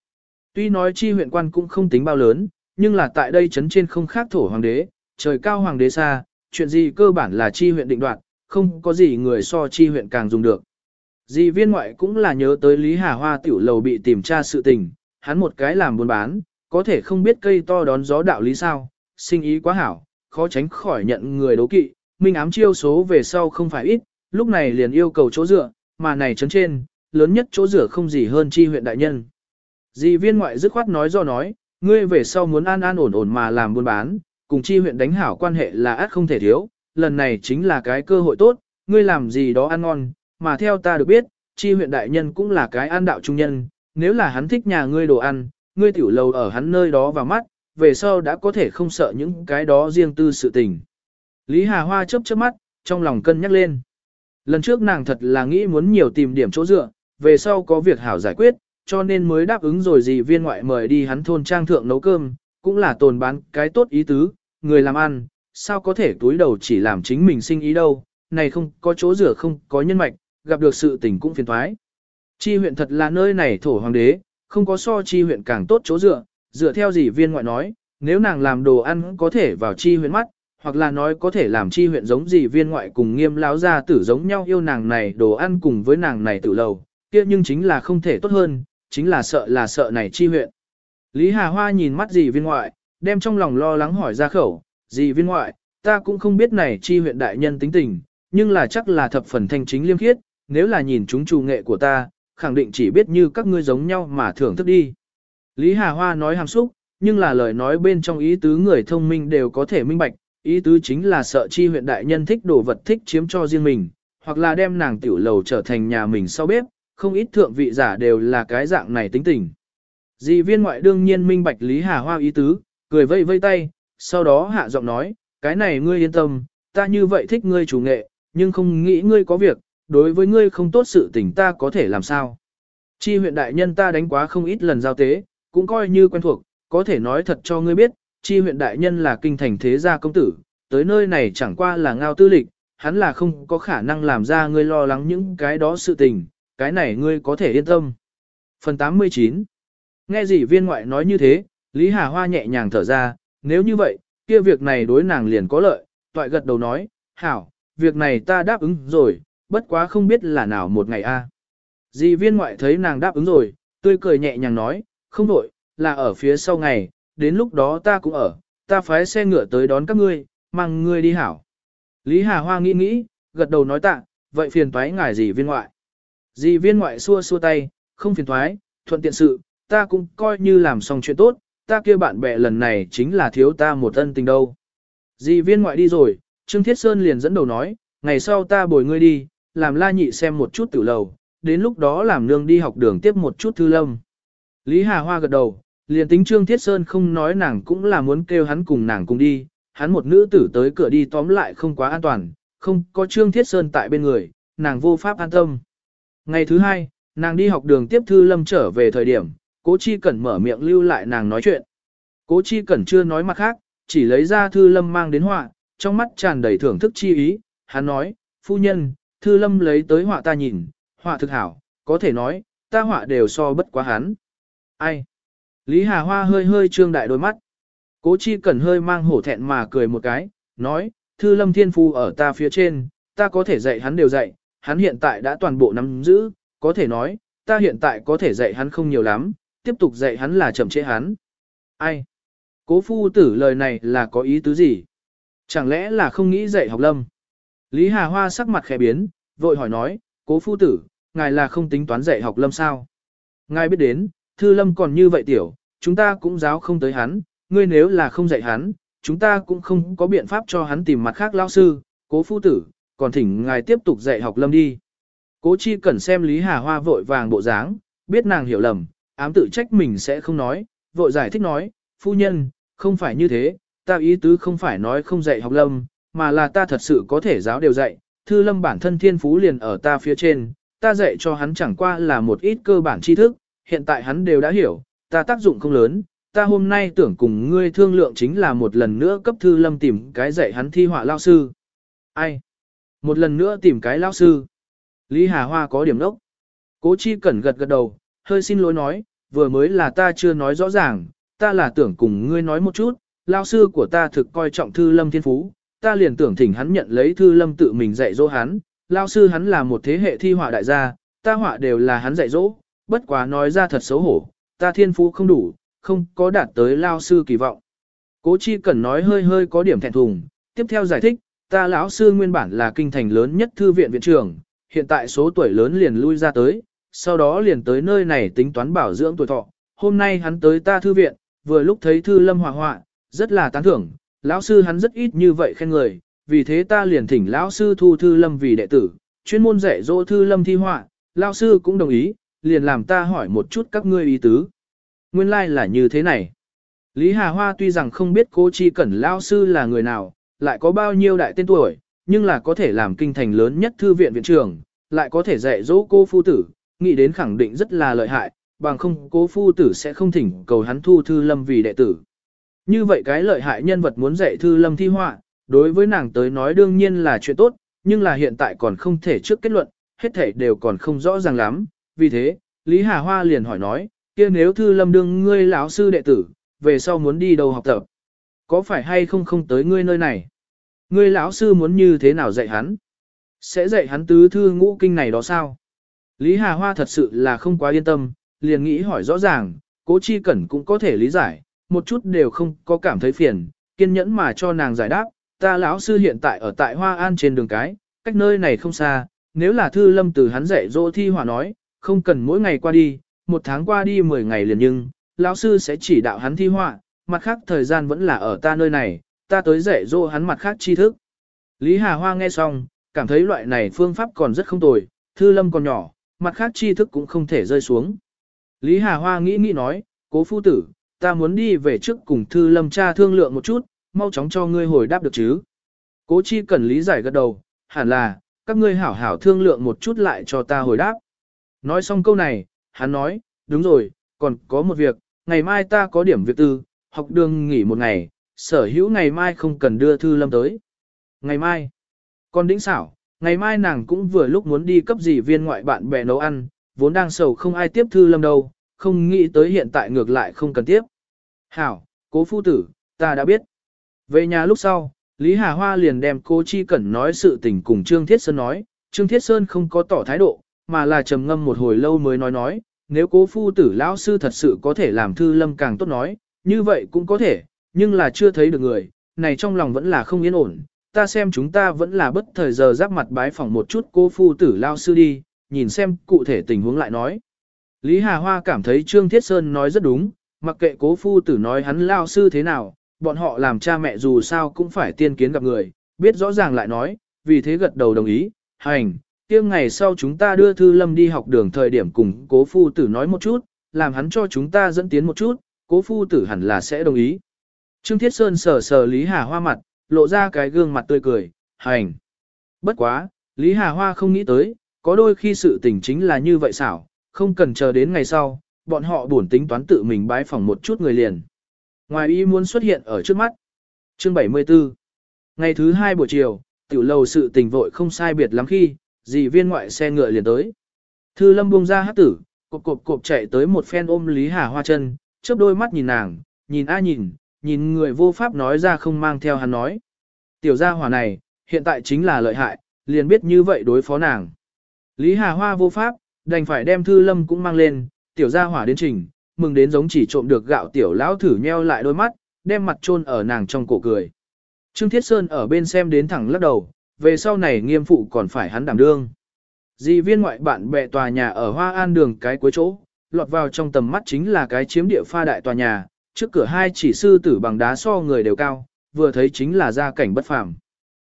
Tuy nói chi huyện quan cũng không tính bao lớn, nhưng là tại đây chấn trên không khác thổ hoàng đế, trời cao hoàng đế xa, chuyện gì cơ bản là chi huyện định đoạt, không có gì người so chi huyện càng dùng được. Di viên ngoại cũng là nhớ tới Lý Hà Hoa tiểu lầu bị tìm tra sự tình, hắn một cái làm buôn bán, có thể không biết cây to đón gió đạo lý sao, sinh ý quá hảo, khó tránh khỏi nhận người đấu kỵ, minh ám chiêu số về sau không phải ít, lúc này liền yêu cầu chỗ dựa, mà này chấn trên, lớn nhất chỗ dựa không gì hơn chi huyện đại nhân. Di viên ngoại dứt khoát nói do nói, ngươi về sau muốn an an ổn ổn mà làm buôn bán, cùng chi huyện đánh hảo quan hệ là át không thể thiếu, lần này chính là cái cơ hội tốt, ngươi làm gì đó ăn ngon, mà theo ta được biết, chi huyện đại nhân cũng là cái an đạo trung nhân, nếu là hắn thích nhà ngươi đồ ăn, ngươi tiểu lầu ở hắn nơi đó vào mắt, về sau đã có thể không sợ những cái đó riêng tư sự tình. Lý Hà Hoa chớp chớp mắt, trong lòng cân nhắc lên. Lần trước nàng thật là nghĩ muốn nhiều tìm điểm chỗ dựa, về sau có việc hảo giải quyết, cho nên mới đáp ứng rồi gì viên ngoại mời đi hắn thôn trang thượng nấu cơm, cũng là tồn bán cái tốt ý tứ, người làm ăn, sao có thể túi đầu chỉ làm chính mình sinh ý đâu, này không có chỗ rửa không có nhân mạch, gặp được sự tình cũng phiền thoái. Chi huyện thật là nơi này thổ hoàng đế, không có so chi huyện càng tốt chỗ dựa, dựa theo gì viên ngoại nói, nếu nàng làm đồ ăn có thể vào chi huyện mắt, hoặc là nói có thể làm chi huyện giống gì viên ngoại cùng nghiêm láo ra tử giống nhau yêu nàng này đồ ăn cùng với nàng này tử lầu, kia nhưng chính là không thể tốt hơn, chính là sợ là sợ này chi huyện. Lý Hà Hoa nhìn mắt dì viên ngoại, đem trong lòng lo lắng hỏi ra khẩu, dì viên ngoại, ta cũng không biết này chi huyện đại nhân tính tình, nhưng là chắc là thập phần thanh chính liêm khiết, nếu là nhìn chúng chủ nghệ của ta, khẳng định chỉ biết như các ngươi giống nhau mà thưởng thức đi. Lý Hà Hoa nói hàm xúc, nhưng là lời nói bên trong ý tứ người thông minh đều có thể minh bạch, ý tứ chính là sợ chi huyện đại nhân thích đồ vật thích chiếm cho riêng mình, hoặc là đem nàng tiểu lầu trở thành nhà mình sau bếp, không ít thượng vị giả đều là cái dạng này tính tình. Dì viên ngoại đương nhiên minh bạch Lý Hà Hoa ý tứ, cười vây vây tay, sau đó hạ giọng nói, cái này ngươi yên tâm, ta như vậy thích ngươi chủ nghệ, nhưng không nghĩ ngươi có việc, đối với ngươi không tốt sự tình ta có thể làm sao. Chi huyện đại nhân ta đánh quá không ít lần giao tế, cũng coi như quen thuộc, có thể nói thật cho ngươi biết, chi huyện đại nhân là kinh thành thế gia công tử, tới nơi này chẳng qua là ngao tư lịch, hắn là không có khả năng làm ra ngươi lo lắng những cái đó sự tình, cái này ngươi có thể yên tâm. Phần 89 Nghe gì viên ngoại nói như thế, Lý Hà Hoa nhẹ nhàng thở ra, nếu như vậy, kia việc này đối nàng liền có lợi, toại gật đầu nói, hảo, việc này ta đáp ứng rồi, bất quá không biết là nào một ngày a. À. Dì viên ngoại thấy nàng đáp ứng rồi, tươi cười nhẹ nhàng nói, không đổi, là ở phía sau ngày, đến lúc đó ta cũng ở, ta phái xe ngựa tới đón các ngươi, mang ngươi đi hảo. Lý Hà Hoa nghĩ nghĩ, gật đầu nói tạ, vậy phiền toái ngài dì viên ngoại. Dì viên ngoại xua xua tay, không phiền toái, thuận tiện sự, ta cũng coi như làm xong chuyện tốt, ta kia bạn bè lần này chính là thiếu ta một ân tình đâu. Dì viên ngoại đi rồi, Trương Thiết Sơn liền dẫn đầu nói, ngày sau ta bồi ngươi đi, làm la nhị xem một chút tử lầu, đến lúc đó làm nương đi học đường tiếp một chút thư lâm. Lý Hà Hoa gật đầu, liền tính Trương Thiết Sơn không nói nàng cũng là muốn kêu hắn cùng nàng cùng đi, hắn một nữ tử tới cửa đi tóm lại không quá an toàn, không có Trương Thiết Sơn tại bên người, nàng vô pháp an tâm. Ngày thứ hai, nàng đi học đường tiếp thư lâm trở về thời điểm, cố chi cẩn mở miệng lưu lại nàng nói chuyện. Cố chi cẩn chưa nói mặt khác, chỉ lấy ra thư lâm mang đến họa, trong mắt tràn đầy thưởng thức chi ý, hắn nói, phu nhân, thư lâm lấy tới họa ta nhìn, họa thực hảo, có thể nói, ta họa đều so bất quá hắn. Ai? Lý Hà Hoa hơi hơi trương đại đôi mắt. Cố chi cẩn hơi mang hổ thẹn mà cười một cái, nói, thư lâm thiên phu ở ta phía trên, ta có thể dạy hắn đều dạy, hắn hiện tại đã toàn bộ nắm giữ, có thể nói, ta hiện tại có thể dạy hắn không nhiều lắm, tiếp tục dạy hắn là chậm trễ hắn. Ai? Cố phu tử lời này là có ý tứ gì? Chẳng lẽ là không nghĩ dạy học lâm? Lý Hà Hoa sắc mặt khẽ biến, vội hỏi nói, cố phu tử, ngài là không tính toán dạy học lâm sao? Ngài biết đến, thư lâm còn như vậy tiểu, chúng ta cũng giáo không tới hắn, ngươi nếu là không dạy hắn, chúng ta cũng không có biện pháp cho hắn tìm mặt khác lao sư, cố phu tử, còn thỉnh ngài tiếp tục dạy học lâm đi. Cố chi cần xem Lý Hà Hoa vội vàng bộ dáng, biết nàng hiểu lầm, ám tự trách mình sẽ không nói, vội giải thích nói, phu nhân, không phải như thế, ta ý tứ không phải nói không dạy học lâm, mà là ta thật sự có thể giáo đều dạy, thư lâm bản thân thiên phú liền ở ta phía trên, ta dạy cho hắn chẳng qua là một ít cơ bản tri thức, hiện tại hắn đều đã hiểu, ta tác dụng không lớn, ta hôm nay tưởng cùng ngươi thương lượng chính là một lần nữa cấp thư lâm tìm cái dạy hắn thi họa lao sư. Ai? Một lần nữa tìm cái lao sư. Lý Hà Hoa có điểm đốc. Cố chi cẩn gật gật đầu, hơi xin lỗi nói, vừa mới là ta chưa nói rõ ràng, ta là tưởng cùng ngươi nói một chút, lao sư của ta thực coi trọng thư lâm thiên phú, ta liền tưởng thỉnh hắn nhận lấy thư lâm tự mình dạy dỗ hắn, lao sư hắn là một thế hệ thi họa đại gia, ta họa đều là hắn dạy dỗ, bất quá nói ra thật xấu hổ, ta thiên phú không đủ, không có đạt tới lao sư kỳ vọng. Cố chi cần nói hơi hơi có điểm thẹn thùng, tiếp theo giải thích, ta lão sư nguyên bản là kinh thành lớn nhất thư viện viện trưởng, hiện tại số tuổi lớn liền lui ra tới, sau đó liền tới nơi này tính toán bảo dưỡng tuổi thọ. Hôm nay hắn tới ta thư viện, vừa lúc thấy thư lâm hòa họa, rất là tán thưởng, lão sư hắn rất ít như vậy khen người, vì thế ta liền thỉnh lão sư thu thư lâm vì đệ tử, chuyên môn dạy dỗ thư lâm thi họa, lão sư cũng đồng ý, liền làm ta hỏi một chút các ngươi ý tứ. Nguyên lai like là như thế này. Lý Hà Hoa tuy rằng không biết cô Chi Cẩn lão sư là người nào, lại có bao nhiêu đại tên tuổi, nhưng là có thể làm kinh thành lớn nhất thư viện viện trưởng, lại có thể dạy dỗ cô phu tử, nghĩ đến khẳng định rất là lợi hại, bằng không cố phu tử sẽ không thỉnh cầu hắn thu thư lâm vì đệ tử. Như vậy cái lợi hại nhân vật muốn dạy thư lâm thi họa, đối với nàng tới nói đương nhiên là chuyện tốt, nhưng là hiện tại còn không thể trước kết luận, hết thể đều còn không rõ ràng lắm, vì thế, Lý Hà Hoa liền hỏi nói, kia nếu thư lâm đương ngươi lão sư đệ tử, về sau muốn đi đâu học tập, có phải hay không không tới ngươi nơi này? Ngươi lão sư muốn như thế nào dạy hắn? Sẽ dạy hắn tứ thư ngũ kinh này đó sao? Lý Hà Hoa thật sự là không quá yên tâm, liền nghĩ hỏi rõ ràng, cố chi cẩn cũng có thể lý giải, một chút đều không có cảm thấy phiền, kiên nhẫn mà cho nàng giải đáp, ta lão sư hiện tại ở tại Hoa An trên đường cái, cách nơi này không xa, nếu là thư lâm từ hắn dạy dỗ thi hỏa nói, không cần mỗi ngày qua đi, một tháng qua đi 10 ngày liền nhưng, lão sư sẽ chỉ đạo hắn thi họa, mặt khác thời gian vẫn là ở ta nơi này, ta tới dạy dỗ hắn mặt khác tri thức. Lý Hà Hoa nghe xong, cảm thấy loại này phương pháp còn rất không tồi, thư lâm còn nhỏ, mặt khác tri thức cũng không thể rơi xuống. Lý Hà Hoa nghĩ nghĩ nói, cố phu tử, ta muốn đi về trước cùng thư lâm cha thương lượng một chút, mau chóng cho ngươi hồi đáp được chứ. Cố chi cần lý giải gật đầu, hẳn là, các ngươi hảo hảo thương lượng một chút lại cho ta hồi đáp. Nói xong câu này, hắn nói, đúng rồi, còn có một việc, ngày mai ta có điểm việc tư, học đường nghỉ một ngày, sở hữu ngày mai không cần đưa thư lâm tới. Ngày mai, con đĩnh xảo, ngày mai nàng cũng vừa lúc muốn đi cấp gì viên ngoại bạn bè nấu ăn, vốn đang sầu không ai tiếp thư lâm đâu, không nghĩ tới hiện tại ngược lại không cần tiếp. Hảo, cố phu tử, ta đã biết. Về nhà lúc sau, Lý Hà Hoa liền đem cô Chi Cẩn nói sự tình cùng Trương Thiết Sơn nói, Trương Thiết Sơn không có tỏ thái độ, mà là trầm ngâm một hồi lâu mới nói nói, nếu cố phu tử lão sư thật sự có thể làm thư lâm càng tốt nói, như vậy cũng có thể, nhưng là chưa thấy được người, này trong lòng vẫn là không yên ổn, ta xem chúng ta vẫn là bất thời giờ giáp mặt bái phỏng một chút cô phu tử lao sư đi, nhìn xem cụ thể tình huống lại nói. Lý Hà Hoa cảm thấy Trương Thiết Sơn nói rất đúng, mặc kệ cố phu tử nói hắn lao sư thế nào, bọn họ làm cha mẹ dù sao cũng phải tiên kiến gặp người, biết rõ ràng lại nói, vì thế gật đầu đồng ý, hành, kia ngày sau chúng ta đưa Thư Lâm đi học đường thời điểm cùng cố phu tử nói một chút, làm hắn cho chúng ta dẫn tiến một chút, cố phu tử hẳn là sẽ đồng ý. Trương Thiết Sơn sờ sờ Lý Hà Hoa mặt, lộ ra cái gương mặt tươi cười, hành. Bất quá, Lý Hà Hoa không nghĩ tới, có đôi khi sự tình chính là như vậy xảo, không cần chờ đến ngày sau, bọn họ buồn tính toán tự mình bái phòng một chút người liền. Ngoài ý muốn xuất hiện ở trước mắt. Chương 74 Ngày thứ hai buổi chiều, tiểu lầu sự tình vội không sai biệt lắm khi, dì viên ngoại xe ngựa liền tới. Thư lâm buông ra hát tử, cộp cộp cộp chạy tới một phen ôm Lý Hà Hoa chân, chớp đôi mắt nhìn nàng, nhìn a nhìn, nhìn người vô pháp nói ra không mang theo hắn nói. Tiểu gia hỏa này, hiện tại chính là lợi hại, liền biết như vậy đối phó nàng. Lý Hà Hoa vô pháp, đành phải đem thư lâm cũng mang lên, tiểu gia hỏa đến trình, mừng đến giống chỉ trộm được gạo tiểu lão thử nheo lại đôi mắt, đem mặt chôn ở nàng trong cổ cười. Trương Thiết Sơn ở bên xem đến thẳng lắc đầu, về sau này nghiêm phụ còn phải hắn đảm đương. Di viên ngoại bạn bè tòa nhà ở Hoa An đường cái cuối chỗ, lọt vào trong tầm mắt chính là cái chiếm địa pha đại tòa nhà, trước cửa hai chỉ sư tử bằng đá so người đều cao, vừa thấy chính là gia cảnh bất phàm.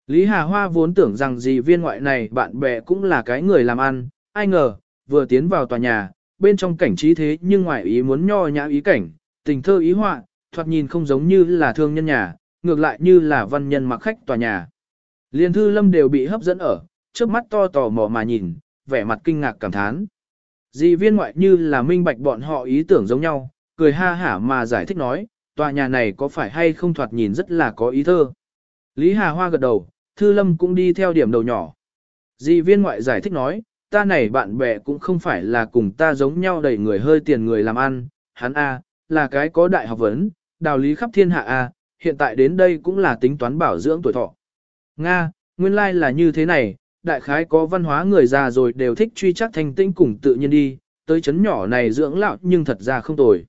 Lý Hà Hoa vốn tưởng rằng gì viên ngoại này bạn bè cũng là cái người làm ăn, ai ngờ, vừa tiến vào tòa nhà, bên trong cảnh trí thế nhưng ngoài ý muốn nho nhã ý cảnh, tình thơ ý họa, thoạt nhìn không giống như là thương nhân nhà, ngược lại như là văn nhân mặc khách tòa nhà. Liên thư lâm đều bị hấp dẫn ở, trước mắt to tò mò mà nhìn, vẻ mặt kinh ngạc cảm thán. Dị viên ngoại như là minh bạch bọn họ ý tưởng giống nhau, cười ha hả mà giải thích nói, tòa nhà này có phải hay không thoạt nhìn rất là có ý thơ. Lý Hà Hoa gật đầu, Thư Lâm cũng đi theo điểm đầu nhỏ. Dị viên ngoại giải thích nói, ta này bạn bè cũng không phải là cùng ta giống nhau đẩy người hơi tiền người làm ăn, hắn A, là cái có đại học vấn, đào lý khắp thiên hạ A, hiện tại đến đây cũng là tính toán bảo dưỡng tuổi thọ. Nga, nguyên lai like là như thế này, đại khái có văn hóa người già rồi đều thích truy chắc thanh tĩnh cùng tự nhiên đi, tới chấn nhỏ này dưỡng lão nhưng thật ra không tồi.